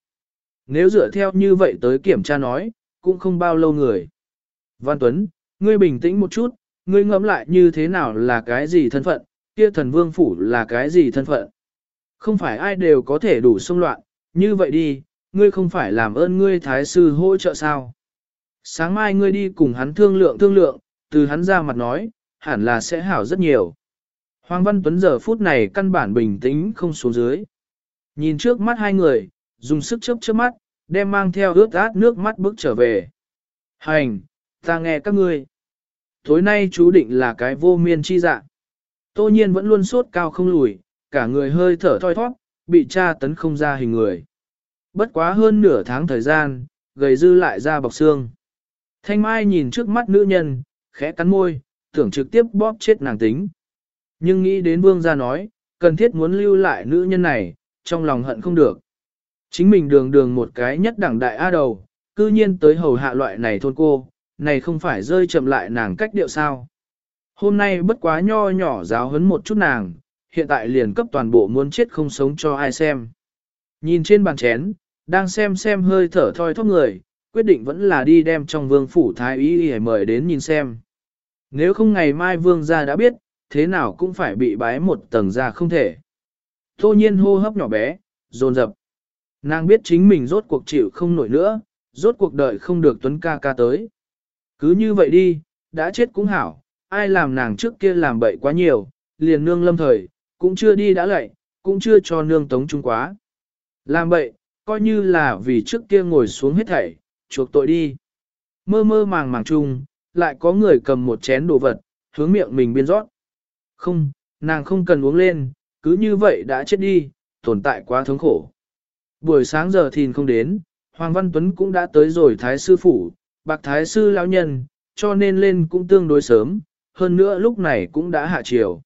Nếu dựa theo như vậy tới kiểm tra nói, cũng không bao lâu người. Văn Tuấn, ngươi bình tĩnh một chút, ngươi ngẫm lại như thế nào là cái gì thân phận, kia thần vương phủ là cái gì thân phận. Không phải ai đều có thể đủ xung loạn, như vậy đi, ngươi không phải làm ơn ngươi thái sư hỗ trợ sao. Sáng mai ngươi đi cùng hắn thương lượng thương lượng, từ hắn ra mặt nói, hẳn là sẽ hảo rất nhiều. Hoàng Văn Tuấn giờ phút này căn bản bình tĩnh không xuống dưới. Nhìn trước mắt hai người, dùng sức chớp chớp mắt, đem mang theo ướt át nước mắt bước trở về. Hành, ta nghe các ngươi. Tối nay chú định là cái vô miên chi dạ. Tô nhiên vẫn luôn sốt cao không lùi, cả người hơi thở thoi thoát, bị tra tấn không ra hình người. Bất quá hơn nửa tháng thời gian, gầy dư lại ra bọc xương. Thanh Mai nhìn trước mắt nữ nhân, khẽ cắn môi, tưởng trực tiếp bóp chết nàng tính. Nhưng nghĩ đến vương gia nói, cần thiết muốn lưu lại nữ nhân này, trong lòng hận không được. Chính mình đường đường một cái nhất đẳng đại A đầu, cư nhiên tới hầu hạ loại này thôn cô, này không phải rơi chậm lại nàng cách điệu sao. Hôm nay bất quá nho nhỏ giáo hấn một chút nàng, hiện tại liền cấp toàn bộ muốn chết không sống cho ai xem. Nhìn trên bàn chén, đang xem xem hơi thở thoi thóp người, quyết định vẫn là đi đem trong vương phủ thái ý để mời đến nhìn xem. Nếu không ngày mai vương gia đã biết, thế nào cũng phải bị bái một tầng ra không thể. Tô nhiên hô hấp nhỏ bé, dồn dập. Nàng biết chính mình rốt cuộc chịu không nổi nữa, rốt cuộc đợi không được Tuấn ca ca tới. Cứ như vậy đi, đã chết cũng hảo, ai làm nàng trước kia làm bậy quá nhiều, liền nương lâm thời, cũng chưa đi đã lạy, cũng chưa cho nương tống trung quá. Làm vậy coi như là vì trước kia ngồi xuống hết thảy, chuộc tội đi. Mơ mơ màng màng chung, lại có người cầm một chén đồ vật, hướng miệng mình biên rót. Không, nàng không cần uống lên, cứ như vậy đã chết đi, tồn tại quá thống khổ. Buổi sáng giờ thìn không đến, Hoàng Văn Tuấn cũng đã tới rồi Thái Sư Phủ, bạc Thái Sư lão nhân, cho nên lên cũng tương đối sớm, hơn nữa lúc này cũng đã hạ chiều.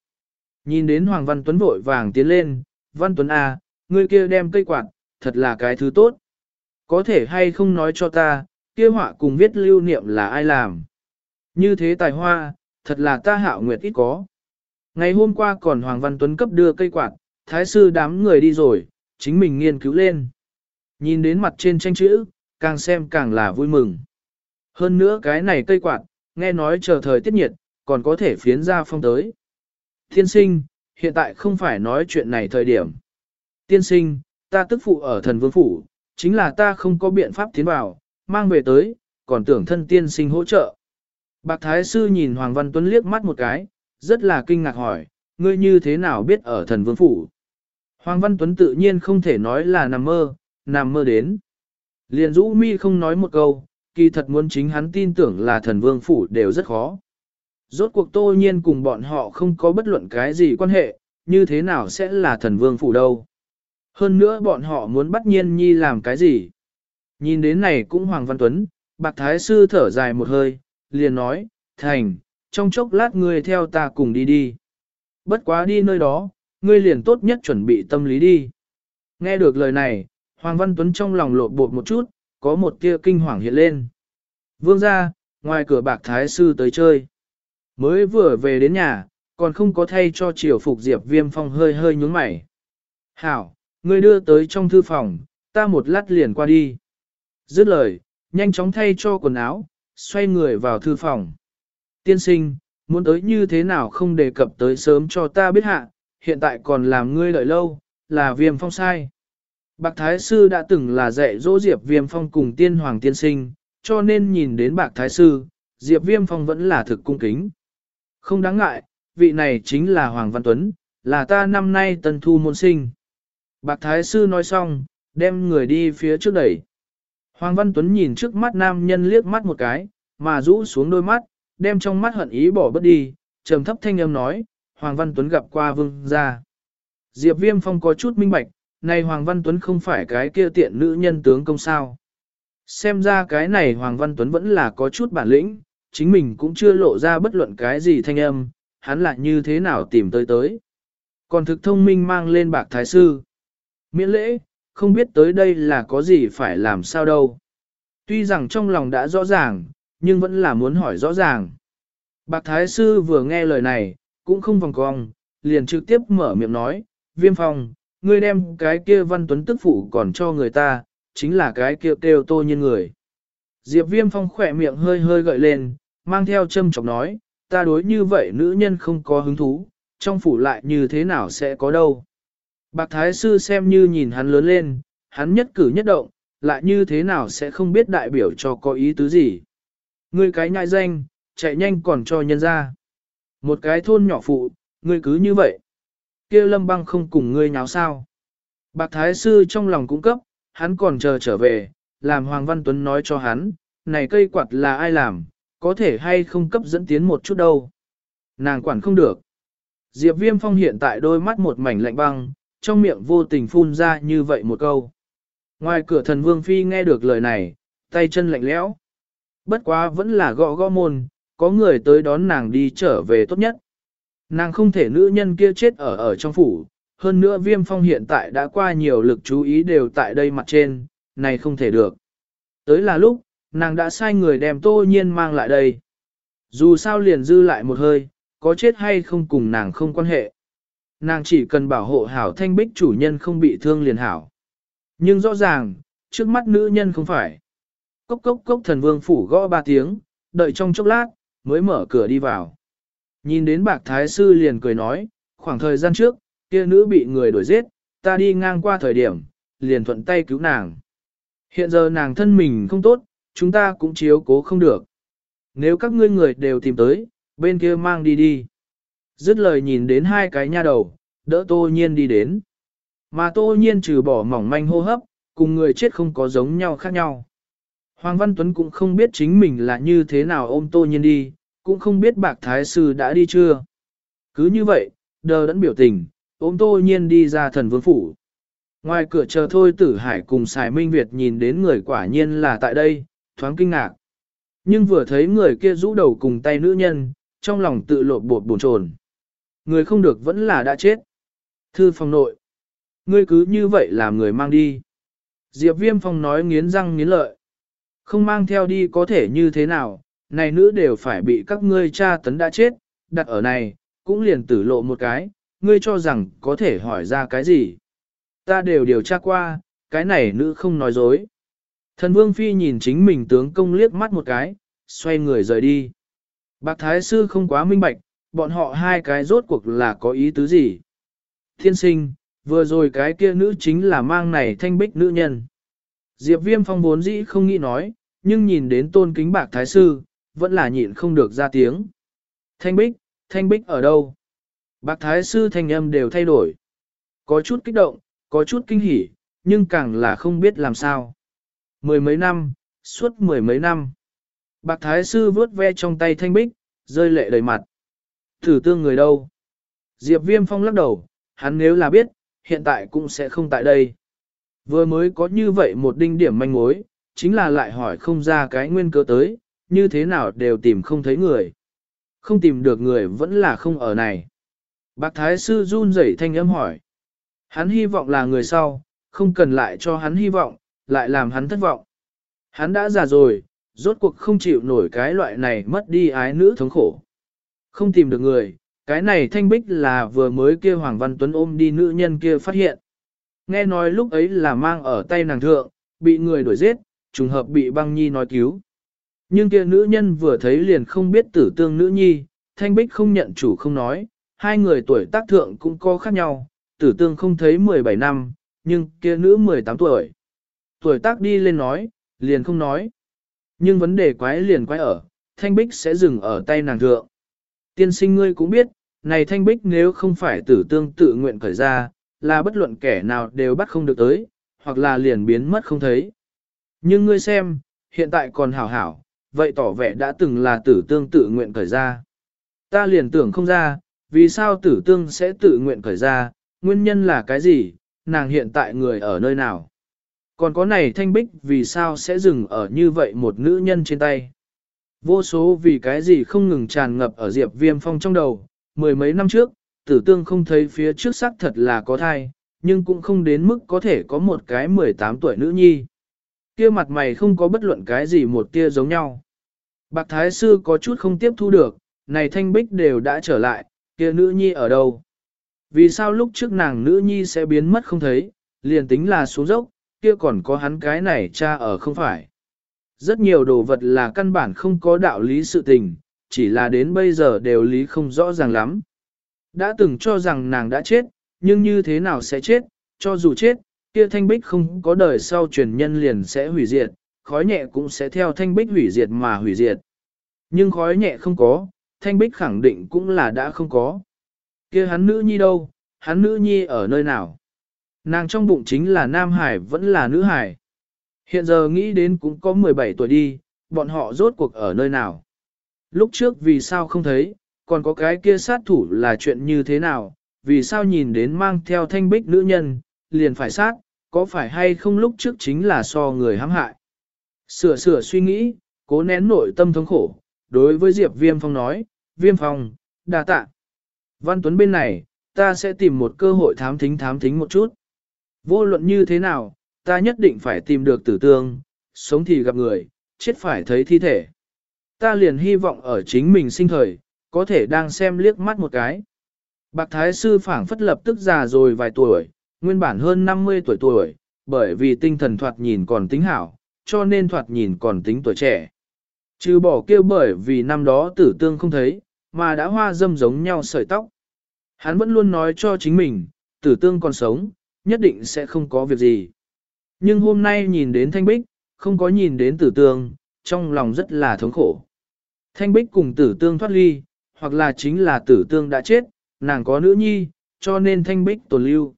Nhìn đến Hoàng Văn Tuấn vội vàng tiến lên, Văn Tuấn A, à, ngươi kia đem cây quạt, thật là cái thứ tốt. Có thể hay không nói cho ta, kia họa cùng viết lưu niệm là ai làm. Như thế tài hoa, thật là ta hạo nguyệt ít có. Ngày hôm qua còn Hoàng Văn Tuấn cấp đưa cây quạt, thái sư đám người đi rồi, chính mình nghiên cứu lên. Nhìn đến mặt trên tranh chữ, càng xem càng là vui mừng. Hơn nữa cái này cây quạt, nghe nói chờ thời tiết nhiệt, còn có thể phiến ra phong tới. Tiên sinh, hiện tại không phải nói chuyện này thời điểm. Tiên sinh, ta tức phụ ở thần vương phủ, chính là ta không có biện pháp tiến vào, mang về tới, còn tưởng thân tiên sinh hỗ trợ. Bạc Thái Sư nhìn Hoàng Văn Tuấn liếc mắt một cái, rất là kinh ngạc hỏi, ngươi như thế nào biết ở thần vương phủ? Hoàng Văn Tuấn tự nhiên không thể nói là nằm mơ, nằm mơ đến. Liền rũ mi không nói một câu, kỳ thật muốn chính hắn tin tưởng là thần vương phủ đều rất khó. Rốt cuộc tô nhiên cùng bọn họ không có bất luận cái gì quan hệ, như thế nào sẽ là thần vương phủ đâu. Hơn nữa bọn họ muốn bắt nhiên nhi làm cái gì. Nhìn đến này cũng Hoàng Văn Tuấn, bạc thái sư thở dài một hơi, liền nói, thành, trong chốc lát ngươi theo ta cùng đi đi. Bất quá đi nơi đó, ngươi liền tốt nhất chuẩn bị tâm lý đi. Nghe được lời này, Hoàng Văn Tuấn trong lòng lộn bột một chút, có một tia kinh hoàng hiện lên. Vương ra, ngoài cửa bạc thái sư tới chơi. Mới vừa về đến nhà, còn không có thay cho triều phục Diệp Viêm Phong hơi hơi nhúng mày. Hảo, ngươi đưa tới trong thư phòng, ta một lát liền qua đi. Dứt lời, nhanh chóng thay cho quần áo, xoay người vào thư phòng. Tiên sinh, muốn tới như thế nào không đề cập tới sớm cho ta biết hạ, hiện tại còn làm ngươi đợi lâu, là viêm phong sai. Bạc Thái Sư đã từng là dạy dỗ Diệp Viêm Phong cùng tiên hoàng tiên sinh, cho nên nhìn đến Bạc Thái Sư, Diệp Viêm Phong vẫn là thực cung kính. Không đáng ngại, vị này chính là Hoàng Văn Tuấn, là ta năm nay tân thu môn sinh. Bạc Thái Sư nói xong, đem người đi phía trước đẩy. Hoàng Văn Tuấn nhìn trước mắt nam nhân liếc mắt một cái, mà rũ xuống đôi mắt, đem trong mắt hận ý bỏ bớt đi, trầm thấp thanh âm nói, Hoàng Văn Tuấn gặp qua vương gia. Diệp Viêm Phong có chút minh bạch, này Hoàng Văn Tuấn không phải cái kia tiện nữ nhân tướng công sao. Xem ra cái này Hoàng Văn Tuấn vẫn là có chút bản lĩnh, chính mình cũng chưa lộ ra bất luận cái gì thanh âm, hắn lại như thế nào tìm tới tới. Còn thực thông minh mang lên bạc thái sư. Miễn lễ, không biết tới đây là có gì phải làm sao đâu. Tuy rằng trong lòng đã rõ ràng, nhưng vẫn là muốn hỏi rõ ràng. Bạc Thái Sư vừa nghe lời này, cũng không vòng cong, liền trực tiếp mở miệng nói, viêm phong, ngươi đem cái kia văn tuấn tức phụ còn cho người ta, chính là cái kia kêu tô nhiên người. Diệp viêm phong khỏe miệng hơi hơi gợi lên, mang theo châm chọc nói, ta đối như vậy nữ nhân không có hứng thú, trong phủ lại như thế nào sẽ có đâu. Bạc Thái Sư xem như nhìn hắn lớn lên, hắn nhất cử nhất động, lại như thế nào sẽ không biết đại biểu cho có ý tứ gì. Ngươi cái nhại danh, chạy nhanh còn cho nhân ra. Một cái thôn nhỏ phụ, ngươi cứ như vậy. kia lâm băng không cùng ngươi nháo sao. Bạc Thái Sư trong lòng cũng cấp, hắn còn chờ trở về, làm Hoàng Văn Tuấn nói cho hắn, này cây quạt là ai làm, có thể hay không cấp dẫn tiến một chút đâu. Nàng quản không được. Diệp Viêm Phong hiện tại đôi mắt một mảnh lạnh băng, trong miệng vô tình phun ra như vậy một câu. Ngoài cửa thần Vương Phi nghe được lời này, tay chân lạnh lẽo. Bất quá vẫn là gõ gõ môn, có người tới đón nàng đi trở về tốt nhất. Nàng không thể nữ nhân kia chết ở ở trong phủ, hơn nữa viêm phong hiện tại đã qua nhiều lực chú ý đều tại đây mặt trên, này không thể được. Tới là lúc, nàng đã sai người đem tô nhiên mang lại đây. Dù sao liền dư lại một hơi, có chết hay không cùng nàng không quan hệ. Nàng chỉ cần bảo hộ hảo thanh bích chủ nhân không bị thương liền hảo. Nhưng rõ ràng, trước mắt nữ nhân không phải. Cốc cốc cốc thần vương phủ gõ ba tiếng, đợi trong chốc lát, mới mở cửa đi vào. Nhìn đến bạc thái sư liền cười nói, khoảng thời gian trước, kia nữ bị người đuổi giết, ta đi ngang qua thời điểm, liền thuận tay cứu nàng. Hiện giờ nàng thân mình không tốt, chúng ta cũng chiếu cố không được. Nếu các ngươi người đều tìm tới, bên kia mang đi đi. Dứt lời nhìn đến hai cái nha đầu, đỡ tô nhiên đi đến. Mà tô nhiên trừ bỏ mỏng manh hô hấp, cùng người chết không có giống nhau khác nhau. Hoàng Văn Tuấn cũng không biết chính mình là như thế nào ôm tô nhiên đi, cũng không biết bạc thái sư đã đi chưa. Cứ như vậy, đờ đẫn biểu tình, ôm tô nhiên đi ra thần vương phủ. Ngoài cửa chờ thôi tử hải cùng xài minh Việt nhìn đến người quả nhiên là tại đây, thoáng kinh ngạc. Nhưng vừa thấy người kia rũ đầu cùng tay nữ nhân, trong lòng tự lộ bột bồn trồn. Người không được vẫn là đã chết. Thư phòng nội. Ngươi cứ như vậy làm người mang đi. Diệp viêm phong nói nghiến răng nghiến lợi. Không mang theo đi có thể như thế nào, này nữ đều phải bị các ngươi tra tấn đã chết, đặt ở này, cũng liền tử lộ một cái, ngươi cho rằng có thể hỏi ra cái gì. Ta đều điều tra qua, cái này nữ không nói dối. Thần Vương Phi nhìn chính mình tướng công liếc mắt một cái, xoay người rời đi. Bạc Thái Sư không quá minh bạch, bọn họ hai cái rốt cuộc là có ý tứ gì. Thiên sinh, vừa rồi cái kia nữ chính là mang này thanh bích nữ nhân. Diệp Viêm Phong vốn dĩ không nghĩ nói, nhưng nhìn đến tôn kính Bạc Thái Sư, vẫn là nhịn không được ra tiếng. Thanh bích, thanh bích ở đâu? Bạc Thái Sư thanh âm đều thay đổi. Có chút kích động, có chút kinh hỉ, nhưng càng là không biết làm sao. Mười mấy năm, suốt mười mấy năm. Bạc Thái Sư vớt ve trong tay thanh bích, rơi lệ đầy mặt. Thử tương người đâu? Diệp Viêm Phong lắc đầu, hắn nếu là biết, hiện tại cũng sẽ không tại đây. Vừa mới có như vậy một đinh điểm manh mối, chính là lại hỏi không ra cái nguyên cớ tới, như thế nào đều tìm không thấy người. Không tìm được người vẫn là không ở này. Bạc Thái Sư run rẩy thanh âm hỏi. Hắn hy vọng là người sau, không cần lại cho hắn hy vọng, lại làm hắn thất vọng. Hắn đã già rồi, rốt cuộc không chịu nổi cái loại này mất đi ái nữ thống khổ. Không tìm được người, cái này thanh bích là vừa mới kia Hoàng Văn Tuấn ôm đi nữ nhân kia phát hiện. Nghe nói lúc ấy là mang ở tay nàng thượng, bị người đuổi giết, trùng hợp bị băng nhi nói cứu. Nhưng kia nữ nhân vừa thấy liền không biết tử tương nữ nhi, thanh bích không nhận chủ không nói, hai người tuổi tác thượng cũng có khác nhau, tử tương không thấy 17 năm, nhưng kia nữ 18 tuổi. Tuổi tác đi lên nói, liền không nói. Nhưng vấn đề quái liền quái ở, thanh bích sẽ dừng ở tay nàng thượng. Tiên sinh ngươi cũng biết, này thanh bích nếu không phải tử tương tự nguyện khởi ra, là bất luận kẻ nào đều bắt không được tới, hoặc là liền biến mất không thấy. Nhưng ngươi xem, hiện tại còn hảo hảo, vậy tỏ vẻ đã từng là tử tương tự nguyện khởi ra. Ta liền tưởng không ra, vì sao tử tương sẽ tự nguyện khởi ra, nguyên nhân là cái gì, nàng hiện tại người ở nơi nào. Còn có này thanh bích vì sao sẽ dừng ở như vậy một nữ nhân trên tay. Vô số vì cái gì không ngừng tràn ngập ở diệp viêm phong trong đầu, mười mấy năm trước, tử tương không thấy phía trước xác thật là có thai, nhưng cũng không đến mức có thể có một cái 18 tuổi nữ nhi. Kia mặt mày không có bất luận cái gì một tia giống nhau. Bạc Thái Sư có chút không tiếp thu được, này thanh bích đều đã trở lại, kia nữ nhi ở đâu? Vì sao lúc trước nàng nữ nhi sẽ biến mất không thấy, liền tính là xuống dốc, kia còn có hắn cái này cha ở không phải. Rất nhiều đồ vật là căn bản không có đạo lý sự tình, chỉ là đến bây giờ đều lý không rõ ràng lắm. Đã từng cho rằng nàng đã chết, nhưng như thế nào sẽ chết, cho dù chết, kia thanh bích không có đời sau truyền nhân liền sẽ hủy diệt, khói nhẹ cũng sẽ theo thanh bích hủy diệt mà hủy diệt. Nhưng khói nhẹ không có, thanh bích khẳng định cũng là đã không có. kia hắn nữ nhi đâu, hắn nữ nhi ở nơi nào? Nàng trong bụng chính là nam hải vẫn là nữ hải. Hiện giờ nghĩ đến cũng có 17 tuổi đi, bọn họ rốt cuộc ở nơi nào? Lúc trước vì sao không thấy, còn có cái kia sát thủ là chuyện như thế nào, vì sao nhìn đến mang theo thanh bích nữ nhân, liền phải sát, có phải hay không lúc trước chính là so người hãm hại. Sửa sửa suy nghĩ, cố nén nội tâm thống khổ, đối với Diệp Viêm Phong nói, Viêm Phong, đa tạ. Văn Tuấn bên này, ta sẽ tìm một cơ hội thám thính thám thính một chút. Vô luận như thế nào, ta nhất định phải tìm được tử tương, sống thì gặp người, chết phải thấy thi thể. Ta liền hy vọng ở chính mình sinh thời, có thể đang xem liếc mắt một cái. Bạc Thái Sư phảng phất lập tức già rồi vài tuổi, nguyên bản hơn 50 tuổi tuổi, bởi vì tinh thần thoạt nhìn còn tính hảo, cho nên thoạt nhìn còn tính tuổi trẻ. Trừ bỏ kêu bởi vì năm đó tử tương không thấy, mà đã hoa dâm giống nhau sợi tóc. Hắn vẫn luôn nói cho chính mình, tử tương còn sống, nhất định sẽ không có việc gì. Nhưng hôm nay nhìn đến thanh bích, không có nhìn đến tử tương, trong lòng rất là thống khổ. Thanh bích cùng tử tương thoát ly, hoặc là chính là tử tương đã chết, nàng có nữ nhi, cho nên thanh bích tồn lưu.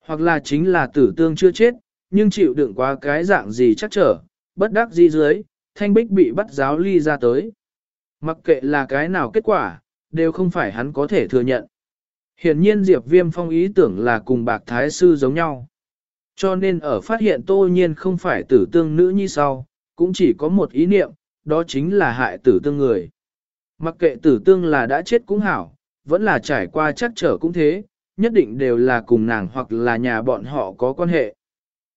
Hoặc là chính là tử tương chưa chết, nhưng chịu đựng qua cái dạng gì chắc trở, bất đắc dĩ dưới, thanh bích bị bắt giáo ly ra tới. Mặc kệ là cái nào kết quả, đều không phải hắn có thể thừa nhận. Hiển nhiên Diệp Viêm Phong ý tưởng là cùng bạc thái sư giống nhau. Cho nên ở phát hiện tô nhiên không phải tử tương nữ như sau, cũng chỉ có một ý niệm, đó chính là hại tử tương người. Mặc kệ tử tương là đã chết cũng hảo, vẫn là trải qua chắc trở cũng thế, nhất định đều là cùng nàng hoặc là nhà bọn họ có quan hệ.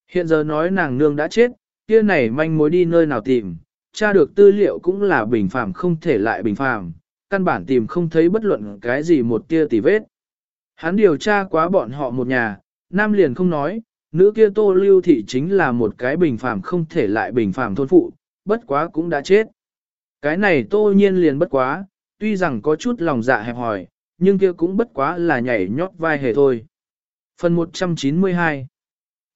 Hiện giờ nói nàng nương đã chết, kia này manh mối đi nơi nào tìm, tra được tư liệu cũng là bình phàm không thể lại bình phàm, căn bản tìm không thấy bất luận cái gì một tia tì vết. Hắn điều tra quá bọn họ một nhà, nam liền không nói, nữ kia tô lưu thị chính là một cái bình phàm không thể lại bình phàm thôn phụ, bất quá cũng đã chết. Cái này tô nhiên liền bất quá, tuy rằng có chút lòng dạ hẹp hòi, nhưng kia cũng bất quá là nhảy nhót vai hề thôi. Phần 192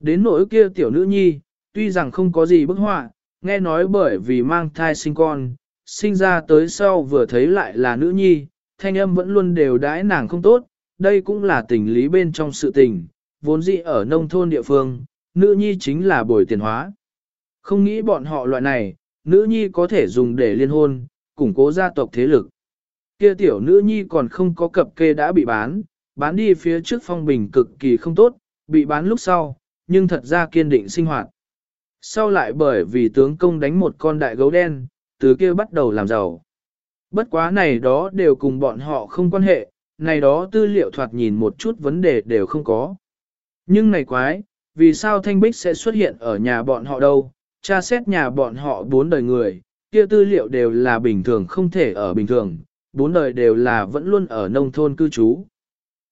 Đến nỗi kia tiểu nữ nhi, tuy rằng không có gì bức họa, nghe nói bởi vì mang thai sinh con, sinh ra tới sau vừa thấy lại là nữ nhi, thanh âm vẫn luôn đều đãi nàng không tốt, đây cũng là tình lý bên trong sự tình, vốn dĩ ở nông thôn địa phương, nữ nhi chính là bồi tiền hóa. Không nghĩ bọn họ loại này, nữ nhi có thể dùng để liên hôn, củng cố gia tộc thế lực. Kia tiểu nữ nhi còn không có cập kê đã bị bán, bán đi phía trước phong bình cực kỳ không tốt, bị bán lúc sau, nhưng thật ra kiên định sinh hoạt. Sau lại bởi vì tướng công đánh một con đại gấu đen, từ kia bắt đầu làm giàu. Bất quá này đó đều cùng bọn họ không quan hệ, này đó tư liệu thoạt nhìn một chút vấn đề đều không có. Nhưng này quái, vì sao Thanh Bích sẽ xuất hiện ở nhà bọn họ đâu, tra xét nhà bọn họ bốn đời người, kia tư liệu đều là bình thường không thể ở bình thường, bốn đời đều là vẫn luôn ở nông thôn cư trú.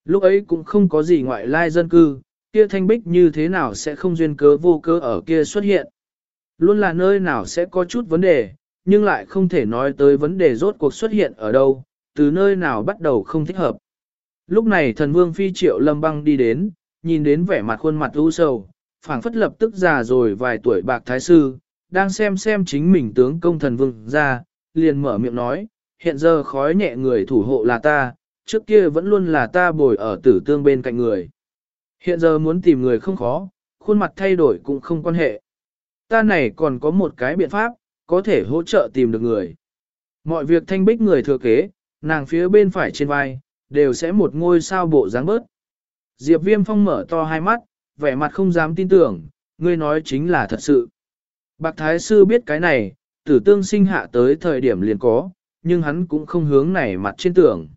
Lúc ấy cũng không có gì ngoại lai dân cư, kia Thanh Bích như thế nào sẽ không duyên cớ vô cớ ở kia xuất hiện. Luôn là nơi nào sẽ có chút vấn đề, nhưng lại không thể nói tới vấn đề rốt cuộc xuất hiện ở đâu, từ nơi nào bắt đầu không thích hợp. Lúc này thần vương phi triệu lâm băng đi đến, nhìn đến vẻ mặt khuôn mặt u sầu, phảng phất lập tức già rồi vài tuổi bạc thái sư, đang xem xem chính mình tướng công thần vương ra, liền mở miệng nói, hiện giờ khói nhẹ người thủ hộ là ta, trước kia vẫn luôn là ta bồi ở tử tương bên cạnh người. Hiện giờ muốn tìm người không khó, khuôn mặt thay đổi cũng không quan hệ. Ta này còn có một cái biện pháp, có thể hỗ trợ tìm được người. Mọi việc thanh bích người thừa kế, nàng phía bên phải trên vai, đều sẽ một ngôi sao bộ dáng bớt. Diệp viêm phong mở to hai mắt, vẻ mặt không dám tin tưởng, ngươi nói chính là thật sự. Bạc Thái Sư biết cái này, tử tương sinh hạ tới thời điểm liền có, nhưng hắn cũng không hướng này mặt trên tưởng.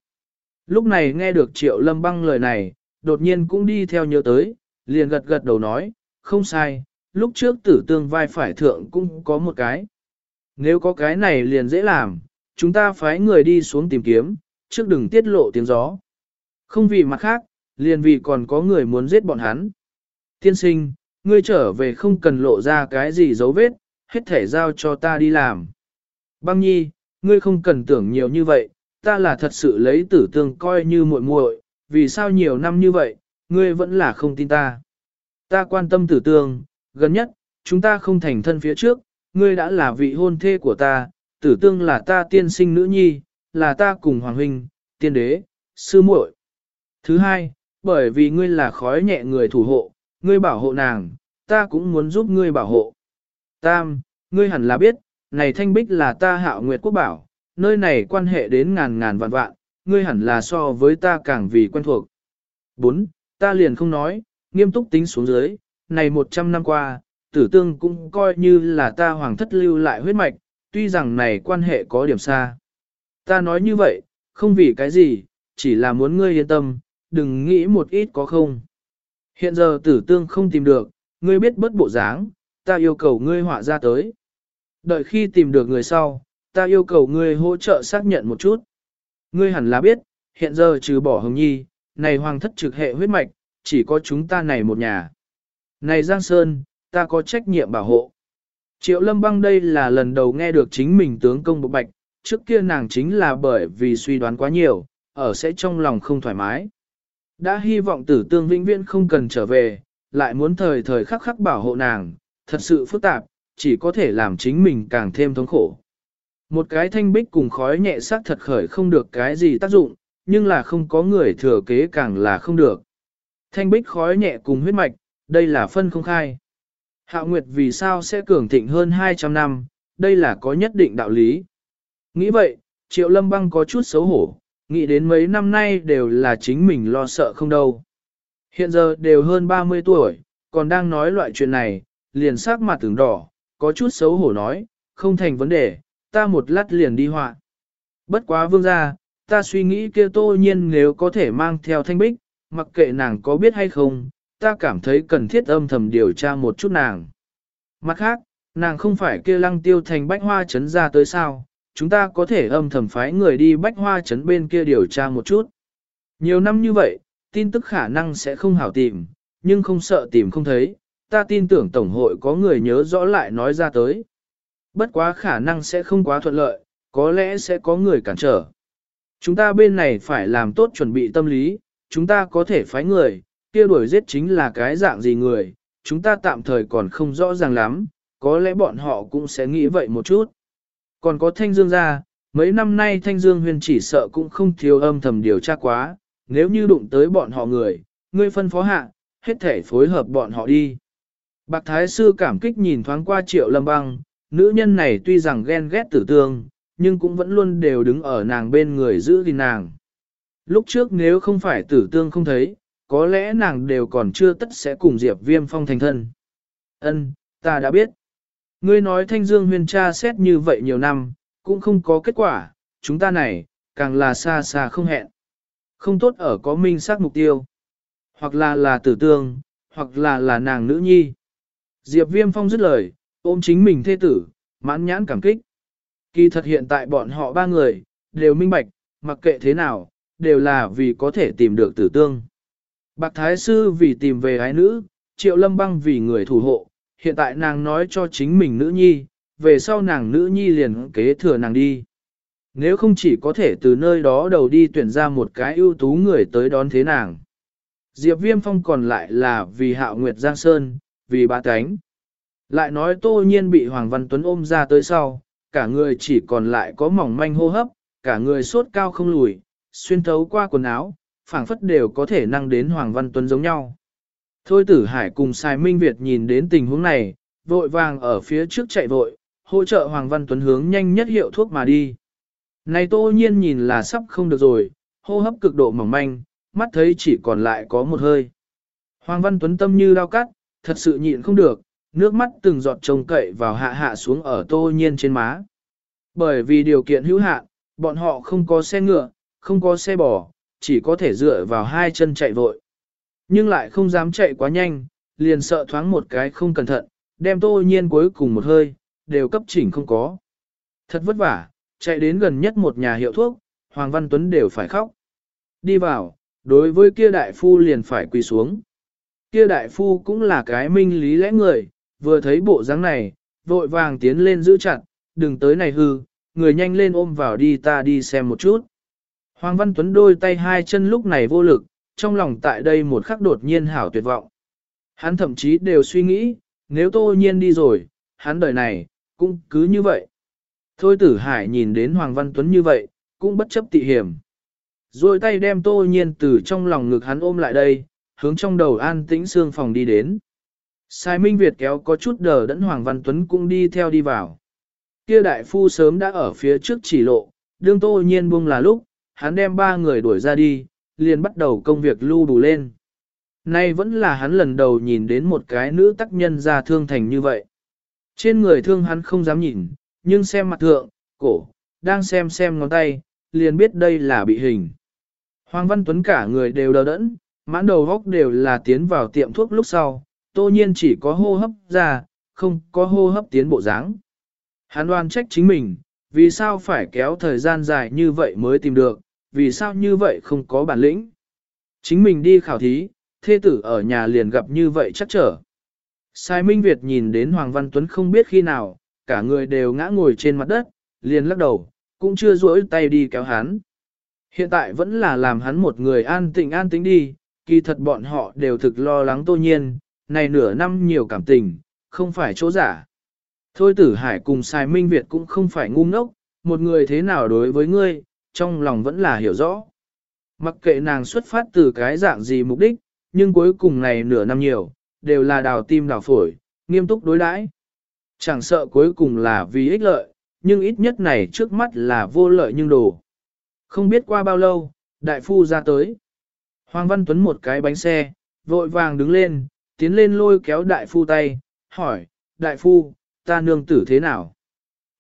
Lúc này nghe được triệu lâm băng lời này, đột nhiên cũng đi theo nhớ tới, liền gật gật đầu nói, không sai, lúc trước tử tương vai phải thượng cũng có một cái. Nếu có cái này liền dễ làm, chúng ta phái người đi xuống tìm kiếm, trước đừng tiết lộ tiếng gió. Không vì mặt khác, liền vì còn có người muốn giết bọn hắn. Tiên sinh, ngươi trở về không cần lộ ra cái gì dấu vết, hết thể giao cho ta đi làm. Băng nhi, ngươi không cần tưởng nhiều như vậy, ta là thật sự lấy tử tương coi như muội muội, vì sao nhiều năm như vậy, ngươi vẫn là không tin ta. Ta quan tâm tử tương, gần nhất, chúng ta không thành thân phía trước, ngươi đã là vị hôn thê của ta, tử tương là ta tiên sinh nữ nhi, là ta cùng hoàng huynh, tiên đế, sư muội. Thứ hai, bởi vì ngươi là khói nhẹ người thủ hộ, ngươi bảo hộ nàng, ta cũng muốn giúp ngươi bảo hộ. Tam, ngươi hẳn là biết, này thanh bích là ta hạo nguyệt quốc bảo, nơi này quan hệ đến ngàn ngàn vạn vạn, ngươi hẳn là so với ta càng vì quen thuộc. Bốn, ta liền không nói, nghiêm túc tính xuống dưới, này một trăm năm qua, tử tương cũng coi như là ta hoàng thất lưu lại huyết mạch, tuy rằng này quan hệ có điểm xa. Ta nói như vậy, không vì cái gì, chỉ là muốn ngươi yên tâm, đừng nghĩ một ít có không. Hiện giờ tử tương không tìm được, ngươi biết bất bộ dáng, ta yêu cầu ngươi họa ra tới. Đợi khi tìm được người sau, ta yêu cầu ngươi hỗ trợ xác nhận một chút. Ngươi hẳn là biết, hiện giờ trừ bỏ hồng nhi, này hoàng thất trực hệ huyết mạch, chỉ có chúng ta này một nhà. Này Giang Sơn, ta có trách nhiệm bảo hộ. Triệu lâm băng đây là lần đầu nghe được chính mình tướng công bộ bạch, trước kia nàng chính là bởi vì suy đoán quá nhiều, ở sẽ trong lòng không thoải mái. Đã hy vọng tử tương vĩnh viễn không cần trở về, lại muốn thời thời khắc khắc bảo hộ nàng, thật sự phức tạp, chỉ có thể làm chính mình càng thêm thống khổ. Một cái thanh bích cùng khói nhẹ sắc thật khởi không được cái gì tác dụng, nhưng là không có người thừa kế càng là không được. Thanh bích khói nhẹ cùng huyết mạch, đây là phân không khai. Hạ Nguyệt vì sao sẽ cường thịnh hơn 200 năm, đây là có nhất định đạo lý. Nghĩ vậy, Triệu Lâm Băng có chút xấu hổ, nghĩ đến mấy năm nay đều là chính mình lo sợ không đâu. Hiện giờ đều hơn 30 tuổi, còn đang nói loại chuyện này, liền sắc mặt tưởng đỏ, có chút xấu hổ nói, không thành vấn đề, ta một lát liền đi họa. Bất quá vương gia, ta suy nghĩ kia tô nhiên nếu có thể mang theo thanh bích, mặc kệ nàng có biết hay không, ta cảm thấy cần thiết âm thầm điều tra một chút nàng. Mặt khác, nàng không phải kia lăng tiêu thành bách hoa chấn ra tới sao, chúng ta có thể âm thầm phái người đi bách hoa chấn bên kia điều tra một chút. Nhiều năm như vậy, tin tức khả năng sẽ không hảo tìm, nhưng không sợ tìm không thấy, ta tin tưởng Tổng hội có người nhớ rõ lại nói ra tới. Bất quá khả năng sẽ không quá thuận lợi, có lẽ sẽ có người cản trở. Chúng ta bên này phải làm tốt chuẩn bị tâm lý, chúng ta có thể phái người, kia đuổi giết chính là cái dạng gì người, chúng ta tạm thời còn không rõ ràng lắm, có lẽ bọn họ cũng sẽ nghĩ vậy một chút. Còn có Thanh Dương ra, mấy năm nay Thanh Dương huyền chỉ sợ cũng không thiếu âm thầm điều tra quá, nếu như đụng tới bọn họ người, ngươi phân phó hạ, hết thể phối hợp bọn họ đi. Bạc Thái Sư cảm kích nhìn thoáng qua triệu lâm băng, nữ nhân này tuy rằng ghen ghét tử tương, nhưng cũng vẫn luôn đều đứng ở nàng bên người giữ gìn nàng. Lúc trước nếu không phải tử tương không thấy, có lẽ nàng đều còn chưa tất sẽ cùng Diệp Viêm Phong thành thân. Ân, ta đã biết. Ngươi nói Thanh Dương huyền tra xét như vậy nhiều năm, cũng không có kết quả, chúng ta này, càng là xa xa không hẹn. Không tốt ở có minh xác mục tiêu. Hoặc là là tử tương, hoặc là là nàng nữ nhi. Diệp Viêm Phong dứt lời, ôm chính mình thê tử, mãn nhãn cảm kích. Kỳ thật hiện tại bọn họ ba người, đều minh bạch, mặc kệ thế nào, đều là vì có thể tìm được tử tương. Bạc Thái Sư vì tìm về ái nữ, Triệu Lâm Băng vì người thủ hộ, hiện tại nàng nói cho chính mình nữ nhi, về sau nàng nữ nhi liền kế thừa nàng đi. Nếu không chỉ có thể từ nơi đó đầu đi tuyển ra một cái ưu tú người tới đón thế nàng. Diệp Viêm Phong còn lại là vì Hạo Nguyệt Giang Sơn, vì ba cánh. Lại nói tô nhiên bị Hoàng Văn Tuấn ôm ra tới sau, cả người chỉ còn lại có mỏng manh hô hấp, cả người sốt cao không lùi, xuyên thấu qua quần áo, phảng phất đều có thể năng đến Hoàng Văn Tuấn giống nhau. Thôi tử hải cùng Sai Minh Việt nhìn đến tình huống này, vội vàng ở phía trước chạy vội, hỗ trợ Hoàng Văn Tuấn hướng nhanh nhất hiệu thuốc mà đi. Này tô nhiên nhìn là sắp không được rồi, hô hấp cực độ mỏng manh, mắt thấy chỉ còn lại có một hơi. Hoàng Văn Tuấn tâm như đau cắt, thật sự nhịn không được, nước mắt từng giọt trông cậy vào hạ hạ xuống ở tô nhiên trên má. Bởi vì điều kiện hữu hạn, bọn họ không có xe ngựa, không có xe bò, chỉ có thể dựa vào hai chân chạy vội. Nhưng lại không dám chạy quá nhanh, liền sợ thoáng một cái không cẩn thận, đem tô nhiên cuối cùng một hơi, đều cấp chỉnh không có. Thật vất vả, chạy đến gần nhất một nhà hiệu thuốc, Hoàng Văn Tuấn đều phải khóc. Đi vào, đối với kia đại phu liền phải quỳ xuống. Kia đại phu cũng là cái minh lý lẽ người, vừa thấy bộ dáng này, vội vàng tiến lên giữ chặt, đừng tới này hư, người nhanh lên ôm vào đi ta đi xem một chút. Hoàng Văn Tuấn đôi tay hai chân lúc này vô lực, trong lòng tại đây một khắc đột nhiên hảo tuyệt vọng. Hắn thậm chí đều suy nghĩ, nếu tô nhiên đi rồi, hắn đời này, cũng cứ như vậy. Thôi tử hải nhìn đến Hoàng Văn Tuấn như vậy, cũng bất chấp tị hiểm. Rồi tay đem tô nhiên từ trong lòng ngực hắn ôm lại đây, hướng trong đầu an tĩnh xương phòng đi đến. Sai Minh Việt kéo có chút đờ đẫn Hoàng Văn Tuấn cũng đi theo đi vào. Kia đại phu sớm đã ở phía trước chỉ lộ, đương tô nhiên buông là lúc, hắn đem ba người đuổi ra đi, liền bắt đầu công việc lưu đủ lên. Nay vẫn là hắn lần đầu nhìn đến một cái nữ tác nhân ra thương thành như vậy. Trên người thương hắn không dám nhìn, nhưng xem mặt thượng, cổ, đang xem xem ngón tay, liền biết đây là bị hình. Hoàng Văn Tuấn cả người đều đờ đẫn, mãn đầu góc đều là tiến vào tiệm thuốc lúc sau, tô nhiên chỉ có hô hấp ra, không có hô hấp tiến bộ dáng. Hắn đoan trách chính mình, vì sao phải kéo thời gian dài như vậy mới tìm được, vì sao như vậy không có bản lĩnh. Chính mình đi khảo thí, thê tử ở nhà liền gặp như vậy chắc trở. Sai Minh Việt nhìn đến Hoàng Văn Tuấn không biết khi nào, cả người đều ngã ngồi trên mặt đất, liền lắc đầu, cũng chưa duỗi tay đi kéo hắn. Hiện tại vẫn là làm hắn một người an tĩnh an tĩnh đi, kỳ thật bọn họ đều thực lo lắng tô nhiên, này nửa năm nhiều cảm tình, không phải chỗ giả. Thôi tử hải cùng Sai Minh Việt cũng không phải ngu ngốc, một người thế nào đối với ngươi, trong lòng vẫn là hiểu rõ. Mặc kệ nàng xuất phát từ cái dạng gì mục đích, nhưng cuối cùng này nửa năm nhiều, đều là đào tim đào phổi, nghiêm túc đối đãi. Chẳng sợ cuối cùng là vì ích lợi, nhưng ít nhất này trước mắt là vô lợi nhưng đồ. Không biết qua bao lâu, đại phu ra tới. Hoàng Văn Tuấn một cái bánh xe, vội vàng đứng lên, tiến lên lôi kéo đại phu tay, hỏi, đại phu, ta nương tử thế nào?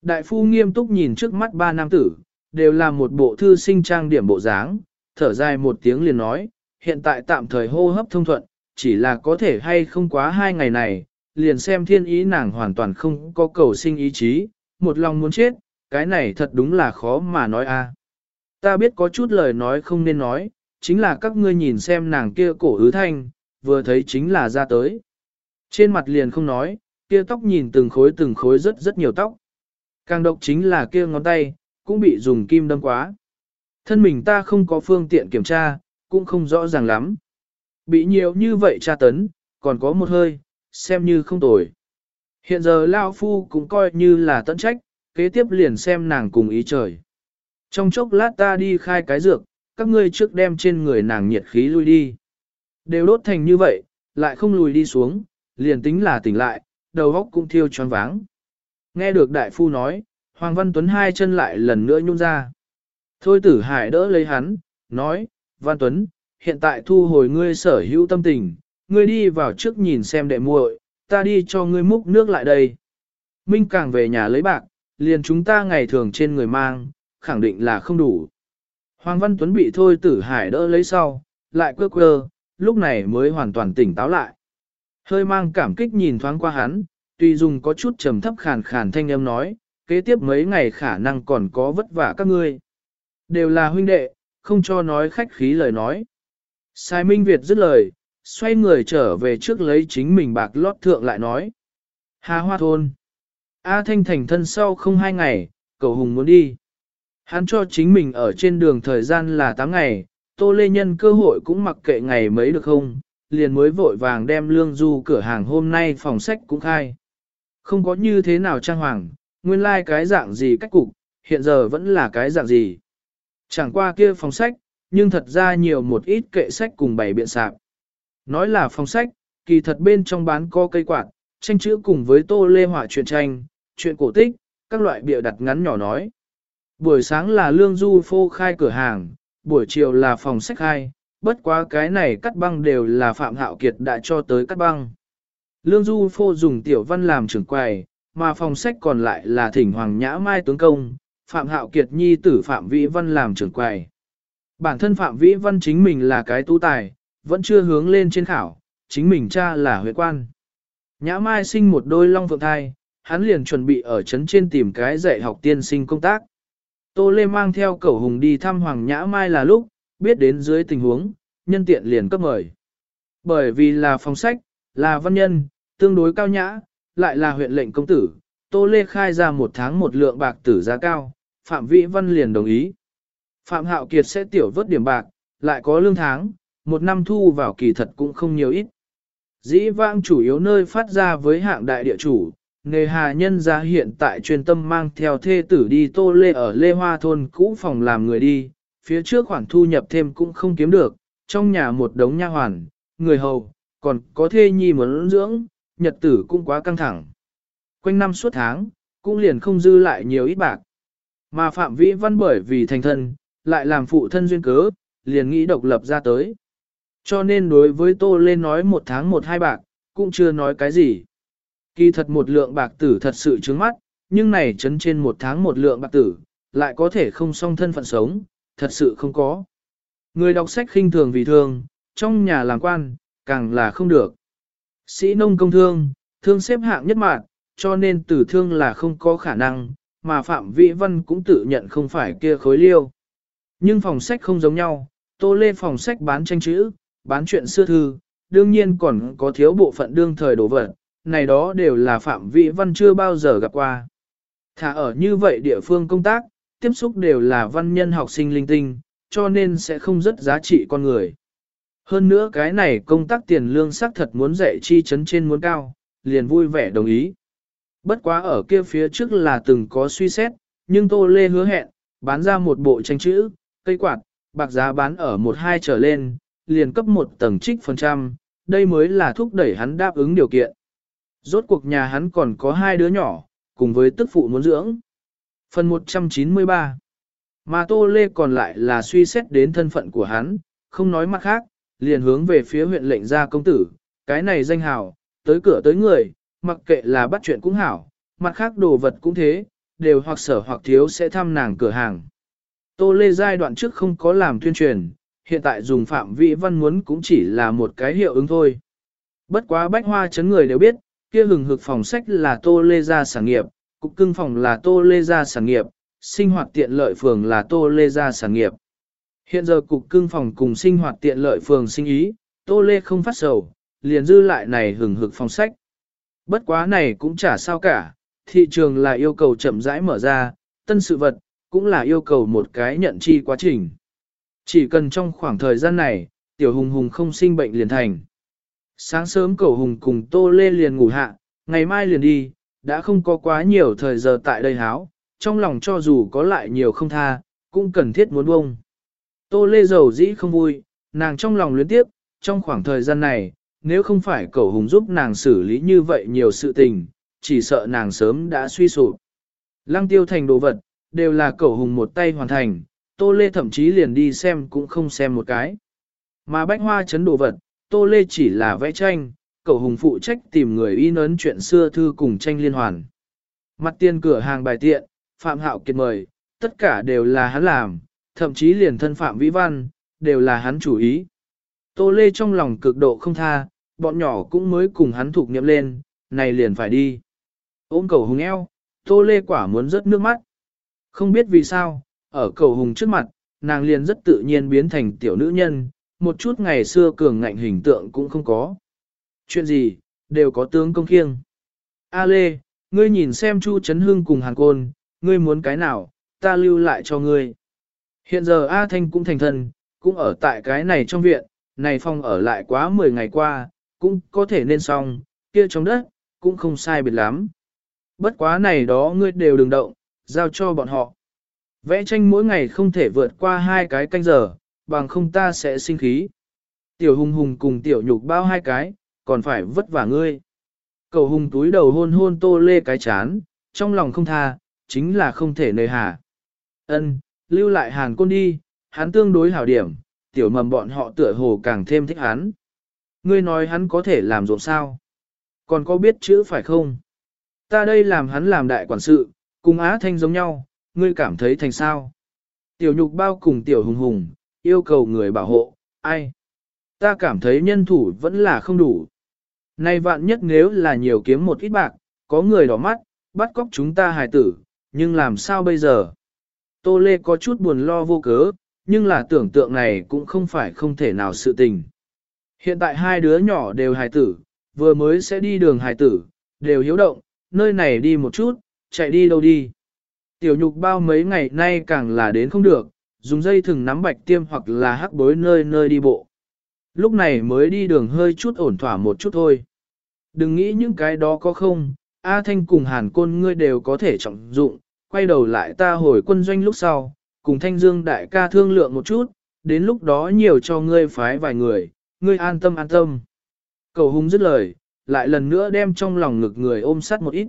Đại phu nghiêm túc nhìn trước mắt ba nam tử, đều là một bộ thư sinh trang điểm bộ dáng, thở dài một tiếng liền nói, hiện tại tạm thời hô hấp thông thuận, chỉ là có thể hay không quá hai ngày này, liền xem thiên ý nàng hoàn toàn không có cầu sinh ý chí, một lòng muốn chết, cái này thật đúng là khó mà nói a. À. Ta biết có chút lời nói không nên nói, chính là các ngươi nhìn xem nàng kia cổ ứ thanh, vừa thấy chính là ra tới. Trên mặt liền không nói, kia tóc nhìn từng khối từng khối rất rất nhiều tóc. Càng độc chính là kia ngón tay, cũng bị dùng kim đâm quá. Thân mình ta không có phương tiện kiểm tra, cũng không rõ ràng lắm. Bị nhiều như vậy tra tấn, còn có một hơi, xem như không tồi. Hiện giờ Lao Phu cũng coi như là tận trách, kế tiếp liền xem nàng cùng ý trời. Trong chốc lát ta đi khai cái dược, các ngươi trước đem trên người nàng nhiệt khí lui đi. Đều đốt thành như vậy, lại không lùi đi xuống, liền tính là tỉnh lại, đầu óc cũng thiêu choáng váng. Nghe được đại phu nói, Hoàng Văn Tuấn hai chân lại lần nữa nhung ra. Thôi tử hải đỡ lấy hắn, nói, Văn Tuấn, hiện tại thu hồi ngươi sở hữu tâm tình, ngươi đi vào trước nhìn xem đệ muội, ta đi cho ngươi múc nước lại đây. Minh càng về nhà lấy bạc, liền chúng ta ngày thường trên người mang, khẳng định là không đủ. Hoàng Văn Tuấn bị thôi tử hải đỡ lấy sau, lại quơ quơ, lúc này mới hoàn toàn tỉnh táo lại. Hơi mang cảm kích nhìn thoáng qua hắn, tuy dùng có chút trầm thấp khàn khàn thanh âm nói, kế tiếp mấy ngày khả năng còn có vất vả các ngươi. Đều là huynh đệ, không cho nói khách khí lời nói. Sai Minh Việt dứt lời, xoay người trở về trước lấy chính mình bạc lót thượng lại nói. Hà Hoa Thôn. A Thanh thành thân sau không hai ngày, cậu Hùng muốn đi. Hắn cho chính mình ở trên đường thời gian là 8 ngày, Tô Lê Nhân cơ hội cũng mặc kệ ngày mấy được không, liền mới vội vàng đem lương du cửa hàng hôm nay phòng sách cũng khai. Không có như thế nào trang hoàng, nguyên lai like cái dạng gì cách cục, hiện giờ vẫn là cái dạng gì. Chẳng qua kia phòng sách, nhưng thật ra nhiều một ít kệ sách cùng bảy biện sạp. Nói là phòng sách, kỳ thật bên trong bán có cây quạt, tranh chữ cùng với tô lê họa truyện tranh, chuyện cổ tích, các loại bịa đặt ngắn nhỏ nói. Buổi sáng là lương du phô khai cửa hàng, buổi chiều là phòng sách khai, bất quá cái này cắt băng đều là Phạm Hạo Kiệt đã cho tới cắt băng. Lương du phô dùng tiểu văn làm trưởng quầy, mà phòng sách còn lại là thỉnh Hoàng Nhã Mai tướng công, Phạm Hạo Kiệt nhi tử Phạm Vĩ Văn làm trưởng quầy. Bản thân Phạm Vĩ Văn chính mình là cái tu tài, vẫn chưa hướng lên trên khảo, chính mình cha là huệ quan. Nhã Mai sinh một đôi long phượng thai, hắn liền chuẩn bị ở trấn trên tìm cái dạy học tiên sinh công tác. Tô Lê mang theo cẩu hùng đi thăm Hoàng Nhã Mai là lúc, biết đến dưới tình huống, nhân tiện liền cấp mời. Bởi vì là phòng sách, là văn nhân, tương đối cao nhã, lại là huyện lệnh công tử, Tô Lê khai ra một tháng một lượng bạc tử giá cao, Phạm Vĩ Văn liền đồng ý. Phạm Hạo Kiệt sẽ tiểu vớt điểm bạc, lại có lương tháng, một năm thu vào kỳ thật cũng không nhiều ít. Dĩ vãng chủ yếu nơi phát ra với hạng đại địa chủ, nghề hà nhân gia hiện tại truyền tâm mang theo thê tử đi tô lê ở Lê Hoa Thôn cũ phòng làm người đi, phía trước khoản thu nhập thêm cũng không kiếm được, trong nhà một đống nha hoàn, người hầu, còn có thê nhi muốn dưỡng, nhật tử cũng quá căng thẳng. Quanh năm suốt tháng, cũng liền không dư lại nhiều ít bạc. Mà Phạm Vĩ Văn bởi vì thành thân, lại làm phụ thân duyên cớ, liền nghĩ độc lập ra tới. Cho nên đối với Tô lên nói một tháng một hai bạc, cũng chưa nói cái gì. Kỳ thật một lượng bạc tử thật sự trướng mắt, nhưng này chấn trên một tháng một lượng bạc tử, lại có thể không song thân phận sống, thật sự không có. Người đọc sách khinh thường vì thường trong nhà làm quan, càng là không được. Sĩ nông công thương, thương xếp hạng nhất mạng, cho nên tử thương là không có khả năng, mà Phạm Vĩ Văn cũng tự nhận không phải kia khối liêu. Nhưng phòng sách không giống nhau, tô lê phòng sách bán tranh chữ, bán chuyện xưa thư, đương nhiên còn có thiếu bộ phận đương thời đồ vật, này đó đều là Phạm Vĩ Văn chưa bao giờ gặp qua. Thả ở như vậy địa phương công tác, tiếp xúc đều là văn nhân học sinh linh tinh, cho nên sẽ không rất giá trị con người. Hơn nữa cái này công tác tiền lương xác thật muốn dạy chi chấn trên muốn cao, liền vui vẻ đồng ý. Bất quá ở kia phía trước là từng có suy xét, nhưng Tô Lê hứa hẹn, bán ra một bộ tranh chữ, cây quạt, bạc giá bán ở một hai trở lên, liền cấp một tầng trích phần trăm, đây mới là thúc đẩy hắn đáp ứng điều kiện. Rốt cuộc nhà hắn còn có hai đứa nhỏ, cùng với tức phụ muốn dưỡng. Phần 193 Mà Tô Lê còn lại là suy xét đến thân phận của hắn, không nói mặt khác, liền hướng về phía huyện lệnh gia công tử, Cái này danh hào, tới cửa tới người, mặc kệ là bắt chuyện cũng hảo, mặt khác đồ vật cũng thế, đều hoặc sở hoặc thiếu sẽ thăm nàng cửa hàng. Tô Lê giai đoạn trước không có làm tuyên truyền, hiện tại dùng phạm vị văn muốn cũng chỉ là một cái hiệu ứng thôi. Bất quá bách hoa chấn người đều biết, kia hừng hực phòng sách là Tô Lê gia sản nghiệp, cục cưng phòng là Tô Lê gia sản nghiệp, sinh hoạt tiện lợi phường là Tô Lê gia sản nghiệp. Hiện giờ cục cưng phòng cùng sinh hoạt tiện lợi phường sinh ý, Tô Lê không phát sầu, liền dư lại này hừng hực phòng sách. Bất quá này cũng chả sao cả, thị trường là yêu cầu chậm rãi mở ra, tân sự vật, cũng là yêu cầu một cái nhận chi quá trình. Chỉ cần trong khoảng thời gian này, tiểu hùng hùng không sinh bệnh liền thành. Sáng sớm cầu hùng cùng tô lê liền ngủ hạ, ngày mai liền đi, đã không có quá nhiều thời giờ tại đây háo, trong lòng cho dù có lại nhiều không tha, cũng cần thiết muốn bông. Tô lê dầu dĩ không vui, nàng trong lòng luyến tiếp, trong khoảng thời gian này, nếu không phải cậu hùng giúp nàng xử lý như vậy nhiều sự tình, chỉ sợ nàng sớm đã suy sụp. Lăng tiêu thành đồ vật, đều là cậu hùng một tay hoàn thành, Tô Lê thậm chí liền đi xem cũng không xem một cái. Mà bách hoa chấn đồ vật, Tô Lê chỉ là vẽ tranh, cậu hùng phụ trách tìm người in ấn chuyện xưa thư cùng tranh liên hoàn. Mặt tiền cửa hàng bài tiện, Phạm Hạo Kiệt mời, tất cả đều là hắn làm, thậm chí liền thân Phạm Vĩ Văn, đều là hắn chủ ý. Tô Lê trong lòng cực độ không tha, bọn nhỏ cũng mới cùng hắn thuộc nghiệm lên, này liền phải đi. Ôm cầu hùng eo, Tô Lê quả muốn rớt nước mắt. Không biết vì sao, ở cầu hùng trước mặt, nàng liền rất tự nhiên biến thành tiểu nữ nhân, một chút ngày xưa cường ngạnh hình tượng cũng không có. Chuyện gì, đều có tướng công khiêng. A Lê, ngươi nhìn xem Chu Trấn Hưng cùng Hàn Côn, ngươi muốn cái nào, ta lưu lại cho ngươi. Hiện giờ A Thanh cũng thành thân, cũng ở tại cái này trong viện, này phong ở lại quá 10 ngày qua, cũng có thể nên xong, kia trong đất, cũng không sai biệt lắm. Bất quá này đó ngươi đều đừng động, giao cho bọn họ. Vẽ tranh mỗi ngày không thể vượt qua hai cái canh giờ, bằng không ta sẽ sinh khí. Tiểu hùng hùng cùng tiểu nhục bao hai cái, còn phải vất vả ngươi. Cầu hùng túi đầu hôn hôn tô lê cái chán, trong lòng không tha, chính là không thể nơi hà. Ân, lưu lại hàn côn đi, hắn tương đối hảo điểm, tiểu mầm bọn họ tựa hồ càng thêm thích hắn. Ngươi nói hắn có thể làm ruộng sao? Còn có biết chữ phải không? Ta đây làm hắn làm đại quản sự, cùng Á Thanh giống nhau, ngươi cảm thấy thành sao? Tiểu nhục bao cùng tiểu hùng hùng, yêu cầu người bảo hộ, ai? Ta cảm thấy nhân thủ vẫn là không đủ. Nay vạn nhất nếu là nhiều kiếm một ít bạc, có người đỏ mắt, bắt cóc chúng ta hài tử, nhưng làm sao bây giờ? Tô Lê có chút buồn lo vô cớ, nhưng là tưởng tượng này cũng không phải không thể nào sự tình. Hiện tại hai đứa nhỏ đều hài tử, vừa mới sẽ đi đường hài tử, đều hiếu động, nơi này đi một chút, chạy đi đâu đi. Tiểu nhục bao mấy ngày nay càng là đến không được, dùng dây thừng nắm bạch tiêm hoặc là hắc bối nơi nơi đi bộ. Lúc này mới đi đường hơi chút ổn thỏa một chút thôi. Đừng nghĩ những cái đó có không, A Thanh cùng Hàn Côn ngươi đều có thể trọng dụng, quay đầu lại ta hồi quân doanh lúc sau, cùng Thanh Dương đại ca thương lượng một chút, đến lúc đó nhiều cho ngươi phái vài người, ngươi an tâm an tâm. Cầu hung dứt lời, lại lần nữa đem trong lòng ngực người ôm sát một ít.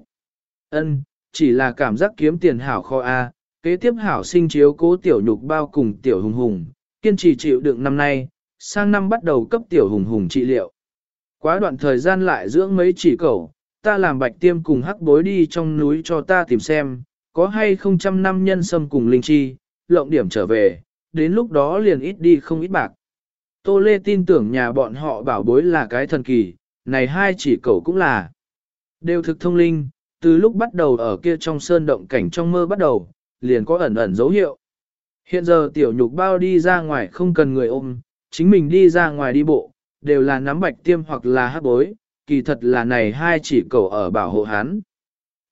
Ân, chỉ là cảm giác kiếm tiền hảo kho A, kế tiếp hảo sinh chiếu cố tiểu nhục bao cùng tiểu hùng hùng, kiên trì chịu đựng năm nay, sang năm bắt đầu cấp tiểu hùng hùng trị liệu. Quá đoạn thời gian lại dưỡng mấy chỉ cẩu, ta làm bạch tiêm cùng hắc bối đi trong núi cho ta tìm xem, có hay không trăm năm nhân sâm cùng linh chi, lộng điểm trở về, đến lúc đó liền ít đi không ít bạc. Tô Lê tin tưởng nhà bọn họ bảo bối là cái thần kỳ, này hai chỉ cậu cũng là. Đều thực thông linh, từ lúc bắt đầu ở kia trong sơn động cảnh trong mơ bắt đầu, liền có ẩn ẩn dấu hiệu. Hiện giờ tiểu nhục bao đi ra ngoài không cần người ôm, chính mình đi ra ngoài đi bộ, đều là nắm bạch tiêm hoặc là hát bối, kỳ thật là này hai chỉ cậu ở bảo hộ hắn.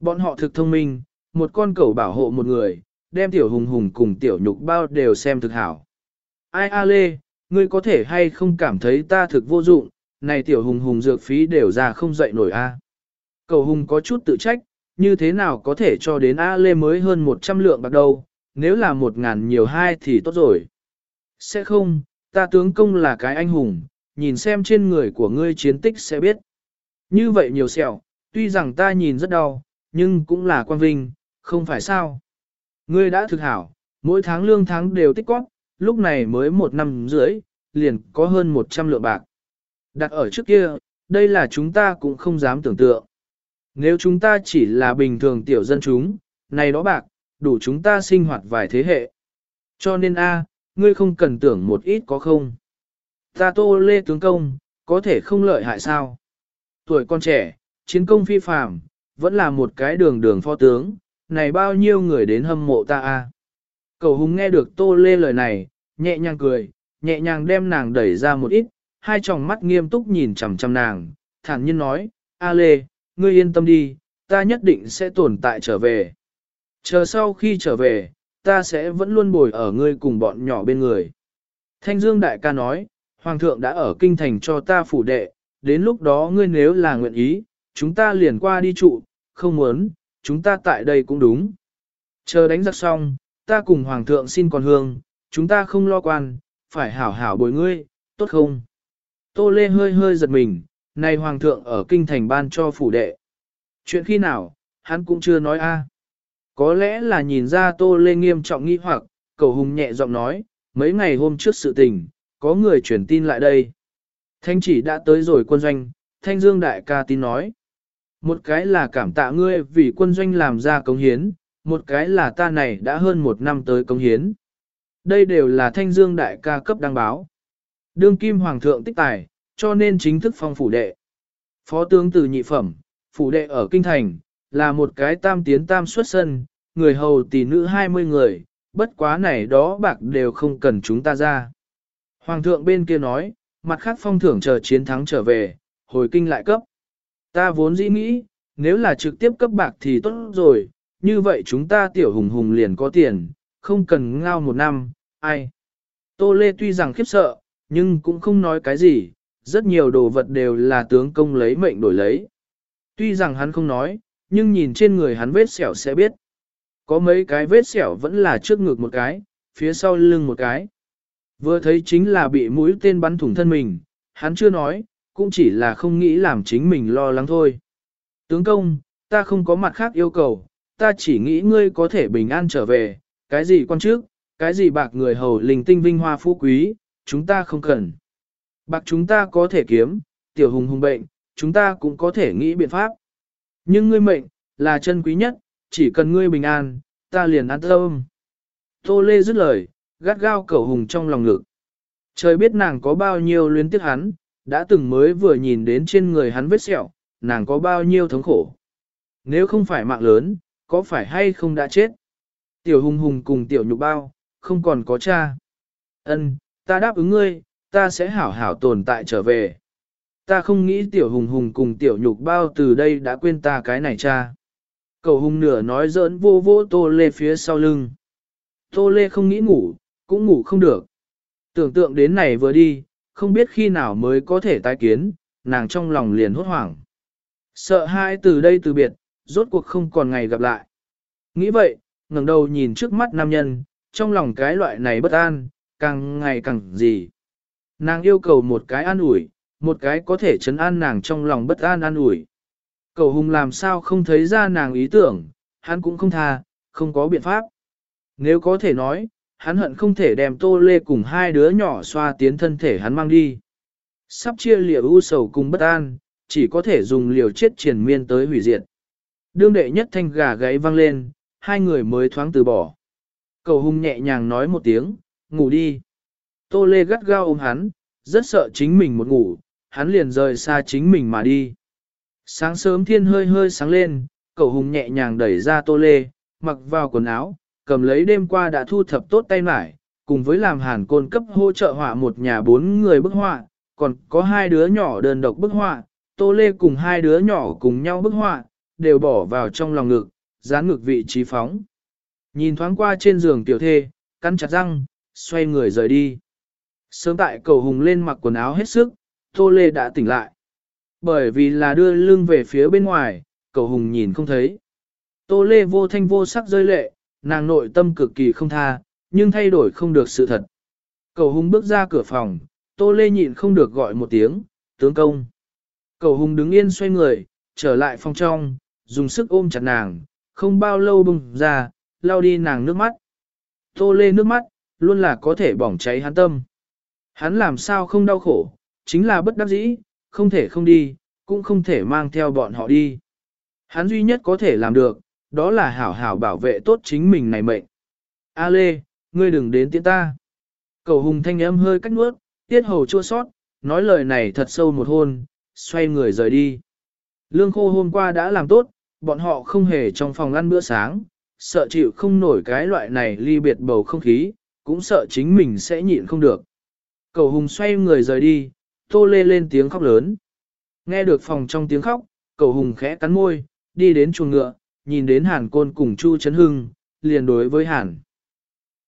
Bọn họ thực thông minh, một con cẩu bảo hộ một người, đem tiểu hùng hùng cùng tiểu nhục bao đều xem thực hảo. Ai a lê, ngươi có thể hay không cảm thấy ta thực vô dụng, này tiểu hùng hùng dược phí đều ra không dậy nổi a. Cầu hùng có chút tự trách, như thế nào có thể cho đến A Lê mới hơn 100 lượng bạc đâu, nếu là một ngàn nhiều hai thì tốt rồi. Sẽ không, ta tướng công là cái anh hùng, nhìn xem trên người của ngươi chiến tích sẽ biết. Như vậy nhiều sẹo, tuy rằng ta nhìn rất đau, nhưng cũng là quan vinh, không phải sao. Ngươi đã thực hảo, mỗi tháng lương tháng đều tích quát, lúc này mới một năm rưỡi, liền có hơn 100 lượng bạc. Đặt ở trước kia, đây là chúng ta cũng không dám tưởng tượng. Nếu chúng ta chỉ là bình thường tiểu dân chúng, này đó bạc, đủ chúng ta sinh hoạt vài thế hệ. Cho nên a, ngươi không cần tưởng một ít có không. Ta tô lê tướng công, có thể không lợi hại sao. Tuổi con trẻ, chiến công phi phàm, vẫn là một cái đường đường phó tướng, này bao nhiêu người đến hâm mộ ta a. Cầu hùng nghe được tô lê lời này, nhẹ nhàng cười, nhẹ nhàng đem nàng đẩy ra một ít, hai tròng mắt nghiêm túc nhìn chằm chằm nàng, thản nhiên nói, A Lê, ngươi yên tâm đi, ta nhất định sẽ tồn tại trở về. Chờ sau khi trở về, ta sẽ vẫn luôn bồi ở ngươi cùng bọn nhỏ bên người. Thanh Dương Đại ca nói, Hoàng thượng đã ở kinh thành cho ta phủ đệ, đến lúc đó ngươi nếu là nguyện ý, chúng ta liền qua đi trụ, không muốn, chúng ta tại đây cũng đúng. Chờ đánh giặc xong, ta cùng Hoàng thượng xin còn hương, chúng ta không lo quan, phải hảo hảo bồi ngươi, tốt không? Tô Lê hơi hơi giật mình, này Hoàng thượng ở kinh thành ban cho phủ đệ. Chuyện khi nào, hắn cũng chưa nói a. Có lẽ là nhìn ra Tô Lê nghiêm trọng nghi hoặc, cầu hùng nhẹ giọng nói, mấy ngày hôm trước sự tình, có người truyền tin lại đây. Thanh chỉ đã tới rồi quân doanh, Thanh Dương đại ca tin nói. Một cái là cảm tạ ngươi vì quân doanh làm ra công hiến, một cái là ta này đã hơn một năm tới công hiến. Đây đều là Thanh Dương đại ca cấp đăng báo. Đương kim hoàng thượng tích tài, cho nên chính thức phong phủ đệ. Phó tướng từ nhị phẩm, phủ đệ ở Kinh Thành, là một cái tam tiến tam xuất sân, người hầu tỷ nữ 20 người, bất quá này đó bạc đều không cần chúng ta ra. Hoàng thượng bên kia nói, mặt khác phong thưởng chờ chiến thắng trở về, hồi kinh lại cấp. Ta vốn dĩ nghĩ, nếu là trực tiếp cấp bạc thì tốt rồi, như vậy chúng ta tiểu hùng hùng liền có tiền, không cần ngao một năm, ai. Tô Lê tuy rằng khiếp sợ, nhưng cũng không nói cái gì, rất nhiều đồ vật đều là tướng công lấy mệnh đổi lấy. Tuy rằng hắn không nói, nhưng nhìn trên người hắn vết sẹo sẽ biết. Có mấy cái vết sẹo vẫn là trước ngực một cái, phía sau lưng một cái. Vừa thấy chính là bị mũi tên bắn thủng thân mình, hắn chưa nói, cũng chỉ là không nghĩ làm chính mình lo lắng thôi. Tướng công, ta không có mặt khác yêu cầu, ta chỉ nghĩ ngươi có thể bình an trở về, cái gì quan trước, cái gì bạc người hầu linh tinh vinh hoa phú quý, chúng ta không cần. Bạc chúng ta có thể kiếm, tiểu hùng hùng bệnh, chúng ta cũng có thể nghĩ biện pháp. Nhưng ngươi mệnh, là chân quý nhất, chỉ cần ngươi bình an, ta liền an tâm. Tô Lê dứt lời, gắt gao cẩu hùng trong lòng ngực. Trời biết nàng có bao nhiêu luyến tiếc hắn, đã từng mới vừa nhìn đến trên người hắn vết sẹo, nàng có bao nhiêu thống khổ. Nếu không phải mạng lớn, có phải hay không đã chết? Tiểu hùng hùng cùng tiểu nhục bao, không còn có cha. Ân, ta đáp ứng ngươi, ta sẽ hảo hảo tồn tại trở về. Ta không nghĩ tiểu hùng hùng cùng tiểu nhục bao từ đây đã quên ta cái này cha. Cầu hùng nửa nói giỡn vô vô tô lê phía sau lưng. Tô lê không nghĩ ngủ, cũng ngủ không được. Tưởng tượng đến này vừa đi, không biết khi nào mới có thể tái kiến, nàng trong lòng liền hốt hoảng. Sợ hai từ đây từ biệt, rốt cuộc không còn ngày gặp lại. Nghĩ vậy, ngẩng đầu nhìn trước mắt nam nhân, trong lòng cái loại này bất an, càng ngày càng gì. Nàng yêu cầu một cái an ủi, một cái có thể chấn an nàng trong lòng bất an an ủi. Cầu hùng làm sao không thấy ra nàng ý tưởng, hắn cũng không tha, không có biện pháp. Nếu có thể nói, hắn hận không thể đem tô lê cùng hai đứa nhỏ xoa tiến thân thể hắn mang đi. Sắp chia liều u sầu cùng bất an, chỉ có thể dùng liều chết triển miên tới hủy diệt. Đương đệ nhất thanh gà gáy vang lên, hai người mới thoáng từ bỏ. Cầu hung nhẹ nhàng nói một tiếng, ngủ đi. Tô lê gắt gao ôm hắn, rất sợ chính mình một ngủ, hắn liền rời xa chính mình mà đi. Sáng sớm thiên hơi hơi sáng lên, cậu hùng nhẹ nhàng đẩy ra tô lê, mặc vào quần áo, cầm lấy đêm qua đã thu thập tốt tay mải, cùng với làm hàn côn cấp hỗ trợ họa một nhà bốn người bức họa, còn có hai đứa nhỏ đơn độc bức họa, tô lê cùng hai đứa nhỏ cùng nhau bức họa, đều bỏ vào trong lòng ngực, dán ngực vị trí phóng. Nhìn thoáng qua trên giường tiểu thê, cắn chặt răng, xoay người rời đi. Sớm tại cầu hùng lên mặc quần áo hết sức, Tô Lê đã tỉnh lại. Bởi vì là đưa lưng về phía bên ngoài, cầu hùng nhìn không thấy. Tô Lê vô thanh vô sắc rơi lệ, nàng nội tâm cực kỳ không tha, nhưng thay đổi không được sự thật. Cầu hùng bước ra cửa phòng, Tô Lê nhịn không được gọi một tiếng, tướng công. Cầu hùng đứng yên xoay người, trở lại phòng trong, dùng sức ôm chặt nàng, không bao lâu bùng ra, lau đi nàng nước mắt. Tô Lê nước mắt, luôn là có thể bỏng cháy hắn tâm. Hắn làm sao không đau khổ, chính là bất đắc dĩ, không thể không đi, cũng không thể mang theo bọn họ đi. Hắn duy nhất có thể làm được, đó là hảo hảo bảo vệ tốt chính mình này mệnh. A Lê, ngươi đừng đến tiễn ta. Cầu hùng thanh âm hơi cách nuốt, tiết hầu chua sót, nói lời này thật sâu một hôn, xoay người rời đi. Lương khô hôm qua đã làm tốt, bọn họ không hề trong phòng ăn bữa sáng, sợ chịu không nổi cái loại này ly biệt bầu không khí, cũng sợ chính mình sẽ nhịn không được. Cầu hùng xoay người rời đi, tô lê lên tiếng khóc lớn. Nghe được phòng trong tiếng khóc, cầu hùng khẽ cắn môi, đi đến chuồng ngựa, nhìn đến hàn côn cùng Chu Trấn Hưng, liền đối với hàn.